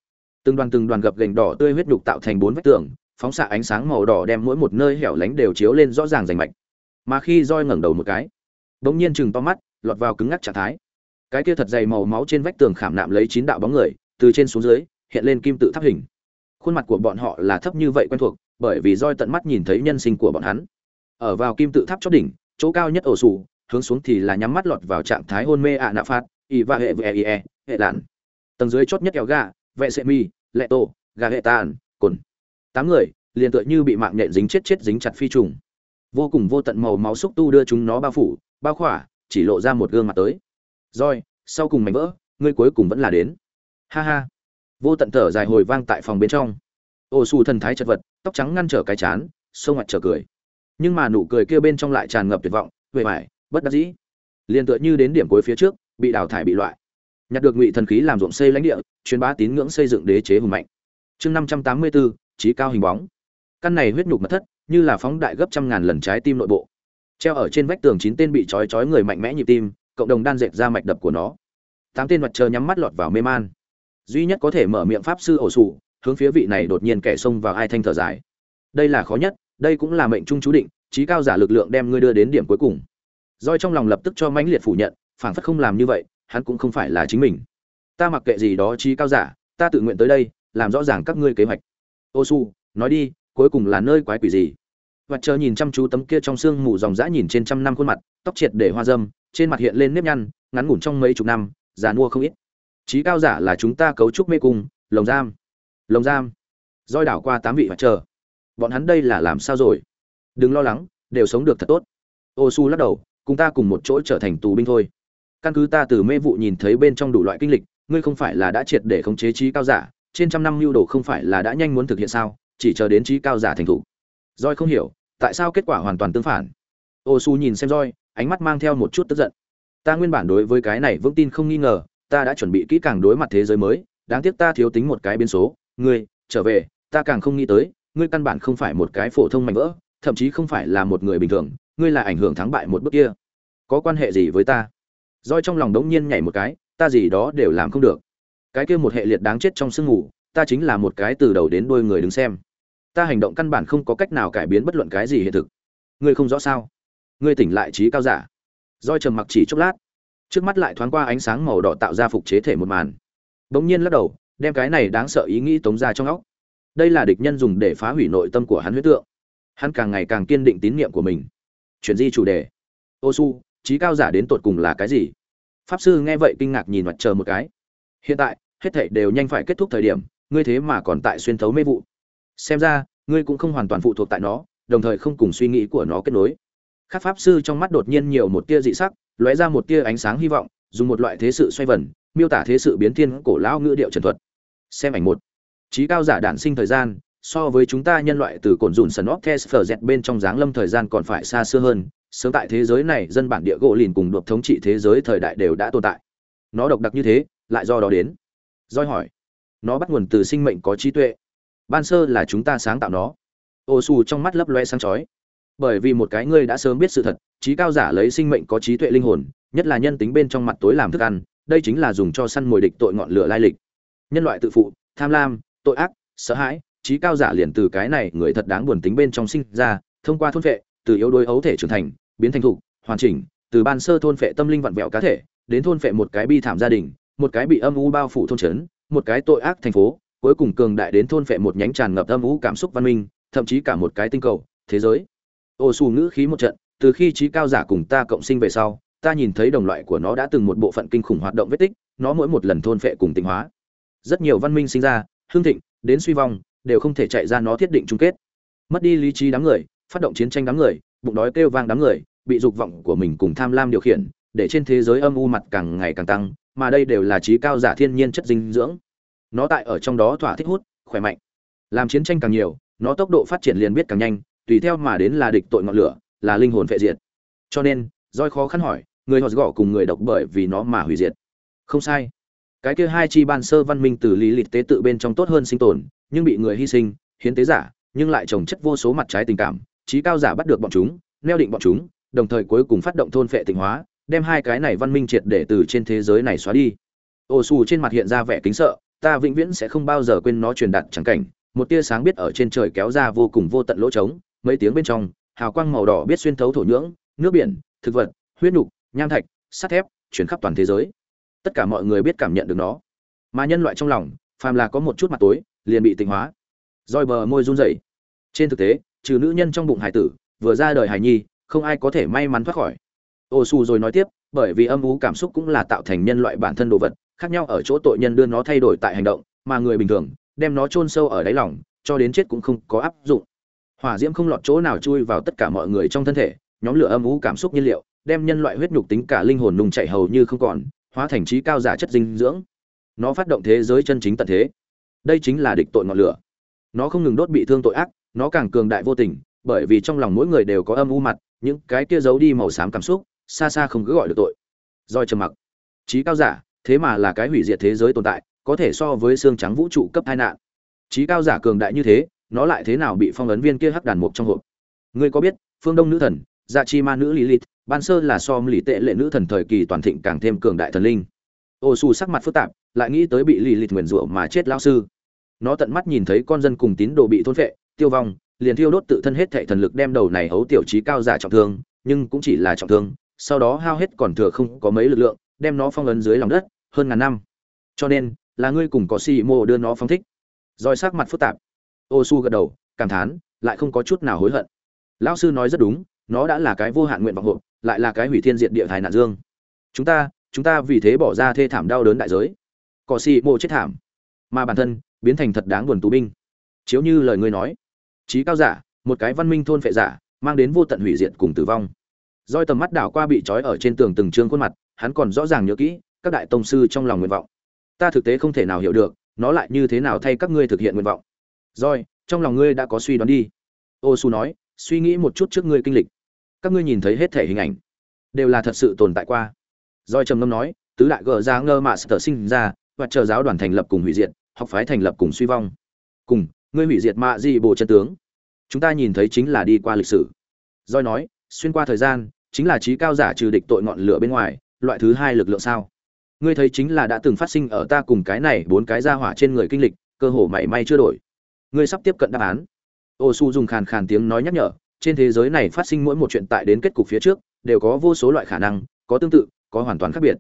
S1: Từng đoàn từng đoàn gập gành đỏ tươi huyết nhục tạo thành bốn vách tường, phóng xạ ánh sáng màu đỏ đem mỗi một nơi hẻo lánh đều chiếu lên rõ ràng rành mạch. Mà khi roi ngẩng đầu một cái, bỗng nhiên chừng to mắt, lọt vào cứng ngắc trạng thái. Cái kia thật dày màu máu trên vách tường khảm nạm lấy chín đạo bóng người, từ trên xuống dưới, hiện lên kim tự tháp hình. Khuôn mặt của bọn họ là thấp như vậy quen thuộc bởi vì roi tận mắt nhìn thấy nhân sinh của bọn hắn. Ở vào kim tự tháp chót đỉnh, chỗ cao nhất ổ sủ, hướng xuống thì là nhắm mắt lọt vào trạng thái hôn mê ạ nạ phạt y và hệ về e hệ lạn. Tầng dưới chót nhất kéo gà vệ sệ mi, lệ tô, gà hệ tàn, cồn. Tám người, liền tựa như bị mạng nhện dính chết chết dính chặt phi trùng. Vô cùng vô tận màu máu xúc tu đưa chúng nó bao phủ, bao khỏa, chỉ lộ ra một gương mặt tới. Roi, sau cùng mảnh vỡ, ngươi cuối cùng vẫn là đến. Ha ha. Vô tận thở dài hồi vang tại phòng bên trong ô xù thần thái chật vật, tóc trắng ngăn trở cái chán, sâu ngoặt trở cười. Nhưng mà nụ cười kia bên trong lại tràn ngập tuyệt vọng huệ mải bất đắc dĩ. Liền tựa như đến điểm cuối phía trước, bị đào thải bị loại. Nhặt được ngụy thần khí làm ruộng xây lãnh địa, truyền bá tín ngưỡng xây dựng đế chế hùng mạnh. Chương năm trăm tám mươi bốn trí cao hình bóng. Căn này huyết nhục mật thất, như là phóng đại gấp trăm ngàn lần trái tim nội bộ. Treo ở trên vách tường chín tên bị trói trói người mạnh mẽ nhịp tim, cộng đồng đan dệt ra mạch đập của nó. Tám tên mặt trời nhắm mắt lọt vào mê man. Duy nhất có thể mở miệng pháp sư ổ sủ hướng phía vị này đột nhiên kẻ xông vào ai thanh thở dài. Đây là khó nhất, đây cũng là mệnh trung chú định trí cao giả lực lượng đem ngươi đưa đến điểm cuối cùng. Roi trong lòng lập tức cho mãnh liệt phủ nhận, phảng phất không làm như vậy, hắn cũng không phải là chính mình. Ta mặc kệ gì đó trí cao giả, ta tự nguyện tới đây, làm rõ ràng các ngươi kế hoạch. Ô su nói đi, cuối cùng là nơi quái quỷ gì? Vật chờ nhìn chăm chú tấm kia trong xương mù dòng dã nhìn trên trăm năm khuôn mặt, tóc triệt để hoa dâm, trên mặt hiện lên nếp nhăn, ngắn ngủn trong mấy chục năm, già mua không ít. Trí cao giả là chúng ta cấu trúc mê cung, lồng giam lồng giam. Roi đảo qua tám vị và chờ. Bọn hắn đây là làm sao rồi? Đừng lo lắng, đều sống được thật tốt. Ô su lắc đầu, cùng ta cùng một chỗ trở thành tù binh thôi. Căn cứ ta từ mê vụ nhìn thấy bên trong đủ loại kinh lịch, ngươi không phải là đã triệt để khống chế trí cao giả, trên trăm năm lưu đồ không phải là đã nhanh muốn thực hiện sao, chỉ chờ đến trí cao giả thành thủ. Roi không hiểu, tại sao kết quả hoàn toàn tương phản? Ô su nhìn xem roi, ánh mắt mang theo một chút tức giận. Ta nguyên bản đối với cái này vững tin không nghi ngờ, ta đã chuẩn bị kỹ càng đối mặt thế giới mới, đáng tiếc ta thiếu tính một cái biến số ngươi, trở về, ta càng không nghĩ tới, ngươi căn bản không phải một cái phổ thông mạnh vỡ, thậm chí không phải là một người bình thường, ngươi là ảnh hưởng thắng bại một bước kia. Có quan hệ gì với ta? Roi trong lòng đống nhiên nhảy một cái, ta gì đó đều làm không được. Cái kia một hệ liệt đáng chết trong sương ngủ, ta chính là một cái từ đầu đến đôi người đứng xem. Ta hành động căn bản không có cách nào cải biến bất luận cái gì hiện thực. Ngươi không rõ sao? Ngươi tỉnh lại trí cao giả. Roi trầm mặc chỉ chốc lát. Trước mắt lại thoáng qua ánh sáng màu đỏ tạo ra phục chế thể một màn. Bỗng nhiên lắc đầu đem cái này đáng sợ ý nghĩ tống ra trong óc. Đây là địch nhân dùng để phá hủy nội tâm của hắn huyết tượng. Hắn càng ngày càng kiên định tín nhiệm của mình. Chuyển di chủ đề. Ô su, trí cao giả đến tột cùng là cái gì? Pháp sư nghe vậy kinh ngạc nhìn mặt chờ một cái. Hiện tại, hết thảy đều nhanh phải kết thúc thời điểm, ngươi thế mà còn tại xuyên thấu mê vụ. Xem ra, ngươi cũng không hoàn toàn phụ thuộc tại nó, đồng thời không cùng suy nghĩ của nó kết nối. Các pháp sư trong mắt đột nhiên nhiều một tia dị sắc, lóe ra một tia ánh sáng hy vọng, dùng một loại thế sự xoay vần, miêu tả thế sự biến thiên cổ lão ngữ điệu trần thuật xem ảnh một. Trí cao giả đản sinh thời gian, so với chúng ta nhân loại từ cồn dùn sần óc phờ dẹt bên trong dáng lâm thời gian còn phải xa xưa hơn, sớm tại thế giới này dân bản địa gỗ lìn cùng đột thống trị thế giới thời đại đều đã tồn tại. Nó độc đặc như thế, lại do đó đến. Doi hỏi. Nó bắt nguồn từ sinh mệnh có trí tuệ. Ban sơ là chúng ta sáng tạo nó. Ô xù trong mắt lấp loe sáng chói. Bởi vì một cái ngươi đã sớm biết sự thật trí cao giả lấy sinh mệnh có trí tuệ linh hồn, nhất là nhân tính bên trong mặt tối làm thức ăn, đây chính là dùng cho săn mồi địch tội ngọn lửa lai lịch nhân loại tự phụ, tham lam, tội ác, sợ hãi, trí cao giả liền từ cái này người thật đáng buồn tính bên trong sinh ra, thông qua thôn vệ từ yếu đuối ấu thể trưởng thành, biến thành thục, hoàn chỉnh, từ ban sơ thôn vệ tâm linh vặn vẹo cá thể, đến thôn vệ một cái bi thảm gia đình, một cái bị âm u bao phủ thôn trấn, một cái tội ác thành phố, cuối cùng cường đại đến thôn vệ một nhánh tràn ngập âm u cảm xúc văn minh, thậm chí cả một cái tinh cầu, thế giới. Ô xù ngữ khí một trận, từ khi trí cao giả cùng ta cộng sinh về sau, ta nhìn thấy đồng loại của nó đã từng một bộ phận kinh khủng hoạt động vết tích, nó mỗi một lần thôn phệ cùng tinh hóa rất nhiều văn minh sinh ra hương thịnh, đến suy vong, đều không thể chạy ra nó thiết định chung kết. Mất đi lý trí đám người, phát động chiến tranh đám người, bụng đói kêu vang đám người, bị dục vọng của mình cùng tham lam điều khiển, để trên thế giới âm u mặt càng ngày càng tăng, mà đây đều là trí cao giả thiên nhiên chất dinh dưỡng. Nó tại ở trong đó thỏa thích hút, khỏe mạnh. Làm chiến tranh càng nhiều, nó tốc độ phát triển liền biết càng nhanh, tùy theo mà đến là địch tội ngọn lửa, là linh hồn phệ diệt. Cho nên roi khó khăn hỏi, người họ gõ cùng người độc bởi vì nó mà hủy diệt. Không sai cái kia hai chi ban sơ văn minh từ lý lịch tế tự bên trong tốt hơn sinh tồn, nhưng bị người hy sinh, hiến tế giả, nhưng lại trồng chất vô số mặt trái tình cảm, trí cao giả bắt được bọn chúng, neo định bọn chúng, đồng thời cuối cùng phát động thôn phệ tịnh hóa, đem hai cái này văn minh triệt để từ trên thế giới này xóa đi. Ô xù trên mặt hiện ra vẻ kính sợ, ta vĩnh viễn sẽ không bao giờ quên nó truyền đạt chẳng cảnh, một tia sáng biết ở trên trời kéo ra vô cùng vô tận lỗ trống, mấy tiếng bên trong, hào quang màu đỏ biết xuyên thấu thổ nhưỡng, nước biển, thực vật, huyết nhục nham thạch, sắt thép, chuyển khắp toàn thế giới tất cả mọi người biết cảm nhận được nó. Mà nhân loại trong lòng, phàm là có một chút mặt tối, liền bị tịnh hóa. Roi bờ môi run rẩy. Trên thực tế, trừ nữ nhân trong bụng hải tử, vừa ra đời hải nhi, không ai có thể may mắn thoát khỏi. Ô su rồi nói tiếp, bởi vì âm u cảm xúc cũng là tạo thành nhân loại bản thân đồ vật, khác nhau ở chỗ tội nhân đưa nó thay đổi tại hành động, mà người bình thường, đem nó chôn sâu ở đáy lòng, cho đến chết cũng không có áp dụng. Hỏa diễm không lọt chỗ nào chui vào tất cả mọi người trong thân thể, nhóm lửa âm u cảm xúc nhiên liệu, đem nhân loại huyết nhục tính cả linh hồn nung chảy hầu như không còn hóa thành trí cao giả chất dinh dưỡng. Nó phát động thế giới chân chính tận thế. Đây chính là địch tội ngọn lửa. Nó không ngừng đốt bị thương tội ác, nó càng cường đại vô tình, bởi vì trong lòng mỗi người đều có âm u mặt, những cái kia giấu đi màu xám cảm xúc, xa xa không cứ gọi được tội. Roi trầm mặc. Trí cao giả, thế mà là cái hủy diệt thế giới tồn tại, có thể so với xương trắng vũ trụ cấp hai nạn. Trí cao giả cường đại như thế, nó lại thế nào bị phong ấn viên kia hắc đàn mục trong hộp? Ngươi có biết, phương đông nữ thần dạ chi ma nữ lilith ban sơ là so lì tệ lệ nữ thần thời kỳ toàn thịnh càng thêm cường đại thần linh. Ô su sắc mặt phức tạp, lại nghĩ tới bị lì lịt nguyền rủa mà chết lao sư. Nó tận mắt nhìn thấy con dân cùng tín đồ bị thôn phệ, tiêu vong, liền thiêu đốt tự thân hết thệ thần lực đem đầu này hấu tiểu trí cao giả trọng thương, nhưng cũng chỉ là trọng thương, sau đó hao hết còn thừa không có mấy lực lượng, đem nó phong ấn dưới lòng đất, hơn ngàn năm. Cho nên, là ngươi cùng có si mô đưa nó phong thích. Roi sắc mặt phức tạp. Ô su gật đầu, cảm thán, lại không có chút nào hối hận. Lão sư nói rất đúng nó đã là cái vô hạn nguyện vọng hộp, lại là cái hủy thiên diệt địa thái nạn dương. Chúng ta chúng ta vì thế bỏ ra thê thảm đau đớn đại giới. Cỏ xì mộ chết thảm. Mà bản thân, biến thành thật đáng buồn tù binh. Chiếu như lời ngươi nói. Trí cao giả, một cái văn minh thôn phệ giả, mang đến vô tận hủy diệt cùng tử vong. Roi tầm mắt đảo qua bị trói ở trên tường từng trương khuôn mặt, hắn còn rõ ràng nhớ kỹ, các đại tông sư trong lòng nguyện vọng. Ta thực tế không thể nào hiểu được, nó lại như thế nào thay các ngươi thực hiện nguyện vọng. Roi, trong lòng ngươi đã có suy đoán đi. Ô su nói suy nghĩ một chút trước ngươi kinh lịch. Các ngươi nhìn thấy hết thể hình ảnh, đều là thật sự tồn tại qua. Roi trầm ngâm nói, tứ đại gờ ra ngơ mạ sở sinh ra, và chờ giáo đoàn thành lập cùng hủy diệt, học phái thành lập cùng suy vong. Cùng, ngươi hủy diệt mạ di bộ chân tướng. Chúng ta nhìn thấy chính là đi qua lịch sử. Roi nói, xuyên qua thời gian, chính là trí cao giả trừ địch tội ngọn lửa bên ngoài, loại thứ hai lực lượng sao? Ngươi thấy chính là đã từng phát sinh ở ta cùng cái này bốn cái ra hỏa trên người kinh lịch, cơ hồ mảy may chưa đổi. Ngươi sắp tiếp cận đáp án ô su dùng khàn khàn tiếng nói nhắc nhở trên thế giới này phát sinh mỗi một chuyện tại đến kết cục phía trước đều có vô số loại khả năng có tương tự có hoàn toàn khác biệt.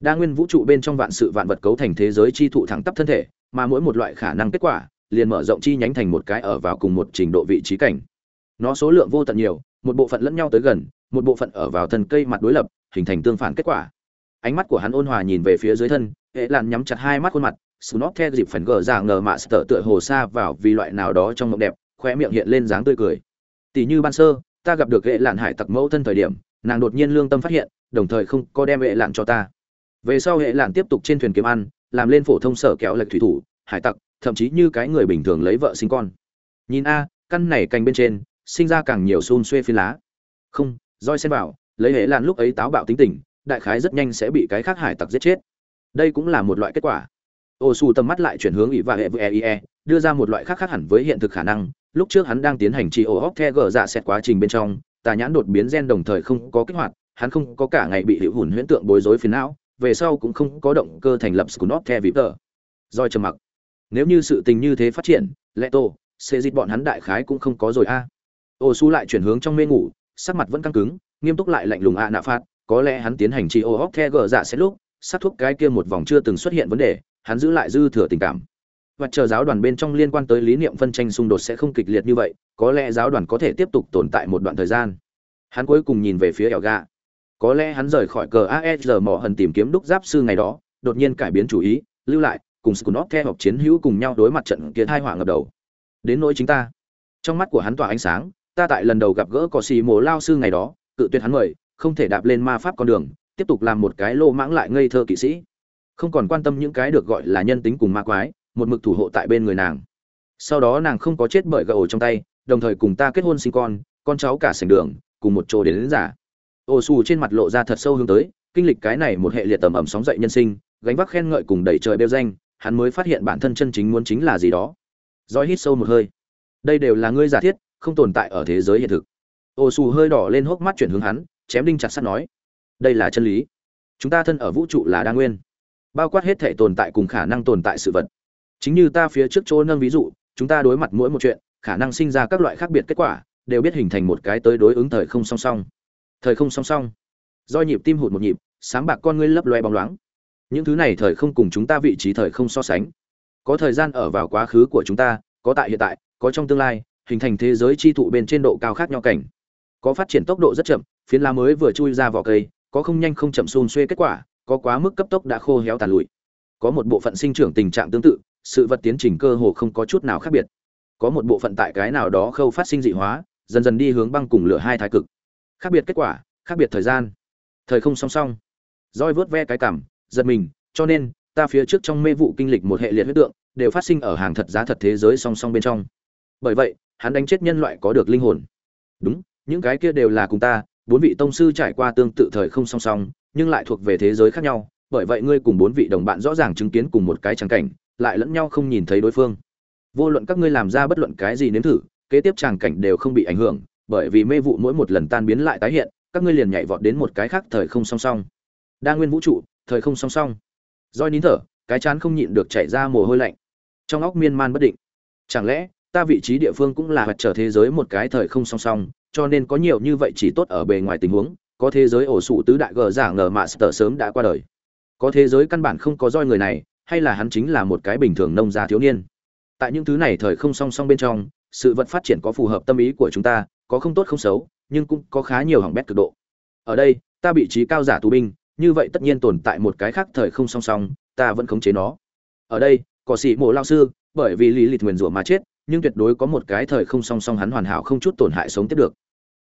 S1: Đa nguyên vũ trụ bên trong vạn sự vạn vật cấu thành thế giới chi thụ thẳng tắp thân thể mà mỗi một loại khả năng kết quả liền mở rộng chi nhánh thành một cái ở vào cùng một trình độ vị trí cảnh. Nó số lượng vô tận nhiều một bộ phận lẫn nhau tới gần một bộ phận ở vào thân cây mặt đối lập hình thành tương phản kết quả. Ánh mắt của hắn ôn hòa nhìn về phía dưới thân hệ làn nhắm chặt hai mắt khuôn mặt snob theo dịp phần gờ ra ngờ mạ sờ tựa hồ xa vào vì loại nào đó trong mộng đẹp, khóe miệng hiện lên dáng tươi cười. Tỷ như ban sơ, ta gặp được hệ lạn hải tặc mẫu thân thời điểm, nàng đột nhiên lương tâm phát hiện, đồng thời không có đem hệ lạn cho ta. Về sau hệ lạn tiếp tục trên thuyền kiếm ăn, làm lên phổ thông sở kéo lệch thủy thủ, hải tặc, thậm chí như cái người bình thường lấy vợ sinh con. Nhìn a, căn này cành bên trên, sinh ra càng nhiều xun xuê phi lá. Không, roi xen vào, lấy hệ lạn lúc ấy táo bạo tính tình, đại khái rất nhanh sẽ bị cái khác hải tặc giết chết. Đây cũng là một loại kết quả ô su tầm mắt lại chuyển hướng ỷ và hệ với eie đưa ra một loại khác khác hẳn với hiện thực khả năng. Lúc trước hắn đang tiến hành trị ô hóc the gờ dạ xét quá trình bên trong, tà nhãn đột biến gen đồng thời không có kích hoạt, hắn không có cả ngày bị hữu hùn huyễn tượng bối rối phiền não, về sau cũng không có động cơ thành lập scunop the vip tờ. Doi trầm mặc. Nếu như sự tình như thế phát triển lẽ tô sẽ dịch bọn hắn đại khái cũng không có rồi a. Ô su lại chuyển hướng trong mê ngủ, sắc mặt vẫn căng cứng, nghiêm túc lại lạnh lùng a nạ phát có lẽ hắn tiến hành trị ô hóc the gờ dạ xét lúc, sát thuốc cái kia một vòng chưa từng xuất hiện vấn đề hắn giữ lại dư thừa tình cảm. Và chờ giáo đoàn bên trong liên quan tới lý niệm phân tranh xung đột sẽ không kịch liệt như vậy, có lẽ giáo đoàn có thể tiếp tục tồn tại một đoạn thời gian. Hắn cuối cùng nhìn về phía ẻo gà có lẽ hắn rời khỏi cờ asr mỏ hần tìm kiếm đúc giáp sư ngày đó, đột nhiên cải biến chủ ý, lưu lại, cùng scunop theo học chiến hữu cùng nhau đối mặt trận kia hai hỏa ngập đầu. Đến nỗi chính ta. Trong mắt của hắn tỏa ánh sáng, ta tại lần đầu gặp gỡ cò xì mồ lao sư ngày đó, cự tuyệt hắn mời, không thể đạp lên ma pháp con đường, tiếp tục làm một cái lô mãng lại ngây thơ kỵ sĩ không còn quan tâm những cái được gọi là nhân tính cùng ma quái một mực thủ hộ tại bên người nàng. Sau đó nàng không có chết bởi gậu trong tay đồng thời cùng ta kết hôn sinh con con cháu cả sành đường cùng một chỗ đến, đến giả ô xù trên mặt lộ ra thật sâu hướng tới kinh lịch cái này một hệ liệt tầm ẩm sóng dậy nhân sinh gánh vác khen ngợi cùng đẩy trời bêu danh hắn mới phát hiện bản thân chân chính muốn chính là gì đó. Roi hít sâu một hơi. Đây đều là ngươi giả thiết không tồn tại ở thế giới hiện thực. Ô xù hơi đỏ lên hốc mắt chuyển hướng hắn chém đinh chặt sắt nói. Đây là chân lý. Chúng ta thân ở vũ trụ là đa nguyên bao quát hết thể tồn tại cùng khả năng tồn tại sự vật. Chính như ta phía trước chỗ nâng ví dụ, chúng ta đối mặt mỗi một chuyện, khả năng sinh ra các loại khác biệt kết quả, đều biết hình thành một cái tới đối ứng thời không song song. Thời không song song. Do nhịp tim hụt một nhịp sáng bạc con ngươi lấp loe bóng loáng. Những thứ này thời không cùng chúng ta vị trí thời không so sánh. Có thời gian ở vào quá khứ của chúng ta, có tại hiện tại, có trong tương lai, hình thành thế giới chi thụ bên trên độ cao khác nhau cảnh. Có phát triển tốc độ rất chậm, phiến lá mới vừa chui ra vỏ cây, có không nhanh không chậm xôn xuê kết quả có quá mức cấp tốc đã khô héo tàn lụi. Có một bộ phận sinh trưởng tình trạng tương tự, sự vật tiến trình cơ hồ không có chút nào khác biệt. Có một bộ phận tại cái nào đó khâu phát sinh dị hóa, dần dần đi hướng băng cùng lửa hai thái cực. Khác biệt kết quả, khác biệt thời gian. Thời không song song. Roi vớt ve cái cảm, giật mình, cho nên, ta phía trước trong mê vụ kinh lịch một hệ liệt huyết tượng, đều phát sinh ở hàng thật giá thật thế giới song song bên trong. Bởi vậy, hắn đánh chết nhân loại có được linh hồn. Đúng, những cái kia đều là cùng ta, bốn vị tông sư trải qua tương tự thời không song song nhưng lại thuộc về thế giới khác nhau, bởi vậy ngươi cùng bốn vị đồng bạn rõ ràng chứng kiến cùng một cái tràng cảnh, lại lẫn nhau không nhìn thấy đối phương. Vô luận các ngươi làm ra bất luận cái gì nếm thử, kế tiếp tràng cảnh đều không bị ảnh hưởng, bởi vì mê vụ mỗi một lần tan biến lại tái hiện, các ngươi liền nhảy vọt đến một cái khác thời không song song. Đa nguyên vũ trụ, thời không song song. Roi nín thở, cái chán không nhịn được chảy ra mồ hôi lạnh. Trong óc miên man bất định. Chẳng lẽ, ta vị trí địa phương cũng là hoạt trở thế giới một cái thời không song song, cho nên có nhiều như vậy chỉ tốt ở bề ngoài tình huống có thế giới ổ sụ tứ đại gờ giả ngờ mà sờ sớm đã qua đời. Có thế giới căn bản không có roi người này, hay là hắn chính là một cái bình thường nông gia thiếu niên. Tại những thứ này thời không song song bên trong, sự vật phát triển có phù hợp tâm ý của chúng ta, có không tốt không xấu, nhưng cũng có khá nhiều hỏng bét cực độ. Ở đây, ta bị trí cao giả tù binh, như vậy tất nhiên tồn tại một cái khác thời không song song, ta vẫn khống chế nó. Ở đây, có sĩ mộ lao sư, bởi vì lý lịch nguyền rủa mà chết, nhưng tuyệt đối có một cái thời không song song hắn hoàn hảo không chút tổn hại sống tiếp được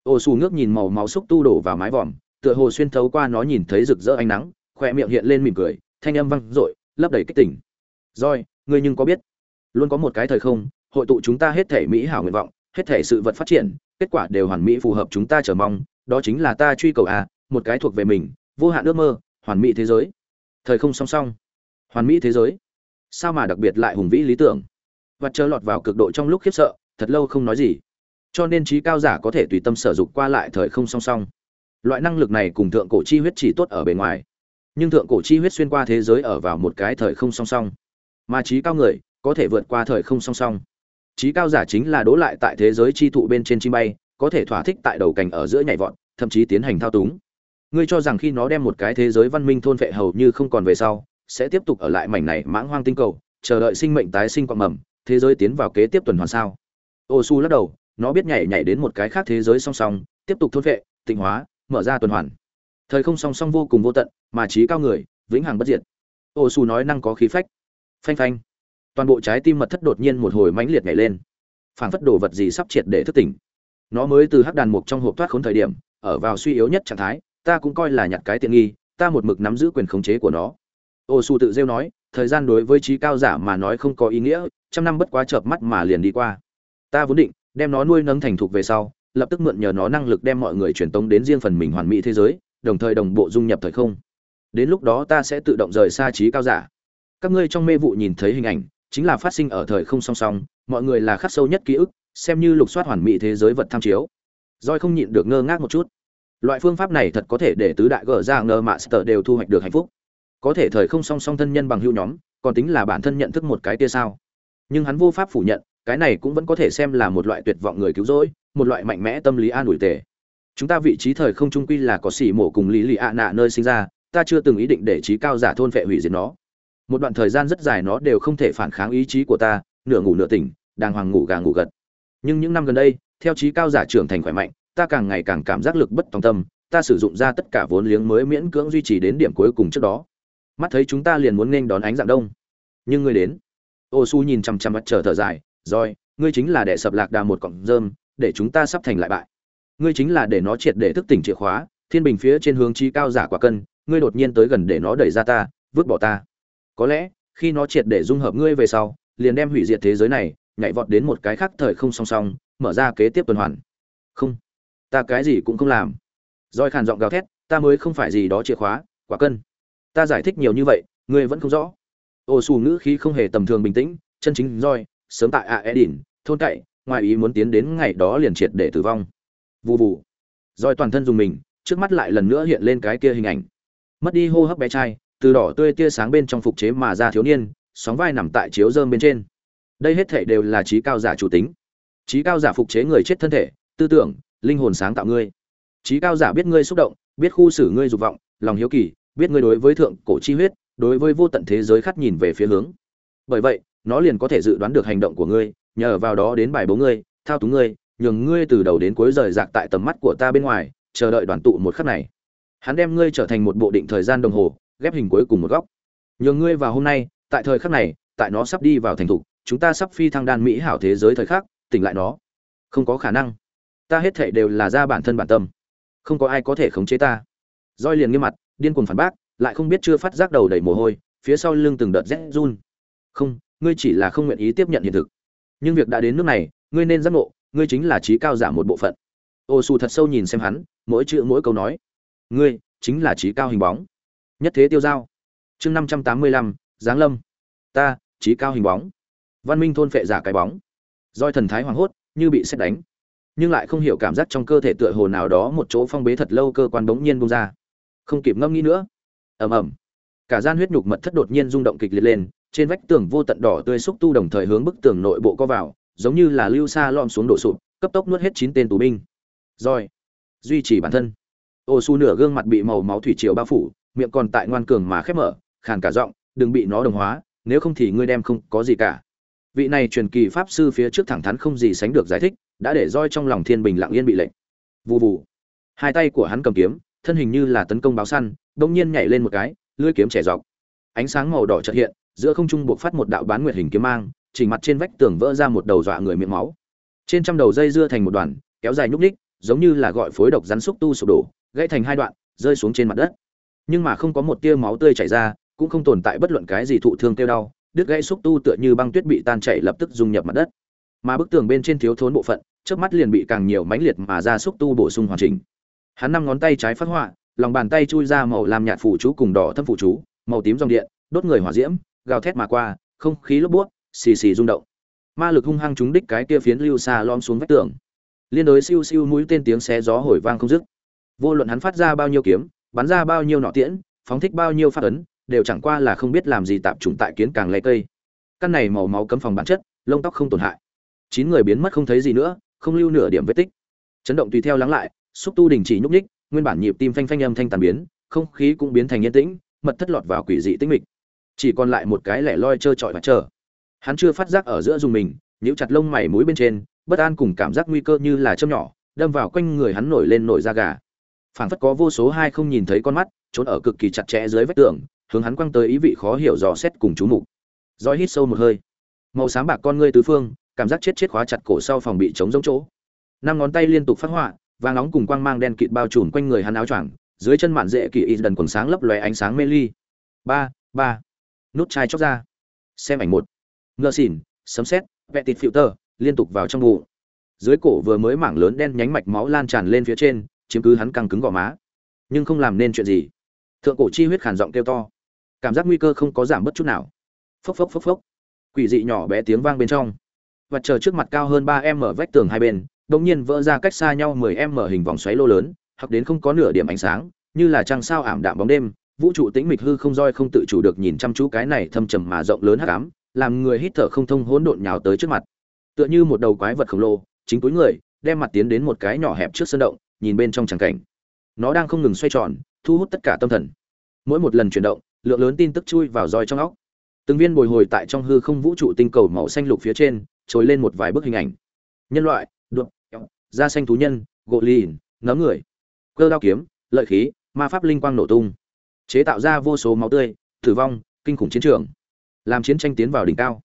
S1: ô xù ngước nhìn màu máu xúc tu đổ vào mái vòm, tựa hồ xuyên thấu qua nó nhìn thấy rực rỡ ánh nắng khoe miệng hiện lên mỉm cười, thanh âm vang dội, lấp đầy kích tỉnh roi ngươi nhưng có biết, luôn có một cái thời không, hội tụ chúng ta hết thể mỹ hảo nguyện vọng, hết thể sự vật phát triển, kết quả đều hoàn mỹ phù hợp chúng ta chờ mong, đó chính là ta truy cầu à một cái thuộc về mình, vô hạn ước mơ, hoàn mỹ thế giới. Thời không song song, hoàn mỹ thế giới. Sao mà đặc biệt lại hùng vĩ lý tưởng? Và chờ lọt vào cực độ trong lúc khiếp sợ, thật lâu không nói gì cho nên trí cao giả có thể tùy tâm sở dục qua lại thời không song song. Loại năng lực này cùng thượng cổ chi huyết chỉ tốt ở bề ngoài. Nhưng thượng cổ chi huyết xuyên qua thế giới ở vào một cái thời không song song. Mà trí cao người có thể vượt qua thời không song song. Trí cao giả chính là đố lại tại thế giới chi thụ bên trên chim bay, có thể thỏa thích tại đầu cành ở giữa nhảy vọt, thậm chí tiến hành thao túng. Ngươi cho rằng khi nó đem một cái thế giới văn minh thôn vệ hầu như không còn về sau, sẽ tiếp tục ở lại mảnh này mãng hoang tinh cầu, chờ đợi sinh mệnh tái sinh quạng mầm, thế giới tiến vào kế tiếp tuần hoàn sao? Ô su lắc đầu nó biết nhảy nhảy đến một cái khác thế giới song song, tiếp tục thôn vệ tịnh hóa, mở ra tuần hoàn. Thời không song song vô cùng vô tận, mà trí cao người, vĩnh hằng bất diệt. Ô su nói năng có khí phách. Phanh phanh. Toàn bộ trái tim mật thất đột nhiên một hồi mãnh liệt nhảy lên. Phảng phất đồ vật gì sắp triệt để thức tỉnh. Nó mới từ hắc đàn mục trong hộp thoát khốn thời điểm, ở vào suy yếu nhất trạng thái, ta cũng coi là nhặt cái tiện nghi, ta một mực nắm giữ quyền khống chế của nó. Ô su tự rêu nói, thời gian đối với trí cao giả mà nói không có ý nghĩa, trăm năm bất quá chợp mắt mà liền đi qua. Ta vốn định đem nó nuôi nấng thành thục về sau, lập tức mượn nhờ nó năng lực đem mọi người truyền tống đến riêng phần mình hoàn mỹ thế giới, đồng thời đồng bộ dung nhập thời không. Đến lúc đó ta sẽ tự động rời xa trí cao giả. Các ngươi trong mê vụ nhìn thấy hình ảnh, chính là phát sinh ở thời không song song, mọi người là khắc sâu nhất ký ức, xem như lục soát hoàn mỹ thế giới vật tham chiếu. Roi không nhịn được ngơ ngác một chút. Loại phương pháp này thật có thể để tứ đại gờ ra ngờ mạ sờ đều thu hoạch được hạnh phúc. Có thể thời không song song thân nhân bằng hữu nhóm, còn tính là bản thân nhận thức một cái kia sao? Nhưng hắn vô pháp phủ nhận cái này cũng vẫn có thể xem là một loại tuyệt vọng người cứu rỗi, một loại mạnh mẽ tâm lý an ủi tề. Chúng ta vị trí thời không trung quy là có xỉ mổ cùng lý lì ạ nạ nơi sinh ra, ta chưa từng ý định để trí cao giả thôn vệ hủy diệt nó. Một đoạn thời gian rất dài nó đều không thể phản kháng ý chí của ta, nửa ngủ nửa tỉnh đàng hoàng ngủ gà ngủ gật. Nhưng những năm gần đây, theo trí cao giả trưởng thành khỏe mạnh, ta càng ngày càng cảm giác lực bất tòng tâm, ta sử dụng ra tất cả vốn liếng mới miễn cưỡng duy trì đến điểm cuối cùng trước đó. Mắt thấy chúng ta liền muốn nên đón ánh dạng đông. Nhưng ngươi đến. Ô su nhìn chằm chằm mặt trời thở dài rồi, ngươi chính là để sập lạc đà một cọng rơm, để chúng ta sắp thành lại bại. Ngươi chính là để nó triệt để thức tỉnh chìa khóa, thiên bình phía trên hướng chi cao giả quả cân, ngươi đột nhiên tới gần để nó đẩy ra ta, vứt bỏ ta. Có lẽ, khi nó triệt để dung hợp ngươi về sau, liền đem hủy diệt thế giới này, nhảy vọt đến một cái khác thời không song song, mở ra kế tiếp tuần hoàn. Không, ta cái gì cũng không làm. Roi khàn giọng gào thét, ta mới không phải gì đó chìa khóa, quả cân. Ta giải thích nhiều như vậy, ngươi vẫn không rõ. Ô xù ngữ khí không hề tầm thường bình tĩnh, chân chính roi sớm tại a edin thôn cậy ngoài ý muốn tiến đến ngày đó liền triệt để tử vong. Vụ vụ, roi toàn thân dùng mình trước mắt lại lần nữa hiện lên cái kia hình ảnh. Mất đi hô hấp bé trai từ đỏ tươi tia sáng bên trong phục chế mà ra thiếu niên sóng vai nằm tại chiếu dơm bên trên. Đây hết thể đều là trí cao giả chủ tính. Trí cao giả phục chế người chết thân thể tư tưởng linh hồn sáng tạo ngươi. Trí cao giả biết ngươi xúc động biết khu xử ngươi dục vọng lòng hiếu kỳ biết ngươi đối với thượng cổ chi huyết đối với vô tận thế giới khát nhìn về phía hướng. Bởi vậy nó liền có thể dự đoán được hành động của ngươi, nhờ vào đó đến bài bố ngươi, thao túng ngươi, nhường ngươi từ đầu đến cuối rời rạc tại tầm mắt của ta bên ngoài, chờ đợi đoàn tụ một khắc này. Hắn đem ngươi trở thành một bộ định thời gian đồng hồ, ghép hình cuối cùng một góc. Nhường ngươi vào hôm nay, tại thời khắc này, tại nó sắp đi vào thành thục, chúng ta sắp phi thăng đan mỹ hảo thế giới thời khắc, tỉnh lại nó. Không có khả năng. Ta hết thảy đều là ra bản thân bản tâm. Không có ai có thể khống chế ta. Roi liền nghiêm mặt, điên cuồng phản bác, lại không biết chưa phát giác đầu đầy mồ hôi, phía sau lưng từng đợt rét run. Không ngươi chỉ là không nguyện ý tiếp nhận hiện thực. Nhưng việc đã đến nước này, ngươi nên giác ngộ, ngươi chính là trí cao giả một bộ phận. Ô xù thật sâu nhìn xem hắn, mỗi chữ mỗi câu nói. Ngươi chính là trí cao hình bóng. Nhất thế tiêu giao. Chương năm trăm tám mươi lăm, giáng lâm. Ta, trí cao hình bóng. Văn minh thôn phệ giả cái bóng. Roi thần thái hoảng hốt, như bị xét đánh. Nhưng lại không hiểu cảm giác trong cơ thể tựa hồ nào đó một chỗ phong bế thật lâu cơ quan bỗng nhiên bung ra. Không kịp ngâm nghĩ nữa. Ầm ầm. Cả gian huyết nhục mật thất đột nhiên rung động kịch liệt lên trên vách tường vô tận đỏ tươi xúc tu đồng thời hướng bức tường nội bộ co vào, giống như là lưu xa lom xuống đổ sụp, cấp tốc nuốt hết chín tên tù binh. Rồi, duy trì bản thân. Ô su nửa gương mặt bị màu máu thủy triều bao phủ, miệng còn tại ngoan cường mà khép mở, khàn cả giọng, đừng bị nó đồng hóa, nếu không thì ngươi đem không có gì cả. Vị này truyền kỳ pháp sư phía trước thẳng thắn không gì sánh được giải thích, đã để roi trong lòng thiên bình lặng yên bị lệnh. Vù vù. Hai tay của hắn cầm kiếm, thân hình như là tấn công báo săn đông nhiên nhảy lên một cái, lưỡi kiếm trẻ dọc. Ánh sáng màu đỏ chợt hiện giữa không trung buộc phát một đạo bán nguyệt hình kiếm mang chỉnh mặt trên vách tường vỡ ra một đầu dọa người miệng máu. Trên trăm đầu dây dưa thành một đoàn, kéo dài nhúc ních giống như là gọi phối độc rắn xúc tu sụp đổ, gãy thành hai đoạn, rơi xuống trên mặt đất. Nhưng mà không có một tia máu tươi chảy ra, cũng không tồn tại bất luận cái gì thụ thương kêu đau, đứt gãy xúc tu tựa như băng tuyết bị tan chảy lập tức dung nhập mặt đất. Mà bức tường bên trên thiếu thốn bộ phận trước mắt liền bị càng nhiều mãnh liệt mà ra xúc tu bổ sung hoàn chỉnh. Hắn năm ngón tay trái phát họa, lòng bàn tay chui ra màu làm nhạt phủ chú cùng đỏ thâm phủ chú, màu tím dòng điện, đốt người hỏa diễm gào thét mà qua, không khí lốp buốt, xì xì rung động. Ma lực hung hăng trúng đích cái kia phiến lưu xa lom xuống vách tường. Liên đối siêu siêu mũi tên tiếng xé gió hồi vang không dứt. Vô luận hắn phát ra bao nhiêu kiếm, bắn ra bao nhiêu nỏ tiễn, phóng thích bao nhiêu phát ấn, đều chẳng qua là không biết làm gì tạm trùng tại kiến càng lệ cây. Căn này màu máu cấm phòng bản chất, lông tóc không tổn hại. Chín người biến mất không thấy gì nữa, không lưu nửa điểm vết tích. Chấn động tùy theo lắng lại, xúc tu đình chỉ nhúc nhích, nguyên bản nhịp tim phanh phanh âm thanh tàn biến, không khí cũng biến thành yên tĩnh, mật thất lọt vào quỷ dị tĩnh mịch chỉ còn lại một cái lẻ loi trơ trọi và chờ. Hắn chưa phát giác ở giữa dùng mình, nhíu chặt lông mày mũi bên trên, bất an cùng cảm giác nguy cơ như là châm nhỏ, đâm vào quanh người hắn nổi lên nổi da gà. Phảng phất có vô số hai không nhìn thấy con mắt, trốn ở cực kỳ chặt chẽ dưới vách tường, hướng hắn quăng tới ý vị khó hiểu dò xét cùng chú mục. Roi hít sâu một hơi. Màu sáng bạc con ngươi tứ phương, cảm giác chết chết khóa chặt cổ sau phòng bị chống giống chỗ. Năm ngón tay liên tục phát họa vàng nóng cùng quang mang đen kịt bao trùm quanh người hắn áo choàng, dưới chân mạn dễ kỳ y dần quần sáng lấp lóe ánh sáng mê ly. Ba ba nút chai chóc ra. Xem ảnh một. Ngơ xỉn, sấm xét vẹ tịt filter liên tục vào trong bụng. Dưới cổ vừa mới mảng lớn đen nhánh mạch máu lan tràn lên phía trên, chiếm cứ hắn căng cứng gò má. Nhưng không làm nên chuyện gì. Thượng cổ chi huyết khản giọng kêu to. Cảm giác nguy cơ không có giảm bất chút nào. Phốc phốc phốc phốc. Quỷ dị nhỏ bé tiếng vang bên trong. Và chờ trước mặt cao hơn ba em mở vách tường hai bên, đột nhiên vỡ ra cách xa nhau 10 em mở hình vòng xoáy lô lớn hoặc đến không có nửa điểm ánh sáng, như là trăng sao ảm đạm bóng đêm vũ trụ tĩnh mịch hư không roi không tự chủ được nhìn chăm chú cái này thâm trầm mà rộng lớn hắc ám, làm người hít thở không thông hỗn độn nhào tới trước mặt. Tựa như một đầu quái vật khổng lồ, chính túi người, đem mặt tiến đến một cái nhỏ hẹp trước sân động, nhìn bên trong tràng cảnh. Nó đang không ngừng xoay tròn, thu hút tất cả tâm thần. Mỗi một lần chuyển động, lượng lớn tin tức chui vào roi trong óc. Từng viên bồi hồi tại trong hư không vũ trụ tinh cầu màu xanh lục phía trên, trồi lên một vài bức hình ảnh. Nhân loại đuộc da xanh thú nhân, gỗ lìn nấm người. Cơ đao kiếm, lợi khí, ma pháp linh quang nổ tung chế tạo ra vô số máu tươi, tử vong, kinh khủng chiến trường, làm chiến tranh tiến vào đỉnh cao.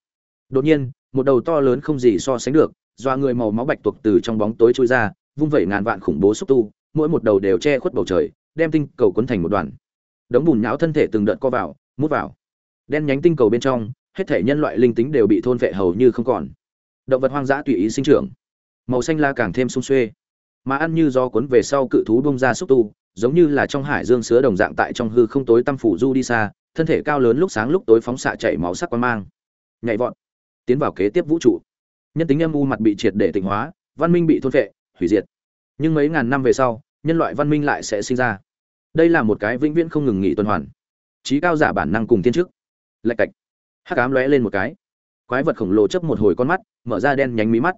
S1: Đột nhiên, một đầu to lớn không gì so sánh được doa người màu máu bạch tuộc từ trong bóng tối trôi ra, vung vẩy ngàn vạn khủng bố xúc tu, mỗi một đầu đều che khuất bầu trời, đem tinh cầu cuốn thành một đoàn. Đống bùn nhão thân thể từng đợt co vào, mút vào. Đen nhánh tinh cầu bên trong, hết thể nhân loại linh tính đều bị thôn vệ hầu như không còn. Động vật hoang dã tùy ý sinh trưởng. Màu xanh la càng thêm sung xuê. Mà ăn như do cuốn về sau cự thú bông ra xúc tu giống như là trong hải dương sứa đồng dạng tại trong hư không tối tăm phủ du đi xa, thân thể cao lớn lúc sáng lúc tối phóng xạ chảy máu sắc quan mang. Nhảy vọt, tiến vào kế tiếp vũ trụ. Nhân tính âm u mặt bị triệt để tịnh hóa, văn minh bị thôn vệ hủy diệt. Nhưng mấy ngàn năm về sau, nhân loại văn minh lại sẽ sinh ra. Đây là một cái vĩnh viễn không ngừng nghỉ tuần hoàn. Trí cao giả bản năng cùng tiên trước. lạch cạch. Hắc ám lóe lên một cái. Quái vật khổng lồ chấp một hồi con mắt, mở ra đen nhánh mí mắt.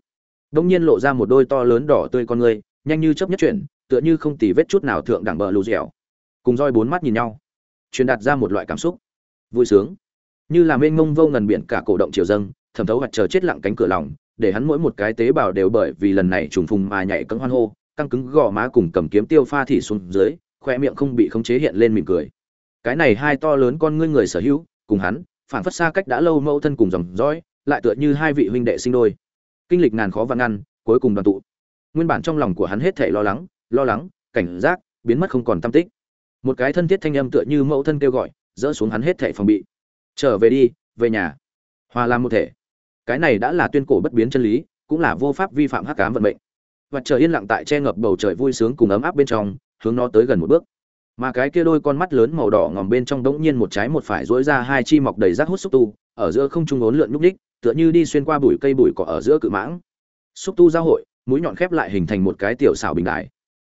S1: Đông nhiên lộ ra một đôi to lớn đỏ tươi con người nhanh như chớp nhất chuyển, tựa như không tì vết chút nào thượng đẳng bờ lù dẻo. Cùng roi bốn mắt nhìn nhau, truyền đạt ra một loại cảm xúc. Vui sướng. Như là mênh mông vô ngần biển cả cổ động chiều dâng, thẩm thấu hoặc chờ chết lặng cánh cửa lòng, để hắn mỗi một cái tế bào đều bởi vì lần này trùng phùng mà nhảy cẫng hoan hô, căng cứng gò má cùng cầm kiếm tiêu pha thị xuống dưới, khoe miệng không bị khống chế hiện lên mỉm cười. Cái này hai to lớn con ngươi người sở hữu, cùng hắn phản phất xa cách đã lâu mẫu thân cùng dòng dõi, lại tựa như hai vị huynh đệ sinh đôi. Kinh lịch ngàn khó vạn ngăn, cuối cùng đoàn tụ nguyên bản trong lòng của hắn hết thảy lo lắng lo lắng, cảnh giác, biến mất không còn tâm tích. Một cái thân thiết thanh âm tựa như mẫu thân kêu gọi, dỡ xuống hắn hết thảy phòng bị. Trở về đi, về nhà. Hòa làm một thể. Cái này đã là tuyên cổ bất biến chân lý, cũng là vô pháp vi phạm hắc cám vận mệnh. Và trời yên lặng tại che ngập bầu trời vui sướng cùng ấm áp bên trong, hướng nó tới gần một bước. Mà cái kia đôi con mắt lớn màu đỏ ngòm bên trong đống nhiên một trái một phải dỗi ra hai chi mọc đầy rác hút xúc tu, ở giữa không trung ốn lượn nhúc ních, tựa như đi xuyên qua bụi cây bụi cỏ ở giữa cự mãng. Xúc tu giao hội mũi nhọn khép lại hình thành một cái tiểu xảo bình đại.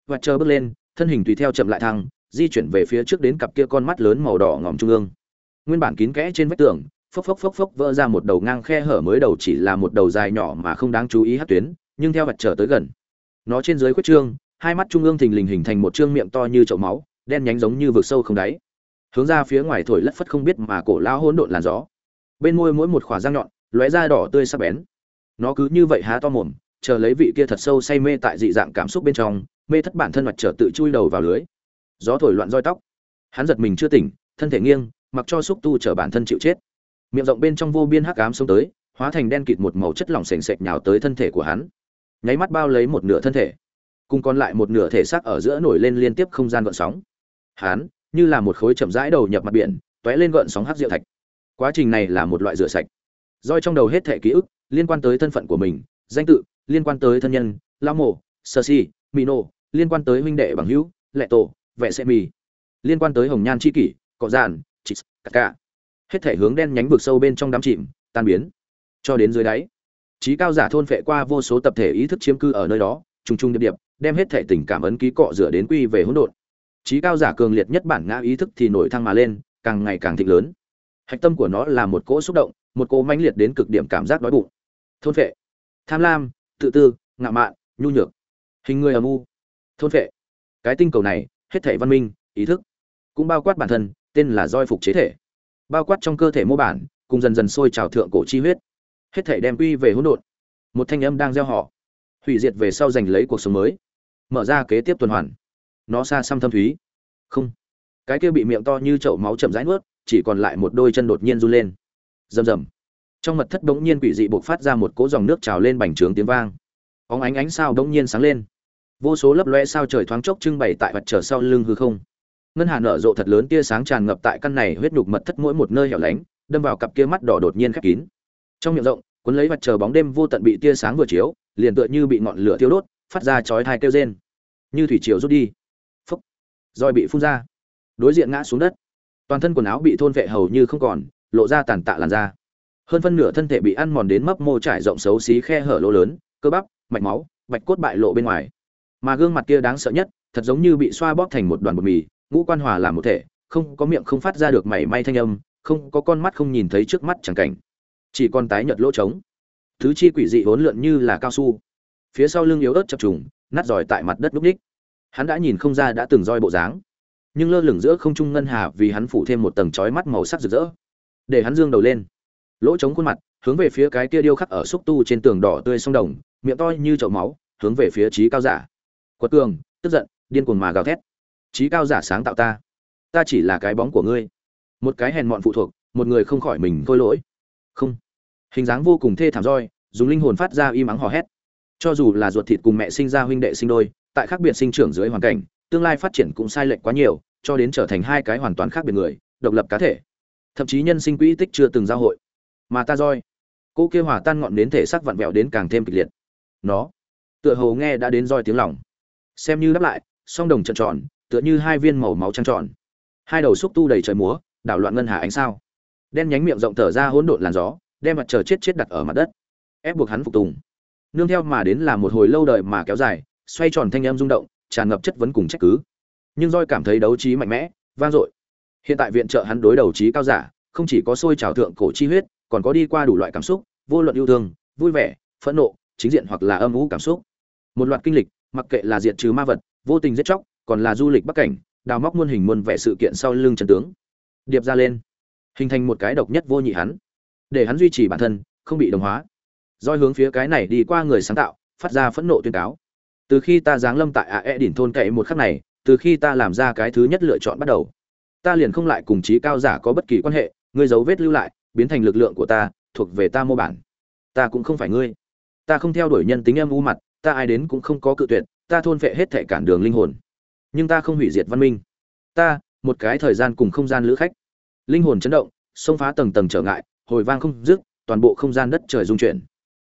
S1: Và chờ bước lên, thân hình tùy theo chậm lại thăng, di chuyển về phía trước đến cặp kia con mắt lớn màu đỏ ngòm trung ương. Nguyên bản kín kẽ trên vách tường, phốc phốc phốc phốc vỡ ra một đầu ngang khe hở mới đầu chỉ là một đầu dài nhỏ mà không đáng chú ý hát tuyến, nhưng theo vật trở tới gần. Nó trên dưới khuyết trương, hai mắt trung ương thình lình hình thành một trương miệng to như chậu máu, đen nhánh giống như vực sâu không đáy. Hướng ra phía ngoài thổi lất phất không biết mà cổ lao hỗn độn làn gió. Bên môi mỗi một khỏa răng nhọn, lóe da đỏ tươi sắc bén. Nó cứ như vậy há to mồm chờ lấy vị kia thật sâu say mê tại dị dạng cảm xúc bên trong, mê thất bản thân mặt trở tự chui đầu vào lưới. Gió thổi loạn roi tóc. Hắn giật mình chưa tỉnh, thân thể nghiêng, mặc cho xúc tu chở bản thân chịu chết. Miệng rộng bên trong vô biên hắc ám xông tới, hóa thành đen kịt một màu chất lỏng sền sệt nhào tới thân thể của hắn. Nháy mắt bao lấy một nửa thân thể. Cùng còn lại một nửa thể xác ở giữa nổi lên liên tiếp không gian gợn sóng. Hắn, như là một khối chậm rãi đầu nhập mặt biển, tóe lên gợn sóng hắc diệu thạch. Quá trình này là một loại rửa sạch. Roi trong đầu hết thể ký ức, liên quan tới thân phận của mình, danh tự liên quan tới thân nhân, lao mộ, sơ si mino liên quan tới huynh đệ bằng hữu, lệ tổ vệ xe mì liên quan tới hồng nhan c h i kỷ, cọ giàn chít cả cả hết thể hướng đen nhánh vực sâu bên trong đám chìm, tan biến. Cho đến dưới đáy, trí cao giả thôn phệ qua vô số tập thể ý thức chiếm cư ở nơi đó, trùng trùng điệp điệp, đem hết thể tình cảm ấn ký cọ rửa đến quy về hỗn độn. Trí cao giả cường liệt nhất bản ngã ý thức thì nổi thăng mà lên, càng ngày càng thịnh lớn. Hạch tâm của nó là một cỗ xúc động, một cỗ mãnh liệt đến cực điểm cảm giác đói bụng. Thôn phệ. Tham lam tự tư, ngạo mạn, nhu nhược. Hình người âm u, thôn phệ. Cái tinh cầu này, hết thể văn minh, ý thức, cũng bao quát bản thân, tên là roi phục chế thể. Bao quát trong cơ thể mô bản, cùng dần dần sôi trào thượng cổ chi huyết. Hết thể đem quy về hỗn độn. Một thanh âm đang gieo họ. Hủy diệt về sau giành lấy cuộc sống mới. Mở ra kế tiếp tuần hoàn. Nó xa xăm thâm thúy. Không. Cái kia bị miệng to như chậu máu chậm rãi nuốt, chỉ còn lại một đôi chân đột nhiên run lên. Rầm rầm trong mật thất bỗng nhiên quỷ dị bộc phát ra một cỗ dòng nước trào lên bành trướng tiếng vang. Óng ánh ánh sao bỗng nhiên sáng lên. Vô số lấp loe sao trời thoáng chốc trưng bày tại mặt trở sau lưng hư không. Ngân hà nở rộ thật lớn tia sáng tràn ngập tại căn này huyết nhục mật thất mỗi một nơi hẻo lánh, đâm vào cặp kia mắt đỏ đột nhiên khép kín. Trong miệng rộng, cuốn lấy mặt trời bóng đêm vô tận bị tia sáng vừa chiếu, liền tựa như bị ngọn lửa thiêu đốt, phát ra chói thai kêu rên. Như thủy triều rút đi. Phúc. Roi bị phun ra. Đối diện ngã xuống đất. Toàn thân quần áo bị thôn vệ hầu như không còn, lộ ra tàn tạ làn da hơn phân nửa thân thể bị ăn mòn đến mấp mô trải rộng xấu xí khe hở lỗ lớn, cơ bắp, mạch máu, bạch cốt bại lộ bên ngoài. Mà gương mặt kia đáng sợ nhất, thật giống như bị xoa bóp thành một đoàn bột mì, ngũ quan hòa làm một thể, không có miệng không phát ra được mảy may thanh âm, không có con mắt không nhìn thấy trước mắt chẳng cảnh. Chỉ còn tái nhợt lỗ trống. Thứ chi quỷ dị hỗn lượn như là cao su. Phía sau lưng yếu ớt chập trùng, nát giỏi tại mặt đất lúc ních. Hắn đã nhìn không ra đã từng roi bộ dáng. Nhưng lơ lửng giữa không trung ngân hà vì hắn phủ thêm một tầng chói mắt màu sắc rực rỡ. Để hắn dương đầu lên lỗ trống khuôn mặt, hướng về phía cái kia điêu khắc ở xúc tu trên tường đỏ tươi sông đồng, miệng to như chậu máu, hướng về phía trí cao giả. Quật cường, tức giận, điên cuồng mà gào thét. Trí cao giả sáng tạo ta. Ta chỉ là cái bóng của ngươi. Một cái hèn mọn phụ thuộc, một người không khỏi mình thôi lỗi. Không. Hình dáng vô cùng thê thảm roi, dùng linh hồn phát ra y mắng hò hét. Cho dù là ruột thịt cùng mẹ sinh ra huynh đệ sinh đôi, tại khác biệt sinh trưởng dưới hoàn cảnh, tương lai phát triển cũng sai lệch quá nhiều, cho đến trở thành hai cái hoàn toàn khác biệt người, độc lập cá thể. Thậm chí nhân sinh quỹ tích chưa từng giao hội mà ta roi. Cô kia hỏa tan ngọn đến thể xác vặn vẹo đến càng thêm kịch liệt. Nó, tựa hồ nghe đã đến roi tiếng lòng. Xem như đáp lại, song đồng trận tròn, tựa như hai viên màu máu trăng tròn. Hai đầu xúc tu đầy trời múa, đảo loạn ngân hà ánh sao. Đen nhánh miệng rộng thở ra hỗn độn làn gió, đem mặt trời chết chết đặt ở mặt đất. Ép buộc hắn phục tùng. Nương theo mà đến là một hồi lâu đời mà kéo dài, xoay tròn thanh em rung động, tràn ngập chất vấn cùng trách cứ. Nhưng roi cảm thấy đấu trí mạnh mẽ, vang dội. Hiện tại viện trợ hắn đối đầu trí cao giả, không chỉ có sôi trào thượng cổ chi huyết còn có đi qua đủ loại cảm xúc, vô luận yêu thương, vui vẻ, phẫn nộ, chính diện hoặc là âm u cảm xúc. Một loạt kinh lịch, mặc kệ là diện trừ ma vật, vô tình giết chóc, còn là du lịch bắc cảnh, đào móc muôn hình muôn vẻ sự kiện sau lưng trần tướng. Điệp ra lên, hình thành một cái độc nhất vô nhị hắn, để hắn duy trì bản thân, không bị đồng hóa. Doi hướng phía cái này đi qua người sáng tạo, phát ra phẫn nộ tuyên cáo. Từ khi ta giáng lâm tại ạ e đỉnh thôn cậy một khắc này, từ khi ta làm ra cái thứ nhất lựa chọn bắt đầu, ta liền không lại cùng trí cao giả có bất kỳ quan hệ ngươi dấu vết lưu lại biến thành lực lượng của ta, thuộc về ta mô bản. Ta cũng không phải ngươi. Ta không theo đuổi nhân tính âm u mặt, ta ai đến cũng không có cự tuyệt, ta thôn phệ hết thể cản đường linh hồn. Nhưng ta không hủy diệt văn minh. Ta, một cái thời gian cùng không gian lữ khách. Linh hồn chấn động, xông phá tầng tầng trở ngại, hồi vang không dứt, toàn bộ không gian đất trời rung chuyển.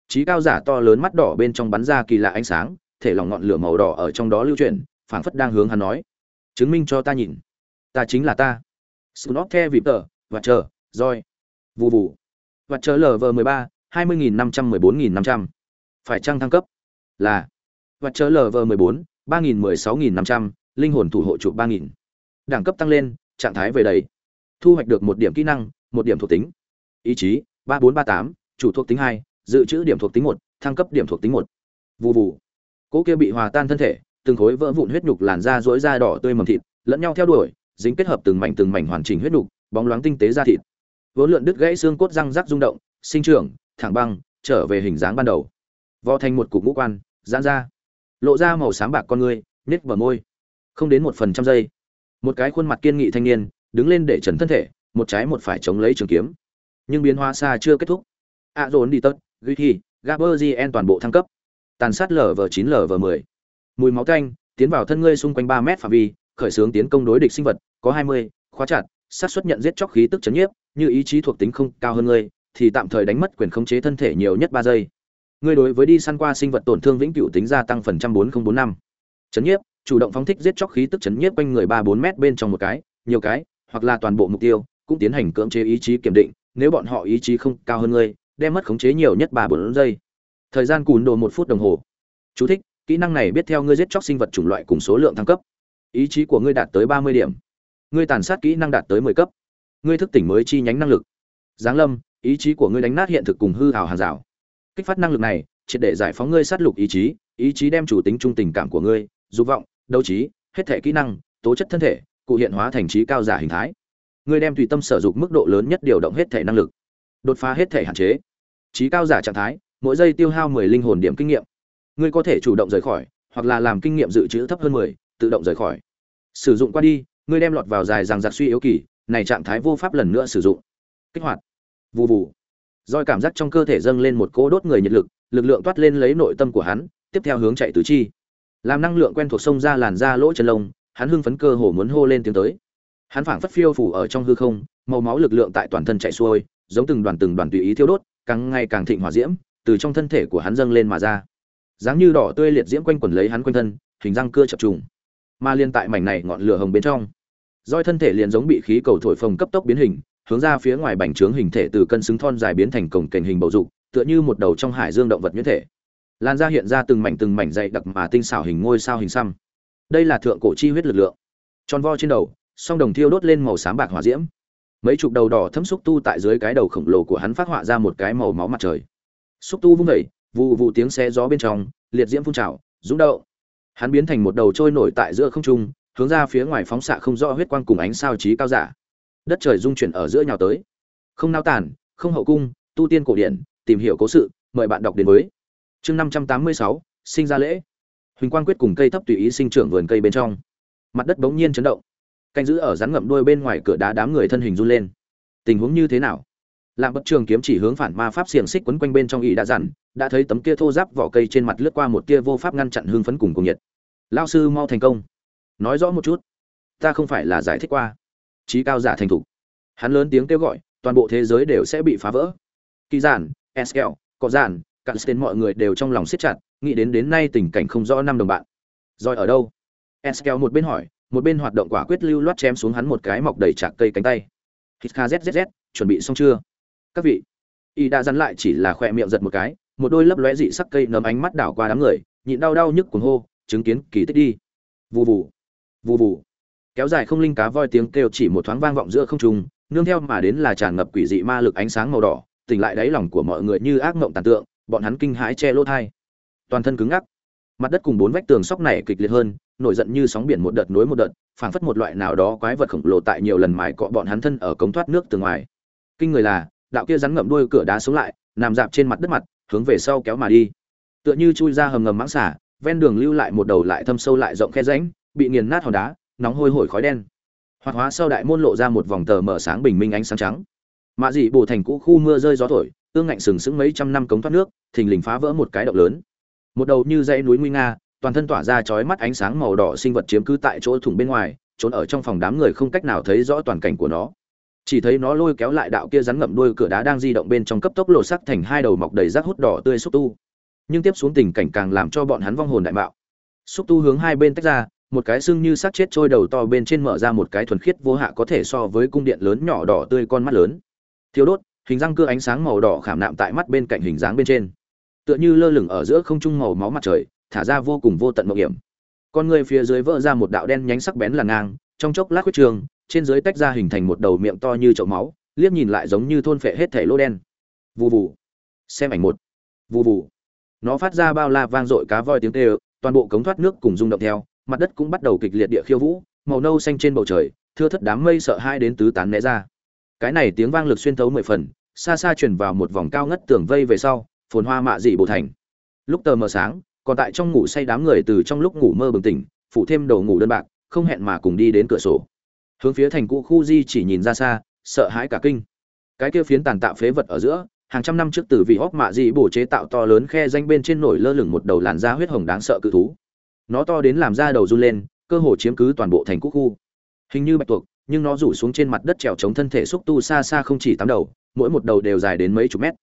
S1: Trí cao giả to lớn mắt đỏ bên trong bắn ra kỳ lạ ánh sáng, thể lỏng ngọn lửa màu đỏ ở trong đó lưu chuyển, phảng phất đang hướng hắn nói. Chứng minh cho ta nhìn. Ta chính là ta. Snot the vịp tờ và chờ roi vù vù. Vật chờ lv mười ba, hai mươi nghìn năm trăm mười bốn nghìn năm trăm. Phải trăng thăng cấp? Là. Vật chờ lv mười bốn, ba nghìn mười sáu nghìn năm trăm, linh hồn thủ hộ trụ ba nghìn. Đẳng cấp tăng lên, trạng thái về đấy thu hoạch được một điểm kỹ năng, một điểm thuộc tính. Ý chí, ba bốn ba tám, chủ thuộc tính hai, dự trữ điểm thuộc tính một, thăng cấp điểm thuộc tính một. Vụ vụ cỗ kia bị hòa tan thân thể, từng khối vỡ vụn huyết nhục làn da rỗi da đỏ tươi mầm thịt, lẫn nhau theo đuổi, dính kết hợp từng mảnh từng mảnh hoàn chỉnh huyết nhục, bóng loáng tinh tế da thịt vốn lượn đứt gãy xương cốt răng rắc rung động, sinh trưởng, thẳng băng, trở về hình dáng ban đầu. Vò thành một cục ngũ quan, giãn ra. Lộ ra màu sáng bạc con người nết vào môi. Không đến một phần trăm giây, một cái khuôn mặt kiên nghị thanh niên đứng lên để trần thân thể, một trái một phải chống lấy trường kiếm. Nhưng biến hóa xa chưa kết thúc. A dồn đi tớt ghi thi gaberzien toàn bộ thăng cấp. Tàn sát lv chín lv mười. Mùi máu tanh, tiến vào thân ngươi xung quanh ba mét phạm vi, khởi xướng tiến công đối địch sinh vật, có hai mươi, khóa chặt sát xuất nhận giết chóc khí tức chấn nhiếp như ý chí thuộc tính không cao hơn ngươi thì tạm thời đánh mất quyền khống chế thân thể nhiều nhất ba giây. Ngươi đối với đi săn qua sinh vật tổn thương vĩnh cửu tính gia tăng phần trăm bốn không bốn năm. Chấn nhiếp chủ động phóng thích giết chóc khí tức chấn nhiếp quanh người ba bốn mét bên trong một cái nhiều cái hoặc là toàn bộ mục tiêu cũng tiến hành cưỡng chế ý chí kiểm định nếu bọn họ ý chí không cao hơn ngươi đem mất khống chế nhiều nhất ba bốn giây. Thời gian cùn đồ một phút đồng hồ. Chú thích, kỹ năng này biết theo ngươi giết chóc sinh vật chủng loại cùng số lượng thăng cấp. Ý chí của ngươi đạt tới ba mươi điểm. Ngươi tàn sát kỹ năng đạt tới mười cấp ngươi thức tỉnh mới chi nhánh năng lực. Giáng lâm, ý chí của ngươi đánh nát hiện thực cùng hư hào hàng rào. Kích phát năng lực này, triệt để giải phóng ngươi sát lục ý chí ý chí đem chủ tính trung tình cảm của ngươi, dục vọng, đấu trí, hết thể kỹ năng, tố chất thân thể, cụ hiện hóa thành trí cao giả hình thái. Ngươi đem tùy tâm sử dụng mức độ lớn nhất điều động hết thể năng lực, đột phá hết thể hạn chế. Trí cao giả trạng thái, mỗi giây tiêu hao mười linh hồn điểm kinh nghiệm. Ngươi có thể chủ động rời khỏi, hoặc là làm kinh nghiệm dự trữ thấp hơn mười, tự động rời khỏi. Sử dụng qua đi, ngươi đem lọt vào dài rằng giặc suy yếu kỳ này trạng thái vô pháp lần nữa sử dụng. Kích hoạt. Vụ vụ roi cảm giác trong cơ thể dâng lên một cỗ đốt người nhiệt lực lực lượng toát lên lấy nội tâm của hắn, tiếp theo hướng chạy tứ chi. Làm năng lượng quen thuộc sông ra làn da lỗ chân lông, hắn hưng phấn cơ hồ muốn hô lên tiếng tới. Hắn phảng phất phiêu phủ ở trong hư không, màu máu lực lượng tại toàn thân chạy xuôi, giống từng đoàn từng đoàn tùy ý thiêu đốt, càng ngày càng thịnh hỏa diễm, từ trong thân thể của hắn dâng lên mà ra. Dáng như đỏ tươi liệt diễm quanh quẩn lấy hắn quanh thân, hình răng cưa chập trùng. Mà liên tại mảnh này ngọn lửa hồng bên trong roi thân thể liền giống bị khí cầu thổi phồng cấp tốc biến hình, hướng ra phía ngoài bành trướng hình thể từ cân xứng thon dài biến thành cổng kềnh hình bầu dục, tựa như một đầu trong hải dương động vật nhuyễn thể. Lan ra hiện ra từng mảnh từng mảnh dày đặc mà tinh xảo hình ngôi sao hình xăm. Đây là thượng cổ chi huyết lực lượng. Tròn vo trên đầu, song đồng thiêu đốt lên màu xám bạc hỏa diễm. Mấy chục đầu đỏ thấm xúc tu tại dưới cái đầu khổng lồ của hắn phát họa ra một cái màu máu mặt trời. Xúc tu vung vẩy vụ vụ tiếng xe gió bên trong, liệt diễm phun trào rúng đậu hắn biến thành một đầu trôi nổi tại giữa không trung hướng ra phía ngoài phóng xạ không rõ huyết quang cùng ánh sao trí cao giả. Đất trời dung chuyển ở giữa nhào tới. Không nao tản không hậu cung, tu tiên cổ điển, tìm hiểu cố sự, mời bạn đọc đến với. Chương năm trăm tám mươi sáu, sinh ra lễ. Huỳnh quang quyết cùng cây thấp tùy ý sinh trưởng vườn cây bên trong. Mặt đất bỗng nhiên chấn động. Canh giữ ở rắn ngậm đuôi bên ngoài cửa đá đám người thân hình run lên. Tình huống như thế nào? Lạm bất trường kiếm chỉ hướng phản ma pháp xiềng xích quấn quanh bên trong ý đã dặn, đã thấy tấm kia thô giáp vỏ cây trên mặt lướt qua một tia vô pháp ngăn chặn hương phấn cùng cùng nhiệt. Lao sư mau thành công nói rõ một chút. Ta không phải là giải thích qua. Trí cao giả thành thục. Hắn lớn tiếng kêu gọi, toàn bộ thế giới đều sẽ bị phá vỡ. Kỳ giản eskel có giản cặn tên mọi người đều trong lòng siết chặt, nghĩ đến đến nay tình cảnh không rõ năm đồng bạn. Rồi ở đâu? Eskel một bên hỏi, một bên hoạt động quả quyết lưu loát chém xuống hắn một cái mọc đầy chạc cây cánh tay. Hít kha zzz chuẩn bị xong chưa? Các vị. Y đã dắn lại chỉ là khoe miệng giật một cái, một đôi lấp lóe dị sắc cây nấm ánh mắt đảo qua đám người, nhịn đau đau nhức cuồng hô, chứng kiến kỳ tích đi. Vù vù vù vù. Kéo dài không linh cá voi tiếng kêu chỉ một thoáng vang vọng giữa không trung, nương theo mà đến là tràn ngập quỷ dị ma lực ánh sáng màu đỏ, tỉnh lại đáy lòng của mọi người như ác mộng tàn tượng, bọn hắn kinh hãi che lỗ thai. Toàn thân cứng ngắc. Mặt đất cùng bốn vách tường sóc này kịch liệt hơn, nổi giận như sóng biển một đợt nối một đợt, phảng phất một loại nào đó quái vật khổng lồ tại nhiều lần mài cọ bọn hắn thân ở cống thoát nước từ ngoài. Kinh người là, đạo kia rắn ngậm đuôi cửa đá xuống lại, nằm dạp trên mặt đất mặt, hướng về sau kéo mà đi. Tựa như chui ra hầm ngầm mãng xả, ven đường lưu lại một đầu lại thâm sâu lại rộng khe rãnh bị nghiền nát hòn đá, nóng hôi hổi khói đen. Hoạt hóa sau đại môn lộ ra một vòng tờ mở sáng bình minh ánh sáng trắng. Mạ dị bổ thành cũ khu mưa rơi gió thổi ương ngạnh sừng sững mấy trăm năm cống thoát nước, thình lình phá vỡ một cái động lớn. Một đầu như dãy núi nguy nga, toàn thân tỏa ra chói mắt ánh sáng màu đỏ sinh vật chiếm cứ tại chỗ thủng bên ngoài, trốn ở trong phòng đám người không cách nào thấy rõ toàn cảnh của nó. Chỉ thấy nó lôi kéo lại đạo kia rắn ngậm đuôi cửa đá đang di động bên trong cấp tốc lộ sắc thành hai đầu mọc đầy rác hút đỏ tươi xúc tu. Nhưng tiếp xuống tình cảnh càng làm cho bọn hắn vong hồn đại mạo. Xúc tu hướng hai bên tách ra một cái xương như xác chết trôi đầu to bên trên mở ra một cái thuần khiết vô hạ có thể so với cung điện lớn nhỏ đỏ tươi con mắt lớn. Thiếu đốt, hình răng cưa ánh sáng màu đỏ khảm nạm tại mắt bên cạnh hình dáng bên trên. Tựa như lơ lửng ở giữa không trung màu máu mặt trời, thả ra vô cùng vô tận mạo hiểm. Con người phía dưới vỡ ra một đạo đen nhánh sắc bén là ngang, trong chốc lát huyết trường, trên dưới tách ra hình thành một đầu miệng to như chậu máu, liếc nhìn lại giống như thôn phệ hết thể lô đen. Vù vù. Xem ảnh một. Vù vù. Nó phát ra bao la vang dội cá voi tiếng tê toàn bộ cống thoát nước cùng rung động theo mặt đất cũng bắt đầu kịch liệt địa khiêu vũ, màu nâu xanh trên bầu trời, thưa thất đám mây sợ hai đến tứ tán né ra. Cái này tiếng vang lực xuyên thấu mười phần, xa xa truyền vào một vòng cao ngất tường vây về sau, phồn hoa mạ dị bồ thành. Lúc tờ mờ sáng, còn tại trong ngủ say đám người từ trong lúc ngủ mơ bừng tỉnh phụ thêm đồ ngủ đơn bạc, không hẹn mà cùng đi đến cửa sổ. Hướng phía thành cũ khu di chỉ nhìn ra xa, sợ hãi cả kinh. Cái kia phiến tàn tạo phế vật ở giữa, hàng trăm năm trước từ vị hóc mạ dị bổ chế tạo to lớn khe danh bên trên nổi lơ lửng một đầu làn da huyết hồng đáng sợ cự thú nó to đến làm da đầu run lên, cơ hồ chiếm cứ toàn bộ thành quốc khu. Hình như bạch tuộc, nhưng nó rủ xuống trên mặt đất trèo chống thân thể xúc tu xa xa không chỉ tám đầu, mỗi một đầu đều dài đến mấy chục mét.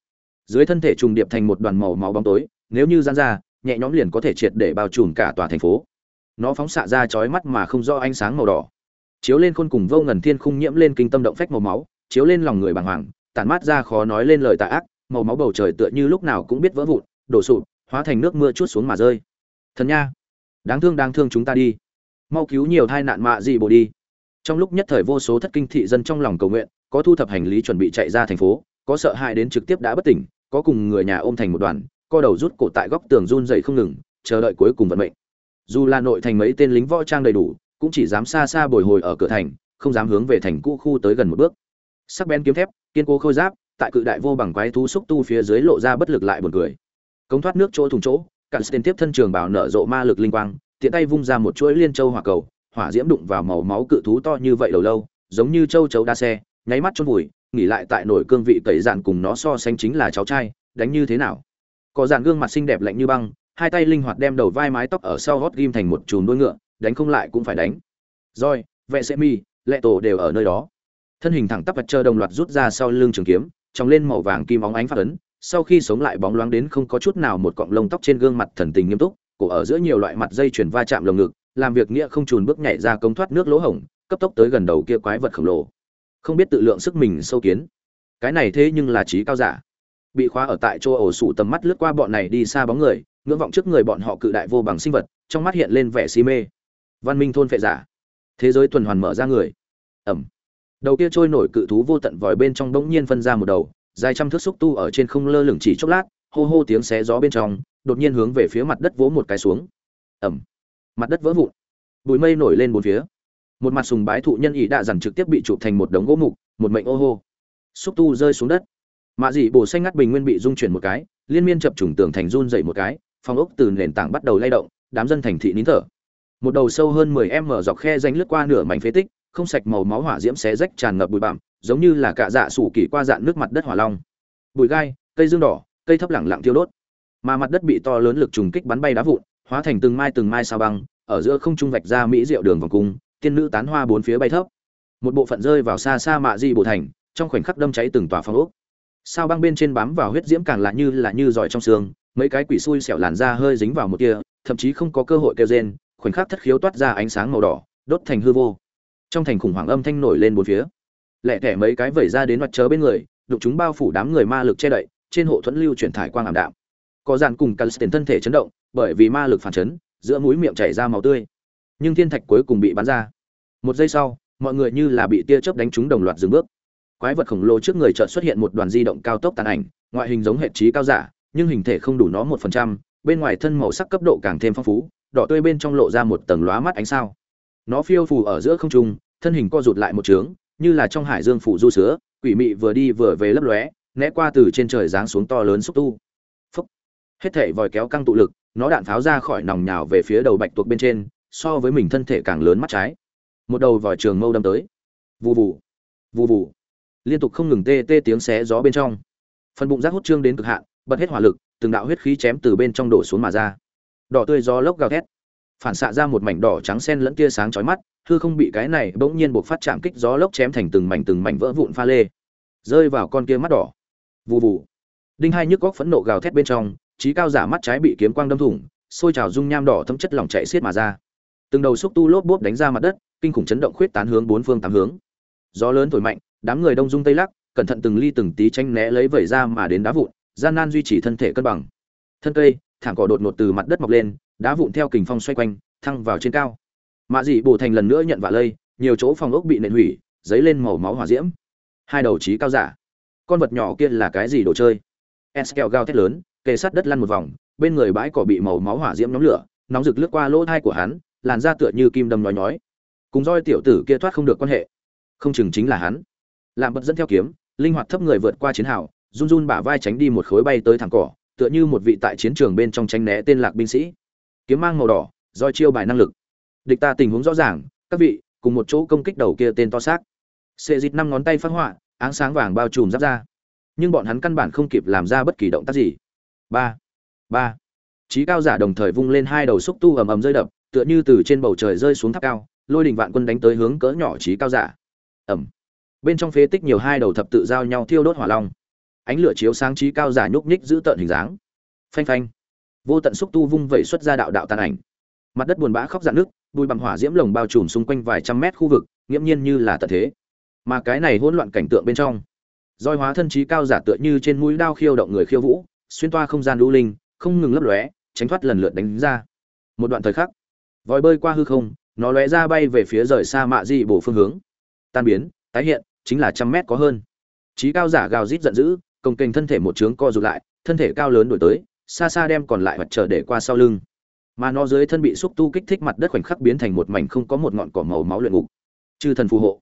S1: Dưới thân thể trùng điệp thành một đoàn màu máu bóng tối, nếu như gian ra, nhẹ nhõm liền có thể triệt để bao trùm cả tòa thành phố. Nó phóng xạ ra chói mắt mà không do ánh sáng màu đỏ. Chiếu lên khôn cùng vô ngần thiên khung nhiễm lên kinh tâm động phách màu máu, chiếu lên lòng người bàng hoàng, tản mát ra khó nói lên lời tà ác, màu máu bầu trời tựa như lúc nào cũng biết vỡ vụn, đổ sụp, hóa thành nước mưa chút xuống mà rơi. Thần nha! Đáng thương đáng thương chúng ta đi. Mau cứu nhiều thai nạn mạ gì bộ đi. Trong lúc nhất thời vô số thất kinh thị dân trong lòng cầu nguyện, có thu thập hành lý chuẩn bị chạy ra thành phố, có sợ hãi đến trực tiếp đã bất tỉnh, có cùng người nhà ôm thành một đoàn, co đầu rút cổ tại góc tường run dậy không ngừng, chờ đợi cuối cùng vận mệnh. Dù là nội thành mấy tên lính võ trang đầy đủ, cũng chỉ dám xa xa bồi hồi ở cửa thành, không dám hướng về thành cũ khu tới gần một bước. Sắc bén kiếm thép, kiên cố khôi giáp, tại cự đại vô bằng quái thú xúc tu phía dưới lộ ra bất lực lại buồn cười. Cống thoát nước chỗ thùng chỗ cạn tiền tiếp thân trường bảo nở rộ ma lực linh quang, tiện tay vung ra một chuỗi liên châu hỏa cầu, hỏa diễm đụng vào màu máu cự thú to như vậy đầu lâu, giống như châu chấu đa xe, nháy mắt chôn vùi, nghỉ lại tại nổi cương vị tẩy dạn cùng nó so sánh chính là cháu trai, đánh như thế nào? Có dàn gương mặt xinh đẹp lạnh như băng, hai tay linh hoạt đem đầu vai mái tóc ở sau gót ghim thành một chùm đuôi ngựa, đánh không lại cũng phải đánh. Roi vệ sẽ mi, lệ tổ đều ở nơi đó. Thân hình thẳng tắp vật chờ đồng loạt rút ra sau lưng trường kiếm trong lên màu vàng kim óng ánh phát ấn sau khi sống lại bóng loáng đến không có chút nào một cọng lông tóc trên gương mặt thần tình nghiêm túc, cổ ở giữa nhiều loại mặt dây chuyển va chạm lồng ngực, làm việc nghĩa không trùn bước nhảy ra công thoát nước lỗ hổng, cấp tốc tới gần đầu kia quái vật khổng lồ. Không biết tự lượng sức mình sâu kiến. Cái này thế nhưng là trí cao giả. Bị khóa ở tại chỗ ổ sủ tầm mắt lướt qua bọn này đi xa bóng người, ngưỡng vọng trước người bọn họ cự đại vô bằng sinh vật, trong mắt hiện lên vẻ si mê. Văn minh thôn phệ giả. Thế giới tuần hoàn mở ra người. Ẩm. Đầu kia trôi nổi cự thú vô tận vòi bên trong bỗng nhiên phân ra một đầu dài trăm thước xúc tu ở trên không lơ lửng chỉ chốc lát, hô hô tiếng xé gió bên trong, đột nhiên hướng về phía mặt đất vỗ một cái xuống. Ẩm mặt đất vỡ vụn. Bụi mây nổi lên bốn phía. Một mặt sùng bái thụ nhân ỷ đạ dằn trực tiếp bị chụp thành một đống gỗ mục, một mệnh ô hô. Xúc tu rơi xuống đất. Mạ dị bổ xanh ngắt bình nguyên bị rung chuyển một cái, liên miên chập trùng tường thành run dậy một cái phòng ốc từ nền tảng bắt đầu lay động, đám dân thành thị nín thở. Một đầu sâu hơn 10 em mở dọc khe rãnh lướt qua nửa mảnh phế tích không sạch màu máu hỏa diễm xé rách tràn ngập bụi bặm, giống như là cạ dạ sủ kỳ qua dạn nước mặt đất hỏa long. Bụi gai, cây dương đỏ, cây thấp lẳng lặng thiêu đốt. Mà mặt đất bị to lớn lực trùng kích bắn bay đá vụn, hóa thành từng mai từng mai sao băng, ở giữa không trung vạch ra mỹ diệu đường vòng cung, tiên nữ tán hoa bốn phía bay thấp. Một bộ phận rơi vào xa xa mạ di bộ thành, trong khoảnh khắc đâm cháy từng tòa phong ốc. Sao băng bên trên bám vào huyết diễm càng lạ như là như giỏi trong xương, mấy cái quỷ xui xẻo làn da hơi dính vào một kia, thậm chí không có cơ hội kêu rên, khoảnh khắc thất khiếu toát ra ánh sáng màu đỏ, đốt thành hư vô trong thành khủng hoảng âm thanh nổi lên bốn phía. Lẹ thẻ mấy cái vẩy ra đến mặt chớ bên người đục chúng bao phủ đám người ma lực che đậy, trên hộ thuẫn lưu chuyển thải quang ảm đạm. Có dàn cùng Calstin thân thể chấn động, bởi vì ma lực phản chấn, giữa mũi miệng chảy ra máu tươi. Nhưng thiên thạch cuối cùng bị bắn ra. Một giây sau, mọi người như là bị tia chớp đánh trúng đồng loạt dừng bước. Quái vật khổng lồ trước người chợt xuất hiện một đoàn di động cao tốc tàn ảnh, ngoại hình giống hệ trí cao giả, nhưng hình thể không đủ nó một phần trăm, bên ngoài thân màu sắc cấp độ càng thêm phong phú, đỏ tươi bên trong lộ ra một tầng lóa mắt ánh sao nó phiêu phù ở giữa không trung, thân hình co rụt lại một trướng, như là trong hải dương phủ du sữa, quỷ mị vừa đi vừa về lấp lóe, né qua từ trên trời giáng xuống to lớn xúc tu. Phúc. hết thể vòi kéo căng tụ lực, nó đạn pháo ra khỏi nòng nhào về phía đầu bạch tuộc bên trên, so với mình thân thể càng lớn mắt trái. Một đầu vòi trường mâu đâm tới. Vù vù. Vù vù. Liên tục không ngừng tê tê tiếng xé gió bên trong. Phần bụng rác hút trương đến cực hạn, bật hết hỏa lực, từng đạo huyết khí chém từ bên trong đổ xuống mà ra. Đỏ tươi gió lốc gào thét phản xạ ra một mảnh đỏ trắng sen lẫn tia sáng chói mắt, hư không bị cái này bỗng nhiên buộc phát chạm kích gió lốc chém thành từng mảnh từng mảnh vỡ vụn pha lê. Rơi vào con kia mắt đỏ. Vù vù. Đinh hai nhức góc phẫn nộ gào thét bên trong, trí cao giả mắt trái bị kiếm quang đâm thủng sôi trào dung nham đỏ thấm chất lỏng chạy xiết mà ra. Từng đầu xúc tu lốp bốp đánh ra mặt đất, kinh khủng chấn động khuyết tán hướng bốn phương tám hướng. Gió lớn thổi mạnh, đám người đông dung tây lắc, cẩn thận từng ly từng tí tranh né lấy vẩy ra mà đến đá vụn, gian nan duy trì thân thể cân bằng. Thân cây, thảm cỏ đột ngột từ mặt đất mọc lên đá vụn theo kình phong xoay quanh, thăng vào trên cao. Mạ dị bổ thành lần nữa nhận vạ lây, nhiều chỗ phòng ốc bị nện hủy, dấy lên màu máu hỏa diễm. Hai đầu trí cao giả. Con vật nhỏ kia là cái gì đồ chơi? Eskel gao thét lớn, kề sát đất lăn một vòng, bên người bãi cỏ bị màu máu hỏa diễm nhóm lửa, nóng rực lướt qua lỗ thai của hắn, làn da tựa như kim đâm nói nhói. Cùng roi tiểu tử kia thoát không được quan hệ. Không chừng chính là hắn. Làm bật dẫn theo kiếm, linh hoạt thấp người vượt qua chiến hào, run run bả vai tránh đi một khối bay tới thẳng cỏ, tựa như một vị tại chiến trường bên trong tránh né tên lạc binh sĩ kiếm mang màu đỏ, roi chiêu bài năng lực. Địch ta tình huống rõ ràng, các vị, cùng một chỗ công kích đầu kia tên to xác. Xệ dịt năm ngón tay phát họa áng sáng vàng bao trùm giáp ra nhưng bọn hắn căn bản không kịp làm ra bất kỳ động tác gì. Ba ba. Trí cao giả đồng thời vung lên hai đầu xúc tu ầm ầm rơi đập, tựa như từ trên bầu trời rơi xuống tháp cao, lôi đình vạn quân đánh tới hướng cỡ nhỏ trí cao giả. Ẩm bên trong phế tích nhiều hai đầu thập tự giao nhau thiêu đốt hỏa long. Ánh lửa chiếu sáng trí cao giả nhúc nhích giữ tợn hình dáng. Phanh phanh vô tận xúc tu vung vẩy xuất ra đạo đạo tàn ảnh. Mặt đất buồn bã khóc dạn nước bùi bằng hỏa diễm lồng bao trùm xung quanh vài trăm mét khu vực, nghiễm nhiên như là tận thế. Mà cái này hỗn loạn cảnh tượng bên trong, roi hóa thân trí cao giả tựa như trên mũi đao khiêu động người khiêu vũ, xuyên toa không gian lũ linh, không ngừng lấp lóe, tránh thoát lần lượt đánh ra. Một đoạn thời khắc, vòi bơi qua hư không, nó lóe ra bay về phía rời xa mạ di bổ phương hướng. Tan biến, tái hiện, chính là trăm mét có hơn. Trí cao giả gào rít giận dữ, công kềnh thân thể một trướng co rụt lại, thân thể cao lớn đổi tới xa xa đem còn lại mặt trở để qua sau lưng. Mà nó dưới thân bị xúc tu kích thích mặt đất khoảnh khắc biến thành một mảnh không có một ngọn cỏ màu máu luyện ngục. Chư thần phù hộ.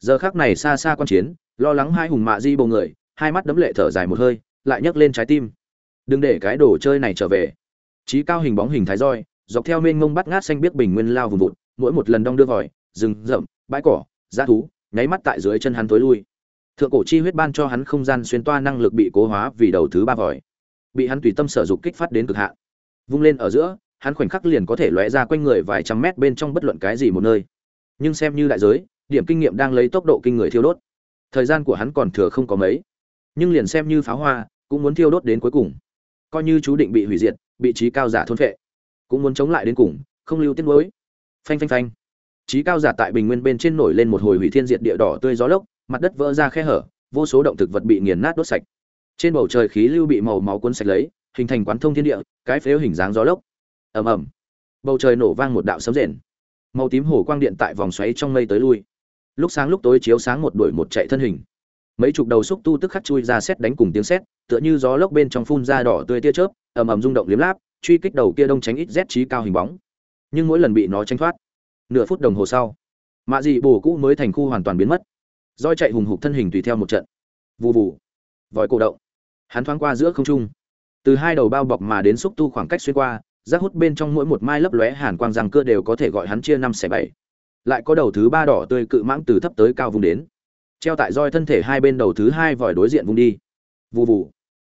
S1: Giờ khắc này xa xa quan chiến, lo lắng hai hùng mạ di bầu người, hai mắt đấm lệ thở dài một hơi, lại nhấc lên trái tim. Đừng để cái đồ chơi này trở về. Trí cao hình bóng hình thái roi, dọc theo mênh ngông bắt ngát xanh biếc bình nguyên lao vùng vụt, mỗi một lần đong đưa vòi, rừng rậm, bãi cỏ giá thú, nháy mắt tại dưới chân hắn tối lui. Thượng cổ chi huyết ban cho hắn không gian xuyên toa năng lực bị cố hóa vì đầu thứ ba vòi bị hắn tùy tâm sở dục kích phát đến cực hạn. Vung lên ở giữa, hắn khoảnh khắc liền có thể lóe ra quanh người vài trăm mét bên trong bất luận cái gì một nơi. Nhưng xem như đại giới, điểm kinh nghiệm đang lấy tốc độ kinh người thiêu đốt. Thời gian của hắn còn thừa không có mấy. Nhưng liền xem như pháo hoa, cũng muốn thiêu đốt đến cuối cùng. Coi như chú định bị hủy diệt, bị trí cao giả thôn phệ, cũng muốn chống lại đến cùng, không lưu tiết nuối. Phanh phanh phanh. Trí cao giả tại bình nguyên bên trên nổi lên một hồi hủy thiên diệt địa đỏ tươi gió lốc, mặt đất vỡ ra khe hở, vô số động thực vật bị nghiền nát đốt sạch trên bầu trời khí lưu bị màu máu cuốn sạch lấy hình thành quán thông thiên địa cái phếu hình dáng gió lốc. Ầm ầm. Bầu trời nổ vang một đạo sấm rền. Màu tím hồ quang điện tại vòng xoáy trong mây tới lui. Lúc sáng lúc tối chiếu sáng một đuổi một chạy thân hình. Mấy chục đầu xúc tu tức khắc chui ra xét đánh cùng tiếng xét, tựa như gió lốc bên trong phun ra đỏ tươi tia chớp ầm ầm rung động liếm láp truy kích đầu kia đông tránh ít rét trí cao hình bóng. Nhưng mỗi lần bị nó tranh thoát nửa phút đồng hồ sau mạ dị bồ cũ mới thành khu hoàn toàn biến mất. Roi chạy hùng hục thân hình tùy theo một trận. Vù vù. Vòi cổ động hắn thoáng qua giữa không trung. Từ hai đầu bao bọc mà đến xúc tu khoảng cách xuyên qua, rác hút bên trong mỗi một mai lấp lóe hàn quang răng cơ đều có thể gọi hắn chia năm xẻ bảy. Lại có đầu thứ ba đỏ tươi cự mãng từ thấp tới cao vùng đến. Treo tại roi thân thể hai bên đầu thứ hai vòi đối diện vùng đi. Vù vù.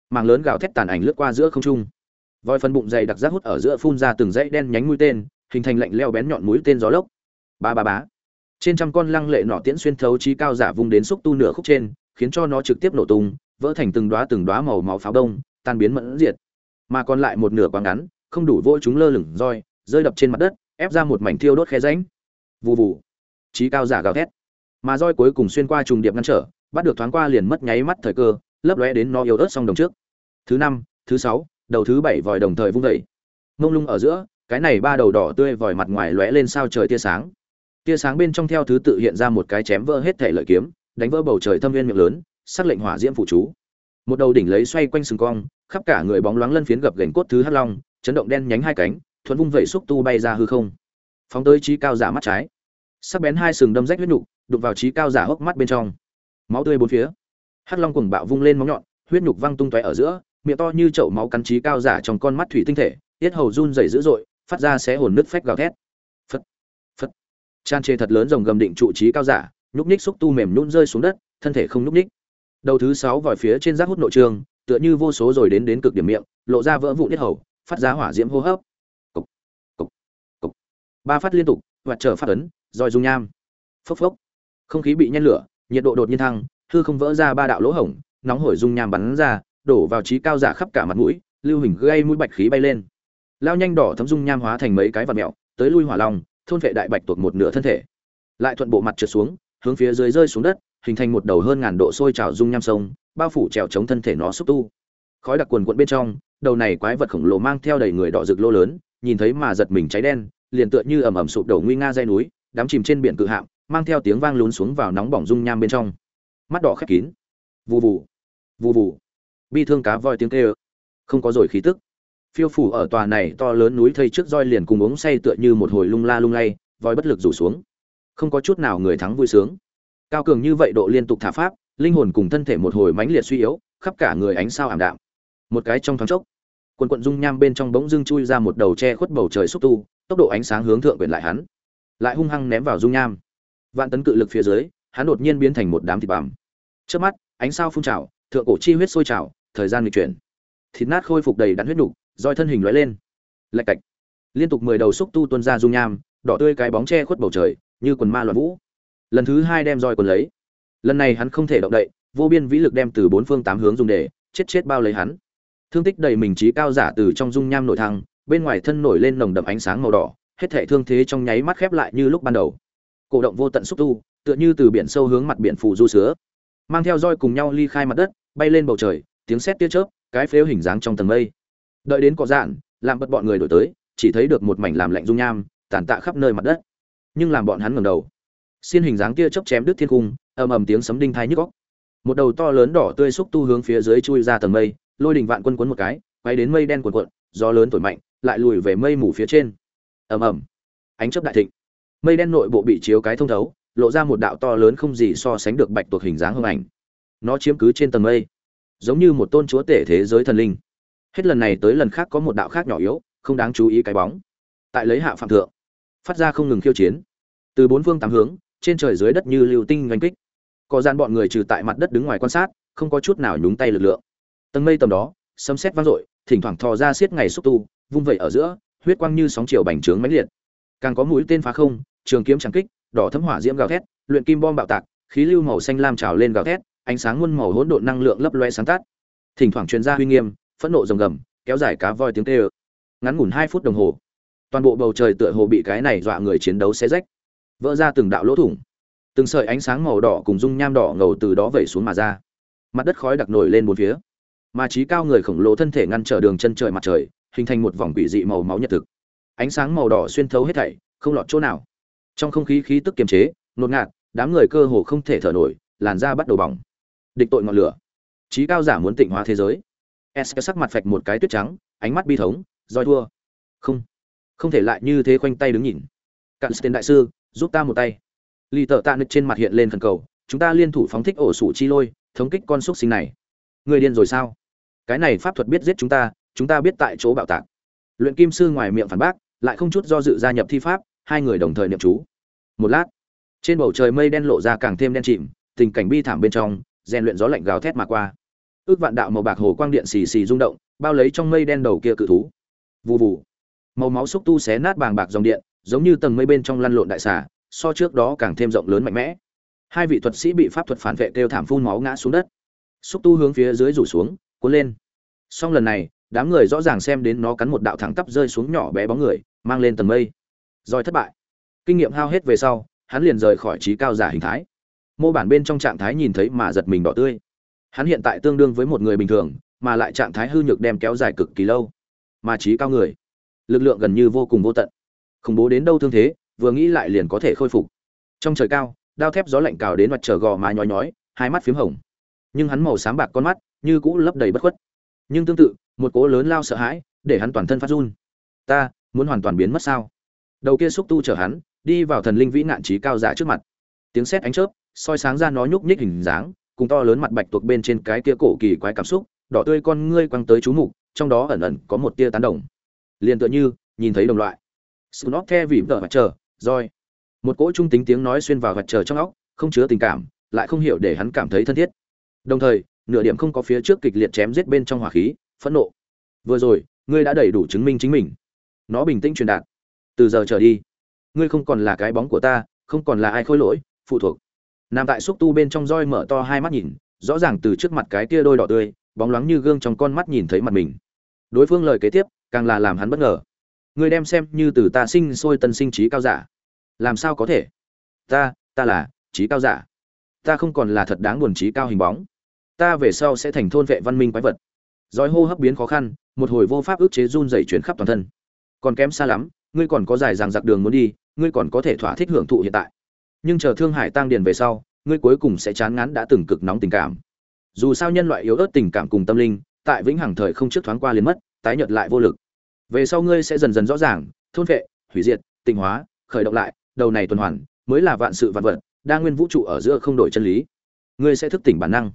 S1: Màng lớn gào thét tàn ảnh lướt qua giữa không trung. Vòi phân bụng dày đặc rác hút ở giữa phun ra từng dãy đen nhánh mũi tên, hình thành lạnh leo bén nhọn mũi tên gió lốc. Ba ba bá trên trăm con lăng lệ nỏ tiễn xuyên thấu trí cao giả vung đến xúc tu nửa khúc trên, khiến cho nó trực tiếp nổ tung vỡ thành từng đóa từng đóa màu máu pháo đông, tan biến mẫn diệt. Mà còn lại một nửa quá ngắn, không đủ vỗ chúng lơ lửng roi, rơi đập trên mặt đất, ép ra một mảnh thiêu đốt khe ránh vù vù. Chí cao giả gào thét. Mà roi cuối cùng xuyên qua trùng điệp ngăn trở, bắt được thoáng qua liền mất nháy mắt thời cơ, lấp lóe đến nó yếu ớt xong đồng trước. Thứ năm, thứ sáu, đầu thứ bảy vòi đồng thời vung dậy. Ngông lung ở giữa, cái này ba đầu đỏ tươi vòi mặt ngoài lóe lên sao trời tia sáng. Tia sáng bên trong theo thứ tự hiện ra một cái chém vỡ hết thể lợi kiếm, đánh vỡ bầu trời thâm viên miệng lớn sắc lệnh hỏa diễm phụ chú. Một đầu đỉnh lấy xoay quanh sừng cong, khắp cả người bóng loáng lân phiến gập gành cốt thứ hắc long, chấn động đen nhánh hai cánh thuấn vung vẩy xúc tu bay ra hư không. Phóng tới trí cao giả mắt trái. Sắc bén hai sừng đâm rách huyết nhục đục vào trí cao giả hốc mắt bên trong. Máu tươi bốn phía. Hắc long cùng bạo vung lên móng nhọn, huyết nhục văng tung tóe ở giữa, miệng to như chậu máu cắn trí cao giả trong con mắt thủy tinh thể, tiết hầu run rẩy dữ dội, phát ra xé hồn nứt phách gào thét. Phật phật tràn chê thật lớn rồng gầm định trụ trí cao giả, nhúc ních xúc tu mềm nhún rơi xuống đất, thân thể không nhúc ních đầu thứ sáu vòi phía trên rác hút nội trường tựa như vô số rồi đến đến cực điểm miệng lộ ra vỡ vụ tiết hầu phát ra hỏa diễm hô hấp. Cục, cục, cục. ba phát liên tục và trở phát ấn roi dung nham. Phốc phốc. Không khí bị nhen lửa nhiệt độ đột nhiên thăng hư không vỡ ra ba đạo lỗ hổng nóng hổi dung nham bắn ra đổ vào trí cao giả khắp cả mặt mũi lưu hình gây mũi bạch khí bay lên. Lao nhanh đỏ thấm dung nham hóa thành mấy cái vật mẹo tới lui hỏa long thôn vệ đại bạch tuột một nửa thân thể. Lại thuận bộ mặt trượt xuống hướng phía dưới rơi xuống đất hình thành một đầu hơn ngàn độ sôi trào dung nham sông, bao phủ trèo chống thân thể nó xúc tu. Khói đặc quần quận bên trong, đầu này quái vật khổng lồ mang theo đầy người đỏ rực lô lớn, nhìn thấy mà giật mình cháy đen, liền tựa như ầm ầm sụp đổ nguy nga dây núi, đám chìm trên biển cự hạm, mang theo tiếng vang lún xuống vào nóng bỏng dung nham bên trong. Mắt đỏ khép kín. Vù vù. Vù vù. Bi thương cá voi tiếng kêu. Không có rồi khí tức. Phiêu phủ ở tòa này to lớn núi thây trước roi liền cùng uống say tựa như một hồi lung la lung lay, voi bất lực rủ xuống. Không có chút nào người thắng vui sướng cao cường như vậy độ liên tục thả pháp, linh hồn cùng thân thể một hồi mãnh liệt suy yếu, khắp cả người ánh sao ảm đạm. Một cái trong thoáng chốc, quần quận dung nham bên trong bỗng dưng chui ra một đầu che khuất bầu trời xúc tu, tốc độ ánh sáng hướng thượng quyển lại hắn, lại hung hăng ném vào dung nham. Vạn tấn cự lực phía dưới, hắn đột nhiên biến thành một đám thịt bằm. Trước mắt, ánh sao phun trào, thượng cổ chi huyết sôi trào, thời gian lịch chuyển. Thịt nát khôi phục đầy đặn huyết nục, roi thân hình lóe lên. Lạch cạch. Liên tục mười đầu xúc tu tuôn ra dung nham, đỏ tươi cái bóng che khuất bầu trời, như quần ma loạn vũ lần thứ hai đem roi quần lấy. Lần này hắn không thể động đậy, vô biên vĩ lực đem từ bốn phương tám hướng dùng để, chết chết bao lấy hắn. Thương tích đầy mình trí cao giả từ trong dung nham nổi thăng, bên ngoài thân nổi lên nồng đậm ánh sáng màu đỏ, hết thể thương thế trong nháy mắt khép lại như lúc ban đầu. Cổ động vô tận xúc tu, tựa như từ biển sâu hướng mặt biển phù du sứa. Mang theo roi cùng nhau ly khai mặt đất, bay lên bầu trời, tiếng sét tia chớp, cái phếu hình dáng trong tầng mây. Đợi đến cỏ dạn, làm bật bọn người đổi tới, chỉ thấy được một mảnh làm lạnh dung nham, tàn tạ khắp nơi mặt đất. Nhưng làm bọn hắn ngẩng đầu xin hình dáng tia chớp chém đứt thiên cung, ầm ầm tiếng sấm đinh thai nhức óc. Một đầu to lớn đỏ tươi xúc tu hướng phía dưới chui ra tầng mây, lôi đình vạn quân quấn một cái, quay đến mây đen cuộn cuộn, gió lớn thổi mạnh, lại lùi về mây mù phía trên. Ầm ầm. Ánh chớp đại thịnh. Mây đen nội bộ bị chiếu cái thông thấu, lộ ra một đạo to lớn không gì so sánh được bạch tuộc hình dáng hưng ảnh. Nó chiếm cứ trên tầng mây, giống như một tôn chúa tể thế giới thần linh. Hết lần này tới lần khác có một đạo khác nhỏ yếu, không đáng chú ý cái bóng. Tại lấy hạ phạm thượng, phát ra không ngừng khiêu chiến. Từ bốn phương tám hướng trên trời dưới đất như lưu tinh oanh kích. Có gian bọn người trừ tại mặt đất đứng ngoài quan sát, không có chút nào nhúng tay lực lượng. Tầng mây tầm đó, sấm sét vang dội, thỉnh thoảng thò ra xiết ngày xúc tu, vung vẩy ở giữa, huyết quang như sóng chiều bành trướng mãnh liệt. Càng có mũi tên phá không, trường kiếm trắng kích, đỏ thấm hỏa diễm gào thét, luyện kim bom bạo tạc, khí lưu màu xanh lam trào lên gào thét, ánh sáng muôn màu hỗn độn năng lượng lấp loe sáng tắt. Thỉnh thoảng truyền ra uy nghiêm, phẫn nộ rồng gầm, kéo dài cá voi tiếng kêu. Ngắn ngủn hai phút đồng hồ, toàn bộ bầu trời tựa hồ bị cái này dọa người chiến đấu xé rách vỡ ra từng đạo lỗ thủng. Từng sợi ánh sáng màu đỏ cùng dung nham đỏ ngầu từ đó vẩy xuống mà ra. Mặt đất khói đặc nổi lên bốn phía. Mà trí cao người khổng lồ thân thể ngăn trở đường chân trời mặt trời, hình thành một vòng quỷ dị màu máu nhật thực. Ánh sáng màu đỏ xuyên thấu hết thảy, không lọt chỗ nào. Trong không khí khí tức kiềm chế ngột ngạt, đám người cơ hồ không thể thở nổi, làn da bắt đầu bỏng. Địch tội ngọn lửa. Trí cao giả muốn tịnh hóa thế giới. S sắc mặt phạch một cái tuyết trắng, ánh mắt bi thống, roi thua. Không. Không thể lại như thế khoanh tay đứng nhìn. Cạn sten đại sư giúp ta một tay. Lì tợ tạ nứt trên mặt hiện lên thần cầu, chúng ta liên thủ phóng thích ổ sủ chi lôi, thống kích con xúc sinh này. Người điên rồi sao? Cái này pháp thuật biết giết chúng ta chúng ta biết tại chỗ bạo tạc. Luyện kim sư ngoài miệng phản bác, lại không chút do dự gia nhập thi pháp, hai người đồng thời niệm chú. Một lát, trên bầu trời mây đen lộ ra càng thêm đen chìm, tình cảnh bi thảm bên trong, rèn luyện gió lạnh gào thét mà qua. Ước vạn đạo màu bạc hồ quang điện xì xì rung động, bao lấy trong mây đen đầu kia cự thú. Vù vù. Màu máu xúc tu xé nát bàng bạc dòng điện giống như tầng mây bên trong lăn lộn đại xà, so trước đó càng thêm rộng lớn mạnh mẽ. Hai vị thuật sĩ bị pháp thuật phản vệ kêu thảm phun máu ngã xuống đất. Xúc tu hướng phía dưới rủ xuống, cuốn lên. Song lần này, đám người rõ ràng xem đến nó cắn một đạo thẳng tắp rơi xuống nhỏ bé bóng người, mang lên tầng mây. Rồi thất bại. Kinh nghiệm hao hết về sau, hắn liền rời khỏi trí cao giả hình thái. Mô bản bên trong trạng thái nhìn thấy mà giật mình đỏ tươi. Hắn hiện tại tương đương với một người bình thường, mà lại trạng thái hư nhược đem kéo dài cực kỳ lâu. Mà trí cao người, lực lượng gần như vô cùng vô tận khủng bố đến đâu thương thế, vừa nghĩ lại liền có thể khôi phục. Trong trời cao, đao thép gió lạnh cào đến mặt trời gò má nhói nhói, hai mắt p hồng. Nhưng hắn màu sáng bạc con mắt, như cũ lấp đầy bất khuất. Nhưng tương tự, một cố lớn lao sợ hãi, để hắn toàn thân phát run. Ta, muốn hoàn toàn biến mất sao? Đầu kia xúc tu chở hắn, đi vào thần linh vĩ nạn trí cao giả trước mặt. Tiếng sét ánh chớp, soi sáng ra nó nhúc nhích hình dáng, cùng to lớn mặt bạch tuộc bên trên cái kia cổ kỳ quái cảm xúc, đỏ tươi con ngươi quăng tới chú mục, trong đó ẩn ẩn có một tia tán đồng. Liền tựa như, nhìn thấy đồng loại. Snot the vì vợ và chờ, rồi. Một cỗ trung tính tiếng nói xuyên vào vật chờ trong óc, không chứa tình cảm, lại không hiểu để hắn cảm thấy thân thiết. Đồng thời, nửa điểm không có phía trước kịch liệt chém giết bên trong hỏa khí, phẫn nộ. Vừa rồi, ngươi đã đầy đủ chứng minh chính mình. Nó bình tĩnh truyền đạt. Từ giờ trở đi, ngươi không còn là cái bóng của ta, không còn là ai khôi lỗi, phụ thuộc. Nam tại xúc tu bên trong roi mở to hai mắt nhìn, rõ ràng từ trước mặt cái kia đôi đỏ tươi, bóng loáng như gương trong con mắt nhìn thấy mặt mình. Đối phương lời kế tiếp, càng là làm hắn bất ngờ ngươi đem xem như từ ta sinh sôi tân sinh trí cao giả. Làm sao có thể? Ta ta là trí cao giả. Ta không còn là thật đáng buồn trí cao hình bóng. Ta về sau sẽ thành thôn vệ văn minh quái vật. Roi hô hấp biến khó khăn, một hồi vô pháp ức chế run dày chuyển khắp toàn thân. Còn kém xa lắm, ngươi còn có dài ràng giặc đường muốn đi, ngươi còn có thể thỏa thích hưởng thụ hiện tại. Nhưng chờ thương hải tăng điền về sau, ngươi cuối cùng sẽ chán ngán đã từng cực nóng tình cảm. Dù sao nhân loại yếu ớt tình cảm cùng tâm linh, tại vĩnh hằng thời không trước thoáng qua liền mất, tái nhợt lại vô lực về sau ngươi sẽ dần dần rõ ràng, thôn vệ, hủy diệt tinh hóa, khởi động lại, đầu này tuần hoàn mới là vạn sự vạn vật, đa nguyên vũ trụ ở giữa không đổi chân lý. Ngươi sẽ thức tỉnh bản năng.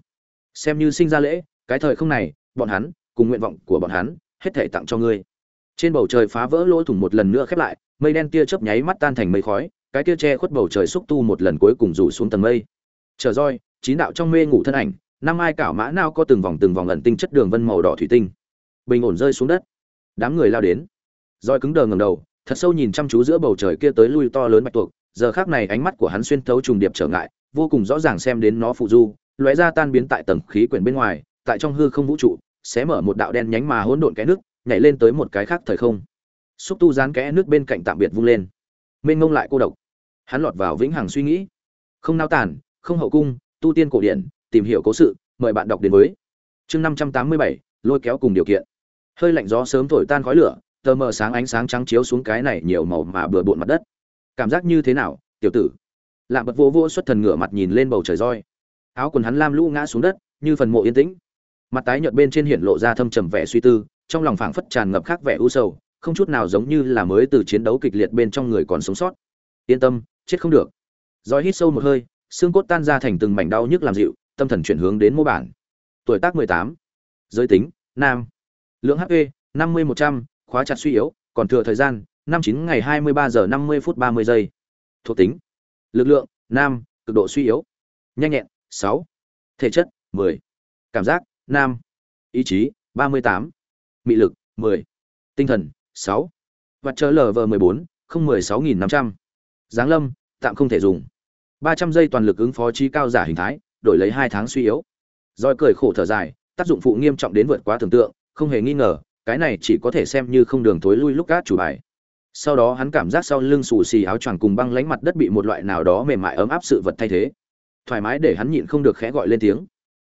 S1: Xem như sinh ra lễ, cái thời không này, bọn hắn, cùng nguyện vọng của bọn hắn, hết thể tặng cho ngươi. Trên bầu trời phá vỡ lỗ thủng một lần nữa khép lại, mây đen tia chớp nháy mắt tan thành mây khói, cái tia che khuất bầu trời xúc tu một lần cuối cùng rủ xuống tầng mây. Chờ roi, chín đạo trong mê ngủ thân ảnh, năm ai cảo mã nào có từng vòng từng vòng ẩn tinh chất đường vân màu đỏ thủy tinh, bình ổn rơi xuống đất đám người lao đến. Roi cứng đờ ngầm đầu, thật sâu nhìn chăm chú giữa bầu trời kia tới lui to lớn bạch tuộc, giờ khác này ánh mắt của hắn xuyên thấu trùng điệp trở ngại, vô cùng rõ ràng xem đến nó phụ du, lóe ra tan biến tại tầng khí quyển bên ngoài, tại trong hư không vũ trụ sẽ mở một đạo đen nhánh mà hỗn độn cái nước, nhảy lên tới một cái khác thời không. Xúc tu dán kẽ nước bên cạnh tạm biệt vung lên. Mênh ngông lại cô độc. Hắn lọt vào vĩnh hằng suy nghĩ. Không nao tản không hậu cung, tu tiên cổ điển, tìm hiểu cố sự, mời bạn đọc đến với chương năm trăm tám mươi bảy, lôi kéo cùng điều kiện hơi lạnh gió sớm thổi tan khói lửa, tờ mờ sáng ánh sáng trắng chiếu xuống cái này nhiều màu mà bừa bộn mặt đất. Cảm giác như thế nào, tiểu tử? Lạ bật vô vô xuất thần ngửa mặt nhìn lên bầu trời roi. Áo quần hắn lam lũ ngã xuống đất, như phần mộ yên tĩnh. Mặt tái nhợt bên trên hiện lộ ra thâm trầm vẻ suy tư, trong lòng phảng phất tràn ngập khác vẻ u sầu, không chút nào giống như là mới từ chiến đấu kịch liệt bên trong người còn sống sót. Yên tâm, chết không được. Roi hít sâu một hơi, xương cốt tan ra thành từng mảnh đau nhức làm dịu, tâm thần chuyển hướng đến mô bản. Tuổi tác mười tám. Giới tính, nam lượng hp năm mươi một trăm, khóa chặt suy yếu, còn thừa thời gian, năm chín ngày hai mươi ba giờ năm mươi phút ba mươi giây. Thuộc tính, lực lượng, nam, cực độ suy yếu. Nhanh nhẹn, sáu. Thể chất, mười. Cảm giác, nam. Ý chí, ba mươi tám. Mị lực, mười. Tinh thần, sáu. Vật chờ lv mười bốn, không mười sáu nghìn năm trăm. Giáng lâm, tạm không thể dùng. ba trăm giây toàn lực ứng phó trí cao giả hình thái, đổi lấy hai tháng suy yếu. Roi cười khổ thở dài, tác dụng phụ nghiêm trọng đến vượt quá tưởng tượng không hề nghi ngờ, cái này chỉ có thể xem như không đường thối lui lúc gác chủ bài. Sau đó hắn cảm giác sau lưng xù xì áo choàng cùng băng lánh mặt đất bị một loại nào đó mềm mại ấm áp sự vật thay thế. Thoải mái để hắn nhịn không được khẽ gọi lên tiếng.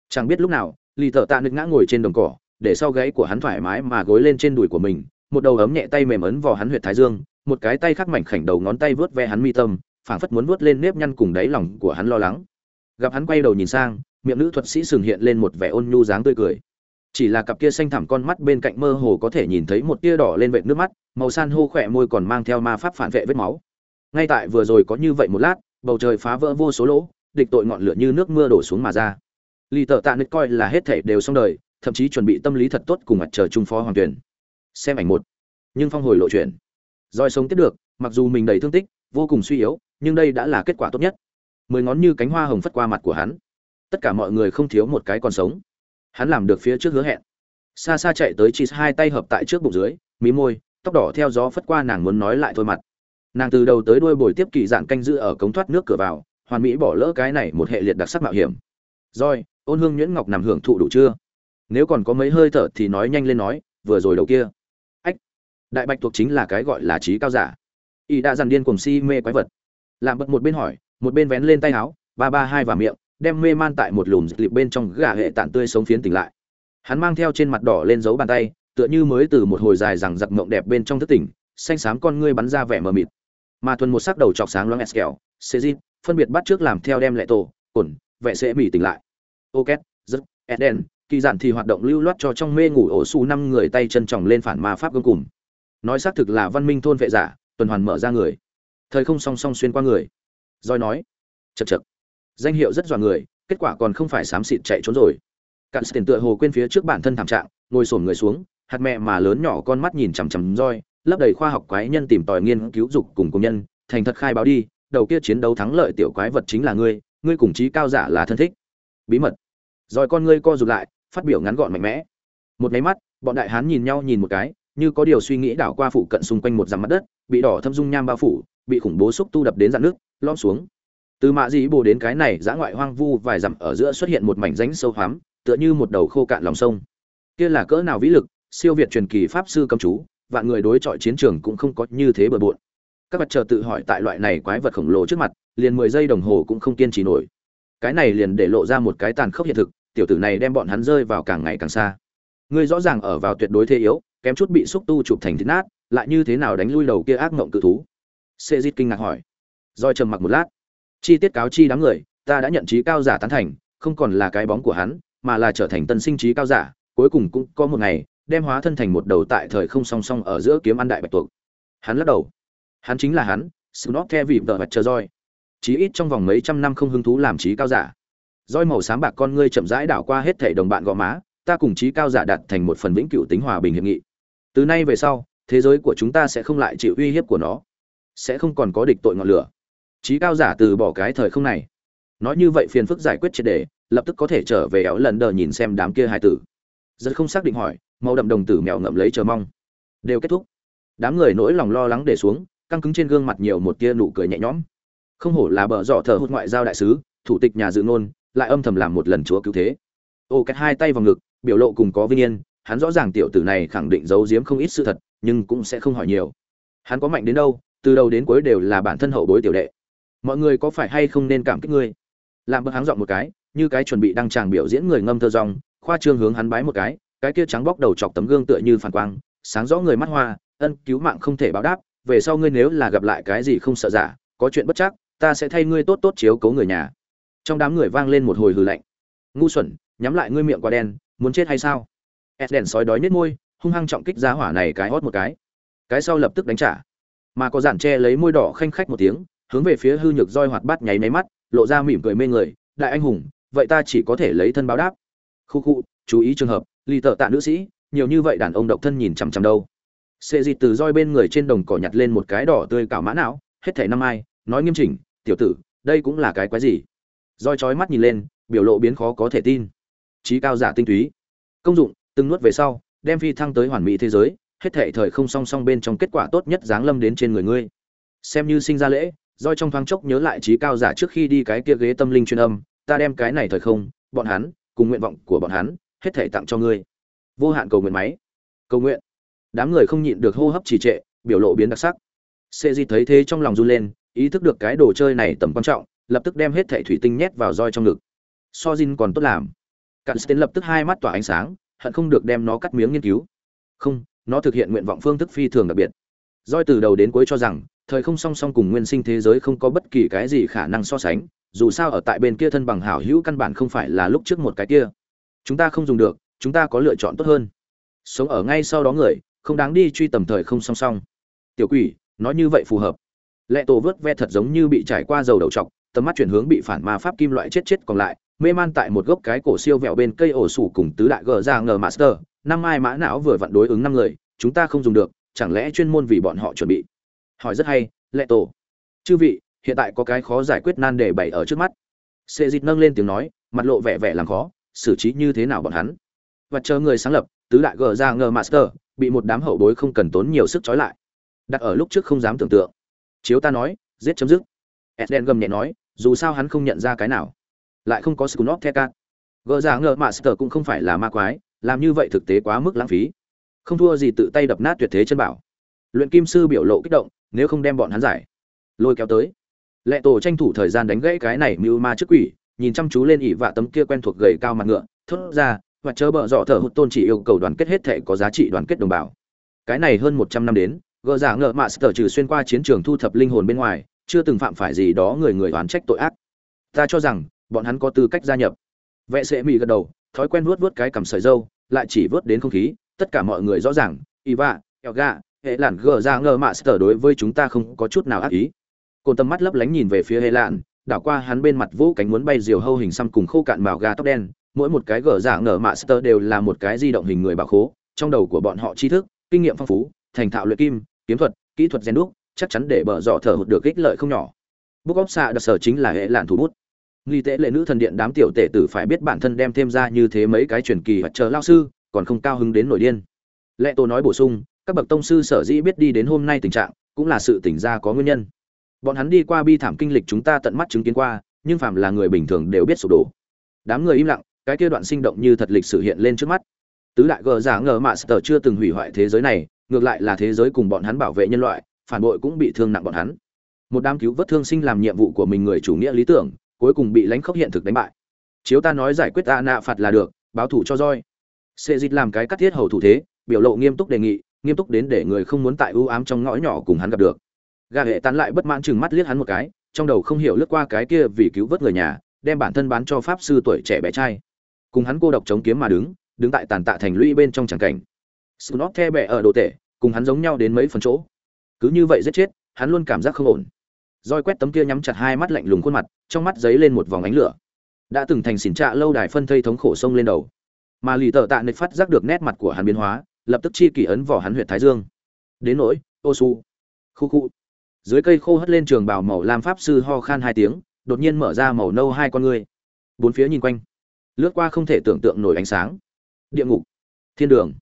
S1: Chẳng biết lúc nào, lì thợ tạ nực ngã ngồi trên đồng cỏ, để sau gáy của hắn thoải mái mà gối lên trên đùi của mình, một đầu ấm nhẹ tay mềm ấn vào hắn huyệt thái dương, một cái tay khắc mảnh khảnh đầu ngón tay vớt ve hắn mi tâm, phảng phất muốn vớt lên nếp nhăn cùng đáy lòng của hắn lo lắng. Gặp hắn quay đầu nhìn sang, miệng nữ thuật sĩ sừng hiện lên một vẻ ôn nhu dáng tươi cười chỉ là cặp kia xanh thẳm con mắt bên cạnh mơ hồ có thể nhìn thấy một tia đỏ lên vệt nước mắt, màu san hô khỏe môi còn mang theo ma pháp phản vệ vết máu. Ngay tại vừa rồi có như vậy một lát, bầu trời phá vỡ vô số lỗ, địch tội ngọn lửa như nước mưa đổ xuống mà ra. Lì tợ tạ nứt coi là hết thể đều xong đời, thậm chí chuẩn bị tâm lý thật tốt cùng mặt trời trung phó hoàng tuyển. Xem ảnh một. Nhưng phong hồi lộ chuyển roi sống tiếp được, mặc dù mình đầy thương tích, vô cùng suy yếu, nhưng đây đã là kết quả tốt nhất. Mười ngón như cánh hoa hồng phất qua mặt của hắn. Tất cả mọi người không thiếu một cái còn sống hắn làm được phía trước hứa hẹn. Xa xa chạy tới chị hai tay hợp tại trước bụng dưới, mí môi, tóc đỏ theo gió phất qua nàng muốn nói lại thôi mặt. Nàng từ đầu tới đuôi bồi tiếp kỳ dạng canh giữ ở cống thoát nước cửa vào, hoàn mỹ bỏ lỡ cái này một hệ liệt đặc sắc mạo hiểm. Rồi, ôn hương nhuyễn ngọc nằm hưởng thụ đủ chưa? Nếu còn có mấy hơi thở thì nói nhanh lên nói, vừa rồi đầu kia. Ách, đại bạch thuộc chính là cái gọi là trí cao giả. Y đã dằn điên cùng si mê quái vật. Làm bật một bên hỏi, một bên vén lên tay áo, ba ba hai và miệng đem mê man tại một lùm dịch lịp bên trong gà hệ tản tươi sống phiến tỉnh lại. Hắn mang theo trên mặt đỏ lên dấu bàn tay, tựa như mới từ một hồi dài rằng giặc mộng đẹp bên trong thức tỉnh, xanh xám con ngươi bắn ra vẻ mờ mịt. Mà thuần một sắc đầu chọc sáng loáng eskel dít phân biệt bắt trước làm theo đem lệ tổ cồn vệ sẽ mỉ tỉnh lại. Ok, rất, eden, kỳ giản thì hoạt động lưu loát cho trong mê ngủ ổ xu năm người tay chân tròng lên phản ma pháp gương cùng. Nói xác thực là văn minh thôn vệ giả, tuần hoàn mở ra người. Thời không song song xuyên qua người. Roi nói chật chật danh hiệu rất dọa người, kết quả còn không phải xám xịt chạy trốn rồi. Cạn tiền tựa hồ quên phía trước bản thân thảm trạng, ngồi sổm người xuống, hạt mẹ mà lớn nhỏ con mắt nhìn chằm chằm roi, lấp đầy khoa học quái nhân tìm tòi nghiên cứu dục cùng công nhân, thành thật khai báo đi, đầu kia chiến đấu thắng lợi tiểu quái vật chính là ngươi ngươi cùng chí cao giả là thân thích. Bí mật. Rồi con ngươi co rụt lại, phát biểu ngắn gọn mạnh mẽ. Một máy mắt, bọn đại hán nhìn nhau nhìn một cái, như có điều suy nghĩ đảo qua phụ cận xung quanh một dặm mặt đất, bị đỏ thâm dung nham bao phủ, bị khủng bố xúc tu đập đến dạn nước lom xuống từ mạ dị bồ đến cái này dã ngoại hoang vu vài dặm ở giữa xuất hiện một mảnh rãnh sâu hoắm, tựa như một đầu khô cạn lòng sông. Kia là cỡ nào vĩ lực, siêu việt truyền kỳ pháp sư cầm chú, vạn người đối chọi chiến trường cũng không có như thế bừa bộn. Các vật chờ tự hỏi tại loại này quái vật khổng lồ trước mặt, liền mười giây đồng hồ cũng không kiên trì nổi. Cái này liền để lộ ra một cái tàn khốc hiện thực, tiểu tử này đem bọn hắn rơi vào càng ngày càng xa. Ngươi rõ ràng ở vào tuyệt đối thế yếu, kém chút bị xúc tu chụp thành thịt nát, lại như thế nào đánh lui đầu kia ác mộng cự thú? Xê dít kinh ngạc hỏi. Roi trầm mặc một lát chi tiết cáo chi đám người, ta đã nhận trí cao giả tán thành, không còn là cái bóng của hắn, mà là trở thành tân sinh trí cao giả, cuối cùng cũng có một ngày, đem hóa thân thành một đầu tại thời không song song ở giữa kiếm ăn đại bạch tuộc. Hắn lắc đầu. Hắn chính là hắn Snob theo vị vợ vật chờ roi chí ít trong vòng mấy trăm năm không hứng thú làm trí cao giả. Roi màu xám bạc con ngươi chậm rãi đảo qua hết thảy đồng bạn gò má, ta cùng trí cao giả đạt thành một phần vĩnh cửu tính hòa bình hiệp nghị. Từ nay về sau, thế giới của chúng ta sẽ không lại chịu uy hiếp của nó. Sẽ không còn có địch tội ngọn lửa trí cao giả từ bỏ cái thời không này. Nói như vậy phiền phức giải quyết triệt đề, lập tức có thể trở về éo lần đờ nhìn xem đám kia hai tử. Rất không xác định hỏi, màu đậm đồng tử mèo ngậm lấy chờ mong. Đều kết thúc. Đám người nỗi lòng lo lắng để xuống, căng cứng trên gương mặt nhiều một tia nụ cười nhẹ nhõm. Không hổ là bờ dọ thờ hút ngoại giao đại sứ, thủ tịch nhà dự ngôn, lại âm thầm làm một lần chúa cứu thế. Ô cách hai tay vào ngực, biểu lộ cùng có vinh yên, hắn rõ ràng tiểu tử này khẳng định giấu giếm không ít sự thật, nhưng cũng sẽ không hỏi nhiều. Hắn có mạnh đến đâu, từ đầu đến cuối đều là bản thân hậu bối tiểu đệ mọi người có phải hay không nên cảm kích ngươi? Làm bậc háng dọn một cái, như cái chuẩn bị đăng tràng biểu diễn người ngâm thơ rong khoa trương hướng hắn bái một cái cái kia trắng bóc đầu chọc tấm gương tựa như phản quang, sáng rõ người mắt hoa, ân, cứu mạng không thể báo đáp, về sau ngươi nếu là gặp lại cái gì không sợ giả, có chuyện bất chắc, ta sẽ thay ngươi tốt tốt chiếu cố người nhà. Trong đám người vang lên một hồi hừ lạnh. Ngu xuẩn, nhắm lại ngươi miệng quả đen, muốn chết hay sao? Ed đèn sói đói nết môi, hung hăng trọng kích giá hỏa này cái hót một cái. Cái sau lập tức đánh trả. Mà có giản che lấy môi đỏ khanh khách một tiếng hướng về phía hư nhược roi hoạt bát nháy nháy mắt, lộ ra mỉm cười mê người, đại anh hùng, vậy ta chỉ có thể lấy thân báo đáp. Khu khu, chú ý trường hợp lì tợ tạ nữ sĩ, nhiều như vậy đàn ông độc thân nhìn chằm chằm đâu. Xê dịt từ roi bên người trên đồng cỏ nhặt lên một cái đỏ tươi cào mã não, hết thảy năm ai, nói nghiêm chỉnh, tiểu tử, đây cũng là cái quái gì? Roi chói mắt nhìn lên, biểu lộ biến khó có thể tin. Trí cao giả tinh túy. Công dụng, từng nuốt về sau, đem phi thăng tới hoàn mỹ thế giới, hết thảy thời không song song bên trong kết quả tốt nhất giáng lâm đến trên người ngươi. Xem như sinh ra lễ roi trong thoáng chốc nhớ lại trí cao giả trước khi đi cái kia ghế tâm linh chuyên âm, ta đem cái này thời không, bọn hắn, cùng nguyện vọng của bọn hắn, hết thảy tặng cho ngươi. Vô hạn cầu nguyện máy. Cầu nguyện. Đám người không nhịn được hô hấp trì trệ, biểu lộ biến đặc sắc. Sệ di thấy thế trong lòng run lên, ý thức được cái đồ chơi này tầm quan trọng, lập tức đem hết thảy thủy tinh nhét vào roi trong ngực. So jin còn tốt làm. Cặn sten lập tức hai mắt tỏa ánh sáng, hận không được đem nó cắt miếng nghiên cứu. Không, nó thực hiện nguyện vọng phương thức phi thường đặc biệt. Roi từ đầu đến cuối cho rằng thời không song song cùng nguyên sinh thế giới không có bất kỳ cái gì khả năng so sánh, dù sao ở tại bên kia thân bằng hảo hữu căn bản không phải là lúc trước một cái kia. Chúng ta không dùng được, chúng ta có lựa chọn tốt hơn. Sống ở ngay sau đó người, không đáng đi truy tầm thời không song song. Tiểu quỷ, nói như vậy phù hợp. Lệ tổ vớt ve thật giống như bị trải qua dầu đầu trọc tầm mắt chuyển hướng bị phản ma pháp kim loại chết chết còn lại, mê man tại một gốc cái cổ siêu vẹo bên cây ổ sủ cùng tứ đại gờ ra ngờ master, năm ai mã não vừa vặn đối ứng năm người, chúng ta không dùng được, chẳng lẽ chuyên môn vì bọn họ chuẩn bị? Hỏi rất hay, lệ tổ, chư vị, hiện tại có cái khó giải quyết nan đề bày ở trước mắt. Sệ dịch nâng lên tiếng nói, mặt lộ vẻ vẻ làm khó, xử trí như thế nào bọn hắn? Và chờ người sáng lập, tứ đại gờ ra ngờ master, bị một đám hậu bối không cần tốn nhiều sức trói lại. Đặt ở lúc trước không dám tưởng tượng. Chiếu ta nói, giết chấm dứt. Edden gầm nhẹ nói, dù sao hắn không nhận ra cái nào. Lại không có scunop the cat gờ ra ngờ master cũng không phải là ma quái, làm như vậy thực tế quá mức lãng phí. Không thua gì tự tay đập nát tuyệt thế chân bảo. Luyện kim sư biểu lộ kích động nếu không đem bọn hắn giải. Lôi kéo tới. Lệ tổ tranh thủ thời gian đánh gãy cái này mưu ma trước quỷ, nhìn chăm chú lên ỉ vạ tấm kia quen thuộc gầy cao mặt ngựa, thốt ra, và chớ bợ dọ thở hụt tôn chỉ yêu cầu đoàn kết hết thể có giá trị đoàn kết đồng bào. Cái này hơn một trăm năm đến, gờ giả ngợ mạ sở trừ xuyên qua chiến trường thu thập linh hồn bên ngoài, chưa từng phạm phải gì đó người người oán trách tội ác. Ta cho rằng, bọn hắn có tư cách gia nhập. Vệ sẽ mỹ gật đầu, thói quen vuốt vuốt cái cầm sợi dâu, lại chỉ vớt đến không khí, tất cả mọi người rõ ràng ỉ vạ eo gà hệ lạn gờ ra ngờ mạ sở đối với chúng ta không có chút nào ác ý. Cồn tầm mắt lấp lánh nhìn về phía hệ lạn, đảo qua hắn bên mặt vũ cánh muốn bay diều hâu hình xăm cùng khô cạn màu gà tóc đen. Mỗi một cái gờ giả ngờ mạ sở đều là một cái di động hình người bảo khố trong đầu của bọn họ tri thức kinh nghiệm phong phú thành thạo luyện kim kiếm thuật kỹ thuật gen đúc chắc chắn để bờ dọ thở hụt được ích lợi không nhỏ. Bút óc xạ đặc sở chính là hệ lạn thủ bút. Nghi tễ lệ nữ thần điện đám tiểu tể tử phải biết bản thân đem thêm ra như thế mấy cái truyền kỳ và chờ lao sư còn không cao hứng đến nổi điên. Lệ tô nói bổ sung các bậc tông sư sở dĩ biết đi đến hôm nay tình trạng, cũng là sự tỉnh ra có nguyên nhân. Bọn hắn đi qua bi thảm kinh lịch chúng ta tận mắt chứng kiến qua, nhưng phàm là người bình thường đều biết sụp đổ. Đám người im lặng, cái kia đoạn sinh động như thật lịch sử hiện lên trước mắt. Tứ đại gờ giả ngờ mạ sở chưa từng hủy hoại thế giới này, ngược lại là thế giới cùng bọn hắn bảo vệ nhân loại, phản bội cũng bị thương nặng bọn hắn. Một đám cứu vớt thương sinh làm nhiệm vụ của mình người chủ nghĩa lý tưởng, cuối cùng bị lãnh khốc hiện thực đánh bại. Chiếu ta nói giải quyết ta nạ phạt là được, báo thủ cho roi sệ dịch làm cái cắt thiết hầu thủ thế, biểu lộ nghiêm túc đề nghị nghiêm túc đến để người không muốn tại ưu ám trong ngõ nhỏ cùng hắn gặp được. Gà hệ tán lại bất mãn chừng mắt liếc hắn một cái, trong đầu không hiểu lướt qua cái kia vì cứu vớt người nhà, đem bản thân bán cho pháp sư tuổi trẻ bé trai. Cùng hắn cô độc chống kiếm mà đứng đứng tại tàn tạ thành lũy bên trong tràng cảnh. Snot the bẹ ở đồ tệ cùng hắn giống nhau đến mấy phần chỗ. Cứ như vậy giết chết, hắn luôn cảm giác không ổn. Roi quét tấm kia nhắm chặt hai mắt lạnh lùng khuôn mặt, trong mắt giấy lên một vòng ánh lửa. Đã từng thành xỉn trạ lâu đài phân thây thống khổ sông lên đầu. Mà lì tợ tạ nịch phát giác được nét mặt của hắn biến hóa lập tức chi kỷ ấn vỏ hắn huyện thái dương. Đến nỗi, ô su, khu khu. Dưới cây khô hất lên trường bào màu lam pháp sư ho khan hai tiếng, đột nhiên mở ra màu nâu hai con ngươi. Bốn phía nhìn quanh, lướt qua không thể tưởng tượng nổi ánh sáng. Địa ngục, thiên đường.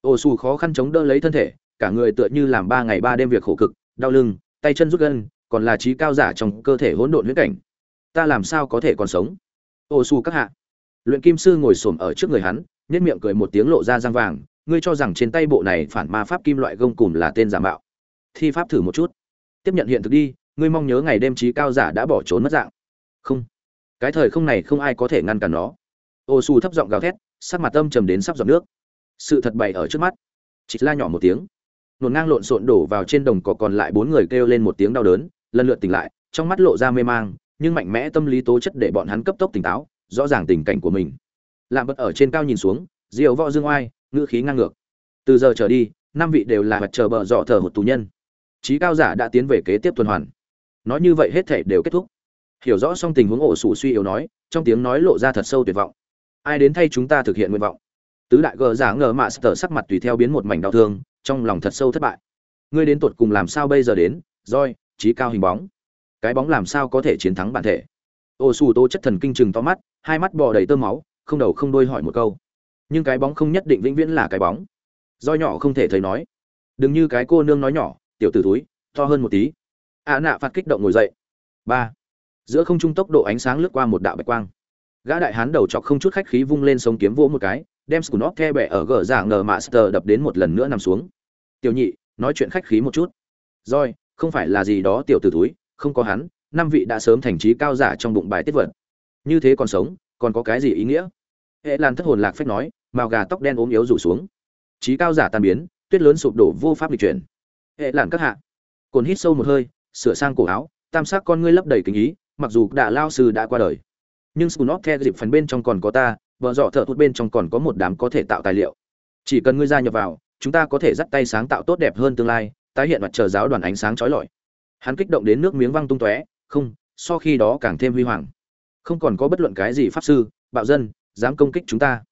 S1: Ô su khó khăn chống đỡ lấy thân thể, cả người tựa như làm ba ngày ba đêm việc khổ cực, đau lưng, tay chân rút gân, còn là trí cao giả trong cơ thể hỗn độn huyết cảnh. Ta làm sao có thể còn sống? Ô su các hạ. Luyện kim sư ngồi xổm ở trước người hắn, nhếch miệng cười một tiếng lộ ra răng vàng ngươi cho rằng trên tay bộ này phản ma pháp kim loại gông cùm là tên giả mạo. Thi pháp thử một chút. Tiếp nhận hiện thực đi, ngươi mong nhớ ngày đêm trí cao giả đã bỏ trốn mất dạng. Không. Cái thời không này không ai có thể ngăn cản nó. Ô su thấp giọng gào thét, sắc mặt âm trầm đến sắp giọt nước. Sự thật bày ở trước mắt. Chị la nhỏ một tiếng. Nổn ngang lộn xộn đổ vào trên đồng cỏ còn lại bốn người kêu lên một tiếng đau đớn, lần lượt tỉnh lại, trong mắt lộ ra mê mang, nhưng mạnh mẽ tâm lý tố chất để bọn hắn cấp tốc tỉnh táo, rõ ràng tình cảnh của mình. Làm bật ở trên cao nhìn xuống, diều võ dương oai ngữ khí ngang ngược. Từ giờ trở đi, năm vị đều là mặt chờ bờ dọ thờ một tù nhân. Trí cao giả đã tiến về kế tiếp tuần hoàn. Nói như vậy hết thể đều kết thúc. Hiểu rõ xong tình huống ổ sủ suy yếu nói, trong tiếng nói lộ ra thật sâu tuyệt vọng. Ai đến thay chúng ta thực hiện nguyện vọng? Tứ đại gờ giả ngờ mạ sờ sắc mặt tùy theo biến một mảnh đau thương, trong lòng thật sâu thất bại. Ngươi đến tột cùng làm sao bây giờ đến? Roi trí cao hình bóng. Cái bóng làm sao có thể chiến thắng bản thể? Ô xù tô chất thần kinh chừng to mắt, hai mắt bò đầy tơ máu, không đầu không đôi hỏi một câu nhưng cái bóng không nhất định vĩnh viễn là cái bóng. Do nhỏ không thể thấy nói. Đừng như cái cô nương nói nhỏ, tiểu t ử túi to hơn một tí. Ạ nạ phạt kích động ngồi dậy. Ba. Giữa không trung tốc độ ánh sáng lướt qua một đạo bạch quang. Gã đại hán đầu chọc không chút khách khí vung lên sông kiếm vỗ một cái, đem scunop the bẹ ở gờ dạng ngờ master đập đến một lần nữa nằm xuống. Tiểu nhị, nói chuyện khách khí một chút. Roi không phải là gì đó tiểu t ử túi không có hắn, năm vị đã sớm thành trí cao giả trong bụng bài tiết vật. Như thế còn sống, còn có cái gì ý nghĩa? Hệ lan thất hồn lạc phách nói màu gà tóc đen ốm yếu rủ xuống. Trí cao giả tan biến, tuyết lớn sụp đổ vô pháp lịch chuyển. Hệ làn các hạ, cồn hít sâu một hơi, sửa sang cổ áo, tam sắc con ngươi lấp đầy kính ý, mặc dù đã lao sư đã qua đời. Nhưng scunop theo dịp phần bên trong còn có ta, vợ dọ thợ thút bên trong còn có một đám có thể tạo tài liệu. Chỉ cần ngươi gia nhập vào, chúng ta có thể dắt tay sáng tạo tốt đẹp hơn tương lai, tái hiện mặt trời giáo đoàn ánh sáng trói lọi. Hắn kích động đến nước miếng văng tung tóe, không, so khi đó càng thêm huy hoàng. Không còn có bất luận cái gì pháp sư, bạo dân, dám công kích chúng ta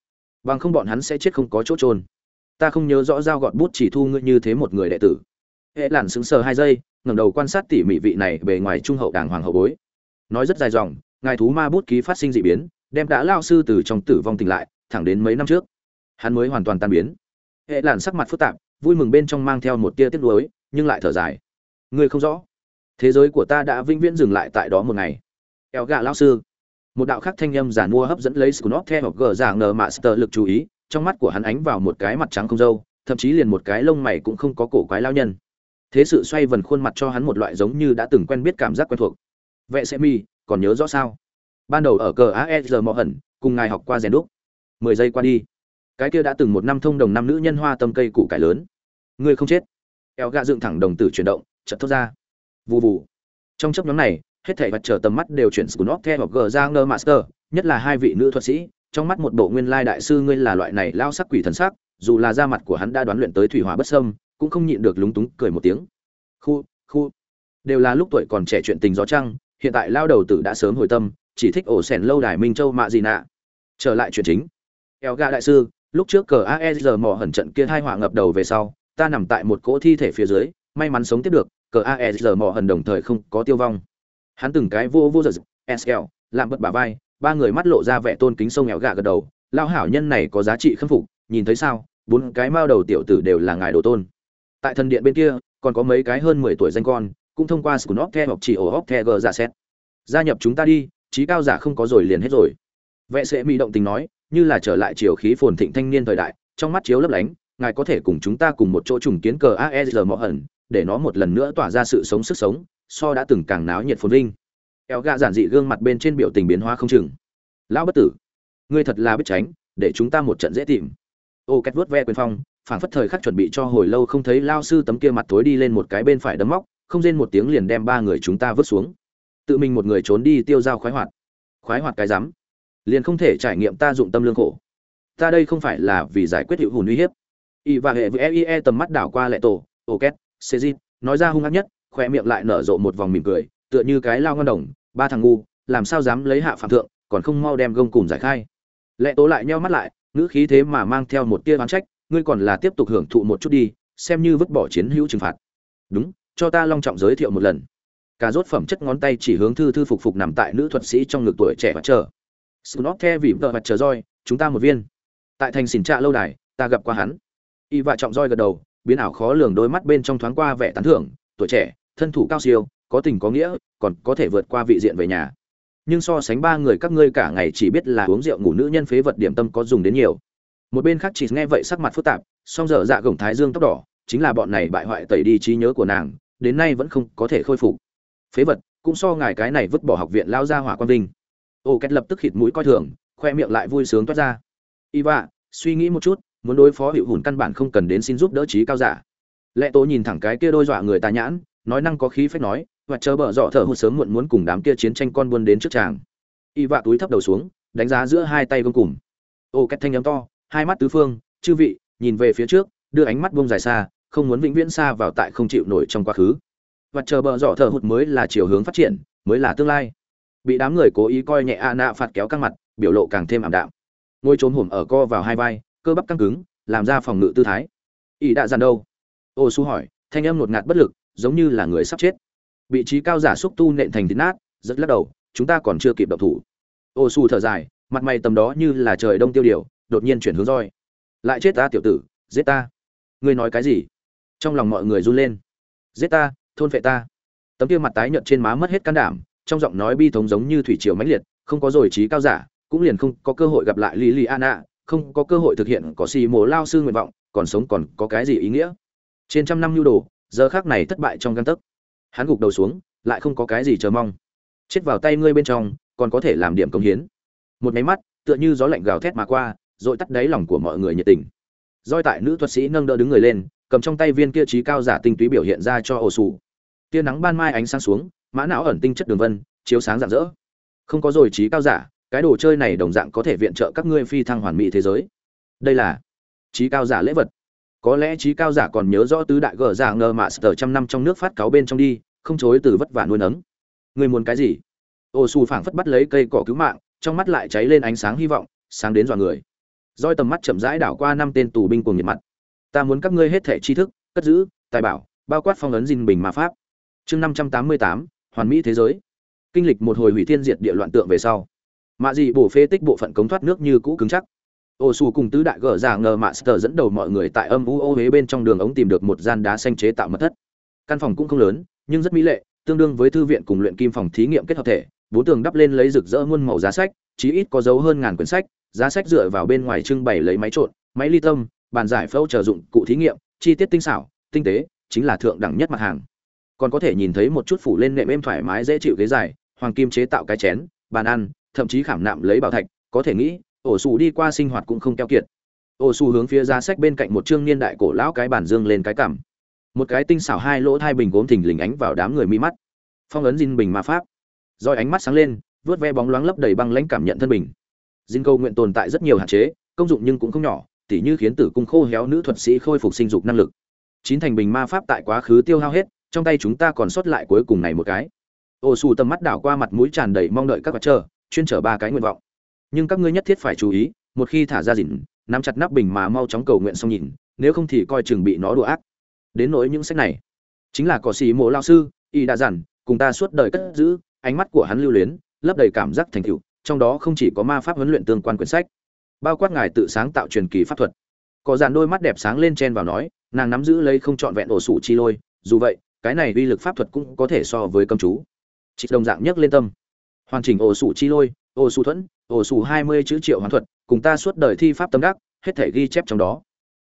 S1: bằng không bọn hắn sẽ chết không có chỗ trôn ta không nhớ rõ dao gọt bút chỉ thu ngươi như thế một người đệ tử. Hệ lản sững sờ hai giây, ngẩng đầu quan sát tỉ mỉ vị này bề ngoài trung hậu đàng hoàng hậu bối. Nói rất dài dòng, ngài thú ma bút ký phát sinh dị biến, đem đã lao sư từ trong tử vong tỉnh lại, thẳng đến mấy năm trước. Hắn mới hoàn toàn tan biến. Hệ lản sắc mặt phức tạp, vui mừng bên trong mang theo một tia tiếc nuối, nhưng lại thở dài. Ngươi không rõ. Thế giới của ta đã vĩnh viễn dừng lại tại đó một ngày. Eo gạ lao sư một đạo khắc thanh âm giản mua hấp dẫn lấy Scunop theo hoặc gờ giả ngờ master lực chú ý, trong mắt của hắn ánh vào một cái mặt trắng không râu, thậm chí liền một cái lông mày cũng không có cổ quái lao nhân. Thế sự xoay vần khuôn mặt cho hắn một loại giống như đã từng quen biết cảm giác quen thuộc. Vệ sẽ mi, còn nhớ rõ sao? Ban đầu ở cờ ASR mọ hẩn, cùng ngài học qua rèn đúc. Mười giây qua đi. Cái kia đã từng một năm thông đồng năm nữ nhân hoa tâm cây củ cải lớn. Ngươi không chết. Eo gạ dựng thẳng đồng tử chuyển động, chợt thoát ra. Vù vù. Trong chốc nhóm này, hết thảy vật chờ tầm mắt đều chuyển Skunov theo gờ ra ngơ Master, nhất là hai vị nữ thuật sĩ, trong mắt một bộ nguyên lai đại sư ngươi là loại này lao sắc quỷ thần sắc, dù là da mặt của hắn đã đoán luyện tới thủy hỏa bất sâm, cũng không nhịn được lúng túng cười một tiếng. Khu, khu, đều là lúc tuổi còn trẻ chuyện tình gió trăng, hiện tại lao đầu tử đã sớm hồi tâm, chỉ thích ổ sèn lâu đài Minh Châu mạ gì nạ. Trở lại chuyện chính. Elga đại sư, lúc trước cờ AER mò hẩn trận kia hai hỏa ngập đầu về sau, ta nằm tại một cỗ thi thể phía dưới, may mắn sống tiếp được, cờ AER mò hẩn đồng thời không có tiêu vong hắn từng cái vô vô giật sl làm bật bà vai, ba người mắt lộ ra vẻ tôn kính sông nghèo gà gật đầu. Lao hảo nhân này có giá trị khâm phục, nhìn thấy sao, bốn cái mao đầu tiểu tử đều là ngài đồ tôn. Tại thần điện bên kia, còn có mấy cái hơn mười tuổi danh con, cũng thông qua scunop the hoặc chỉ ổ hóc the g giả xét. Gia nhập chúng ta đi, trí cao giả không có rồi liền hết rồi. Vệ sẽ mỹ động tình nói, như là trở lại chiều khí phồn thịnh thanh niên thời đại, trong mắt chiếu lấp lánh, ngài có thể cùng chúng ta cùng một chỗ trùng kiến cờ aesr mọ hẩn để nó một lần nữa tỏa ra sự sống sức sống so đã từng càng náo nhiệt phồn vinh. Eo gạ giản dị gương mặt bên trên biểu tình biến hóa không chừng. Lão bất tử, ngươi thật là biết tránh, để chúng ta một trận dễ tìm. Ô két vuốt ve quyền phong, phảng phất thời khắc chuẩn bị cho hồi lâu không thấy lao sư tấm kia mặt tối đi lên một cái bên phải đấm móc, không rên một tiếng liền đem ba người chúng ta vứt xuống. Tự mình một người trốn đi tiêu dao khoái hoạt. Khoái hoạt cái rắm. Liền không thể trải nghiệm ta dụng tâm lương khổ. Ta đây không phải là vì giải quyết hiệu hùn uy hiếp. Y và hệ với eie tầm mắt đảo qua lệ tổ, ô két nói ra hung ác nhất khoe miệng lại nở rộ một vòng mỉm cười, tựa như cái lao ngon đồng, ba thằng ngu, làm sao dám lấy hạ phạm thượng, còn không mau đem gông cùng giải khai. Lệ tố lại nheo mắt lại, ngữ khí thế mà mang theo một tia oán trách, ngươi còn là tiếp tục hưởng thụ một chút đi, xem như vứt bỏ chiến hữu trừng phạt. Đúng, cho ta long trọng giới thiệu một lần. Cà rốt phẩm chất ngón tay chỉ hướng thư thư phục phục nằm tại nữ thuật sĩ trong ngực tuổi trẻ và chờ. Snot the vì vợ mặt chờ roi, chúng ta một viên. Tại thành xỉn trạ lâu đài, ta gặp qua hắn. Y vạ trọng roi gật đầu, biến ảo khó lường đôi mắt bên trong thoáng qua vẻ tán thưởng, tuổi trẻ thân thủ cao siêu, có tình có nghĩa, còn có thể vượt qua vị diện về nhà. Nhưng so sánh ba người các ngươi cả ngày chỉ biết là uống rượu ngủ nữ nhân phế vật điểm tâm có dùng đến nhiều. Một bên khác chỉ nghe vậy sắc mặt phức tạp, song dở dạ gồng thái dương tóc đỏ, chính là bọn này bại hoại tẩy đi trí nhớ của nàng, đến nay vẫn không có thể khôi phục. Phế vật, cũng so ngài cái này vứt bỏ học viện lao ra hỏa quan vinh. Ô, két lập tức khịt mũi coi thường, khoe miệng lại vui sướng toát ra. Y vạ suy nghĩ một chút, muốn đối phó hiệu hùn căn bản không cần đến xin giúp đỡ trí cao giả. Lẽ tố nhìn thẳng cái kia đôi dọa người tà nhãn nói năng có khí phách nói, và chờ bở dọ thở hụt sớm muộn muốn cùng đám kia chiến tranh con buôn đến trước chàng y vạ túi thấp đầu xuống, đánh giá giữa hai tay gông cùng. Ô, két thanh âm to, hai mắt tứ phương, chư vị, nhìn về phía trước, đưa ánh mắt buông dài xa, không muốn vĩnh viễn xa vào tại không chịu nổi trong quá khứ. Và chờ bờ dọ thở hụt mới là chiều hướng phát triển, mới là tương lai. Bị đám người cố ý coi nhẹ a nạ phạt kéo căng mặt, biểu lộ càng thêm ảm đạm. Ngôi trốn hổm ở co vào hai vai, cơ bắp căng cứng, làm ra phòng ngự tư thái. Ỷ đã dàn đâu? Ô su hỏi, thanh âm ngột ngạt bất lực giống như là người sắp chết. Vị trí cao giả xúc tu nện thành thịt nát, rất lắc đầu, chúng ta còn chưa kịp động thủ. Ô su thở dài, mặt mày tầm đó như là trời đông tiêu điều, đột nhiên chuyển hướng roi. Lại chết ta tiểu tử, giết ta. Ngươi nói cái gì? Trong lòng mọi người run lên. Giết ta, thôn phệ ta. Tấm kia mặt tái nhợt trên má mất hết can đảm, trong giọng nói bi thống giống như thủy triều mãnh liệt, không có rồi trí cao giả, cũng liền không có cơ hội gặp lại lì lì không có cơ hội thực hiện có xì mồ lao sư nguyện vọng, còn sống còn có cái gì ý nghĩa? Trên trăm năm nhu đồ giờ khác này thất bại trong găng tấc. Hắn gục đầu xuống, lại không có cái gì chờ mong. Chết vào tay ngươi bên trong, còn có thể làm điểm công hiến. Một máy mắt, tựa như gió lạnh gào thét mà qua, rồi tắt đáy lòng của mọi người nhiệt tình. Roi tại nữ thuật sĩ nâng đỡ đứng người lên, cầm trong tay viên kia trí cao giả tinh túy biểu hiện ra cho ổ sủ. Tia nắng ban mai ánh sáng xuống, mã não ẩn tinh chất đường vân, chiếu sáng rạng rỡ. Không có rồi trí cao giả, cái đồ chơi này đồng dạng có thể viện trợ các ngươi phi thăng hoàn mỹ thế giới. Đây là trí cao giả lễ vật có lẽ trí cao giả còn nhớ rõ tứ đại gờ giả ngờ mạ sờ trăm năm trong nước phát cáo bên trong đi, không chối từ vất vả nuôi nấng. Người muốn cái gì? Ô xù phảng phất bắt lấy cây cỏ cứu mạng, trong mắt lại cháy lên ánh sáng hy vọng, sáng đến dọa người. Roi tầm mắt chậm rãi đảo qua năm tên tù binh cùng nhiệt mặt. Ta muốn các ngươi hết thể tri thức, cất giữ, tài bảo, bao quát phong ấn dinh bình ma pháp. Chương năm trăm tám mươi tám, hoàn mỹ thế giới. Kinh lịch một hồi hủy thiên diệt địa loạn tượng về sau. Mạ dị bổ phê tích bộ phận cống thoát nước như cũ cứng chắc ô su cùng tứ đại gờ giả ngờ mạ sờ dẫn đầu mọi người tại âm u ô huế bên trong đường ống tìm được một gian đá xanh chế tạo mật thất. Căn phòng cũng không lớn, nhưng rất mỹ lệ, tương đương với thư viện cùng luyện kim phòng thí nghiệm kết hợp thể. Bốn tường đắp lên lấy rực rỡ muôn màu giá sách, chí ít có dấu hơn ngàn quyển sách, giá sách dựa vào bên ngoài trưng bày lấy máy trộn, máy ly tâm, bàn giải phẫu trợ dụng cụ thí nghiệm, chi tiết tinh xảo, tinh tế, chính là thượng đẳng nhất mặt hàng. Còn có thể nhìn thấy một chút phủ lên nệm êm thoải mái dễ chịu ghế dài, hoàng kim chế tạo cái chén, bàn ăn, thậm chí khảm nạm lấy bảo thạch, có thể nghĩ ổ xù đi qua sinh hoạt cũng không keo kiệt. Ổ xù hướng phía giá sách bên cạnh một chương niên đại cổ lão cái bản dương lên cái cảm một cái tinh xảo hai lỗ thai bình gốm thình lình ánh vào đám người mi mắt. Phong ấn dinh bình ma pháp. Roi ánh mắt sáng lên vớt ve bóng loáng lấp đầy băng lãnh cảm nhận thân bình. Dinh câu nguyện tồn tại rất nhiều hạn chế, công dụng nhưng cũng không nhỏ, tỉ như khiến tử cung khô héo nữ thuật sĩ khôi phục sinh dục năng lực. Chín thành bình ma pháp tại quá khứ tiêu hao hết, trong tay chúng ta còn sót lại cuối cùng này một cái. Ổ xù tầm mắt đảo qua mặt mũi tràn đầy mong đợi các vật chờ, chuyên trở ba cái nguyện vọng nhưng các ngươi nhất thiết phải chú ý, một khi thả ra dìn, nắm chặt nắp bình mà mau chóng cầu nguyện xong nhìn, nếu không thì coi chừng bị nó đùa ác. Đến nỗi những sách này, chính là cỏ xì mộ lao sư, y đã dặn, cùng ta suốt đời cất giữ, ánh mắt của hắn lưu luyến, lấp đầy cảm giác thành tựu, trong đó không chỉ có ma pháp huấn luyện tương quan quyển sách, bao quát ngài tự sáng tạo truyền kỳ pháp thuật. Có dàn đôi mắt đẹp sáng lên chen vào nói, nàng nắm giữ lấy không trọn vẹn ổ sủ chi lôi, dù vậy, cái này uy lực pháp thuật cũng có thể so với cầm chú. Chị đồng dạng nhất lên tâm. Hoàn chỉnh ổ sủ chi lôi ô su thuẫn, ô su hai mươi chữ triệu hoàn thuật, cùng ta suốt đời thi pháp tâm đắc, hết thể ghi chép trong đó.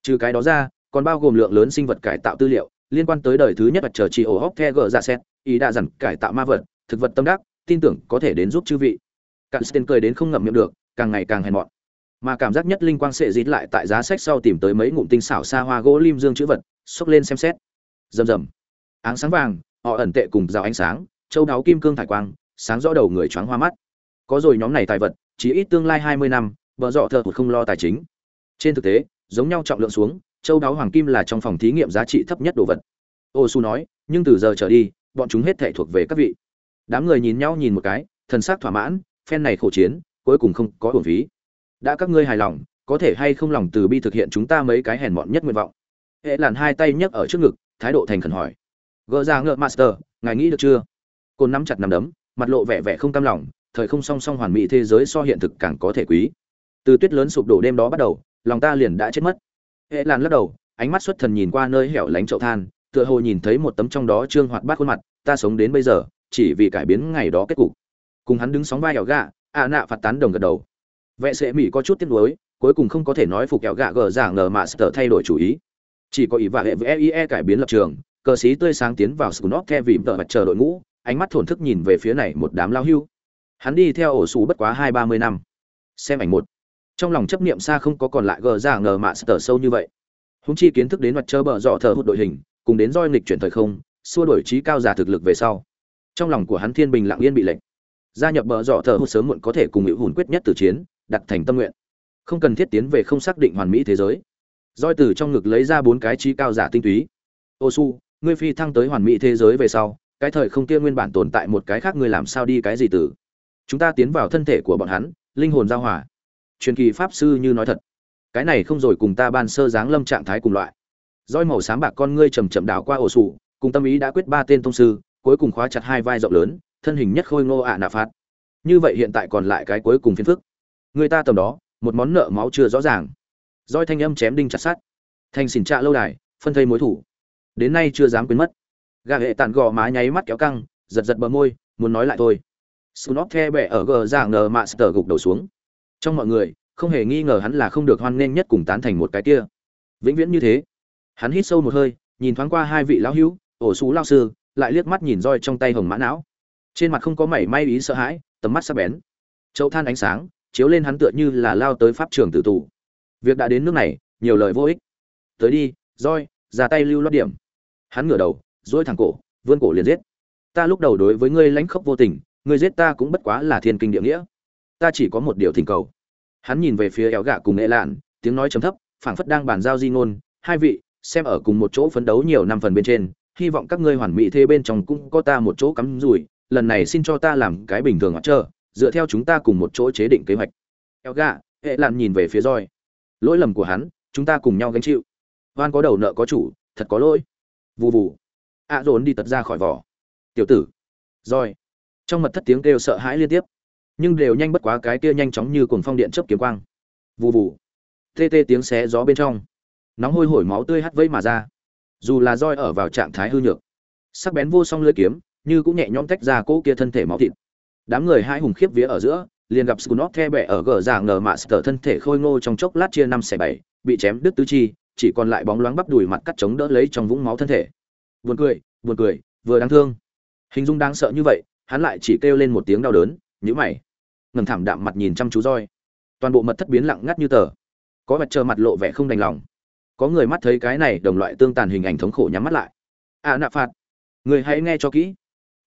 S1: Trừ cái đó ra, còn bao gồm lượng lớn sinh vật cải tạo tư liệu, liên quan tới đời thứ nhất vật trở chỉ ổ hóc the gờ dạ ra xét ý đã dặn cải tạo ma vật, thực vật tâm đắc, tin tưởng có thể đến giúp chư vị. Cạn sten cười đến không ngậm miệng được, càng ngày càng hèn mọn. Mà cảm giác nhất linh quang sệ dít lại tại giá sách sau tìm tới mấy ngụm tinh xảo xa hoa gỗ lim dương chữ vật, xốc lên xem xét. Rầm rầm. Áng sáng vàng, họ ẩn tệ cùng rào ánh sáng, châu đáo kim cương thải quang, sáng rõ đầu người choáng hoa mắt có rồi nhóm này tài vật, chỉ ít tương lai hai mươi năm, bờ dọ thợ hụt không lo tài chính. Trên thực tế, giống nhau trọng lượng xuống, châu đáo hoàng kim là trong phòng thí nghiệm giá trị thấp nhất đồ vật. Ô su nói, nhưng từ giờ trở đi, bọn chúng hết thể thuộc về các vị. Đám người nhìn nhau nhìn một cái, thần sắc thỏa mãn, phen này khổ chiến, cuối cùng không có hồn phí. Đã các ngươi hài lòng, có thể hay không lòng từ bi thực hiện chúng ta mấy cái hèn mọn nhất nguyện vọng? Hệ làn hai tay nhấc ở trước ngực, thái độ thành khẩn hỏi gỡ ra ngựa master, ngài nghĩ được chưa? Côn nắm chặt nắm đấm, mặt lộ vẻ vẻ không cam lòng thời không song song hoàn mỹ thế giới so hiện thực càng có thể quý. Từ tuyết lớn sụp đổ đêm đó bắt đầu, lòng ta liền đã chết mất. Hệ lan lắc đầu, ánh mắt xuất thần nhìn qua nơi hẻo lánh chậu than, tựa hồ nhìn thấy một tấm trong đó trương hoạt bát khuôn mặt, ta sống đến bây giờ, chỉ vì cải biến ngày đó kết cục. Cùng hắn đứng sóng vai hẻo gạ ạ nạ phạt tán đồng gật đầu. Vệ sệ mỹ có chút tiếc nuối, cuối cùng không có thể nói phục kẹo gạ gờ giả ngờ mà thay đổi chủ ý. Chỉ có ý và hệ với eie cải biến lập trường, cờ sĩ tươi sáng tiến vào scunop theo vì vợ mặt chờ đội ngũ, ánh mắt thổn thức nhìn về phía này một đám lao hưu hắn đi theo ổ xù bất quá hai ba mươi năm. Xem ảnh một. Trong lòng chấp niệm xa không có còn lại gờ ra ngờ mạ sờ sâu như vậy. Húng chi kiến thức đến mặt chờ bờ dọ thờ hụt đội hình, cùng đến roi nghịch chuyển thời không, xua đổi trí cao giả thực lực về sau. Trong lòng của hắn thiên bình lặng yên bị lệnh. Gia nhập bờ dọ thờ hụt sớm muộn có thể cùng hữu hùn quyết nhất từ chiến, đặt thành tâm nguyện. Không cần thiết tiến về không xác định hoàn mỹ thế giới. Roi từ trong ngực lấy ra bốn cái trí cao giả tinh túy. Ô su, ngươi phi thăng tới hoàn mỹ thế giới về sau, cái thời không kia nguyên bản tồn tại một cái khác ngươi làm sao đi cái gì từ chúng ta tiến vào thân thể của bọn hắn, linh hồn giao hòa. Truyền kỳ pháp sư như nói thật, cái này không rồi cùng ta ban sơ dáng lâm trạng thái cùng loại. Roi màu sáng bạc con ngươi chầm chậm đảo qua ổ sủ, cùng tâm ý đã quyết ba tên tông sư, cuối cùng khóa chặt hai vai rộng lớn, thân hình nhất khôi ngô ạ nạ phạt như vậy hiện tại còn lại cái cuối cùng phiền phức. Người ta tầm đó, một món nợ máu chưa rõ ràng. Roi thanh âm chém đinh chặt sát thanh xỉn trạ lâu đài, phân thây mối thủ. Đến nay chưa dám quên mất. Gà hệ tàn gò má nháy mắt kéo căng, giật giật bờ môi, muốn nói lại thôi. Snot the bẻ ở gờ dạng ngờ mạ sờ gục đầu xuống. Trong mọi người, không hề nghi ngờ hắn là không được hoan nghênh nhất cùng tán thành một cái kia. Vĩnh viễn như thế. Hắn hít sâu một hơi, nhìn thoáng qua hai vị lão hữu, ổ sú lao sư, lại liếc mắt nhìn roi trong tay hồng mã não. Trên mặt không có mảy may ý sợ hãi, tầm mắt sắc bén. Chậu than ánh sáng, chiếu lên hắn tựa như là lao tới pháp trường tử tù. Việc đã đến nước này, nhiều lời vô ích. Tới đi, roi, ra tay lưu loát điểm. Hắn ngửa đầu, duỗi thẳng cổ, vươn cổ liền giết. Ta lúc đầu đối với ngươi lãnh khốc vô tình ngươi giết ta cũng bất quá là thiên kinh địa nghĩa. Ta chỉ có một điều thỉnh cầu. Hắn nhìn về phía éo gạ cùng nghệ lạn, tiếng nói chấm thấp, phảng phất đang bàn giao di ngôn. Hai vị, xem ở cùng một chỗ phấn đấu nhiều năm phần bên trên, hy vọng các ngươi hoàn mỹ thế bên trong cũng có ta một chỗ cắm rủi. Lần này xin cho ta làm cái bình thường hoặc chờ, dựa theo chúng ta cùng một chỗ chế định kế hoạch. Éo gạ hệ lạn nhìn về phía roi. Lỗi lầm của hắn, chúng ta cùng nhau gánh chịu. Oan có đầu nợ có chủ, thật có lỗi. Vù vù. Ạ à dồn đi tật ra khỏi vỏ. Tiểu tử. Roi trong mật thất tiếng kêu sợ hãi liên tiếp. Nhưng đều nhanh bất quá cái kia nhanh chóng như cuồng phong điện chớp kiếm quang. Vù vù. Tê tê tiếng xé gió bên trong. Nóng hôi hổi máu tươi hắt vây mà ra. Dù là roi ở vào trạng thái hư nhược sắc bén vô song lưỡi kiếm như cũng nhẹ nhõm tách ra cỗ kia thân thể máu thịt. Đám người hai hùng khiếp vía ở giữa liền gặp Scunot the bẻ ở gờ giả ngờ mạ sở thân thể khôi ngô trong chốc lát chia năm xẻ bảy, bị chém đứt tứ chi, chỉ còn lại bóng loáng bắp đùi mặt cắt chống đỡ lấy trong vũng máu thân thể. Buồn cười, buồn cười, vừa đáng thương. Hình dung đáng sợ như vậy, hắn lại chỉ kêu lên một tiếng đau đớn, nhữ mày. Ngẩng thảm đạm mặt nhìn chăm chú roi. Toàn bộ mật thất biến lặng ngắt như tờ. Có mặt chờ mặt lộ vẻ không đành lòng. Có người mắt thấy cái này đồng loại tương tàn hình ảnh thống khổ nhắm mắt lại. À nạ phạt, người hãy nghe cho kỹ.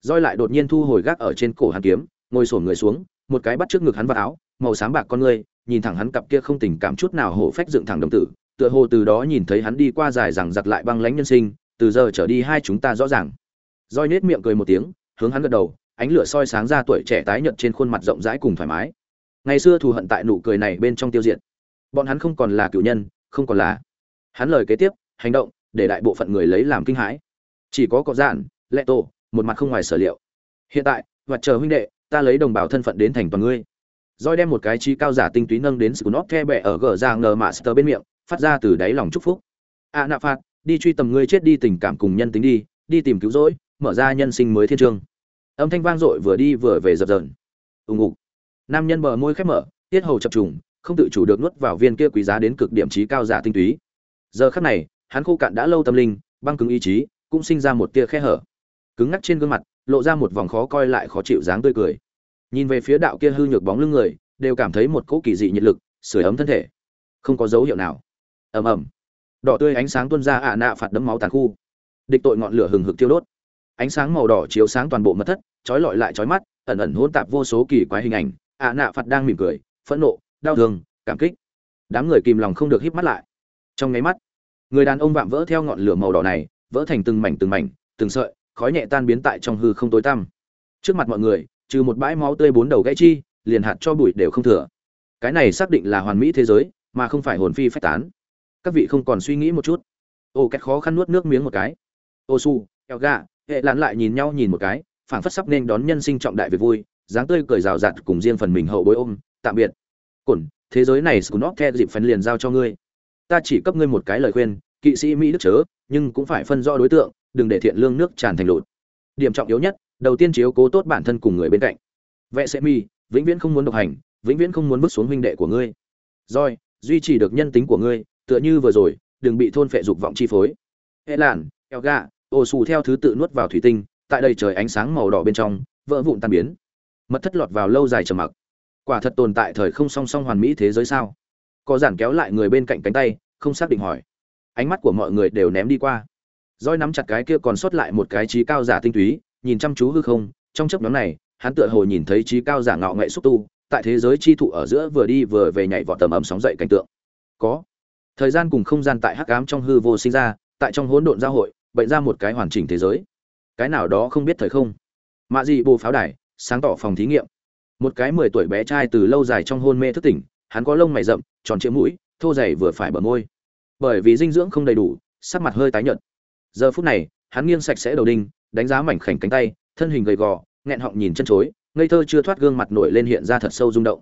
S1: Roi lại đột nhiên thu hồi gác ở trên cổ hàn kiếm, ngồi sổn người xuống, một cái bắt trước ngực hắn vào áo màu sáng bạc con ngươi nhìn thẳng hắn cặp kia không tình cảm chút nào hổ phách dựng thẳng đồng tử tựa hồ từ đó nhìn thấy hắn đi qua dài rằng giặc lại băng lãnh nhân sinh từ giờ trở đi hai chúng ta rõ ràng roi nết miệng cười một tiếng hướng hắn gật đầu ánh lửa soi sáng ra tuổi trẻ tái nhợt trên khuôn mặt rộng rãi cùng thoải mái. Ngày xưa thù hận tại nụ cười này bên trong tiêu diệt. Bọn hắn không còn là cựu nhân không còn là. Hắn lời kế tiếp hành động để đại bộ phận người lấy làm kinh hãi. Chỉ có cọ Dạn, lệ tổ một mặt không ngoài sở liệu. Hiện tại vật chờ huynh đệ ta lấy đồng bào thân phận đến thành toàn ngươi. Rồi đem một cái chi cao giả tinh túy nâng đến sự nốt the bẹ ở gờ ra ngờ master bên miệng phát ra từ đáy lòng chúc phúc. A à, nạ phạt đi truy tầm ngươi chết đi tình cảm cùng nhân tính đi đi tìm cứu rỗi mở ra nhân sinh mới thiên trường âm thanh vang dội vừa đi vừa về dập dờn. Ùng ục nam nhân bờ môi khép mở, tiết hầu chập trùng, không tự chủ được nuốt vào viên kia quý giá đến cực điểm trí cao giả tinh túy. Giờ khắc này, hắn khô cạn đã lâu tâm linh, băng cứng ý chí, cũng sinh ra một tia khe hở. Cứng ngắc trên gương mặt, lộ ra một vòng khó coi lại khó chịu dáng tươi cười. Nhìn về phía đạo kia hư nhược bóng lưng người, đều cảm thấy một cỗ kỳ dị nhiệt lực, sưởi ấm thân thể. Không có dấu hiệu nào. Ầm ầm. Đỏ tươi ánh sáng tuôn ra ạ nạ phạt đấm máu tàn khu. Địch tội ngọn lửa hừng hực thiêu đốt ánh sáng màu đỏ chiếu sáng toàn bộ mật thất, trói lọi lại trói mắt, ẩn ẩn hỗn tạp vô số kỳ quái hình ảnh. Ạ nạ phạt đang mỉm cười, phẫn nộ, đau thương, cảm kích. Đám người kìm lòng không được híp mắt lại. Trong nháy mắt, người đàn ông vạm vỡ theo ngọn lửa màu đỏ này, vỡ thành từng mảnh từng mảnh, từng sợi, khói nhẹ tan biến tại trong hư không tối tăm. Trước mặt mọi người, trừ một bãi máu tươi bốn đầu gãy chi, liền hạt cho bụi đều không thừa. Cái này xác định là hoàn mỹ thế giới, mà không phải hồn phi phách tán. Các vị không còn suy nghĩ một chút. Ô két khó khăn nuốt nước miếng một cái. Ô su, eo gà hệ lặn lại nhìn nhau nhìn một cái, phảng phất sắp nên đón nhân sinh trọng đại về vui, dáng tươi cười rào rạt cùng riêng phần mình hậu bối ôm, tạm biệt. Cổn, thế giới này scunop the dịp phần liền giao cho ngươi. Ta chỉ cấp ngươi một cái lời khuyên, kỵ sĩ mỹ đức chớ, nhưng cũng phải phân rõ đối tượng, đừng để thiện lương nước tràn thành lụt. Điểm trọng yếu nhất, đầu tiên chiếu cố tốt bản thân cùng người bên cạnh. Vệ sẽ mi vĩnh viễn không muốn độc hành, vĩnh viễn không muốn bước xuống huynh đệ của ngươi. Roi duy trì được nhân tính của ngươi, tựa như vừa rồi, đừng bị thôn phệ dục vọng chi phối. Hệ làn eo gà ồ xù theo thứ tự nuốt vào thủy tinh, tại đây trời ánh sáng màu đỏ bên trong, vỡ vụn tan biến. Mất thất lọt vào lâu dài trầm mặc. Quả thật tồn tại thời không song song hoàn mỹ thế giới sao? Có giản kéo lại người bên cạnh cánh tay, không xác định hỏi. Ánh mắt của mọi người đều ném đi qua. Roi nắm chặt cái kia còn sót lại một cái trí cao giả tinh túy, nhìn chăm chú hư không, trong chấp nhóm này, hắn tựa hồ nhìn thấy trí cao giả ngạo nghệ xúc tu, tại thế giới chi thụ ở giữa vừa đi vừa về nhảy vọt tầm ầm sóng dậy cảnh tượng. Có. Thời gian cùng không gian tại hắc ám trong hư vô sinh ra, tại trong hỗn độn giao hội bệnh ra một cái hoàn chỉnh thế giới. Cái nào đó không biết thời không. Mạ dị bồ pháo đài, sáng tỏ phòng thí nghiệm. Một cái mười tuổi bé trai từ lâu dài trong hôn mê thức tỉnh, hắn có lông mày rậm, tròn chĩa mũi, thô dày vừa phải bờ môi. Bởi vì dinh dưỡng không đầy đủ, sắc mặt hơi tái nhợt. Giờ phút này, hắn nghiêng sạch sẽ đầu đinh, đánh giá mảnh khảnh cánh tay, thân hình gầy gò, nghẹn họng nhìn chân chối, ngây thơ chưa thoát gương mặt nổi lên hiện ra thật sâu rung động.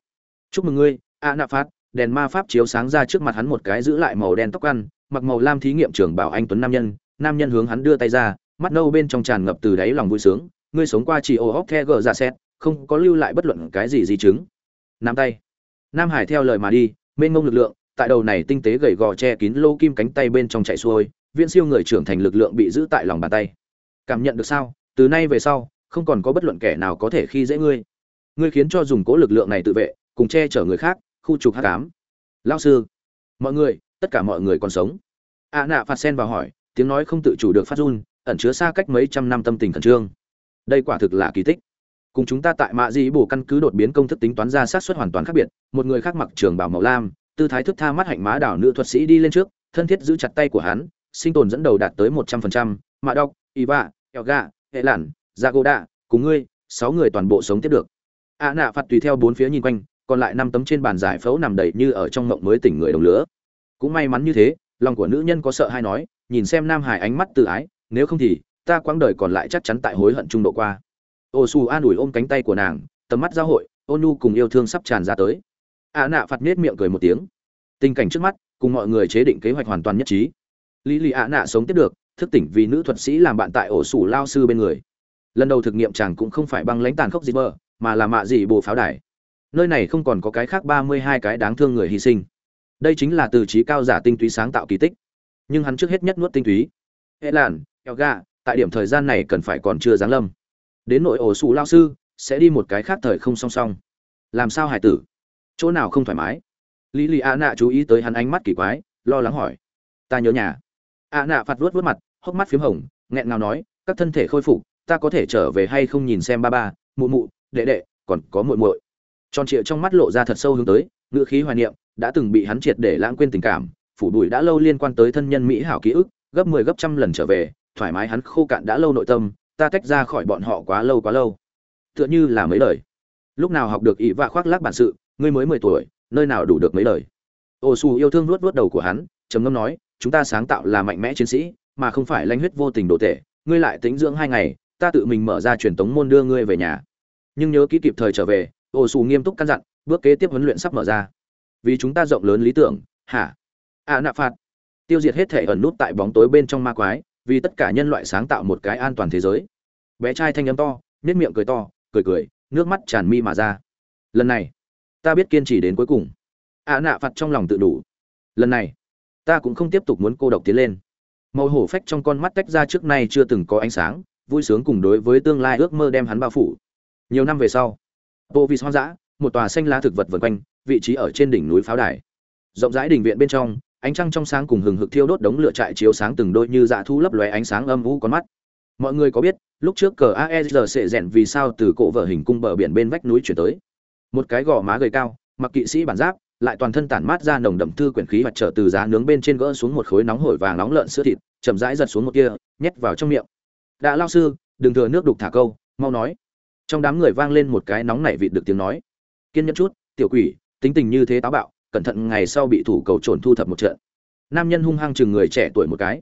S1: Chúc mừng ngươi, a nạ phát, đèn ma pháp chiếu sáng ra trước mặt hắn một cái giữ lại màu đen tóc ăn, mặc màu lam thí nghiệm trưởng bảo anh tuấn nam nhân nam nhân hướng hắn đưa tay ra, mắt nâu bên trong tràn ngập từ đáy lòng vui sướng. Ngươi sống qua chỉ ô hóc the gờ ra xét, không có lưu lại bất luận cái gì di chứng. Nam tay. Nam hải theo lời mà đi, mênh mông lực lượng, tại đầu này tinh tế gầy gò che kín lô kim cánh tay bên trong chạy xuôi, viễn siêu người trưởng thành lực lượng bị giữ tại lòng bàn tay. Cảm nhận được sao? Từ nay về sau, không còn có bất luận kẻ nào có thể khi dễ ngươi. Ngươi khiến cho dùng cố lực lượng này tự vệ, cùng che chở người khác, khu trục hắc ám. Lao sư, mọi người, tất cả mọi người còn sống. A nạ phạt sen vào hỏi tiếng nói không tự chủ được phát run, ẩn chứa xa cách mấy trăm năm tâm tình khẩn trương. Đây quả thực là kỳ tích. Cùng chúng ta tại mạ di bổ căn cứ đột biến công thức tính toán ra sát xuất hoàn toàn khác biệt, một người khác mặc trường bảo màu lam, tư thái thức tha mắt hạnh má đảo nữ thuật sĩ đi lên trước, thân thiết giữ chặt tay của hắn, sinh tồn dẫn đầu đạt tới một trăm phần trăm, mạ đọc, iva, elga hệ lản jagoda, cùng ngươi, sáu người toàn bộ sống tiếp được. A nạ phạt tùy theo bốn phía nhìn quanh, còn lại năm tấm trên bàn giải phẫu nằm đầy như ở trong mộng mới tỉnh người đồng lứa cũng may mắn như thế, lòng của nữ nhân có sợ hay nói nhìn xem nam hải ánh mắt tự ái, nếu không thì, ta quãng đời còn lại chắc chắn tại hối hận trung độ qua. Ô su an ủi ôm cánh tay của nàng, tầm mắt giao hội ôn nu cùng yêu thương sắp tràn ra tới. A nạ phạt nết miệng cười một tiếng. Tình cảnh trước mắt, cùng mọi người chế định kế hoạch hoàn toàn nhất trí. Lý lì a nạ sống tiếp được, thức tỉnh vì nữ thuật sĩ làm bạn tại ổ sủ lao sư bên người. Lần đầu thực nghiệm chàng cũng không phải băng lãnh tàn khốc gì mơ mà là mạ gì bồ pháo đài. Nơi này không còn có cái khác ba mươi hai cái đáng thương người hy sinh. Đây chính là từ trí cao giả tinh túy sáng tạo kỳ tích nhưng hắn trước hết nhất nuốt tinh túy. Hệ làn eo ga tại điểm thời gian này cần phải còn chưa giáng lâm. Đến nội ổ xù lao sư, sẽ đi một cái khác thời không song song. Làm sao hải tử? Chỗ nào không thoải mái? Lý lì a nạ chú ý tới hắn ánh mắt kỳ quái, lo lắng hỏi. Ta nhớ nhà. A nạ phạt vuốt vuốt mặt, hốc mắt p h í m hồng, nghẹn ngào nói, các thân thể khôi phục, ta có thể trở về hay không nhìn xem ba ba, mụ mụ, đệ đệ, còn có muội muội. Tròn trịa trong mắt lộ ra thật sâu hướng tới ngựa khí hoài niệm, đã từng bị hắn triệt để lãng quên tình cảm phủ bụi đã lâu liên quan tới thân nhân mỹ hảo ký ức, gấp mười 10 gấp trăm lần trở về, thoải mái hắn khô cạn đã lâu nội tâm, ta tách ra khỏi bọn họ quá lâu quá lâu. Tựa như là mấy lời. Lúc nào học được ỷ vạ khoác lác bản sự, ngươi mới mười tuổi, nơi nào đủ được mấy lời. Ô su yêu thương nuốt nuốt đầu của hắn, trầm ngâm nói, chúng ta sáng tạo là mạnh mẽ chiến sĩ, mà không phải lanh huyết vô tình đồ tệ ngươi lại tính dưỡng hai ngày, ta tự mình mở ra truyền tống môn đưa ngươi về nhà. Nhưng nhớ kỹ kịp thời trở về, ô su nghiêm túc căn dặn, bước kế tiếp huấn luyện sắp mở ra. Vì chúng ta rộng lớn lý tưởng, hả? À nạ phạt. Tiêu diệt hết thể ẩn nút tại bóng tối bên trong ma quái, vì tất cả nhân loại sáng tạo một cái an toàn thế giới. Bé trai thanh âm to nết miệng cười to, cười cười, nước mắt tràn mi mà ra. Lần này, ta biết kiên trì đến cuối cùng. À, Ạ nạ phạt trong lòng tự đủ. Lần này, ta cũng không tiếp tục muốn cô độc tiến lên. Màu hổ phách trong con mắt tách ra trước nay chưa từng có ánh sáng, vui sướng cùng đối với tương lai ước mơ đem hắn bao phủ. Nhiều năm về sau bộ vị hoang dã, một tòa xanh lá thực vật vần quanh, vị trí ở trên đỉnh núi pháo đài. Rộng rãi đình viện bên trong ánh trăng trong sáng cùng hừng hực thiêu đốt đống lửa trại chiếu sáng từng đôi như dạ thu lấp lóe ánh sáng âm u con mắt. Mọi người có biết, lúc trước cờ aesr sệ rèn vì sao từ cổ vở hình cung bờ biển bên vách núi chuyển tới? Một cái gò má gầy cao, mặc kỵ sĩ bản giáp, lại toàn thân tản mát ra nồng đậm thư quyển khí mặt trở từ giá nướng bên trên gỡ xuống một khối nóng hổi vàng nóng lợn sữa thịt, chậm rãi giật xuống một kia nhét vào trong miệng. Đã lao sư, đừng thừa nước đục thả câu, mau nói. Trong đám người vang lên một cái nóng nảy vịt được tiếng nói. Kiên nhẫn chút, tiểu quỷ, tính tình như thế táo bạo cẩn thận ngày sau bị thủ cầu trồn thu thập một trận. Nam nhân hung hăng chừng người trẻ tuổi một cái.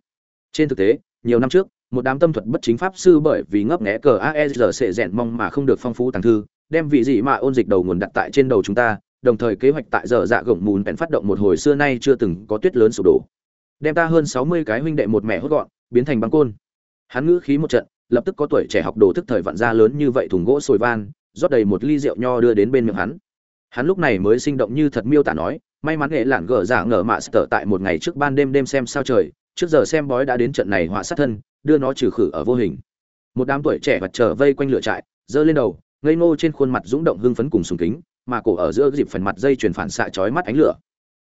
S1: Trên thực tế, nhiều năm trước, một đám tâm thuật bất chính pháp sư bởi vì ngấp nghé cờ aesr sệ rèn mong mà không được phong phú tàng thư, đem vị gì mà ôn dịch đầu nguồn đặt tại trên đầu chúng ta, đồng thời kế hoạch tại giờ dạ gồng mùn bèn phát động một hồi xưa nay chưa từng có tuyết lớn sụp đổ. Đem ta hơn sáu mươi cái huynh đệ một mẹ hốt gọn, biến thành băng côn. Hắn ngữ khí một trận, lập tức có tuổi trẻ học đồ thức thời vạn gia lớn như vậy thùng gỗ sồi van, rót đầy một ly rượu nho đưa đến bên miệng hắn hắn lúc này mới sinh động như thật miêu tả nói, may mắn nghệ lạn gở giả ngờ mạ sở tại một ngày trước ban đêm đêm xem sao trời, trước giờ xem bói đã đến trận này họa sát thân, đưa nó trừ khử ở vô hình. Một đám tuổi trẻ vật trở vây quanh lửa trại, giơ lên đầu, ngây ngô trên khuôn mặt rung động hưng phấn cùng sùng kính, mà cổ ở giữa dịp phần mặt dây chuyển phản xạ chói mắt ánh lửa.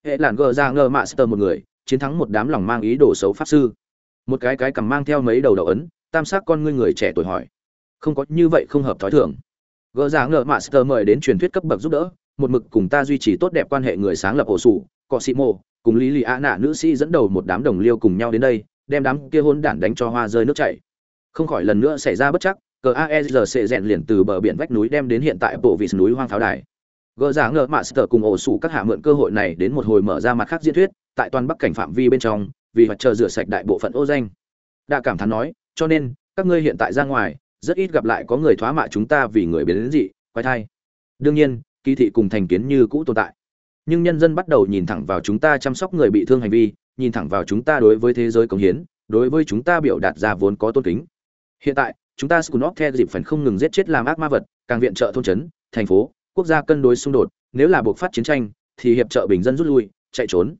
S1: Hệ làn gờ ra ngờ mạ sơ một người, chiến thắng một đám lòng mang ý đồ xấu pháp sư. Một cái cái cầm mang theo mấy đầu đầu ấn, tam sắc con ngươi người trẻ tuổi hỏi, không có như vậy không hợp thói thường. Gờ ra ngờ mạ sơ mời đến truyền thuyết cấp bậc giúp đỡ một mực cùng ta duy trì tốt đẹp quan hệ người sáng lập ổ sủ cọ sĩ mộ, cùng lý lì a nạ nữ sĩ dẫn đầu một đám đồng liêu cùng nhau đến đây đem đám kia hôn đản đánh cho hoa rơi nước chảy. Không khỏi lần nữa xảy ra bất chắc cờ aesg rèn liền từ bờ biển vách núi đem đến hiện tại bộ vị núi hoang pháo đài. Gỡ giả ngờ mạ sờ cùng ổ sủ các hạ mượn cơ hội này đến một hồi mở ra mặt khác diễn thuyết tại toàn bắc cảnh phạm vi bên trong vì mặt trời rửa sạch đại bộ phận ô danh. Đã cảm thán nói cho nên các ngươi hiện tại ra ngoài rất ít gặp lại có người thoá mạ chúng ta vì người biến đến dị quay thai. Đương nhiên kỳ thị cùng thành kiến như cũ tồn tại. Nhưng nhân dân bắt đầu nhìn thẳng vào chúng ta chăm sóc người bị thương hành vi, nhìn thẳng vào chúng ta đối với thế giới công hiến, đối với chúng ta biểu đạt ra vốn có tôn kính. Hiện tại, chúng ta scunop theo dịp phần không ngừng giết chết làm ác ma vật, càng viện trợ thôn trấn, thành phố, quốc gia cân đối xung đột, nếu là buộc phát chiến tranh, thì hiệp trợ bình dân rút lui, chạy trốn.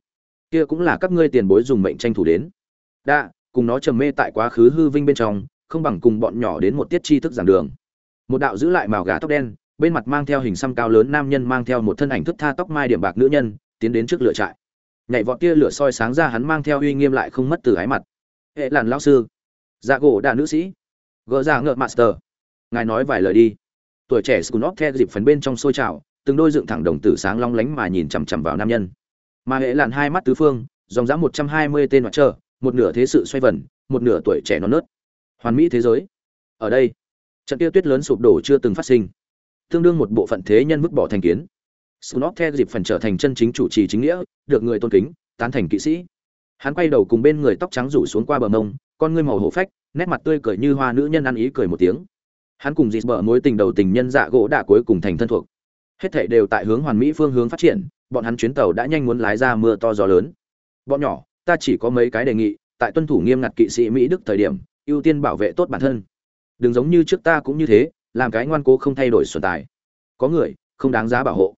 S1: Kia cũng là các ngươi tiền bối dùng mệnh tranh thủ đến. Đa cùng nó trầm mê tại quá khứ hư vinh bên trong, không bằng cùng bọn nhỏ đến một tiết tri thức giảng đường. Một đạo giữ lại màu gà tóc đen bên mặt mang theo hình xăm cao lớn nam nhân mang theo một thân ảnh thức tha tóc mai điểm bạc nữ nhân, tiến đến trước lửa trại. Nhảy vọt tia lửa soi sáng ra hắn mang theo uy nghiêm lại không mất từ ái mặt. Hệ làn lao sư. Dạ gỗ đà nữ sĩ. Gỡ ra ngợ master. Ngài nói vài lời đi. Tuổi trẻ scunop theo dịp phấn bên trong sôi trào, từng đôi dựng thẳng đồng tử sáng long lánh mà nhìn chằm chằm vào nam nhân. Mà hệ làn hai mắt tứ phương, dòng dã một trăm hai mươi tên mặt trơ một nửa thế sự xoay vần, một nửa tuổi trẻ non nớt. Hoàn mỹ thế giới. Ở đây, trận tiêu tuyết lớn sụp đổ chưa từng phát sinh tương đương một bộ phận thế nhân vứt bỏ thành kiến Snot theo dịp phần trở thành chân chính chủ trì chính nghĩa, được người tôn kính, tán thành kỵ sĩ. Hắn quay đầu cùng bên người tóc trắng rủ xuống qua bờ mông, con ngươi màu hổ phách, nét mặt tươi cười như hoa nữ nhân ăn ý cười một tiếng. Hắn cùng dịp bờ mối tình đầu tình nhân dạ gỗ đã cuối cùng thành thân thuộc. Hết thảy đều tại hướng hoàn mỹ phương hướng phát triển, bọn hắn chuyến tàu đã nhanh muốn lái ra mưa to gió lớn. Bọn nhỏ, ta chỉ có mấy cái đề nghị, tại tuân thủ nghiêm ngặt kỵ sĩ Mỹ Đức thời điểm, ưu tiên bảo vệ tốt bản thân. Đừng giống như trước ta cũng như thế, làm cái ngoan cố không thay đổi xuân tài. Có người, không đáng giá bảo hộ.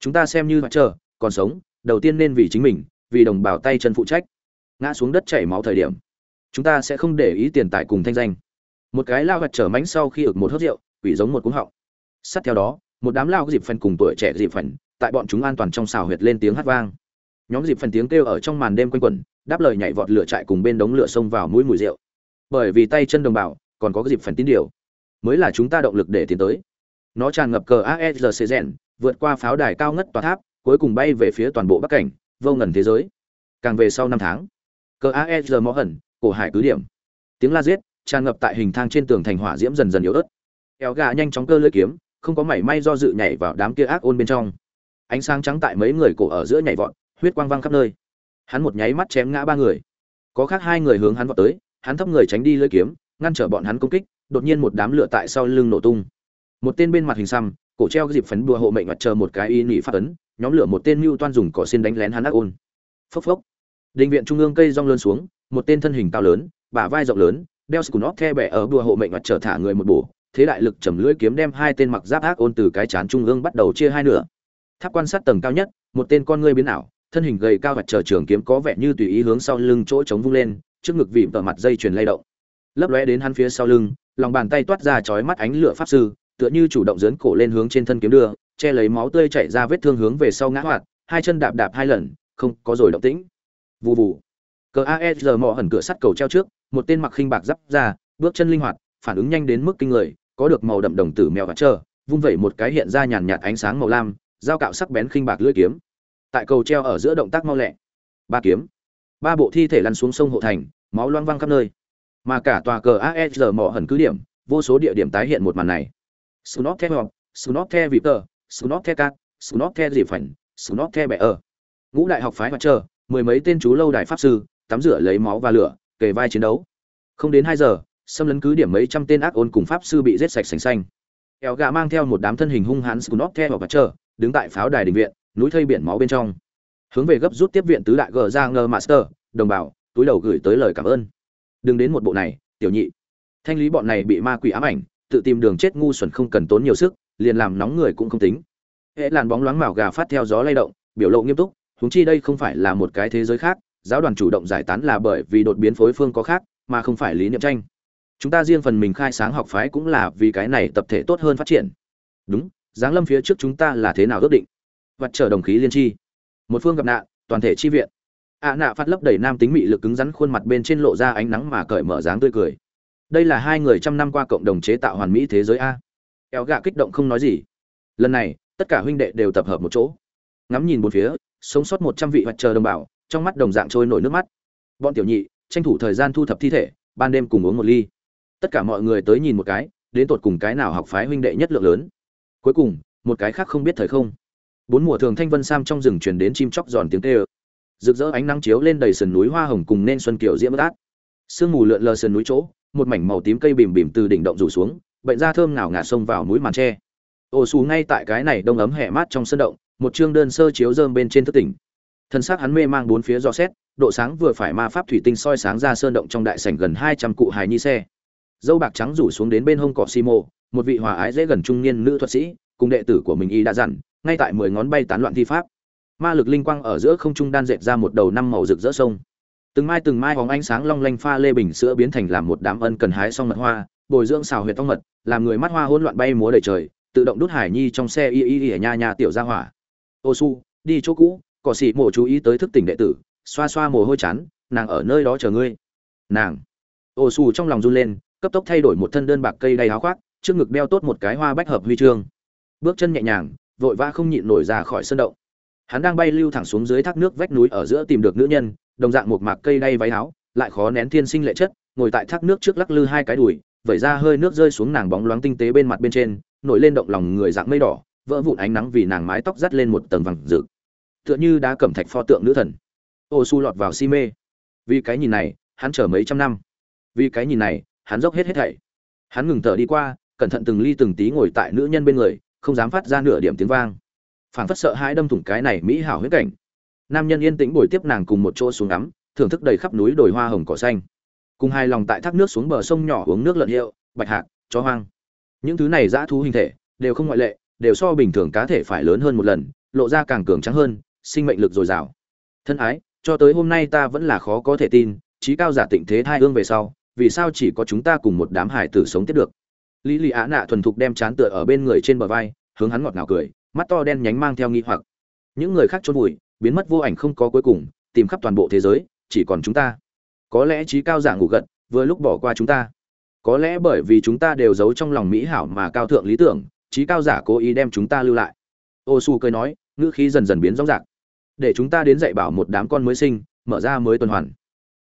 S1: Chúng ta xem như mặt chờ còn sống đầu tiên nên vì chính mình vì đồng bào tay chân phụ trách. Ngã xuống đất chảy máu thời điểm chúng ta sẽ không để ý tiền tài cùng thanh danh. Một cái lao vật trở mánh sau khi ực một hớt rượu quỷ giống một cúng họng. Sát theo đó một đám lao dịp phần cùng tuổi trẻ dịp phần tại bọn chúng an toàn trong xào huyệt lên tiếng hát vang. Nhóm dịp phần tiếng kêu ở trong màn đêm quanh quẩn đáp lời nhảy vọt lửa chạy cùng bên đống lửa xông vào mũi mùi rượu. Bởi vì tay chân đồng bào còn có dịp phần tín điều mới là chúng ta động lực để tiến tới. Nó tràn ngập cờ aesrc rèn vượt qua pháo đài cao ngất tòa tháp, cuối cùng bay về phía toàn bộ bắc cảnh, vô ngần thế giới. Càng về sau năm tháng, cờ asr mõ hẩn, cổ hải cứ điểm. Tiếng la giết, tràn ngập tại hình thang trên tường thành hỏa diễm dần dần yếu ớt. Eo gà nhanh chóng cơ lưỡi kiếm, không có mảy may do dự nhảy vào đám kia ác ôn bên trong. Ánh sáng trắng tại mấy người cổ ở giữa nhảy vọt, huyết quang văng khắp nơi. Hắn một nháy mắt chém ngã ba người. Có khác hai người hướng hắn vọt tới, hắn thấp người tránh đi lưỡi kiếm, ngăn trở bọn hắn công kích đột nhiên một đám lửa tại sau lưng nổ tung. Một tên bên mặt hình xăm, cổ treo dịp phấn đùa hộ mệnh mặt chờ một cái y nỉ phát ấn, nhóm lửa một tên mưu toan dùng cỏ xin đánh lén hắn ác ôn. Phốc phốc. Định viện trung ương cây rong lớn xuống, một tên thân hình cao lớn, bả vai rộng lớn, đeo scunop the bẻ ở đùa hộ mệnh mặt trở thả người một bổ, thế đại lực chầm lưỡi kiếm đem hai tên mặc giáp ác ôn từ cái chán trung ương bắt đầu chia hai nửa. Tháp quan sát tầng cao nhất, một tên con ngươi biến ảo, thân hình gầy cao mặt trở trường kiếm có vẻ như tùy ý hướng sau lưng chỗ chống vung lên, trước ngực vịm tờ mặt dây chuyền lay động. Lấp lóe đến hắn phía sau lưng lòng bàn tay toát ra chói mắt ánh lửa pháp sư tựa như chủ động giớn cổ lên hướng trên thân kiếm đưa, che lấy máu tươi chảy ra vết thương hướng về sau ngã hoạt, hai chân đạp đạp hai lần, không có rồi động tĩnh. Vù vù. Cờ AER mò hẩn cửa sắt cầu treo trước, một tên mặc khinh bạc giáp ra, bước chân linh hoạt phản ứng nhanh đến mức kinh người có được màu đậm đồng tử mèo và chờ, vung vẩy một cái hiện ra nhàn nhạt ánh sáng màu lam dao cạo sắc bén khinh bạc lưỡi kiếm tại cầu treo ở giữa động tác mau lẹ ba kiếm ba bộ thi thể lăn xuống sông hộ thành máu loang văng khắp nơi mà cả tòa cờ ASR mỏ hẩn cứ điểm vô số địa điểm tái hiện một màn này Snot the Hop, Snot the Viper, Snot the Cat, Snot the Dịp Phảnh, Snot the Bẻ ở. Ngũ đại học phái mặt chờ, mười mấy tên chú lâu đài pháp sư, tắm rửa lấy máu và lửa, kề vai chiến đấu. Không đến hai giờ, xâm lấn cứ điểm mấy trăm tên ác ôn cùng pháp sư bị giết sạch sành xanh. Eo gà mang theo một đám thân hình hung hãn Snot the Hop chờ, đứng tại pháo đài đình viện, núi thây biển máu bên trong. Hướng về gấp rút tiếp viện tứ đại gờ ra ngơ master, đồng bào, túi đầu gửi tới lời cảm ơn. Đừng đến một bộ này, tiểu nhị. Thanh lý bọn này bị ma quỷ ám ảnh, tự tìm đường chết ngu xuẩn không cần tốn nhiều sức liền làm nóng người cũng không tính. Hệ làn bóng loáng màu gà phát theo gió lay động biểu lộ nghiêm túc húng chi đây không phải là một cái thế giới khác giáo đoàn chủ động giải tán là bởi vì đột biến phối phương có khác mà không phải lý niệm tranh. Chúng ta riêng phần mình khai sáng học phái cũng là vì cái này tập thể tốt hơn phát triển. Đúng giáng lâm phía trước chúng ta là thế nào ước định? Vật trở đồng khí liên tri. Một phương gặp nạn toàn thể chi viện ạ nạ phát lấp đầy nam tính mị lực cứng rắn khuôn mặt bên trên lộ ra ánh nắng mà cởi mở dáng tươi cười. Đây là hai người trăm năm qua cộng đồng chế tạo hoàn mỹ thế giới a. Eo gạ kích động không nói gì. Lần này, tất cả huynh đệ đều tập hợp một chỗ. Ngắm nhìn một phía, sống sót một trăm vị mặt chờ đồng bào, trong mắt đồng dạng trôi nổi nước mắt. Bọn tiểu nhị, tranh thủ thời gian thu thập thi thể, ban đêm cùng uống một ly. Tất cả mọi người tới nhìn một cái, đến tột cùng cái nào học phái huynh đệ nhất lượng lớn. Cuối cùng, một cái khác không biết thời không. Bốn mùa thường thanh vân sam trong rừng truyền đến chim chóc giòn tiếng tê ơ rực rỡ ánh nắng chiếu lên đầy sườn núi hoa hồng cùng nên xuân kiểu diễm tát sương mù lượn lờ sườn núi chỗ, một mảnh màu tím cây bìm bìm từ đỉnh động rủ xuống, bệnh da thơm ngào ngạt xông vào núi màn tre. Ồ xù ngay tại cái này đông ấm hẹ mát trong sân động, một chương đơn sơ chiếu rơm bên trên thất tỉnh. Thân xác hắn mê mang bốn phía do xét, độ sáng vừa phải ma pháp thủy tinh soi sáng ra sơn động trong đại sảnh gần hai trăm cụ hài nhi xe. Dâu bạc trắng rủ xuống đến bên hông cỏ xi mô, một vị hòa ái dễ gần trung niên nữ thuật sĩ, cùng đệ tử của mình y đã dặn, ngay tại mười ngón bay tán loạn thi pháp ma lực linh quang ở giữa không trung đan dệt ra một đầu năm màu rực rỡ sông. Từng mai từng mai hóng ánh sáng long lanh pha lê bình sữa biến thành làm một đám ân cần hái xong mật hoa, bồi dưỡng xào huyệt tóc mật, làm người mắt hoa hỗn loạn bay múa đầy trời, tự động đút hải nhi trong xe y y y nha nha tiểu ra hỏa. Ô su, đi chỗ cũ cỏ xị mổ chú ý tới thức tỉnh đệ tử, xoa xoa mồ hôi chán, nàng ở nơi đó chờ ngươi. Nàng. Ô su trong lòng run lên, cấp tốc thay đổi một thân đơn bạc cây đầy áo khoác, trước ngực đeo tốt một cái hoa bách hợp huy chương. Bước chân nhẹ nhàng, vội vã không nhịn nổi ra khỏi sân động hắn đang bay lưu thẳng xuống dưới thác nước vách núi ở giữa tìm được nữ nhân, đồng dạng một mạc cây đay váy áo, lại khó nén thiên sinh lệ chất, ngồi tại thác nước trước lắc lư hai cái đùi, vẩy ra hơi nước rơi xuống nàng bóng loáng tinh tế bên mặt bên trên, nổi lên động lòng người dạng mây đỏ, vỡ vụn ánh nắng vì nàng mái tóc dắt lên một tầng vàng rực. Tựa như đã cẩm thạch pho tượng nữ thần. Ô su lọt vào si mê. Vì cái nhìn này, hắn chờ mấy trăm năm. Vì cái nhìn này, hắn dốc hết hết thảy. Hắn ngừng thở đi qua, cẩn thận từng ly từng tí ngồi tại nữ nhân bên người, không dám phát ra nửa điểm tiếng vang phảng phất sợ hãi đâm thủng cái này mỹ hảo huyết cảnh. Nam nhân yên tĩnh bồi tiếp nàng cùng một chỗ xuống ngắm, thưởng thức đầy khắp núi đồi hoa hồng cỏ xanh. Cùng hai lòng tại thác nước xuống bờ sông nhỏ uống nước lợn hiệu, bạch hạc, chó hoang. Những thứ này dã thú hình thể, đều không ngoại lệ, đều so bình thường cá thể phải lớn hơn một lần, lộ ra càng cường trắng hơn, sinh mệnh lực dồi dào. Thân ái, cho tới hôm nay ta vẫn là khó có thể tin, trí cao giả tịnh thế thai hương về sau, vì sao chỉ có chúng ta cùng một đám hải tử sống tiếp được? Lý lì á nạ thuần thục đem chán tựa ở bên người trên bờ vai, hướng hắn ngọt ngào cười mắt to đen nhánh mang theo nghi hoặc. Những người khác chôn vùi, biến mất vô ảnh không có cuối cùng, tìm khắp toàn bộ thế giới, chỉ còn chúng ta. Có lẽ trí cao giả ngủ gật, vừa lúc bỏ qua chúng ta. Có lẽ bởi vì chúng ta đều giấu trong lòng mỹ hảo mà cao thượng lý tưởng, trí cao giả cố ý đem chúng ta lưu lại. Ô su cười nói, ngữ khí dần dần biến rõ rạc để chúng ta đến dạy bảo một đám con mới sinh, mở ra mới tuần hoàn.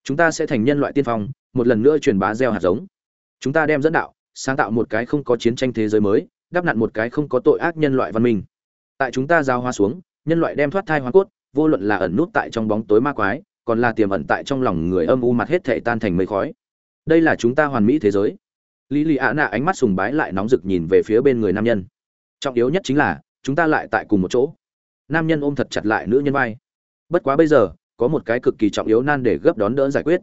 S1: Chúng ta sẽ thành nhân loại tiên phong, một lần nữa truyền bá gieo hạt giống. Chúng ta đem dẫn đạo, sáng tạo một cái không có chiến tranh thế giới mới, đắp nặn một cái không có tội ác nhân loại văn minh tại chúng ta giao hoa xuống, nhân loại đem thoát thai hoa cốt, vô luận là ẩn nút tại trong bóng tối ma quái, còn là tiềm ẩn tại trong lòng người âm u mặt hết thể tan thành mây khói. Đây là chúng ta hoàn mỹ thế giới. Lý lì ạ nạ ánh mắt sùng bái lại nóng rực nhìn về phía bên người nam nhân. Trọng yếu nhất chính là, chúng ta lại tại cùng một chỗ. Nam nhân ôm thật chặt lại nữ nhân vai. Bất quá bây giờ, có một cái cực kỳ trọng yếu nan để gấp đón đỡ giải quyết.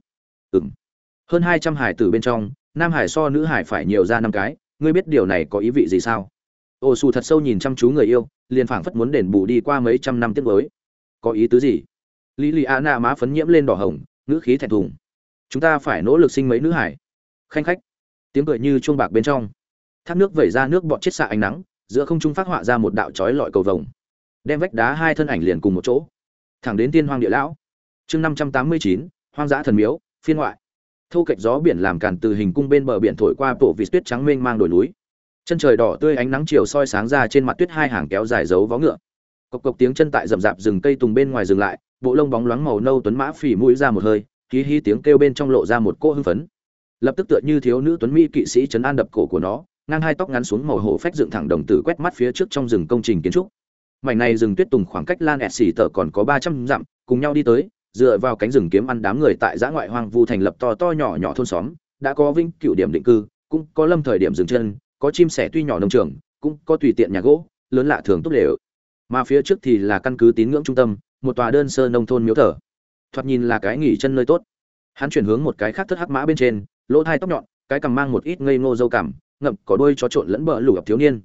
S1: Ừ m hơn hai trăm hải tử bên trong, nam hải so nữ hải phải nhiều ra năm cái. Ngươi biết điều này có ý vị gì sao? Ô xù thật sâu nhìn chăm chú người yêu, liền phảng phất muốn đền bù đi qua mấy trăm năm tiết mới có ý tứ gì? Lý lì a na má phấn nhiễm lên đỏ hồng, ngữ khí thẹn thùng. Chúng ta phải nỗ lực sinh mấy nữ hải. Khanh khách. Tiếng cười như chuông bạc bên trong. Thác nước vẩy ra nước bọt chết xạ ánh nắng, giữa không trung phát họa ra một đạo trói lọi cầu vồng. Đem vách đá hai thân ảnh liền cùng một chỗ. Thẳng đến tiên hoang địa lão. Chương năm trăm tám mươi chín, hoang dã thần miếu, phiên ngoại. Thâu cạnh gió biển làm cản từ hình cung bên bờ biển thổi qua bộ vịt tuyết trắng mênh mang đồi núi chân trời đỏ tươi ánh nắng chiều soi sáng ra trên mặt tuyết hai hàng kéo dài dấu vó ngựa. Cộc cộc tiếng chân tại rậm rạp rừng cây tùng bên ngoài dừng lại, bộ lông bóng loáng màu nâu tuấn mã phỉ mũi ra một hơi, hí hí tiếng kêu bên trong lộ ra một cô hưng phấn. Lập tức tựa như thiếu nữ tuấn mỹ kỵ sĩ chấn an đập cổ của nó, ngang hai tóc ngắn xuống màu hổ phách dựng thẳng đồng tử quét mắt phía trước trong rừng công trình kiến trúc. Mảnh này rừng tuyết tùng khoảng cách lan ẹt xỉ tờ còn có ba trăm dặm, cùng nhau đi tới, dựa vào cánh rừng kiếm ăn đám người tại giã ngoại hoang vu thành lập to to nhỏ nhỏ thôn xóm, đã có vinh cựu điểm định cư, cũng có lâm thời điểm dừng chân có chim sẻ tuy nhỏ nông trường cũng có tùy tiện nhà gỗ lớn lạ thường tốt lệ mà phía trước thì là căn cứ tín ngưỡng trung tâm một tòa đơn sơ nông thôn miếu thờ. Thoạt nhìn là cái nghỉ chân nơi tốt. Hắn chuyển hướng một cái khác thất hắc mã bên trên lỗ thai tóc nhọn cái cằm mang một ít ngây ngô dâu cảm ngậm có đôi chó trộn lẫn bờ lủ gặp thiếu niên.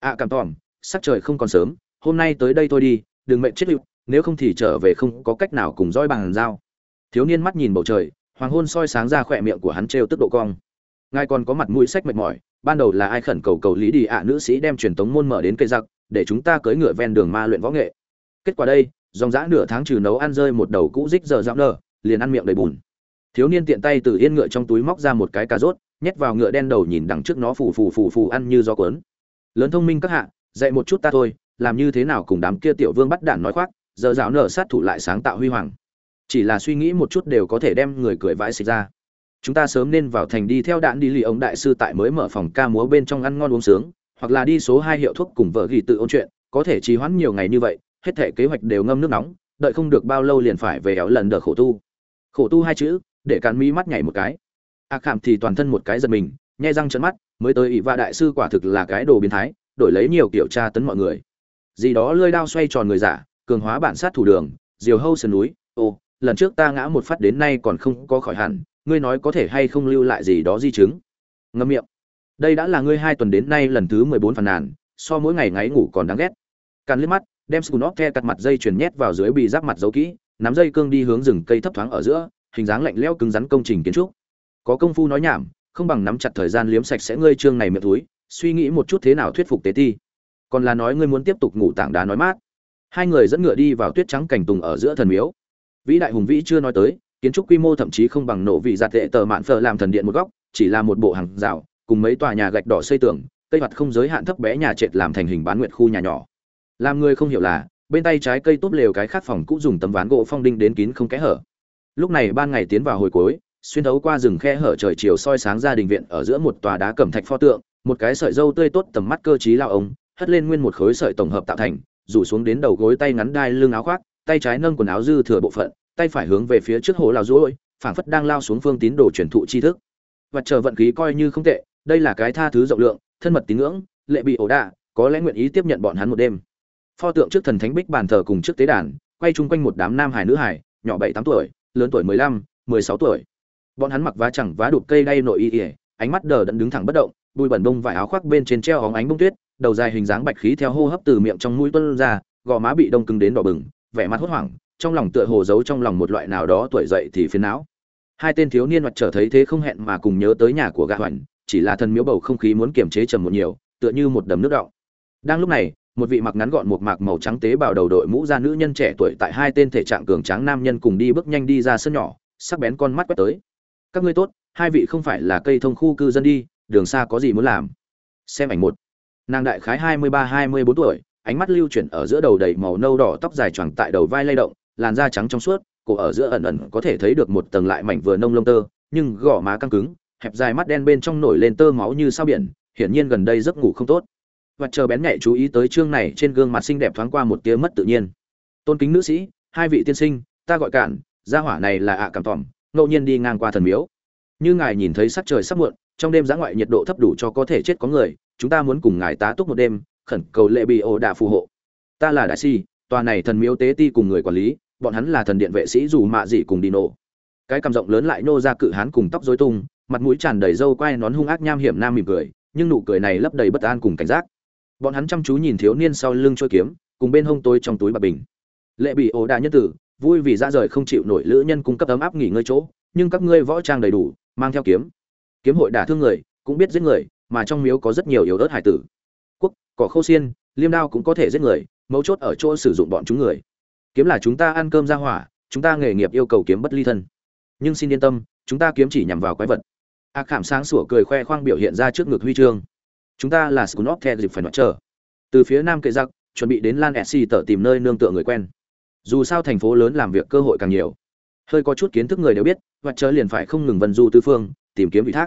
S1: Ạ à, cảm tỏm sắc trời không còn sớm hôm nay tới đây thôi đi đừng mệnh chết lựu nếu không thì trở về không có cách nào cùng roi bằng dao. Thiếu niên mắt nhìn bầu trời hoàng hôn soi sáng ra khỏe miệng của hắn trêu tức độ cong. Ngài còn có mặt mũi sách mệt mỏi ban đầu là ai khẩn cầu cầu lý đi ạ, nữ sĩ đem truyền tống môn mở đến cây giặc, để chúng ta cưỡi ngựa ven đường ma luyện võ nghệ. Kết quả đây, dòng dã nửa tháng trừ nấu ăn rơi một đầu cũ rích giờ dạo nở, liền ăn miệng đầy bùn. Thiếu niên tiện tay từ yên ngựa trong túi móc ra một cái cà rốt, nhét vào ngựa đen đầu nhìn đằng trước nó phù phù phù phù ăn như gió cuốn. Lớn thông minh các hạ, dạy một chút ta thôi, làm như thế nào cùng đám kia tiểu vương bắt đản nói khoác, giờ dạo nở sát thủ lại sáng tạo huy hoàng. Chỉ là suy nghĩ một chút đều có thể đem người cười vãi xịt ra chúng ta sớm nên vào thành đi theo đạn đi lì ông đại sư tại mới mở phòng ca múa bên trong ăn ngon uống sướng, hoặc là đi số hai hiệu thuốc cùng vợ ghi tự ôn chuyện, có thể trì hoãn nhiều ngày như vậy, hết thể kế hoạch đều ngâm nước nóng, đợi không được bao lâu liền phải về éo lần đờ khổ tu. Khổ tu hai chữ, để càn mi mắt nhảy một cái. A khảm thì toàn thân một cái giật mình nhai răng trận mắt, mới tới ỷ va đại sư quả thực là cái đồ biến thái, đổi lấy nhiều kiểu tra tấn mọi người. Gì đó lơi đao xoay tròn người giả, cường hóa bản sát thủ đường, diều hâu sườn núi, ô, lần trước ta ngã một phát đến nay còn không có khỏi hẳn ngươi nói có thể hay không lưu lại gì đó di chứng? Ngâm miệng. Đây đã là ngươi hai tuần đến nay lần thứ mười bốn phàn nàn, so mỗi ngày ngáy ngủ còn đáng ghét. Càn liếc mắt, đem scunop the cặt mặt dây chuyền nhét vào dưới bị giáp mặt giấu kỹ, nắm dây cương đi hướng rừng cây thấp thoáng ở giữa, hình dáng lạnh lẽo cứng rắn công trình kiến trúc. Có công phu nói nhảm, không bằng nắm chặt thời gian liếm sạch sẽ ngươi trương này miệng túi, suy nghĩ một chút thế nào thuyết phục tế ti. Còn là nói ngươi muốn tiếp tục ngủ tảng đá nói mát. Hai người dẫn ngựa đi vào tuyết trắng cảnh tùng ở giữa thần miếu. Vĩ đại hùng vĩ chưa nói tới kiến trúc quy mô thậm chí không bằng nổ vị giặt tệ tờ mạn phở làm thần điện một góc, chỉ là một bộ hàng rào, cùng mấy tòa nhà gạch đỏ xây tường, cây mặt không giới hạn thấp bé nhà trệt làm thành hình bán nguyện khu nhà nhỏ. Làm người không hiểu là, bên tay trái cây tốt lều cái khác phòng cũng dùng tấm ván gỗ phong đinh đến kín không kẽ hở. Lúc này ban ngày tiến vào hồi cuối, xuyên thấu qua rừng khe hở trời chiều soi sáng ra đình viện ở giữa một tòa đá cẩm thạch pho tượng, một cái sợi dâu tươi tốt tầm mắt cơ trí lao ông, hất lên nguyên một khối sợi tổng hợp tạo thành, rủ xuống đến đầu gối tay ngắn đai lưng áo khoác, tay trái nâng quần áo dư thừa bộ phận tay phải hướng về phía trước hồ lao rũi phảng phất đang lao xuống phương tín đồ truyền thụ tri thức. Và chờ vận khí coi như không tệ, đây là cái tha thứ rộng lượng, thân mật tín ngưỡng, lệ bị ổ đạ, có lẽ nguyện ý tiếp nhận bọn hắn một đêm. Pho tượng trước thần thánh bích bàn thờ cùng trước tế đàn, quay chung quanh một đám nam hải nữ hải nhỏ bảy tám tuổi, lớn tuổi mười lăm, mười sáu tuổi. Bọn hắn mặc vá chẳng vá đục cây đay nội y ỉa ánh mắt đờ đẫn đứng thẳng bất động bụi bẩn bông vải áo khoác bên trên treo óng ánh bông tuyết, đầu dài hình dáng bạch khí theo hô hấp từ miệng trong mũi tuân ra, gò má bị đông cứng đến đỏ bừng, vẻ mặt hốt hoảng trong lòng tựa hồ giấu trong lòng một loại nào đó tuổi dậy thì phiền não. Hai tên thiếu niên mặt trở thấy thế không hẹn mà cùng nhớ tới nhà của gã hoành, chỉ là thần miếu bầu không khí muốn kiềm chế trầm một nhiều, tựa như một đầm nước đọng đang lúc này, một vị mặc ngắn gọn một mạc màu trắng tế bào đầu đội mũ ra nữ nhân trẻ tuổi tại hai tên thể trạng cường tráng nam nhân cùng đi bước nhanh đi ra sân nhỏ, sắc bén con mắt quét tới. Các ngươi tốt, hai vị không phải là cây thông khu cư dân đi, đường xa có gì muốn làm? Xem ảnh một. Nàng đại khái hai mươi ba, hai mươi bốn tuổi, ánh mắt lưu chuyển ở giữa đầu đầy màu nâu đỏ tóc dài choàng tại đầu vai lay động làn da trắng trong suốt, cổ ở giữa ẩn ẩn có thể thấy được một tầng lại mảnh vừa nông lông tơ, nhưng gò má căng cứng, hẹp dài mắt đen bên trong nổi lên tơ máu như sao biển, hiển nhiên gần đây giấc ngủ không tốt. Và chờ bén nhạy chú ý tới chương này trên gương mặt xinh đẹp thoáng qua một tia mất tự nhiên. Tôn kính nữ sĩ, hai vị tiên sinh, ta gọi cản, gia hỏa này là ạ cảm tỏm ngẫu nhiên đi ngang qua thần miếu. Như ngài nhìn thấy sắc trời sắp muộn, trong đêm giã ngoại nhiệt độ thấp đủ cho có thể chết có người, chúng ta muốn cùng ngài tá túc một đêm, khẩn cầu lệ bị ổ đạ phù hộ. Ta là đại si tòa này thần miếu tế ti cùng người quản lý, bọn hắn là thần điện vệ sĩ dù mạ dị cùng đi nổ cái cằm rộng lớn lại nô ra cự hán cùng tóc rối tung, mặt mũi tràn đầy râu quai nón hung ác nham hiểm nam mỉm cười, nhưng nụ cười này lấp đầy bất an cùng cảnh giác. Bọn hắn chăm chú nhìn thiếu niên sau lưng trôi kiếm, cùng bên hông tôi trong túi bạc bình. Lệ bị ổ đà nhân tử, vui vì ra rời không chịu nổi lữ nhân cung cấp ấm áp nghỉ ngơi chỗ, nhưng các ngươi võ trang đầy đủ, mang theo kiếm. Kiếm hội đả thương người, cũng biết giết người, mà trong miếu có rất nhiều yếu ớt hải tử. Quốc, cỏ khô xiên, liêm đao cũng có thể giết người mấu chốt ở chỗ sử dụng bọn chúng người. Kiếm là chúng ta ăn cơm ra hỏa, chúng ta nghề nghiệp yêu cầu kiếm bất ly thân. Nhưng xin yên tâm, chúng ta kiếm chỉ nhằm vào quái vật. A khảm sáng sủa cười khoe khoang biểu hiện ra trước ngực huy chương. Chúng ta là scunop theo dịp phải nói chờ từ phía nam kệ giặc, chuẩn bị đến lan sc tờ tìm nơi nương tựa người quen. Dù sao thành phố lớn làm việc cơ hội càng nhiều. Hơi có chút kiến thức người đều biết, và chớ liền phải không ngừng vân du tứ phương, tìm kiếm vị thác.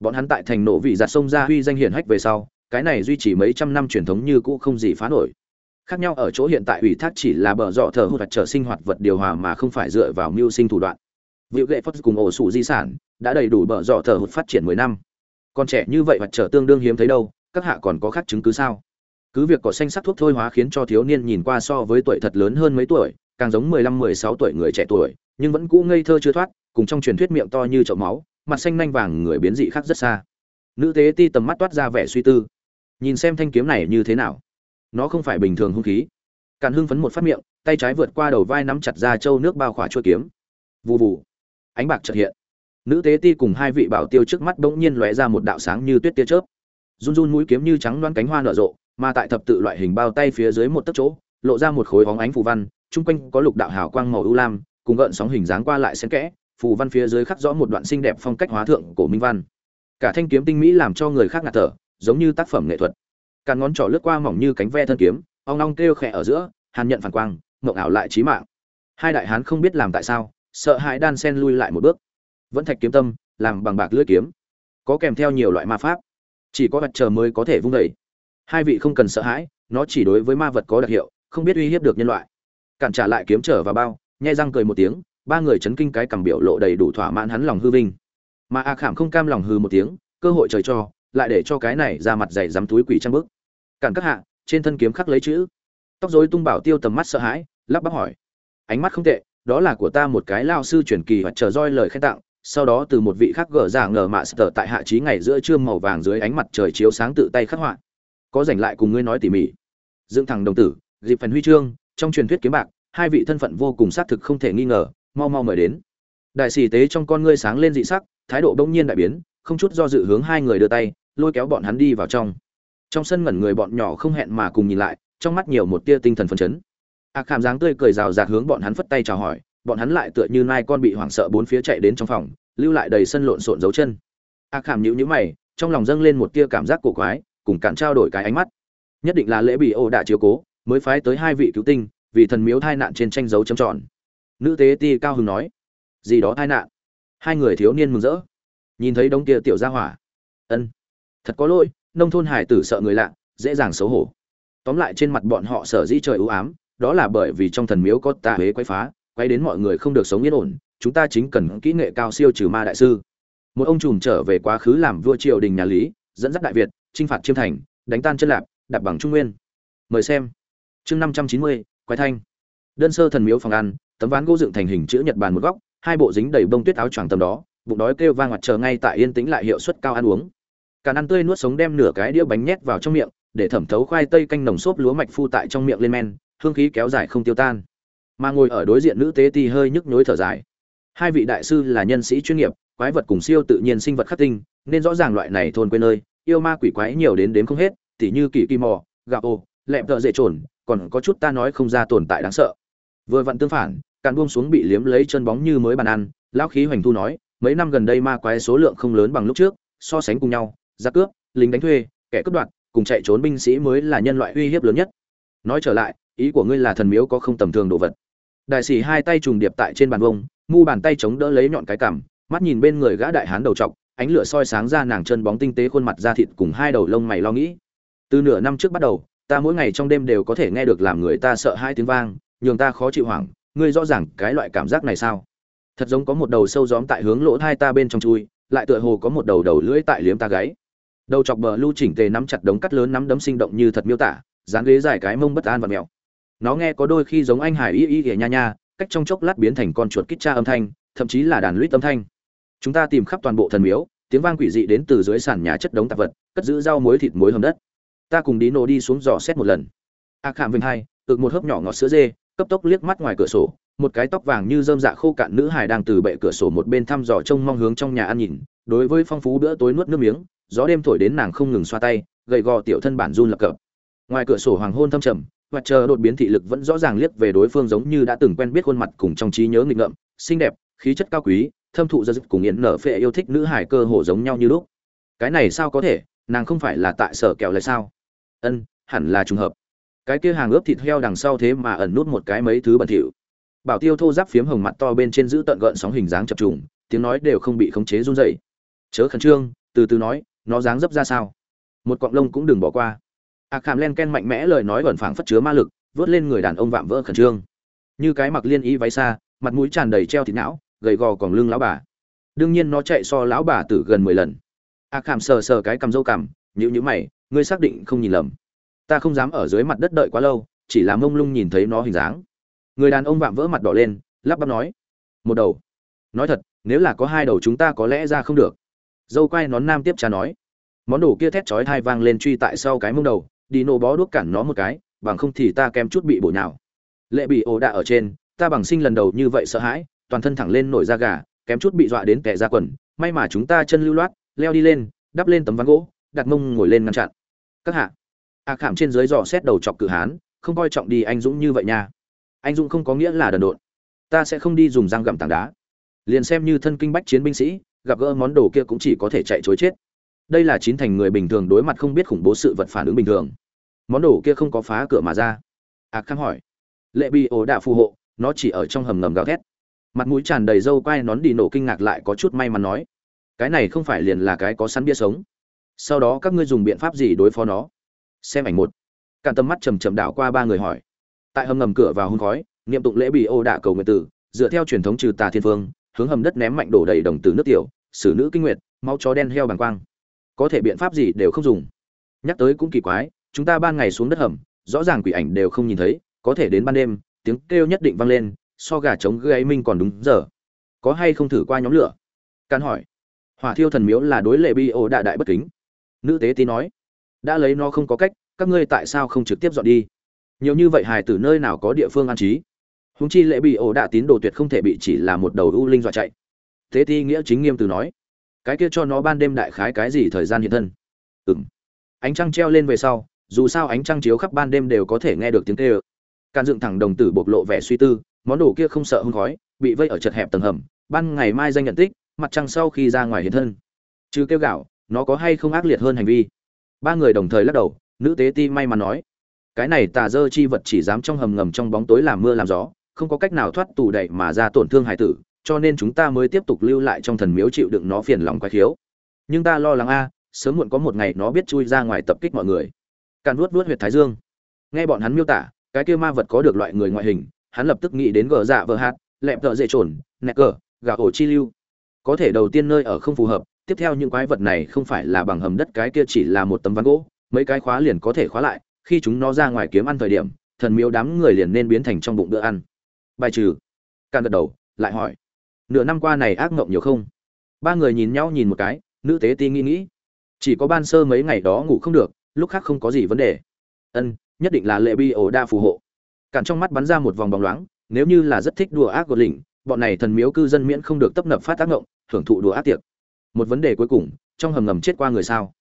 S1: Bọn hắn tại thành nổ vị giặt sông ra huy danh hiển hách về sau, cái này duy trì mấy trăm năm truyền thống như cũ không gì phá nổi khác nhau ở chỗ hiện tại ủy thác chỉ là bờ dọ thờ hụt trở sinh hoạt vật điều hòa mà không phải dựa vào mưu sinh thủ đoạn Vịu Gệ Phất cùng ổ sủ di sản đã đầy đủ bờ dọ thờ hụt phát triển mười năm. Còn trẻ như vậy hoặc trở tương đương hiếm thấy đâu, các hạ còn có khác chứng cứ sao? Cứ việc cỏ xanh sắc thuốc thôi hóa khiến cho thiếu niên nhìn qua so với tuổi thật lớn hơn mấy tuổi, càng giống mười lăm mười sáu tuổi người trẻ tuổi, nhưng vẫn cũ ngây thơ chưa thoát, cùng trong truyền thuyết miệng to như chậu máu, mặt xanh nanh vàng người biến dị khác rất xa. Nữ tế ti tầm mắt toát ra vẻ suy tư. Nhìn xem thanh kiếm này như thế nào? Nó không phải bình thường hung khí. Càn hưng phấn một phát miệng, tay trái vượt qua đầu vai nắm chặt ra châu nước bao khỏa chuôi kiếm. Vù vù. Ánh bạc chợt hiện. Nữ tế ti cùng hai vị bảo tiêu trước mắt bỗng nhiên lóe ra một đạo sáng như tuyết tia chớp. Run run mũi kiếm như trắng loan cánh hoa nở rộ mà tại thập tự loại hình bao tay phía dưới một tấc chỗ lộ ra một khối hóng ánh phù văn chung quanh có lục đạo hào quang màu ưu lam cùng gợn sóng hình dáng qua lại xen kẽ phù văn phía dưới khắc rõ một đoạn xinh đẹp phong cách hóa thượng cổ minh văn. Cả thanh kiếm tinh mỹ làm cho người khác ngạt thở giống như tác phẩm nghệ thuật cả ngón trỏ lướt qua mỏng như cánh ve thân kiếm, ong ong kêu khẽ ở giữa, hàn nhận phản quang, mộng ảo lại trí mạng. Hai đại hán không biết làm tại sao, sợ hãi đan sen lui lại một bước. Vẫn thạch kiếm tâm, làm bằng bạc lưỡi kiếm. Có kèm theo nhiều loại ma pháp. Chỉ có vật chờ mới có thể vung đẩy hai vị không cần sợ hãi, nó chỉ đối với ma vật có đặc hiệu, không biết uy hiếp được nhân loại. Cản trả lại kiếm trở vào bao, nhai răng cười một tiếng, ba người chấn kinh cái cầm biểu lộ đầy đủ thỏa mãn hắn lòng hư vinh. Mà a khảm không cam lòng hư một tiếng, cơ hội trời cho, lại để cho cái này ra mặt dày dám túi quỷ trăng bước cản các hạ, trên thân kiếm khắc lấy chữ. Tóc rối tung bảo tiêu tầm mắt sợ hãi, lắp bắp hỏi. Ánh mắt không tệ, đó là của ta một cái lao sư truyền kỳ và chờ roi lời khen tặng. Sau đó từ một vị khác gở giả ngờ mạ sờ tại hạ trí ngày giữa trưa màu vàng dưới ánh mặt trời chiếu sáng tự tay khắc họa. Có rảnh lại cùng ngươi nói tỉ mỉ. Dựng thẳng đồng tử, dịp phần huy chương, trong truyền thuyết kiếm bạc, hai vị thân phận vô cùng xác thực không thể nghi ngờ, mau mau mời đến. Đại sĩ tế trong con ngươi sáng lên dị sắc, thái độ đông nhiên đại biến, không chút do dự hướng hai người đưa tay, lôi kéo bọn hắn đi vào trong trong sân ngẩn người bọn nhỏ không hẹn mà cùng nhìn lại trong mắt nhiều một tia tinh thần phấn chấn. Ạc à, khảm dáng tươi cười rào rạt hướng bọn hắn phất tay chào hỏi bọn hắn lại tựa như nai con bị hoảng sợ bốn phía chạy đến trong phòng lưu lại đầy sân lộn xộn dấu chân. Ạc à, khảm nhữ nhữ mày trong lòng dâng lên một tia cảm giác cổ quái cùng cản trao đổi cái ánh mắt. Nhất định là lễ bị ô đã chiếu cố mới phái tới hai vị cứu tinh vì thần miếu thai nạn trên tranh dấu chấm tròn. Nữ tế ti cao hưng nói gì đó thai nạn? Hai người thiếu niên mừng rỡ nhìn thấy đống kia tiểu gia hỏa. Ân thật có lỗi nông thôn hải tử sợ người lạ, dễ dàng xấu hổ. Tóm lại trên mặt bọn họ sở dĩ trời ưu ám, đó là bởi vì trong thần miếu có tà huế quay phá quay đến mọi người không được sống yên ổn, chúng ta chính cần kỹ nghệ cao siêu trừ ma đại sư. Một ông trùm trở về quá khứ làm vua triều đình nhà lý, dẫn dắt đại việt, chinh phạt chiêm thành, đánh tan chân lạp, đạp bằng trung nguyên. Mời xem. Chương năm trăm chín mươi, quái thanh. Đơn sơ thần miếu phòng ăn, tấm ván gỗ dựng thành hình chữ nhật bàn một góc, hai bộ dính đầy bông tuyết áo choàng tầm đó, bụng đói kêu vang mặt chờ ngay tại yên tĩnh lại hiệu suất cao ăn uống càn ăn tươi nuốt sống đem nửa cái đĩa bánh nhét vào trong miệng, để thẩm thấu khoai tây canh nồng xốp lúa mạch phu tại trong miệng lên men, hương khí kéo dài không tiêu tan. Mà ngồi ở đối diện nữ tế ti hơi nhức nhối thở dài. Hai vị đại sư là nhân sĩ chuyên nghiệp, quái vật cùng siêu tự nhiên sinh vật khắc tinh, nên rõ ràng loại này thôn quê nơi, yêu ma quỷ quái nhiều đến đếm không hết, tỉ như kỳ kỳ mò, gạo ô, lẹm tợ dễ trồn, còn có chút ta nói không ra tồn tại đáng sợ. Vừa vặn tương phản, càn buông xuống bị liếm lấy chân bóng như mới bàn ăn, lão khí hoành thu nói, mấy năm gần đây ma quái số lượng không lớn bằng lúc trước, so sánh cùng nhau giặc cướp, lính đánh thuê, kẻ cướp đoạt, cùng chạy trốn binh sĩ mới là nhân loại uy hiếp lớn nhất. Nói trở lại, ý của ngươi là thần miếu có không tầm thường đồ vật. Đại sĩ hai tay trùng điệp tại trên bàn vông, mu bàn tay chống đỡ lấy nhọn cái cằm, mắt nhìn bên người gã đại hán đầu trọc, ánh lửa soi sáng ra nàng chân bóng tinh tế khuôn mặt da thịt cùng hai đầu lông mày lo nghĩ. Từ nửa năm trước bắt đầu, ta mỗi ngày trong đêm đều có thể nghe được làm người ta sợ hai tiếng vang, nhường ta khó chịu hoảng, ngươi rõ ràng cái loại cảm giác này sao? Thật giống có một đầu sâu gióm tại hướng lỗ hai ta bên trong chui, lại tựa hồ có một đầu đầu lưỡi tại liếm ta gáy đầu chọc bờ lưu chỉnh tề nắm chặt đống cắt lớn nắm đấm sinh động như thật miêu tả dáng ghế dài cái mông bất an và mèo nó nghe có đôi khi giống anh hải y y ghẻ nha nha, cách trong chốc lát biến thành con chuột kích cha âm thanh, thậm chí là đàn lũy âm thanh. Chúng ta tìm khắp toàn bộ thần miếu, tiếng vang quỷ dị đến từ dưới sàn nhà chất đống tạp vật, cất giữ rau muối thịt muối hầm đất. Ta cùng đi nổ đi xuống dò xét một lần. A khảm vinh hai, ực một hớp nhỏ ngọt sữa dê, cấp tốc liếc mắt ngoài cửa sổ, một cái tóc vàng như dơm dạ khô cạn nữ hài đang từ bệ cửa sổ một bên thăm dò trông mong hướng trong nhà ăn nhìn, đối với phong phú bữa tối nuốt nước miếng gió đêm thổi đến nàng không ngừng xoa tay, gầy gò tiểu thân bản run lập cập. Ngoài cửa sổ hoàng hôn thâm trầm, và chờ đột biến thị lực vẫn rõ ràng liếc về đối phương giống như đã từng quen biết khuôn mặt cùng trong trí nhớ nghịch ngợm, xinh đẹp, khí chất cao quý, thâm thụ ra dứt cùng yến nở phệ yêu thích nữ hải cơ hồ giống nhau như lúc. Cái này sao có thể, nàng không phải là tại sở kẹo lại sao? Ân, hẳn là trùng hợp. Cái kia hàng ướp thịt heo đằng sau thế mà ẩn nút một cái mấy thứ bẩn thỉu. Bảo tiêu thô giáp phiếm hồng mặt to bên trên giữ tận gợn sóng hình dáng chập trùng, tiếng nói đều không bị khống chế run rẩy. Chớ khẩn trương, từ từ nói nó dáng dấp ra sao? Một cọng lông cũng đừng bỏ qua. A khảm len ken mạnh mẽ lời nói vẩn phảng phất chứa ma lực, vớt lên người đàn ông vạm vỡ khẩn trương. Như cái mặc liên y váy xa, mặt mũi tràn đầy treo thịt não, gầy gò còn lưng lão bà. Đương nhiên nó chạy so lão bà tử gần mười lần. A khảm sờ sờ cái cầm dâu cằm nhữ nhữ mày, ngươi xác định không nhìn lầm. Ta không dám ở dưới mặt đất đợi quá lâu, chỉ là mông lung nhìn thấy nó hình dáng. Người đàn ông vạm vỡ mặt đỏ lên, lắp bắp nói. Một đầu. Nói thật, nếu là có hai đầu chúng ta có lẽ ra không được dâu quay nón nam tiếp trà nói. Món đồ kia thét chói thai vang lên truy tại sau cái mông đầu, đi nổ bó đuốc cản nó một cái, bằng không thì ta kém chút bị bổ nhào. Lệ bị ồ đạ ở trên, ta bằng sinh lần đầu như vậy sợ hãi, toàn thân thẳng lên nổi da gà, kém chút bị dọa đến tệ ra quần, may mà chúng ta chân lưu loát, leo đi lên, đắp lên tấm ván gỗ, đặt mông ngồi lên ngăn chặn. Các hạ. A khảm trên dưới dò xét đầu chọc cự hán, không coi trọng đi anh dũng như vậy nha. Anh dũng không có nghĩa là đần độn. Ta sẽ không đi dùng răng gặm tảng đá. Liền xem như thân kinh bách chiến binh sĩ gặp gỡ món đồ kia cũng chỉ có thể chạy chối chết. Đây là chín thành người bình thường đối mặt không biết khủng bố sự vật phản ứng bình thường. Món đồ kia không có phá cửa mà ra. Ạc khang hỏi. Lệ bị ổ đạ phù hộ, nó chỉ ở trong hầm ngầm gào thét. Mặt mũi tràn đầy râu quai nón đi nổ kinh ngạc lại có chút may mắn nói. Cái này không phải liền là cái có sắn bia sống. Sau đó các ngươi dùng biện pháp gì đối phó nó? Xem ảnh một. Cạn tầm mắt chầm chậm đảo qua ba người hỏi. Tại hầm ngầm cửa vào hôn khói, niệm tụng lễ bị ô đạ cầu nguyện tử, dựa theo truyền thống trừ tà thiên phương, hướng hầm đất ném mạnh đổ đầy đồng từ nước tiểu xử nữ kinh nguyệt, máu chó đen heo bằng quang. Có thể biện pháp gì đều không dùng. Nhắc tới cũng kỳ quái, chúng ta ban ngày xuống đất hầm, rõ ràng quỷ ảnh đều không nhìn thấy, có thể đến ban đêm, tiếng kêu nhất định vang lên, so gà trống gây minh còn đúng giờ. Có hay không thử qua nhóm lửa? Can hỏi. Hỏa thiêu thần miếu là đối lệ bi ô đại đại bất kính. Nữ tế tí nói. Đã lấy nó không có cách, các ngươi tại sao không trực tiếp dọn đi? Nhiều như vậy hài từ nơi nào có địa phương an trí? Húng chi lệ bị ổ đạ tín đồ tuyệt không thể bị chỉ là một đầu u linh dọa chạy. Thế ti nghĩa chính nghiêm từ nói, cái kia cho nó ban đêm đại khái cái gì thời gian hiện thân? Ừng ánh trăng treo lên về sau, dù sao ánh trăng chiếu khắp ban đêm đều có thể nghe được tiếng tê ơ càn dựng thẳng đồng tử bộc lộ vẻ suy tư, món đồ kia không sợ hưng khói, bị vây ở chật hẹp tầng hầm, ban ngày mai danh nhận tích, mặt trăng sau khi ra ngoài hiện thân. Chứ kêu gạo, nó có hay không ác liệt hơn hành vi? Ba người đồng thời lắc đầu, nữ tế ti may mắn nói, cái này tà dơ chi vật chỉ dám trong hầm ngầm trong bóng tối làm mưa làm gió, không có cách nào thoát tù đậy mà ra tổn thương hải tử cho nên chúng ta mới tiếp tục lưu lại trong thần miếu chịu đựng nó phiền lòng quái khiếu. Nhưng ta lo lắng a, sớm muộn có một ngày nó biết chui ra ngoài tập kích mọi người. Càn vuốt vuốt huyệt thái dương. Nghe bọn hắn miêu tả, cái kia ma vật có được loại người ngoại hình, hắn lập tức nghĩ đến gờ dạ vờ hạt lẹp tợ dễ trồn, nẹt cờ, gà ổ chi lưu. Có thể đầu tiên nơi ở không phù hợp, tiếp theo những quái vật này không phải là bằng hầm đất, cái kia chỉ là một tấm ván gỗ, mấy cái khóa liền có thể khóa lại, khi chúng nó ra ngoài kiếm ăn thời điểm, thần miếu đám người liền nên biến thành trong bụng bữa ăn. Bài trừ. Can gật đầu, lại hỏi nửa năm qua này ác mộng nhiều không? Ba người nhìn nhau nhìn một cái, nữ tế ti nghĩ nghĩ. Chỉ có ban sơ mấy ngày đó ngủ không được, lúc khác không có gì vấn đề. Ân, nhất định là lệ bi ổ đa phù hộ. Cản trong mắt bắn ra một vòng bóng loáng, nếu như là rất thích đùa ác gột lỉnh bọn này thần miếu cư dân miễn không được tấp nập phát tác ngộng thưởng thụ đùa ác tiệc. Một vấn đề cuối cùng, trong hầm ngầm chết qua người sao?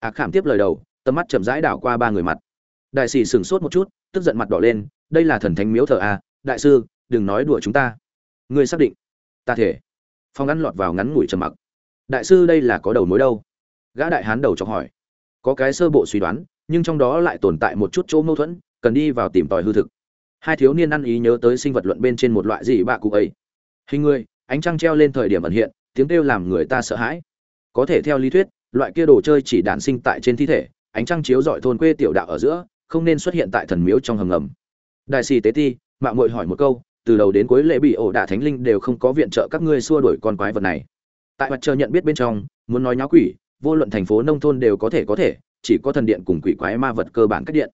S1: Ác khảm tiếp lời đầu, tầm mắt chậm rãi đảo qua ba người mặt. Đại sĩ sửng sốt một chút, tức giận mặt đỏ lên, đây là thần thánh miếu thờ a đại sư, đừng nói đùa chúng ta. Ngươi xác định ta thể. Phong ăn lọt vào ngắn ngủi trầm mặc. Đại sư đây là có đầu mối đâu? Gã đại hán đầu chọc hỏi. Có cái sơ bộ suy đoán, nhưng trong đó lại tồn tại một chút chỗ mâu thuẫn, cần đi vào tìm tòi hư thực. Hai thiếu niên ăn ý nhớ tới sinh vật luận bên trên một loại gì bạ cụ ấy. Hình người, ánh trăng treo lên thời điểm ẩn hiện, tiếng kêu làm người ta sợ hãi. Có thể theo lý thuyết, loại kia đồ chơi chỉ đản sinh tại trên thi thể, ánh trăng chiếu dọi thôn quê tiểu đạo ở giữa, không nên xuất hiện tại thần miếu trong hầm ngầm. Đại sĩ tế ti mạng muội hỏi một câu từ đầu đến cuối lễ bị ổ đả thánh linh đều không có viện trợ các ngươi xua đuổi con quái vật này. Tại mặt trời nhận biết bên trong, muốn nói nháo quỷ, vô luận thành phố nông thôn đều có thể có thể, chỉ có thần điện cùng quỷ quái ma vật cơ bản cách điện.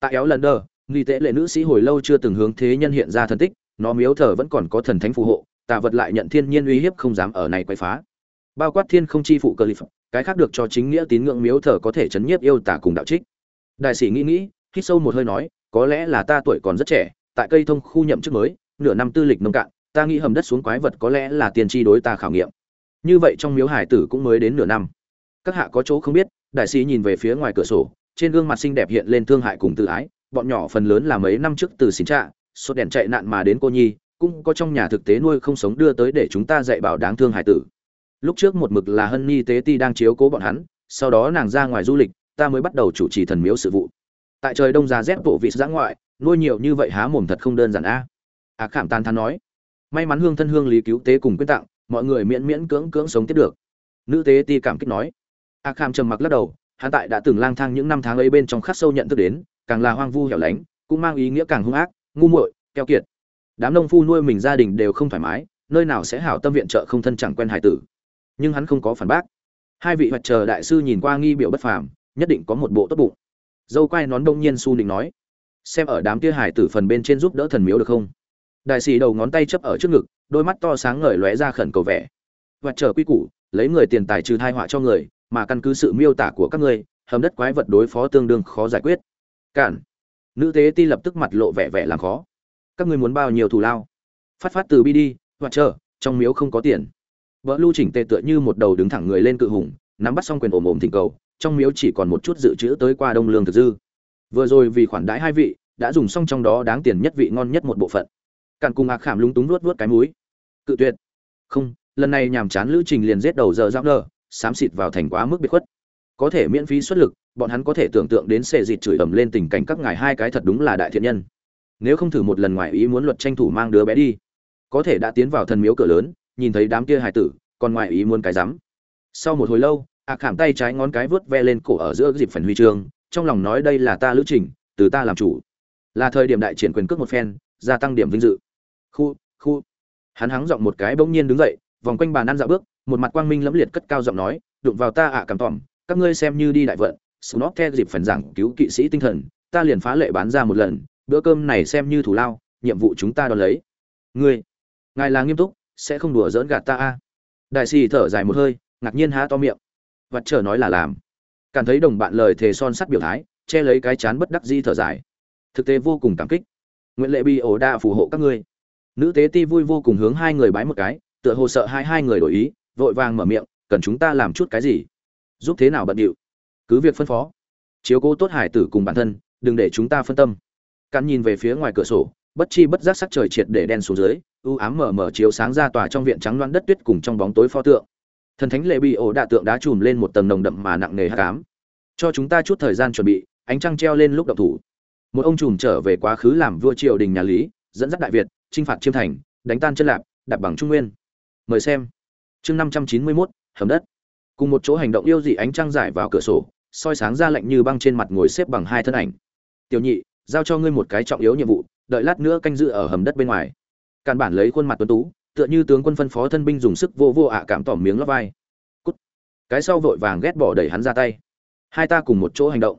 S1: Tại éo lần đơ nghi tễ lệ nữ sĩ hồi lâu chưa từng hướng thế nhân hiện ra thần tích, nó miếu thờ vẫn còn có thần thánh phù hộ, tà vật lại nhận thiên nhiên uy hiếp không dám ở này quay phá. Bao quát thiên không chi phụ cơ lip cái khác được cho chính nghĩa tín ngưỡng miếu thờ có thể chấn nhiếp yêu tả cùng đạo trích. Đại sĩ nghĩ nghĩ, hít sâu một hơi nói, có lẽ là ta tuổi còn rất trẻ, tại cây thông khu nhậm chức mới nửa năm tư lịch nông cạn, ta nghĩ hầm đất xuống quái vật có lẽ là tiền tri đối ta khảo nghiệm. Như vậy trong miếu hải tử cũng mới đến nửa năm. Các hạ có chỗ không biết, đại sĩ nhìn về phía ngoài cửa sổ, trên gương mặt xinh đẹp hiện lên thương hại cùng tự ái, bọn nhỏ phần lớn là mấy năm trước từ xin trạ, sốt đèn chạy nạn mà đến cô nhi, cũng có trong nhà thực tế nuôi không sống đưa tới để chúng ta dạy bảo đáng thương hải tử. Lúc trước một mực là hân nhi tế ti đang chiếu cố bọn hắn, sau đó nàng ra ngoài du lịch, ta mới bắt đầu chủ trì thần miếu sự vụ. Tại trời đông giá rét bộ vị giã ngoại, nuôi nhiều như vậy há mồm thật không đơn giản a. à ạc khảm tàn thán nói, may mắn hương thân hương lý cứu tế cùng quyên tặng mọi người miễn miễn cưỡng cưỡng sống tiếp được. Nữ tế ti cảm kích nói. Ạc khảm trầm mặc lắc đầu, hắn tại đã từng lang thang những năm tháng ấy bên trong khắc sâu nhận thức đến, càng là hoang vu hẻo lánh, cũng mang ý nghĩa càng hung ác, ngu muội, keo kiệt. Đám nông phu nuôi mình gia đình đều không thoải mái, nơi nào sẽ hảo tâm viện trợ không thân chẳng quen hải tử. Nhưng hắn không có phản bác. Hai vị hoạt chờ đại sư nhìn qua nghi biểu bất phàm, nhất định có một bộ tốt bụng. Dâu quay nón đông nhiên su định nói, xem ở đám kia hải tử phần bên trên giúp đỡ thần miếu được không? Đại sĩ đầu ngón tay chấp ở trước ngực, đôi mắt to sáng ngời lóe ra khẩn cầu vẻ. Hoạt chờ quy củ, lấy người tiền tài trừ thai họa cho người, mà căn cứ sự miêu tả của các ngươi, hầm đất quái vật đối phó tương đương khó giải quyết. Cản. Nữ tế ti lập tức mặt lộ vẻ vẻ làm khó. Các ngươi muốn bao nhiêu thù lao? Phát phát từ bi đi hoặc chờ, trong miếu không có tiền. Vợ lưu chỉnh tề tựa như một đầu đứng thẳng người lên cự hùng, nắm bắt xong quyền ồm ồm thỉnh cầu, trong miếu chỉ còn một chút dự trữ tới qua đông lương thực dư. Vừa rồi vì khoản đãi hai vị, đã dùng xong trong đó đáng tiền nhất vị ngon nhất một bộ phận càn cùng ạc khảm lúng túng nuốt nuốt cái mũi. Cự tuyệt. Không, lần này nhàm chán lữ trình liền giết đầu giờ giáp nơ xám xịt vào thành quá mức biệt khuất. Có thể miễn phí xuất lực, bọn hắn có thể tưởng tượng đến xệ dịt chửi ầm lên tình cảnh các ngài hai cái thật đúng là đại thiện nhân. Nếu không thử một lần ngoài ý muốn luật tranh thủ mang đứa bé đi. Có thể đã tiến vào thần miếu cửa lớn, nhìn thấy đám kia hài tử, còn ngoài ý muốn cái rắm. Sau một hồi lâu, ạc khảm tay trái ngón cái vớt ve lên cổ ở giữa dịp phần huy chương, trong lòng nói đây là ta lữ trình, từ ta làm chủ. Là thời điểm đại triển quyền cước một phen, gia tăng điểm vinh dự khu khu. Hắn hắng giọng một cái bỗng nhiên đứng dậy, vòng quanh bàn ăn dạo bước, một mặt quang minh lẫm liệt cất cao giọng nói, đụng vào ta ạ à cảm tỏm các ngươi xem như đi đại vận snot theo dịp phần giảng cứu kỵ sĩ tinh thần, ta liền phá lệ bán ra một lần, bữa cơm này xem như thủ lao, nhiệm vụ chúng ta đón lấy. Ngươi, ngài là nghiêm túc, sẽ không đùa dỡn gạt ta a. Đại sĩ thở dài một hơi, ngạc nhiên há to miệng. Vật chờ nói là làm. Cảm thấy đồng bạn lời thề son sắt biểu thái, che lấy cái chán bất đắc di thở dài. Thực tế vô cùng cảm kích. Nguyện lệ bi ổ đa phù hộ các ngươi nữ tế ti vui vô cùng hướng hai người bái một cái, tựa hồ sợ hai hai người đổi ý, vội vàng mở miệng, cần chúng ta làm chút cái gì? Giúp thế nào bận điệu? Cứ việc phân phó. Chiếu cố tốt hải tử cùng bản thân, đừng để chúng ta phân tâm. Cắn nhìn về phía ngoài cửa sổ, bất chi bất giác sắc trời triệt để đen xuống dưới, u ám mở mở chiếu sáng ra tòa trong viện trắng loan đất tuyết cùng trong bóng tối pho tượng. Thần thánh lệ bị ổ đạ tượng đá chùm lên một tầng nồng đậm mà nặng nề hát cám cho chúng ta chút thời gian chuẩn bị, ánh trăng treo lên lúc động thủ. Một ông trùm trở về quá khứ làm vua triều đình nhà lý, dẫn dắt đại việt chinh phạt chiêm thành, đánh tan chân lạp, đạp bằng trung nguyên. Mời xem. Chương năm trăm chín mươi mốt, hầm đất. Cùng một chỗ hành động yêu dị ánh trăng giải vào cửa sổ, soi sáng ra lạnh như băng trên mặt ngồi xếp bằng hai thân ảnh. Tiểu nhị, giao cho ngươi một cái trọng yếu nhiệm vụ, đợi lát nữa canh giữ ở hầm đất bên ngoài. Càn bản lấy khuôn mặt tuấn tú, tựa như tướng quân phân phó thân binh dùng sức vô vô ạ cảm tỏm miếng lót vai. Cút. Cái sau vội vàng ghét bỏ đẩy hắn ra tay. Hai ta cùng một chỗ hành động.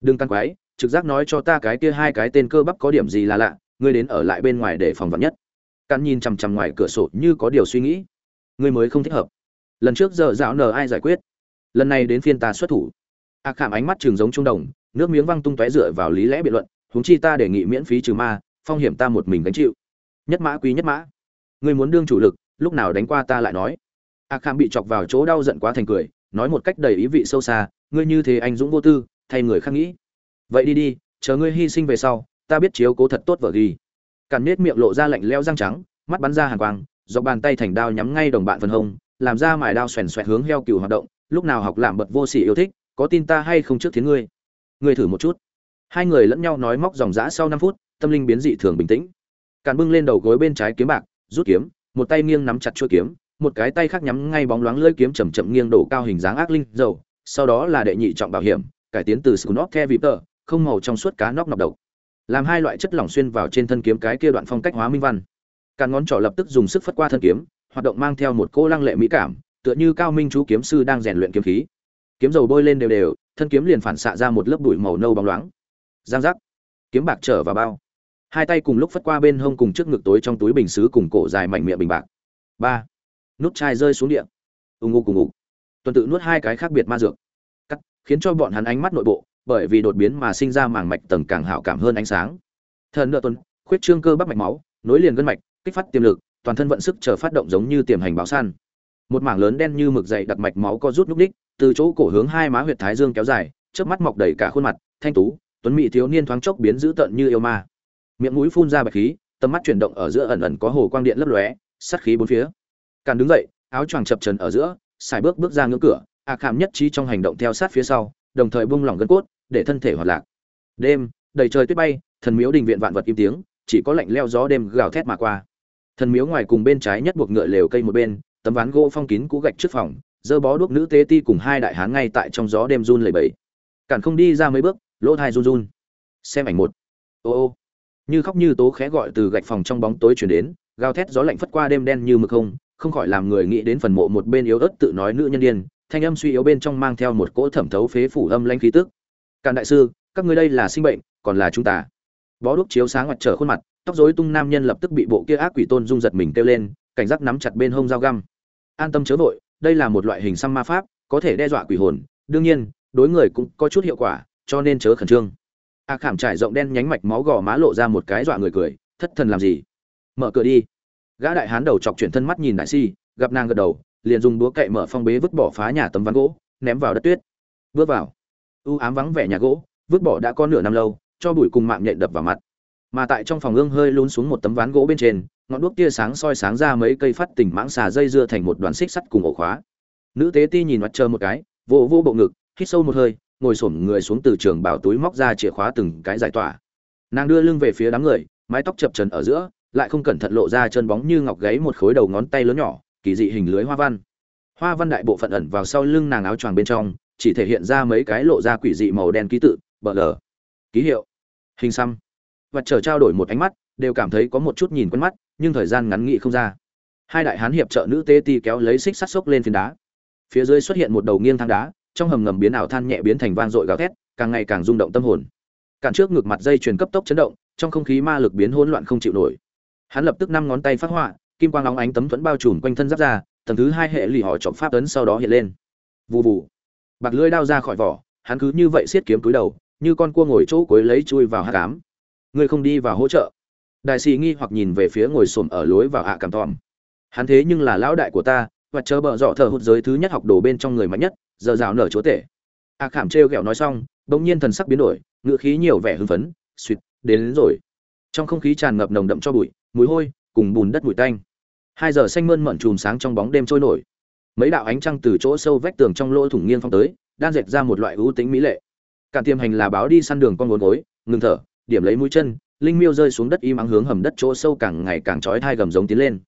S1: Đừng tăng quái trực giác nói cho ta cái kia hai cái tên cơ bắp có điểm gì là lạ ngươi đến ở lại bên ngoài để phòng vật nhất. Cắn nhìn chằm chằm ngoài cửa sổ như có điều suy nghĩ. Ngươi mới không thích hợp. Lần trước giờ dạo nờ ai giải quyết? Lần này đến phiên ta xuất thủ. A à khảm ánh mắt trường giống trung đồng, nước miếng văng tung tóe dựa vào lý lẽ biện luận, huống chi ta đề nghị miễn phí trừ ma, phong hiểm ta một mình gánh chịu. Nhất mã quý nhất mã. Ngươi muốn đương chủ lực, lúc nào đánh qua ta lại nói. A à khảm bị chọc vào chỗ đau giận quá thành cười, nói một cách đầy ý vị sâu xa, ngươi như thế anh dũng vô tư, thay người khác nghĩ. Vậy đi đi, chờ ngươi hy sinh về sau ta biết chiếu cố thật tốt vợ ghi. Càn nết miệng lộ ra lạnh leo răng trắng, mắt bắn ra hàng quang do bàn tay thành đao nhắm ngay đồng bạn phần hông, làm ra mài đao xoèn xoẹt hướng heo cừu hoạt động, lúc nào học làm bật vô sỉ yêu thích, có tin ta hay không trước thiến ngươi. Ngươi thử một chút. Hai người lẫn nhau nói móc dòng dã sau năm phút, tâm linh biến dị thường bình tĩnh. Càn bưng lên đầu gối bên trái kiếm bạc, rút kiếm, một tay nghiêng nắm chặt chuôi kiếm, một cái tay khác nhắm ngay bóng loáng lưỡi kiếm chậm chậm nghiêng đổ cao hình dáng ác linh dầu, sau đó là đệ nhị trọng bảo hiểm, cải tiến từ scunop the tờ không màu trong suốt cá nóc nọc độc làm hai loại chất lỏng xuyên vào trên thân kiếm cái kia đoạn phong cách hóa minh văn. Càn ngón trỏ lập tức dùng sức phất qua thân kiếm, hoạt động mang theo một cô lăng lệ mỹ cảm, tựa như cao minh chú kiếm sư đang rèn luyện kiếm khí. Kiếm dầu bôi lên đều đều, thân kiếm liền phản xạ ra một lớp bụi màu nâu bóng loáng. Giang giác. Kiếm bạc trở vào bao. Hai tay cùng lúc phất qua bên hông cùng trước ngực tối trong túi bình xứ cùng cổ dài mảnh miệng bình bạc. Ba. Nút chai rơi xuống điện ù ngụ cùng ngụ tuần tự nuốt hai cái khác biệt ma dược. Cắt, khiến cho bọn hắn ánh mắt nội bộ bởi vì đột biến mà sinh ra màng mạch tầng càng hảo cảm hơn ánh sáng. Thần nợ tuần, khuyết trương cơ bắp mạch máu, nối liền gân mạch, kích phát tiềm lực, toàn thân vận sức chờ phát động giống như tiềm hành báo săn. Một mảng lớn đen như mực dày đặc mạch máu co rút núc đích, từ chỗ cổ hướng hai má huyệt thái dương kéo dài trước mắt mọc đầy cả khuôn mặt, thanh tú, tuấn mỹ thiếu niên thoáng chốc biến dữ tợn như yêu ma. Miệng mũi phun ra bạch khí, tầm mắt chuyển động ở giữa ẩn ẩn có hồ quang điện lấp lóe sắt khí bốn phía. Càn đứng dậy, áo choàng chập trần ở giữa xài bước bước ra ngưỡng cửa, ạ khảm nhất trí trong hành động theo sát phía sau, đồng thời buông lỏng gân cốt để thân thể hoạt lạc. Đêm, đầy trời tuyết bay, thần miếu đình viện vạn vật im tiếng, chỉ có lạnh leo gió đêm gào thét mà qua. Thần miếu ngoài cùng bên trái nhất buộc ngựa lều cây một bên, tấm ván gỗ phong kín cũ gạch trước phòng, dơ bó đuốc nữ tế ti cùng hai đại hán ngay tại trong gió đêm run lẩy bẩy. Cản không đi ra mấy bước, lỗ thai run run. Xem ảnh một. Ô ô. Như khóc như tố khẽ gọi từ gạch phòng trong bóng tối chuyển đến, gào thét gió lạnh phất qua đêm đen như mực không không khỏi làm người nghĩ đến phần mộ một bên yếu ớt tự nói nữ nhân điên, thanh âm suy yếu bên trong mang theo một cỗ thẩm thấu phế phủ âm lanh khí tức càn đại sư, các ngươi đây là sinh bệnh, còn là chúng ta. Bó đuốc chiếu sáng mặt trở khuôn mặt, tóc rối tung nam nhân lập tức bị bộ kia ác quỷ tôn dung giật mình kêu lên, cảnh giác nắm chặt bên hông dao găm. An tâm chớ vội, đây là một loại hình xăm ma pháp, có thể đe dọa quỷ hồn. Đương nhiên, đối người cũng có chút hiệu quả, cho nên chớ khẩn trương. A khảm trải rộng đen nhánh mạch máu gò má lộ ra một cái dọa người cười, thất thần làm gì? Mở cửa đi. Gã đại hán đầu chọc chuyển thân mắt nhìn đại si, gặp nàng gật đầu, liền dùng búa cậy mở phong bế vứt bỏ phá nhà tấm ván gỗ, ném vào đất tuyết. Bước vào u ám vắng vẻ nhà gỗ, vứt bỏ đã có nửa năm lâu, cho bụi cùng mạng nhện đập vào mặt. Mà tại trong phòng ương hơi lún xuống một tấm ván gỗ bên trên, ngọn đuốc tia sáng soi sáng ra mấy cây phát tỉnh mãng xà dây dưa thành một đoàn xích sắt cùng ổ khóa. Nữ tế ti nhìn mặt trơ một cái, vô vô bộ ngực, hít sâu một hơi, ngồi xổm người xuống từ trường bảo túi móc ra chìa khóa từng cái giải tỏa. Nàng đưa lưng về phía đám người, mái tóc chập trần ở giữa, lại không cẩn thận lộ ra chân bóng như ngọc gáy một khối đầu ngón tay lớn nhỏ, kỳ dị hình lưới hoa văn. Hoa văn đại bộ phận ẩn vào sau lưng nàng áo choàng bên trong chỉ thể hiện ra mấy cái lộ ra quỷ dị màu đen ký tự, bờ lờ. Ký hiệu. Hình xăm. Và chờ trao đổi một ánh mắt, đều cảm thấy có một chút nhìn quen mắt, nhưng thời gian ngắn nghị không ra. Hai đại hán hiệp trợ nữ tê ti kéo lấy xích sắt xốc lên phiến đá. Phía dưới xuất hiện một đầu nghiêng thang đá, trong hầm ngầm biến ảo than nhẹ biến thành vang dội gào thét, càng ngày càng rung động tâm hồn. Cản trước ngực mặt dây truyền cấp tốc chấn động, trong không khí ma lực biến hỗn loạn không chịu nổi. Hắn lập tức năm ngón tay phát họa, kim quang óng ánh tấm thuẫn bao trùm quanh thân giáp ra tầng thứ hai hệ lì họ trọng pháp tấn sau đó hiện lên. Vù vù bạc lưỡi đao ra khỏi vỏ hắn cứ như vậy siết kiếm túi đầu như con cua ngồi chỗ cuối lấy chui vào hát cám ngươi không đi vào hỗ trợ. Đại sĩ nghi hoặc nhìn về phía ngồi xổm ở lối vào hạ cảm tòm. Hắn thế nhưng là lão đại của ta và chờ bợ dọ thờ hụt giới thứ nhất học đồ bên trong người mạnh nhất giờ rào nở chúa tể. A khảm trêu ghẹo nói xong bỗng nhiên thần sắc biến đổi ngựa khí nhiều vẻ hưng phấn suýt đến, đến rồi. Trong không khí tràn ngập nồng đậm cho bụi mùi hôi cùng bùn đất bụi tanh. Hai giờ xanh mơn mận chùm sáng trong bóng đêm trôi nổi mấy đạo ánh trăng từ chỗ sâu vách tường trong lỗ thủng nghiêng phong tới, đan dệt ra một loại ưu tính mỹ lệ. Cản tiềm hành là báo đi săn đường con ngốn gối, ngừng thở, điểm lấy mũi chân, linh miêu rơi xuống đất im ắng hướng hầm đất chỗ sâu càng ngày càng trói thai gầm giống tiến lên.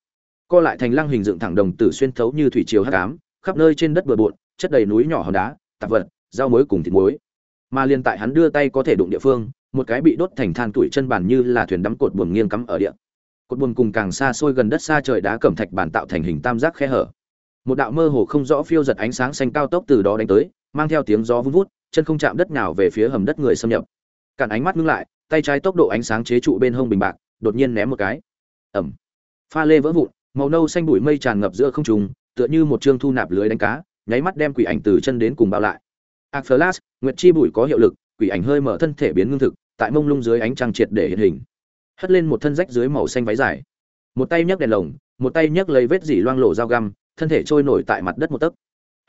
S1: Co lại thành lăng hình dựng thẳng đồng tử xuyên thấu như thủy chiều hắc ám, khắp nơi trên đất bừa bộn, chất đầy núi nhỏ hòn đá, tạp vật, rau muối cùng thịt muối. Mà liên tại hắn đưa tay có thể đụng địa phương, một cái bị đốt thành than tuổi chân bàn như là thuyền đắm cột buồm nghiêng cắm ở địa. Cột buồm cùng càng xa xôi gần đất xa trời đá cẩm thạch bàn tạo thành hình tam giác khe hở một đạo mơ hồ không rõ phiêu giật ánh sáng xanh cao tốc từ đó đánh tới, mang theo tiếng gió vun vút, chân không chạm đất nào về phía hầm đất người xâm nhập. Cản ánh mắt ngưng lại, tay trái tốc độ ánh sáng chế trụ bên hông bình bạc, đột nhiên ném một cái. Ẩm pha lê vỡ vụn, màu nâu xanh bụi mây tràn ngập giữa không trùng tựa như một chương thu nạp lưới đánh cá, nháy mắt đem quỷ ảnh từ chân đến cùng bao lại. Ạc flash nguyệt chi bụi có hiệu lực, quỷ ảnh hơi mở thân thể biến ngưng thực, tại mông lung dưới ánh trăng triệt để hiện hình. Hất lên một thân rách dưới màu xanh váy dài. Một tay nhấc đèn lồng, một tay nhấc lấy vết dỉ loang lộ dao găm thân thể trôi nổi tại mặt đất một tấc.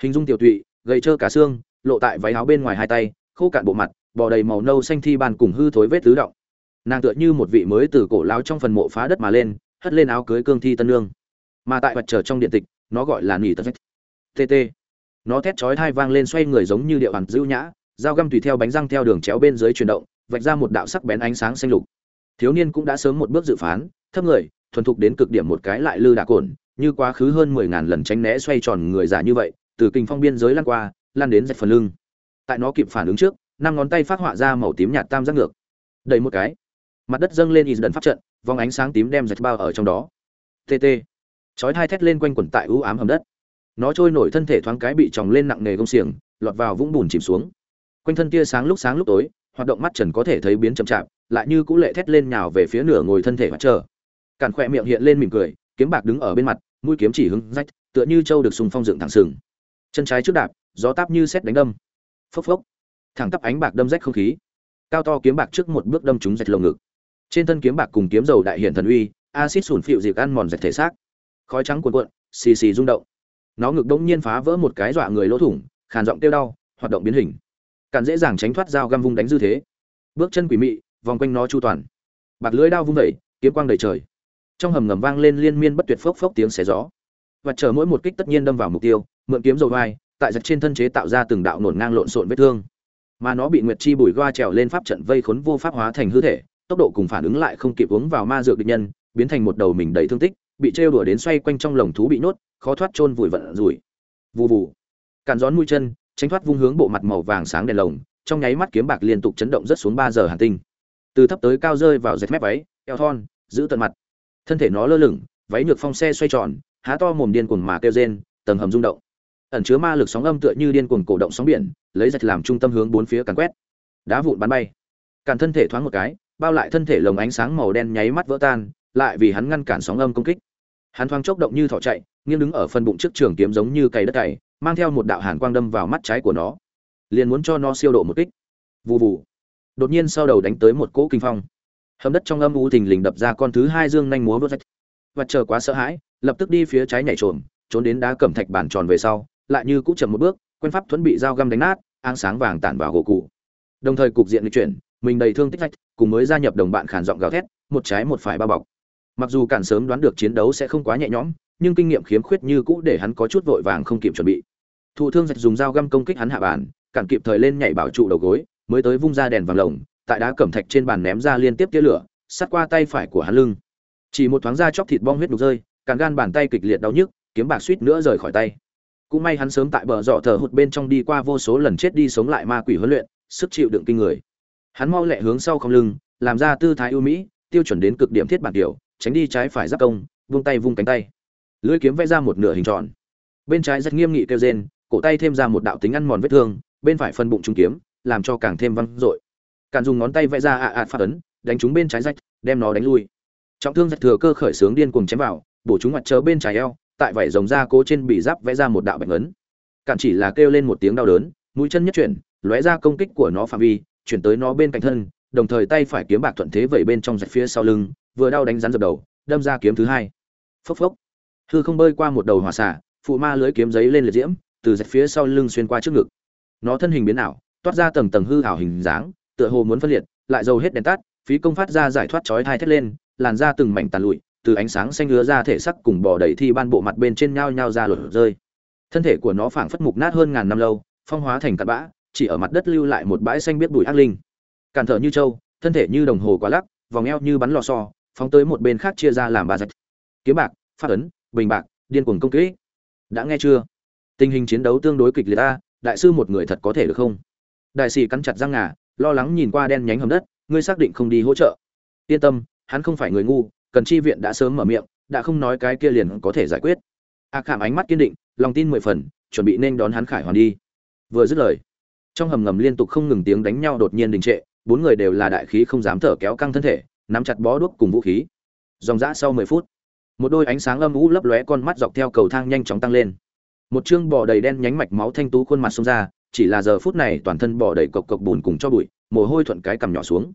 S1: Hình dung tiểu tụy, gầy trơ cả xương, lộ tại váy áo bên ngoài hai tay, khô cạn bộ mặt, bò đầy màu nâu xanh thi bàn cùng hư thối vết tứ động. Nàng tựa như một vị mới từ cổ láo trong phần mộ phá đất mà lên, hất lên áo cưới cương thi tân lương mà tại mặt trở trong điện tịch, nó gọi là nỉ tật tt nó thét chói thai vang lên xoay người giống như điệu hẳn dữ nhã, dao găm tùy theo bánh răng theo đường chéo bên dưới chuyển động, vạch ra một đạo sắc bén ánh sáng xanh lục. Thiếu niên cũng đã sớm một bước dự phán, thấp người, thuần thục đến cực điểm một cái lại lư đạ cồn như quá khứ hơn mười ngàn lần tránh né xoay tròn người giả như vậy, từ kinh phong biên giới lan qua lan đến dạch phần lưng. Tại nó kịp phản ứng trước, năm ngón tay phát họa ra màu tím nhạt tam giác ngược. Đẩy một cái. Mặt đất dâng lên y dần pháp trận, vòng ánh sáng tím đem dạch bao ở trong đó. Tt chói hai thét lên quanh quẩn tại u ám hầm đất. Nó trôi nổi thân thể thoáng cái bị tròng lên nặng nề gông xiềng, lọt vào vũng bùn chìm xuống. Quanh thân tia sáng lúc sáng lúc tối, hoạt động mắt trần có thể thấy biến chậm chạp, lại như cũ lệ thét lên nhào về phía nửa ngồi thân thể mặt chờ Cản khỏe miệng hiện lên mỉm cười, kiếm bạc đứng ở bên mặt mũi kiếm chỉ hứng rách, tựa như châu được sùng phong dựng thẳng sừng. Chân trái trước đạp, gió táp như xét đánh đâm. Phốc phốc. Thẳng tắp ánh bạc đâm rách không khí. Cao to kiếm bạc trước một bước đâm trúng rạch lồng ngực. Trên thân kiếm bạc cùng kiếm dầu đại hiển thần uy acid sủn phịu dịp ăn mòn rạch thể xác. Khói trắng cuồn cuộn, xì xì rung động. Nó ngực đống nhiên phá vỡ một cái dọa người lỗ thủng, khàn giọng tiêu đau, hoạt động biến hình. Càng dễ dàng tránh thoát dao găm vung đánh dư thế. Bước chân quỷ mị, vòng quanh nó chu toàn. Bạc lưỡi đao vung vẩy kiếm quang đầy trời trong hầm ngầm vang lên liên miên bất tuyệt phốc phốc tiếng xé gió. Và chờ mỗi một kích tất nhiên đâm vào mục tiêu, mượn kiếm dầu vai, tại giật trên thân chế tạo ra từng đạo nổn ngang lộn xộn vết thương. Mà nó bị nguyệt chi bùi goa trèo lên pháp trận vây khốn vô pháp hóa thành hư thể, tốc độ cùng phản ứng lại không kịp uống vào ma dược địch nhân, biến thành một đầu mình đầy thương tích, bị trêu đùa đến xoay quanh trong lồng thú bị nhốt, khó thoát chôn vùi vận rủi. Vù vù. Càn gión mũi chân, tránh thoát vung hướng bộ mặt màu vàng sáng đèn lồng, trong nháy mắt kiếm bạc liên tục chấn động rất xuống ba giờ hàn tinh. Từ thấp tới cao rơi vào dệt mép váy, eo thon, giữ tận mặt thân thể nó lơ lửng, váy nhược phong xe xoay tròn, há to mồm điên cuồng mà kêu rên, tầng hầm rung động. Ẩn chứa ma lực sóng âm tựa như điên cuồng cổ động sóng biển, lấy dạch làm trung tâm hướng bốn phía càn quét. Đá vụn bắn bay. Càn thân thể thoáng một cái, bao lại thân thể lồng ánh sáng màu đen nháy mắt vỡ tan, lại vì hắn ngăn cản sóng âm công kích. Hắn thoáng chốc động như thỏ chạy, nghiêng đứng ở phần bụng trước trường kiếm giống như cày đất cày, mang theo một đạo hàn quang đâm vào mắt trái của nó. Liền muốn cho nó siêu độ một kích. Vù vù. Đột nhiên sau đầu đánh tới một cỗ kinh phong hầm đất trong âm u thình lình đập ra con thứ hai dương nhanh múa vớt rách. Và chờ quá sợ hãi, lập tức đi phía trái nhảy trộm trốn đến đá cẩm thạch bản tròn về sau, lại như cũng chậm một bước, quen pháp thuẫn bị dao găm đánh nát áng sáng vàng tản vào gỗ cụ đồng thời cục diện lịch chuyển, mình đầy thương tích rách, cùng mới gia nhập đồng bạn khản giọng gào thét, một trái một phải bao bọc. Mặc dù cản sớm đoán được chiến đấu sẽ không quá nhẹ nhõm, nhưng kinh nghiệm khiếm khuyết như cũ để hắn có chút vội vàng không kịp chuẩn bị. Thụ thương rạch dùng dao găm công kích hắn hạ bàn, cản kịp thời lên nhảy bảo trụ đầu gối, mới tới vung ra đèn vàng lồng tại đá cẩm thạch trên bàn ném ra liên tiếp tia lửa sát qua tay phải của hắn lưng. Chỉ một thoáng da chóc thịt bong huyết đục rơi cản gan bàn tay kịch liệt đau nhức, kiếm bạc suýt nữa rời khỏi tay. Cũng may hắn sớm tại bờ dọ thờ hụt bên trong đi qua vô số lần chết đi sống lại ma quỷ huấn luyện, sức chịu đựng kinh người. Hắn mau lẹ hướng sau không lưng, làm ra tư thái ưu mỹ, tiêu chuẩn đến cực điểm thiết bản điều tránh đi trái phải giáp công, vung tay vung cánh tay. Lưỡi kiếm vẽ ra một nửa hình tròn. Bên trái rất nghiêm nghị kêu rên, cổ tay thêm ra một đạo tính ăn mòn vết thương, bên phải phân bụng trung kiếm, làm cho càng thêm văng dội càn dùng ngón tay vẽ ra ạ ạ phát ấn, đánh trúng bên trái rách, đem nó đánh lui. Trọng thương rạch thừa cơ khởi sướng điên cuồng chém vào, bổ chúng mặt chớ bên trái eo, tại vảy rồng da cố trên bị giáp vẽ ra một đạo bệnh ấn. Càn chỉ là kêu lên một tiếng đau đớn, mũi chân nhất chuyển, lóe ra công kích của nó phạm vi, chuyển tới nó bên cạnh thân, đồng thời tay phải kiếm bạc thuận thế vẩy bên trong rạch phía sau lưng, vừa đau đánh rắn dập đầu, đâm ra kiếm thứ hai. Phốc phốc. Hư không bơi qua một đầu hỏa xả phụ ma lưới kiếm giấy lên liệt diễm, từ rạch phía sau lưng xuyên qua trước ngực. Nó thân hình biến ảo, toát ra tầng tầng hư ảo hình dáng tựa hồ muốn phân liệt, lại dầu hết đèn tắt, phí công phát ra giải thoát chói thai thét lên, làn ra từng mảnh tàn lụi, từ ánh sáng xanh lứa ra thể sắc cùng bò đầy thi ban bộ mặt bên trên nhao nhao ra lột rơi. Thân thể của nó phảng phất mục nát hơn ngàn năm lâu, phong hóa thành cặn bã, chỉ ở mặt đất lưu lại một bãi xanh biết bụi ác linh. Cản thở như trâu, thân thể như đồng hồ quá lắc, vòng eo như bắn lò xo, phóng tới một bên khác chia ra làm ba rạch kiếm bạc phát ấn, bình bạc, điên cuồng công kích. Đã nghe chưa? Tình hình chiến đấu tương đối kịch liệt ta đại sư một người thật có thể được không? Đại sĩ cắn chặt răng ngà lo lắng nhìn qua đen nhánh hầm đất ngươi xác định không đi hỗ trợ. Yên tâm hắn không phải người ngu cần chi viện đã sớm mở miệng đã không nói cái kia liền có thể giải quyết. Ác à, ánh mắt kiên định lòng tin mười phần chuẩn bị nên đón hắn khải hoàn đi. Vừa dứt lời trong hầm ngầm liên tục không ngừng tiếng đánh nhau đột nhiên đình trệ bốn người đều là đại khí không dám thở kéo căng thân thể nắm chặt bó đuốc cùng vũ khí. Dòng dã sau mười phút một đôi ánh sáng âm u lấp lóe con mắt dọc theo cầu thang nhanh chóng tăng lên. Một chương bò đầy đen nhánh mạch máu thanh tú khuôn mặt xông ra chỉ là giờ phút này toàn thân bỏ đầy cộc cộc bùn cùng cho bụi, mồ hôi thuận cái cằm nhỏ xuống.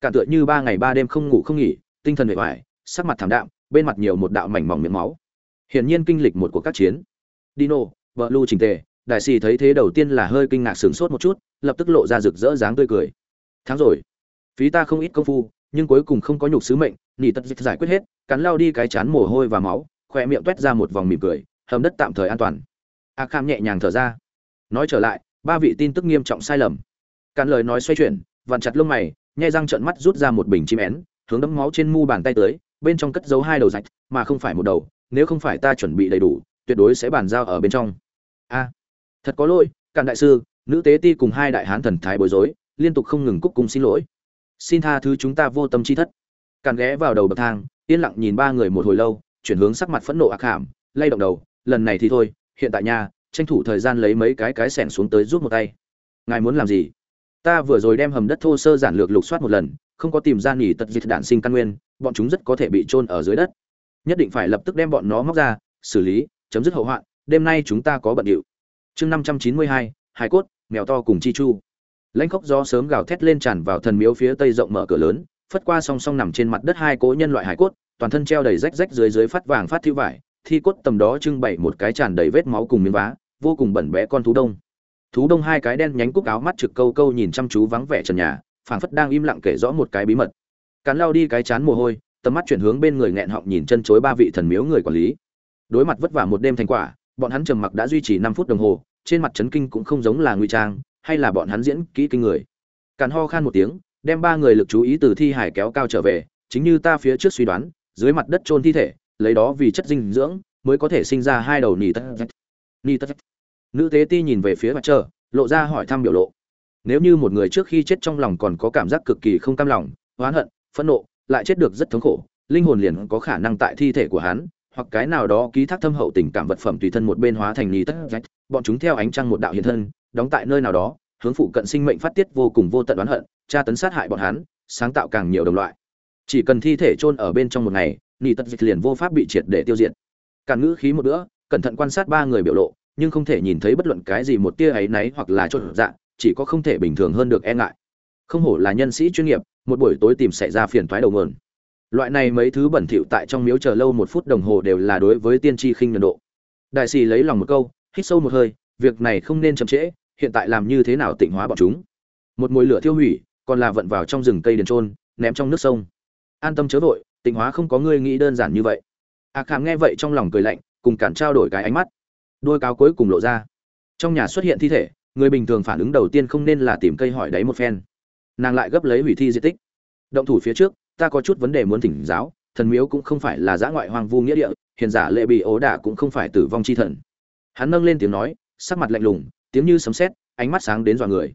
S1: Cả tựa như ba ngày ba đêm không ngủ không nghỉ, tinh thần bề ngoài sắc mặt thảm đạm, bên mặt nhiều một đạo mảnh mỏng miệng máu. Hiển nhiên kinh lịch một cuộc các chiến. Dino, vợ lưu trình tề, đại sĩ thấy thế đầu tiên là hơi kinh ngạc sửng sốt một chút, lập tức lộ ra rực rỡ dáng tươi cười. Tháng rồi. Phí ta không ít công phu, nhưng cuối cùng không có nhục sứ mệnh, nỉ tật dịch giải quyết hết, cắn lao đi cái chán mồ hôi và máu, khỏe miệng toét ra một vòng mỉm cười, hầm đất tạm thời an toàn. A kham nhẹ nhàng thở ra. Nói trở lại ba vị tin tức nghiêm trọng sai lầm. Cạn lời nói xoay chuyển, vặn chặt lông mày, nhai răng trợn mắt rút ra một bình chim én, hướng đấm máu trên mu bàn tay tới, bên trong cất giấu hai đầu rạch, mà không phải một đầu, nếu không phải ta chuẩn bị đầy đủ, tuyệt đối sẽ bàn giao ở bên trong. A, thật có lỗi càn đại sư, nữ tế ti cùng hai đại hán thần thái bối rối, liên tục không ngừng cúc cung xin lỗi. Xin tha thứ chúng ta vô tâm chi thất. Càn ghé vào đầu bậc thang, yên lặng nhìn ba người một hồi lâu, chuyển hướng sắc mặt phẫn nộ ác hàm, lay động đầu, lần này thì thôi, hiện tại nhà tranh thủ thời gian lấy mấy cái cái sẻn xuống tới rút một tay. Ngài muốn làm gì? Ta vừa rồi đem hầm đất thô sơ giản lược lục soát một lần, không có tìm ra nghỉ tật dịch đản sinh căn nguyên, bọn chúng rất có thể bị trôn ở dưới đất. Nhất định phải lập tức đem bọn nó móc ra, xử lý, chấm dứt hậu hoạn, đêm nay chúng ta có bận điệu. Chương năm trăm chín mươi hai, hải cốt, mèo to cùng chi chu. Lãnh khóc gió sớm gào thét lên tràn vào thần miếu phía tây rộng mở cửa lớn, phất qua song song nằm trên mặt đất hai cố nhân loại hải cốt, toàn thân treo đầy rách rách dưới dưới phát vàng phát thiêu vải, thi cốt tầm đó trưng bày một cái tràn đầy vết máu cùng miếng vá vô cùng bẩn bé con thú đông. Thú đông hai cái đen nhánh cúc áo mắt trực câu câu nhìn chăm chú vắng vẻ trần nhà, phảng phất đang im lặng kể rõ một cái bí mật. Cắn lao đi cái chán mồ hôi, tầm mắt chuyển hướng bên người nghẹn họng nhìn chân chối ba vị thần miếu người quản lý. Đối mặt vất vả một đêm thành quả, bọn hắn trầm mặc đã duy trì năm phút đồng hồ, trên mặt trấn kinh cũng không giống là nguy trang, hay là bọn hắn diễn kỹ kinh người. Càn ho khan một tiếng, đem ba người lực chú ý từ thi hải kéo cao trở về, chính như ta phía trước suy đoán, dưới mặt đất chôn thi thể, lấy đó vì chất dinh dưỡng, mới có thể sinh ra hai đầu nỉ tất. Nỉ tất nữ tế ti nhìn về phía mặt trời, lộ ra hỏi thăm biểu lộ. Nếu như một người trước khi chết trong lòng còn có cảm giác cực kỳ không cam lòng, oán hận, phẫn nộ, lại chết được rất thống khổ, linh hồn liền có khả năng tại thi thể của hắn, hoặc cái nào đó ký thác thâm hậu tình cảm vật phẩm tùy thân một bên hóa thành nỉ tất bọn chúng theo ánh trăng một đạo hiện thân, đóng tại nơi nào đó, hướng phụ cận sinh mệnh phát tiết vô cùng vô tận oán hận, tra tấn sát hại bọn hắn, sáng tạo càng nhiều đồng loại. Chỉ cần thi thể chôn ở bên trong một ngày nỉ tất dịch liền vô pháp bị triệt để tiêu diệt. Càn ngữ khí một bữa, cẩn thận quan sát ba người biểu lộ nhưng không thể nhìn thấy bất luận cái gì một tia ấy náy hoặc là chột dạ chỉ có không thể bình thường hơn được e ngại. Không hổ là nhân sĩ chuyên nghiệp, một buổi tối tìm xảy ra phiền toái đầu nguồn. Loại này mấy thứ bẩn thỉu tại trong miếu chờ lâu một phút đồng hồ đều là đối với tiên tri khinh nhuận độ. Đại sĩ lấy lòng một câu, hít sâu một hơi, việc này không nên chậm trễ, hiện tại làm như thế nào tịnh hóa bọn chúng? Một mùi lửa thiêu hủy, còn là vận vào trong rừng cây điền trôn, ném trong nước sông. An tâm chớ vội, tịnh hóa không có ngươi nghĩ đơn giản như vậy. A à khảm nghe vậy trong lòng cười lạnh, cùng cản trao đổi cái ánh mắt đôi cáo cuối cùng lộ ra. Trong nhà xuất hiện thi thể, người bình thường phản ứng đầu tiên không nên là tìm cây hỏi đáy một phen. Nàng lại gấp lấy hủy thi di tích. Động thủ phía trước, ta có chút vấn đề muốn thỉnh giáo, thần miếu cũng không phải là giã ngoại hoang vu nghĩa địa, hiền giả lệ bị ố đả cũng không phải tử vong chi thần. Hắn nâng lên tiếng nói, sắc mặt lạnh lùng, tiếng như sấm sét, ánh mắt sáng đến dọa người.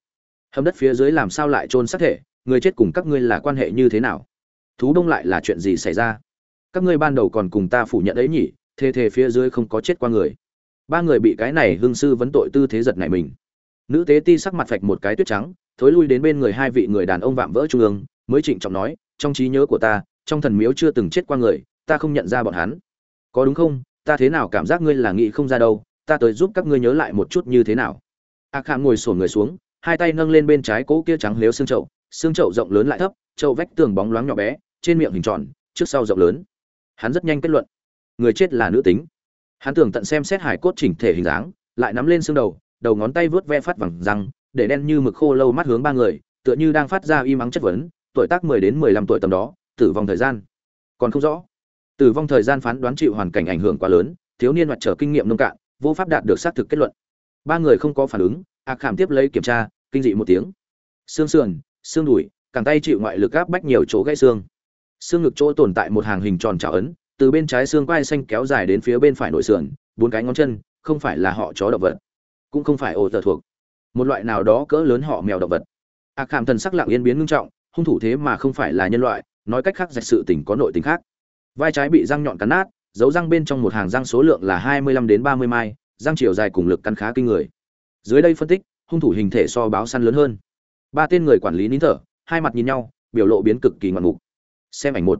S1: Hầm đất phía dưới làm sao lại trôn xác thể, người chết cùng các ngươi là quan hệ như thế nào? Thú đông lại là chuyện gì xảy ra? Các ngươi ban đầu còn cùng ta phủ nhận ấy nhỉ thề thề phía dưới không có chết qua người ba người bị cái này hương sư vấn tội tư thế giật này mình. Nữ tế ti sắc mặt phạch một cái tuyết trắng, thối lui đến bên người hai vị người đàn ông vạm vỡ trung ương, mới trịnh trọng nói, trong trí nhớ của ta, trong thần miếu chưa từng chết qua người, ta không nhận ra bọn hắn. Có đúng không? Ta thế nào cảm giác ngươi là nghĩ không ra đâu, ta tới giúp các ngươi nhớ lại một chút như thế nào. Ác hàm ngồi sổn người xuống, hai tay nâng lên bên trái cỗ kia trắng lếu xương trậu xương trậu rộng lớn lại thấp trậu vách tường bóng loáng nhỏ bé, trên miệng hình tròn, trước sau rộng lớn. Hắn rất nhanh kết luận, người chết là nữ tính hắn tưởng tận xem xét hải cốt chỉnh thể hình dáng, lại nắm lên xương đầu đầu ngón tay vớt ve phát vẳng răng, để đen như mực khô lâu mắt hướng ba người, tựa như đang phát ra im ắng chất vấn, tuổi tác mười đến mười lăm tuổi tầm đó, tử vong thời gian. Còn không rõ, tử vong thời gian phán đoán chịu hoàn cảnh ảnh hưởng quá lớn, thiếu niên mặt trở kinh nghiệm nông cạn, vô pháp đạt được xác thực kết luận. Ba người không có phản ứng ạc khảm tiếp lấy kiểm tra, kinh dị một tiếng. Xương sườn, xương đùi, càng tay chịu ngoại lực áp bách nhiều chỗ gãy xương. Xương ngực chỗ tồn tại một hàng hình tròn trào ấn từ bên trái xương quai xanh kéo dài đến phía bên phải nội sườn, bốn cái ngón chân, không phải là họ chó động vật, cũng không phải ổ tờ thuộc. Một loại nào đó cỡ lớn họ mèo động vật. Ạc khảm thần sắc lặng yên biến ngưng trọng, hung thủ thế mà không phải là nhân loại, nói cách khác dạch sự tình có nội tình khác. Vai trái bị răng nhọn cắn nát, dấu răng bên trong một hàng răng số lượng là hai mươi lăm đến ba mươi mai, răng chiều dài cùng lực cắn khá kinh người. Dưới đây phân tích, hung thủ hình thể so báo săn lớn hơn. Ba tên người quản lý nín thở, hai mặt nhìn nhau, biểu lộ biến cực kỳ ngoạn mục. Xem ảnh một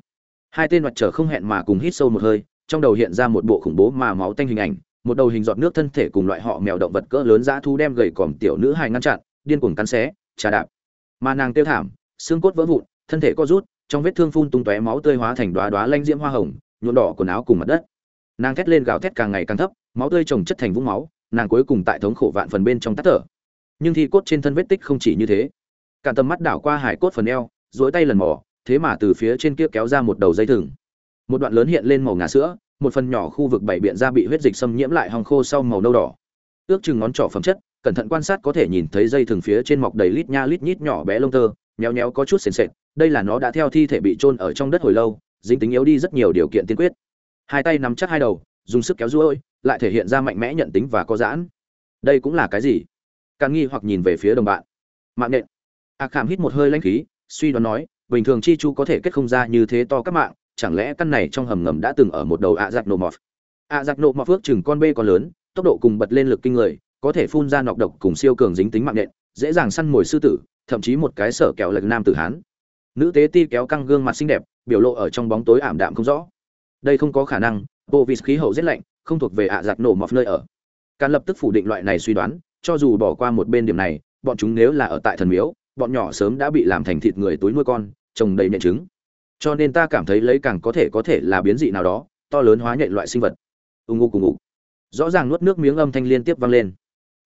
S1: hai tên mặt trở không hẹn mà cùng hít sâu một hơi, trong đầu hiện ra một bộ khủng bố mà máu tanh hình ảnh, một đầu hình giọt nước thân thể cùng loại họ mèo động vật cỡ lớn dã thu đem gầy còm tiểu nữ hài ngăn chặn, điên cuồng cắn xé, trà đạp. Mà nàng tiêu thảm, xương cốt vỡ vụn, thân thể co rút, trong vết thương phun tung tóe máu tươi hóa thành đóa đóa lanh diễm hoa hồng, nhuộm đỏ quần áo cùng mặt đất. Nàng thét lên gào thét càng ngày càng thấp, máu tươi chồng chất thành vũng máu, nàng cuối cùng tại thống khổ vạn phần bên trong tắt thở. Nhưng thi cốt trên thân vết tích không chỉ như thế. Cả tầm mắt đảo qua hải cốt phần eo, duỗi tay lần mò thế mà từ phía trên kia kéo ra một đầu dây thừng. Một đoạn lớn hiện lên màu ngà sữa, một phần nhỏ khu vực bảy biện ra bị huyết dịch xâm nhiễm lại hòng khô sau màu nâu đỏ. Ước chừng ngón trỏ phẩm chất, cẩn thận quan sát có thể nhìn thấy dây thừng phía trên mọc đầy lít nha lít nhít nhỏ bé lông tơ nhéo nhéo có chút sền sệt, đây là nó đã theo thi thể bị chôn ở trong đất hồi lâu, dính tính yếu đi rất nhiều điều kiện tiên quyết. Hai tay nắm chắc hai đầu, dùng sức kéo ruôi, lại thể hiện ra mạnh mẽ nhận tính và có giãn. Đây cũng là cái gì? Càng nghi hoặc nhìn về phía đồng bạn. Mạng nện a à khảm hít một hơi lanh khí, suy đoán nói bình thường chi chu có thể kết không ra như thế to các mạng, chẳng lẽ căn này trong hầm ngầm đã từng ở một đầu ạ giặc nổ mọt? ạ giặc nổ mọt phước chừng con bê còn lớn, tốc độ cùng bật lên lực kinh người, có thể phun ra nọc độc cùng siêu cường dính tính mạng nện, dễ dàng săn mồi sư tử, thậm chí một cái sở kẹo lệch nam tử hán. Nữ tế ti kéo căng gương mặt xinh đẹp, biểu lộ ở trong bóng tối ảm đạm không rõ. Đây không có khả năng, bộ vịt khí hậu rét lạnh, không thuộc về ạ giặc nổ mọt nơi ở. Càn lập tức phủ định loại này suy đoán, cho dù bỏ qua một bên điểm này, bọn chúng nếu là ở tại thần miếu, bọn nhỏ sớm đã bị làm thành thịt người túi nuôi con trồng đầy nhện trứng. Cho nên ta cảm thấy lấy càng có thể có thể là biến dị nào đó, to lớn hóa nhện loại sinh vật. Ưng ngô cùng ngủ rõ ràng nuốt nước miếng âm thanh liên tiếp vang lên.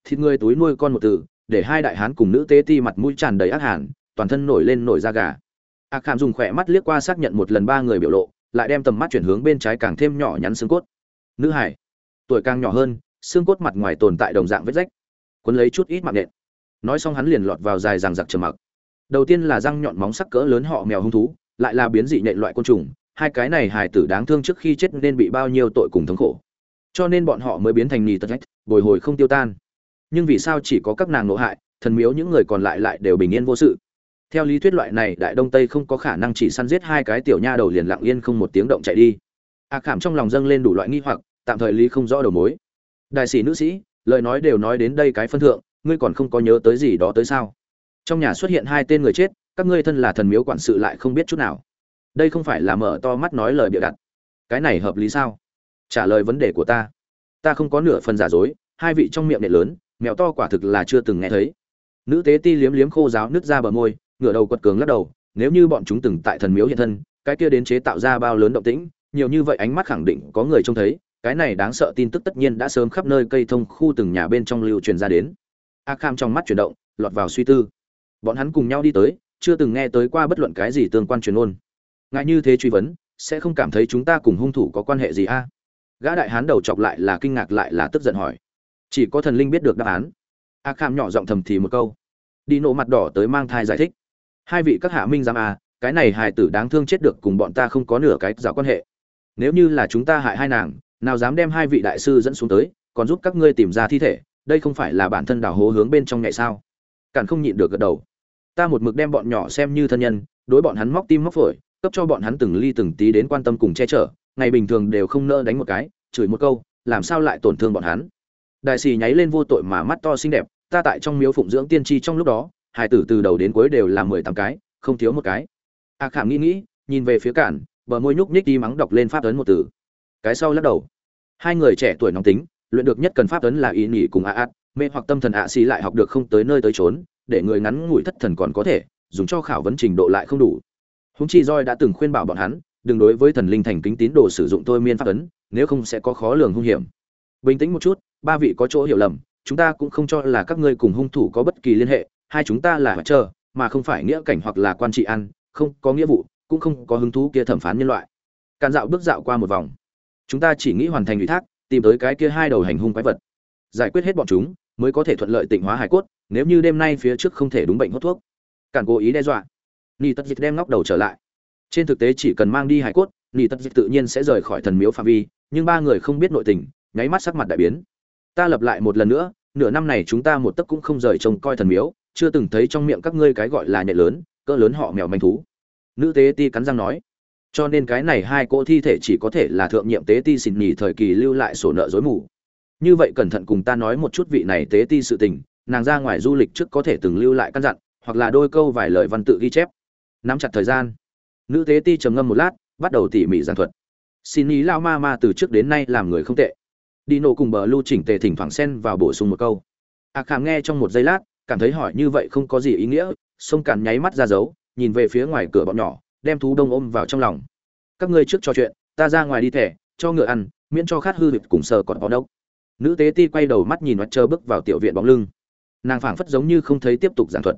S1: Thịt người túi nuôi con một từ để hai đại hán cùng nữ tế ti mặt mũi tràn đầy ác hàn, toàn thân nổi lên nổi da gà. A khảm dùng khỏe mắt liếc qua xác nhận một lần ba người biểu lộ, lại đem tầm mắt chuyển hướng bên trái càng thêm nhỏ nhắn xương cốt. Nữ hải, tuổi càng nhỏ hơn, xương cốt mặt ngoài tồn tại đồng dạng vết rách. Quấn lấy chút ít mạng nện nói xong hắn liền lọt vào dài rằng giặc trầm mặc đầu tiên là răng nhọn móng sắc cỡ lớn họ mèo hung thú, lại là biến dị nhện loại côn trùng. Hai cái này hài tử đáng thương trước khi chết nên bị bao nhiêu tội cùng thống khổ. Cho nên bọn họ mới biến thành nhì tật nhách bồi hồi không tiêu tan. Nhưng vì sao chỉ có các nàng nộ hại, thần miếu những người còn lại lại đều bình yên vô sự? Theo lý thuyết loại này, đại đông tây không có khả năng chỉ săn giết hai cái tiểu nha đầu liền lặng yên không một tiếng động chạy đi. A khảm trong lòng dâng lên đủ loại nghi hoặc, tạm thời lý không rõ đầu mối. Đại sĩ nữ sĩ, lời nói đều nói đến đây cái phân thượng, ngươi còn không có nhớ tới gì đó tới sao? Trong nhà xuất hiện hai tên người chết, các ngươi thân là thần miếu quản sự lại không biết chút nào. Đây không phải là mở to mắt nói lời bịa đặt. Cái này hợp lý sao? Trả lời vấn đề của ta. Ta không có nửa phần giả dối, hai vị trong miệng nệ lớn mèo to quả thực là chưa từng nghe thấy. Nữ tế ti liếm liếm khô giáo nứt ra bờ môi, ngửa đầu quật cường lắc đầu, nếu như bọn chúng từng tại thần miếu hiện thân, cái kia đến chế tạo ra bao lớn động tĩnh, nhiều như vậy ánh mắt khẳng định có người trông thấy, cái này đáng sợ tin tức tất nhiên đã sớm khắp nơi cây thông khu từng nhà bên trong lưu truyền ra đến. A kham trong mắt chuyển động, lọt vào suy tư bọn hắn cùng nhau đi tới, chưa từng nghe tới qua bất luận cái gì tương quan truyền ôn ngại như thế truy vấn, sẽ không cảm thấy chúng ta cùng hung thủ có quan hệ gì a? Gã đại hán đầu chọc lại là kinh ngạc lại là tức giận hỏi. Chỉ có thần linh biết được đáp án. A kham nhỏ giọng thầm thì một câu. Đi nộ mặt đỏ tới mang thai giải thích. Hai vị các hạ minh giám a, cái này hài tử đáng thương chết được cùng bọn ta không có nửa cái giả quan hệ. Nếu như là chúng ta hại hai nàng, nào dám đem hai vị đại sư dẫn xuống tới, còn giúp các ngươi tìm ra thi thể, đây không phải là bản thân đào hố hướng bên trong nhạy sao? Cản không nhịn được gật đầu ta một mực đem bọn nhỏ xem như thân nhân, đối bọn hắn móc tim móc phổi, cấp cho bọn hắn từng ly từng tí đến quan tâm cùng che chở, ngày bình thường đều không nỡ đánh một cái, chửi một câu, làm sao lại tổn thương bọn hắn. Đại sĩ nháy lên vô tội mà mắt to xinh đẹp, ta tại trong miếu phụng dưỡng tiên tri trong lúc đó hải tử từ đầu đến cuối đều là mười tám cái, không thiếu một cái. A à khảm nghĩ nghĩ, nhìn về phía cản, bờ môi nhúc nhích đi mắng đọc lên pháp ấn một từ. Cái sau lắc đầu. Hai người trẻ tuổi nóng tính, luyện được nhất cần pháp ấn là ý nhỉ cùng a ạt mê hoặc tâm thần ạ xì lại học được không tới nơi tới trốn để người ngắn ngủi thất thần còn có thể, dùng cho khảo vấn trình độ lại không đủ. Húng chi roi đã từng khuyên bảo bọn hắn, đừng đối với thần linh thành kính tín đồ sử dụng thôi miên pháp ấn, nếu không sẽ có khó lường hung hiểm. Bình tĩnh một chút, ba vị có chỗ hiểu lầm, chúng ta cũng không cho là các ngươi cùng hung thủ có bất kỳ liên hệ, hai chúng ta là chờ, mà không phải nghĩa cảnh hoặc là quan trị ăn không có nghĩa vụ, cũng không có hứng thú kia thẩm phán nhân loại. Càn dạo bước dạo qua một vòng. Chúng ta chỉ nghĩ hoàn thành ủy thác, tìm tới cái kia hai đầu hành hung quái vật. Giải quyết hết bọn chúng mới có thể thuận lợi tịnh hóa hải cốt, nếu như đêm nay phía trước không thể đúng bệnh hốt thuốc. Cản cố ý đe dọa. Ni tất dịch đem ngóc đầu trở lại. Trên thực tế chỉ cần mang đi hải cốt ni tất dịch tự nhiên sẽ rời khỏi thần miếu phạm vi, nhưng ba người không biết nội tình, nháy mắt sắc mặt đại biến. Ta lập lại một lần nữa, nửa năm này chúng ta một tấc cũng không rời trông coi thần miếu, chưa từng thấy trong miệng các ngươi cái gọi là nhẹ lớn, cỡ lớn họ mèo manh thú. Nữ tế ti cắn răng nói. Cho nên cái này hai cỗ thi thể chỉ có thể là thượng nhiệm tế ti xịn nhì thời kỳ lưu lại sổ nợ dối mù như vậy cẩn thận cùng ta nói một chút vị này tế ti sự tình, nàng ra ngoài du lịch trước có thể từng lưu lại căn dặn, hoặc là đôi câu vài lời văn tự ghi chép. Nắm chặt thời gian. Nữ tế ti trầm ngâm một lát, bắt đầu tỉ mỉ giàn thuật. Xin ý lao ma ma từ trước đến nay làm người không tệ. Đi nổ cùng bờ lưu chỉnh tề thỉnh thoảng xen vào bổ sung một câu. A khảm nghe trong một giây lát, cảm thấy hỏi như vậy không có gì ý nghĩa, sông càn nháy mắt ra dấu, nhìn về phía ngoài cửa bọn nhỏ, đem thú đông ôm vào trong lòng. Các ngươi trước trò chuyện, ta ra ngoài đi thẻ, cho ngựa ăn, miễn cho khát hư vịt cùng sờ còn bó đốc nữ tế ti quay đầu mắt nhìn mặt trơ bước vào tiểu viện bóng lưng. Nàng phảng phất giống như không thấy tiếp tục giảng thuật.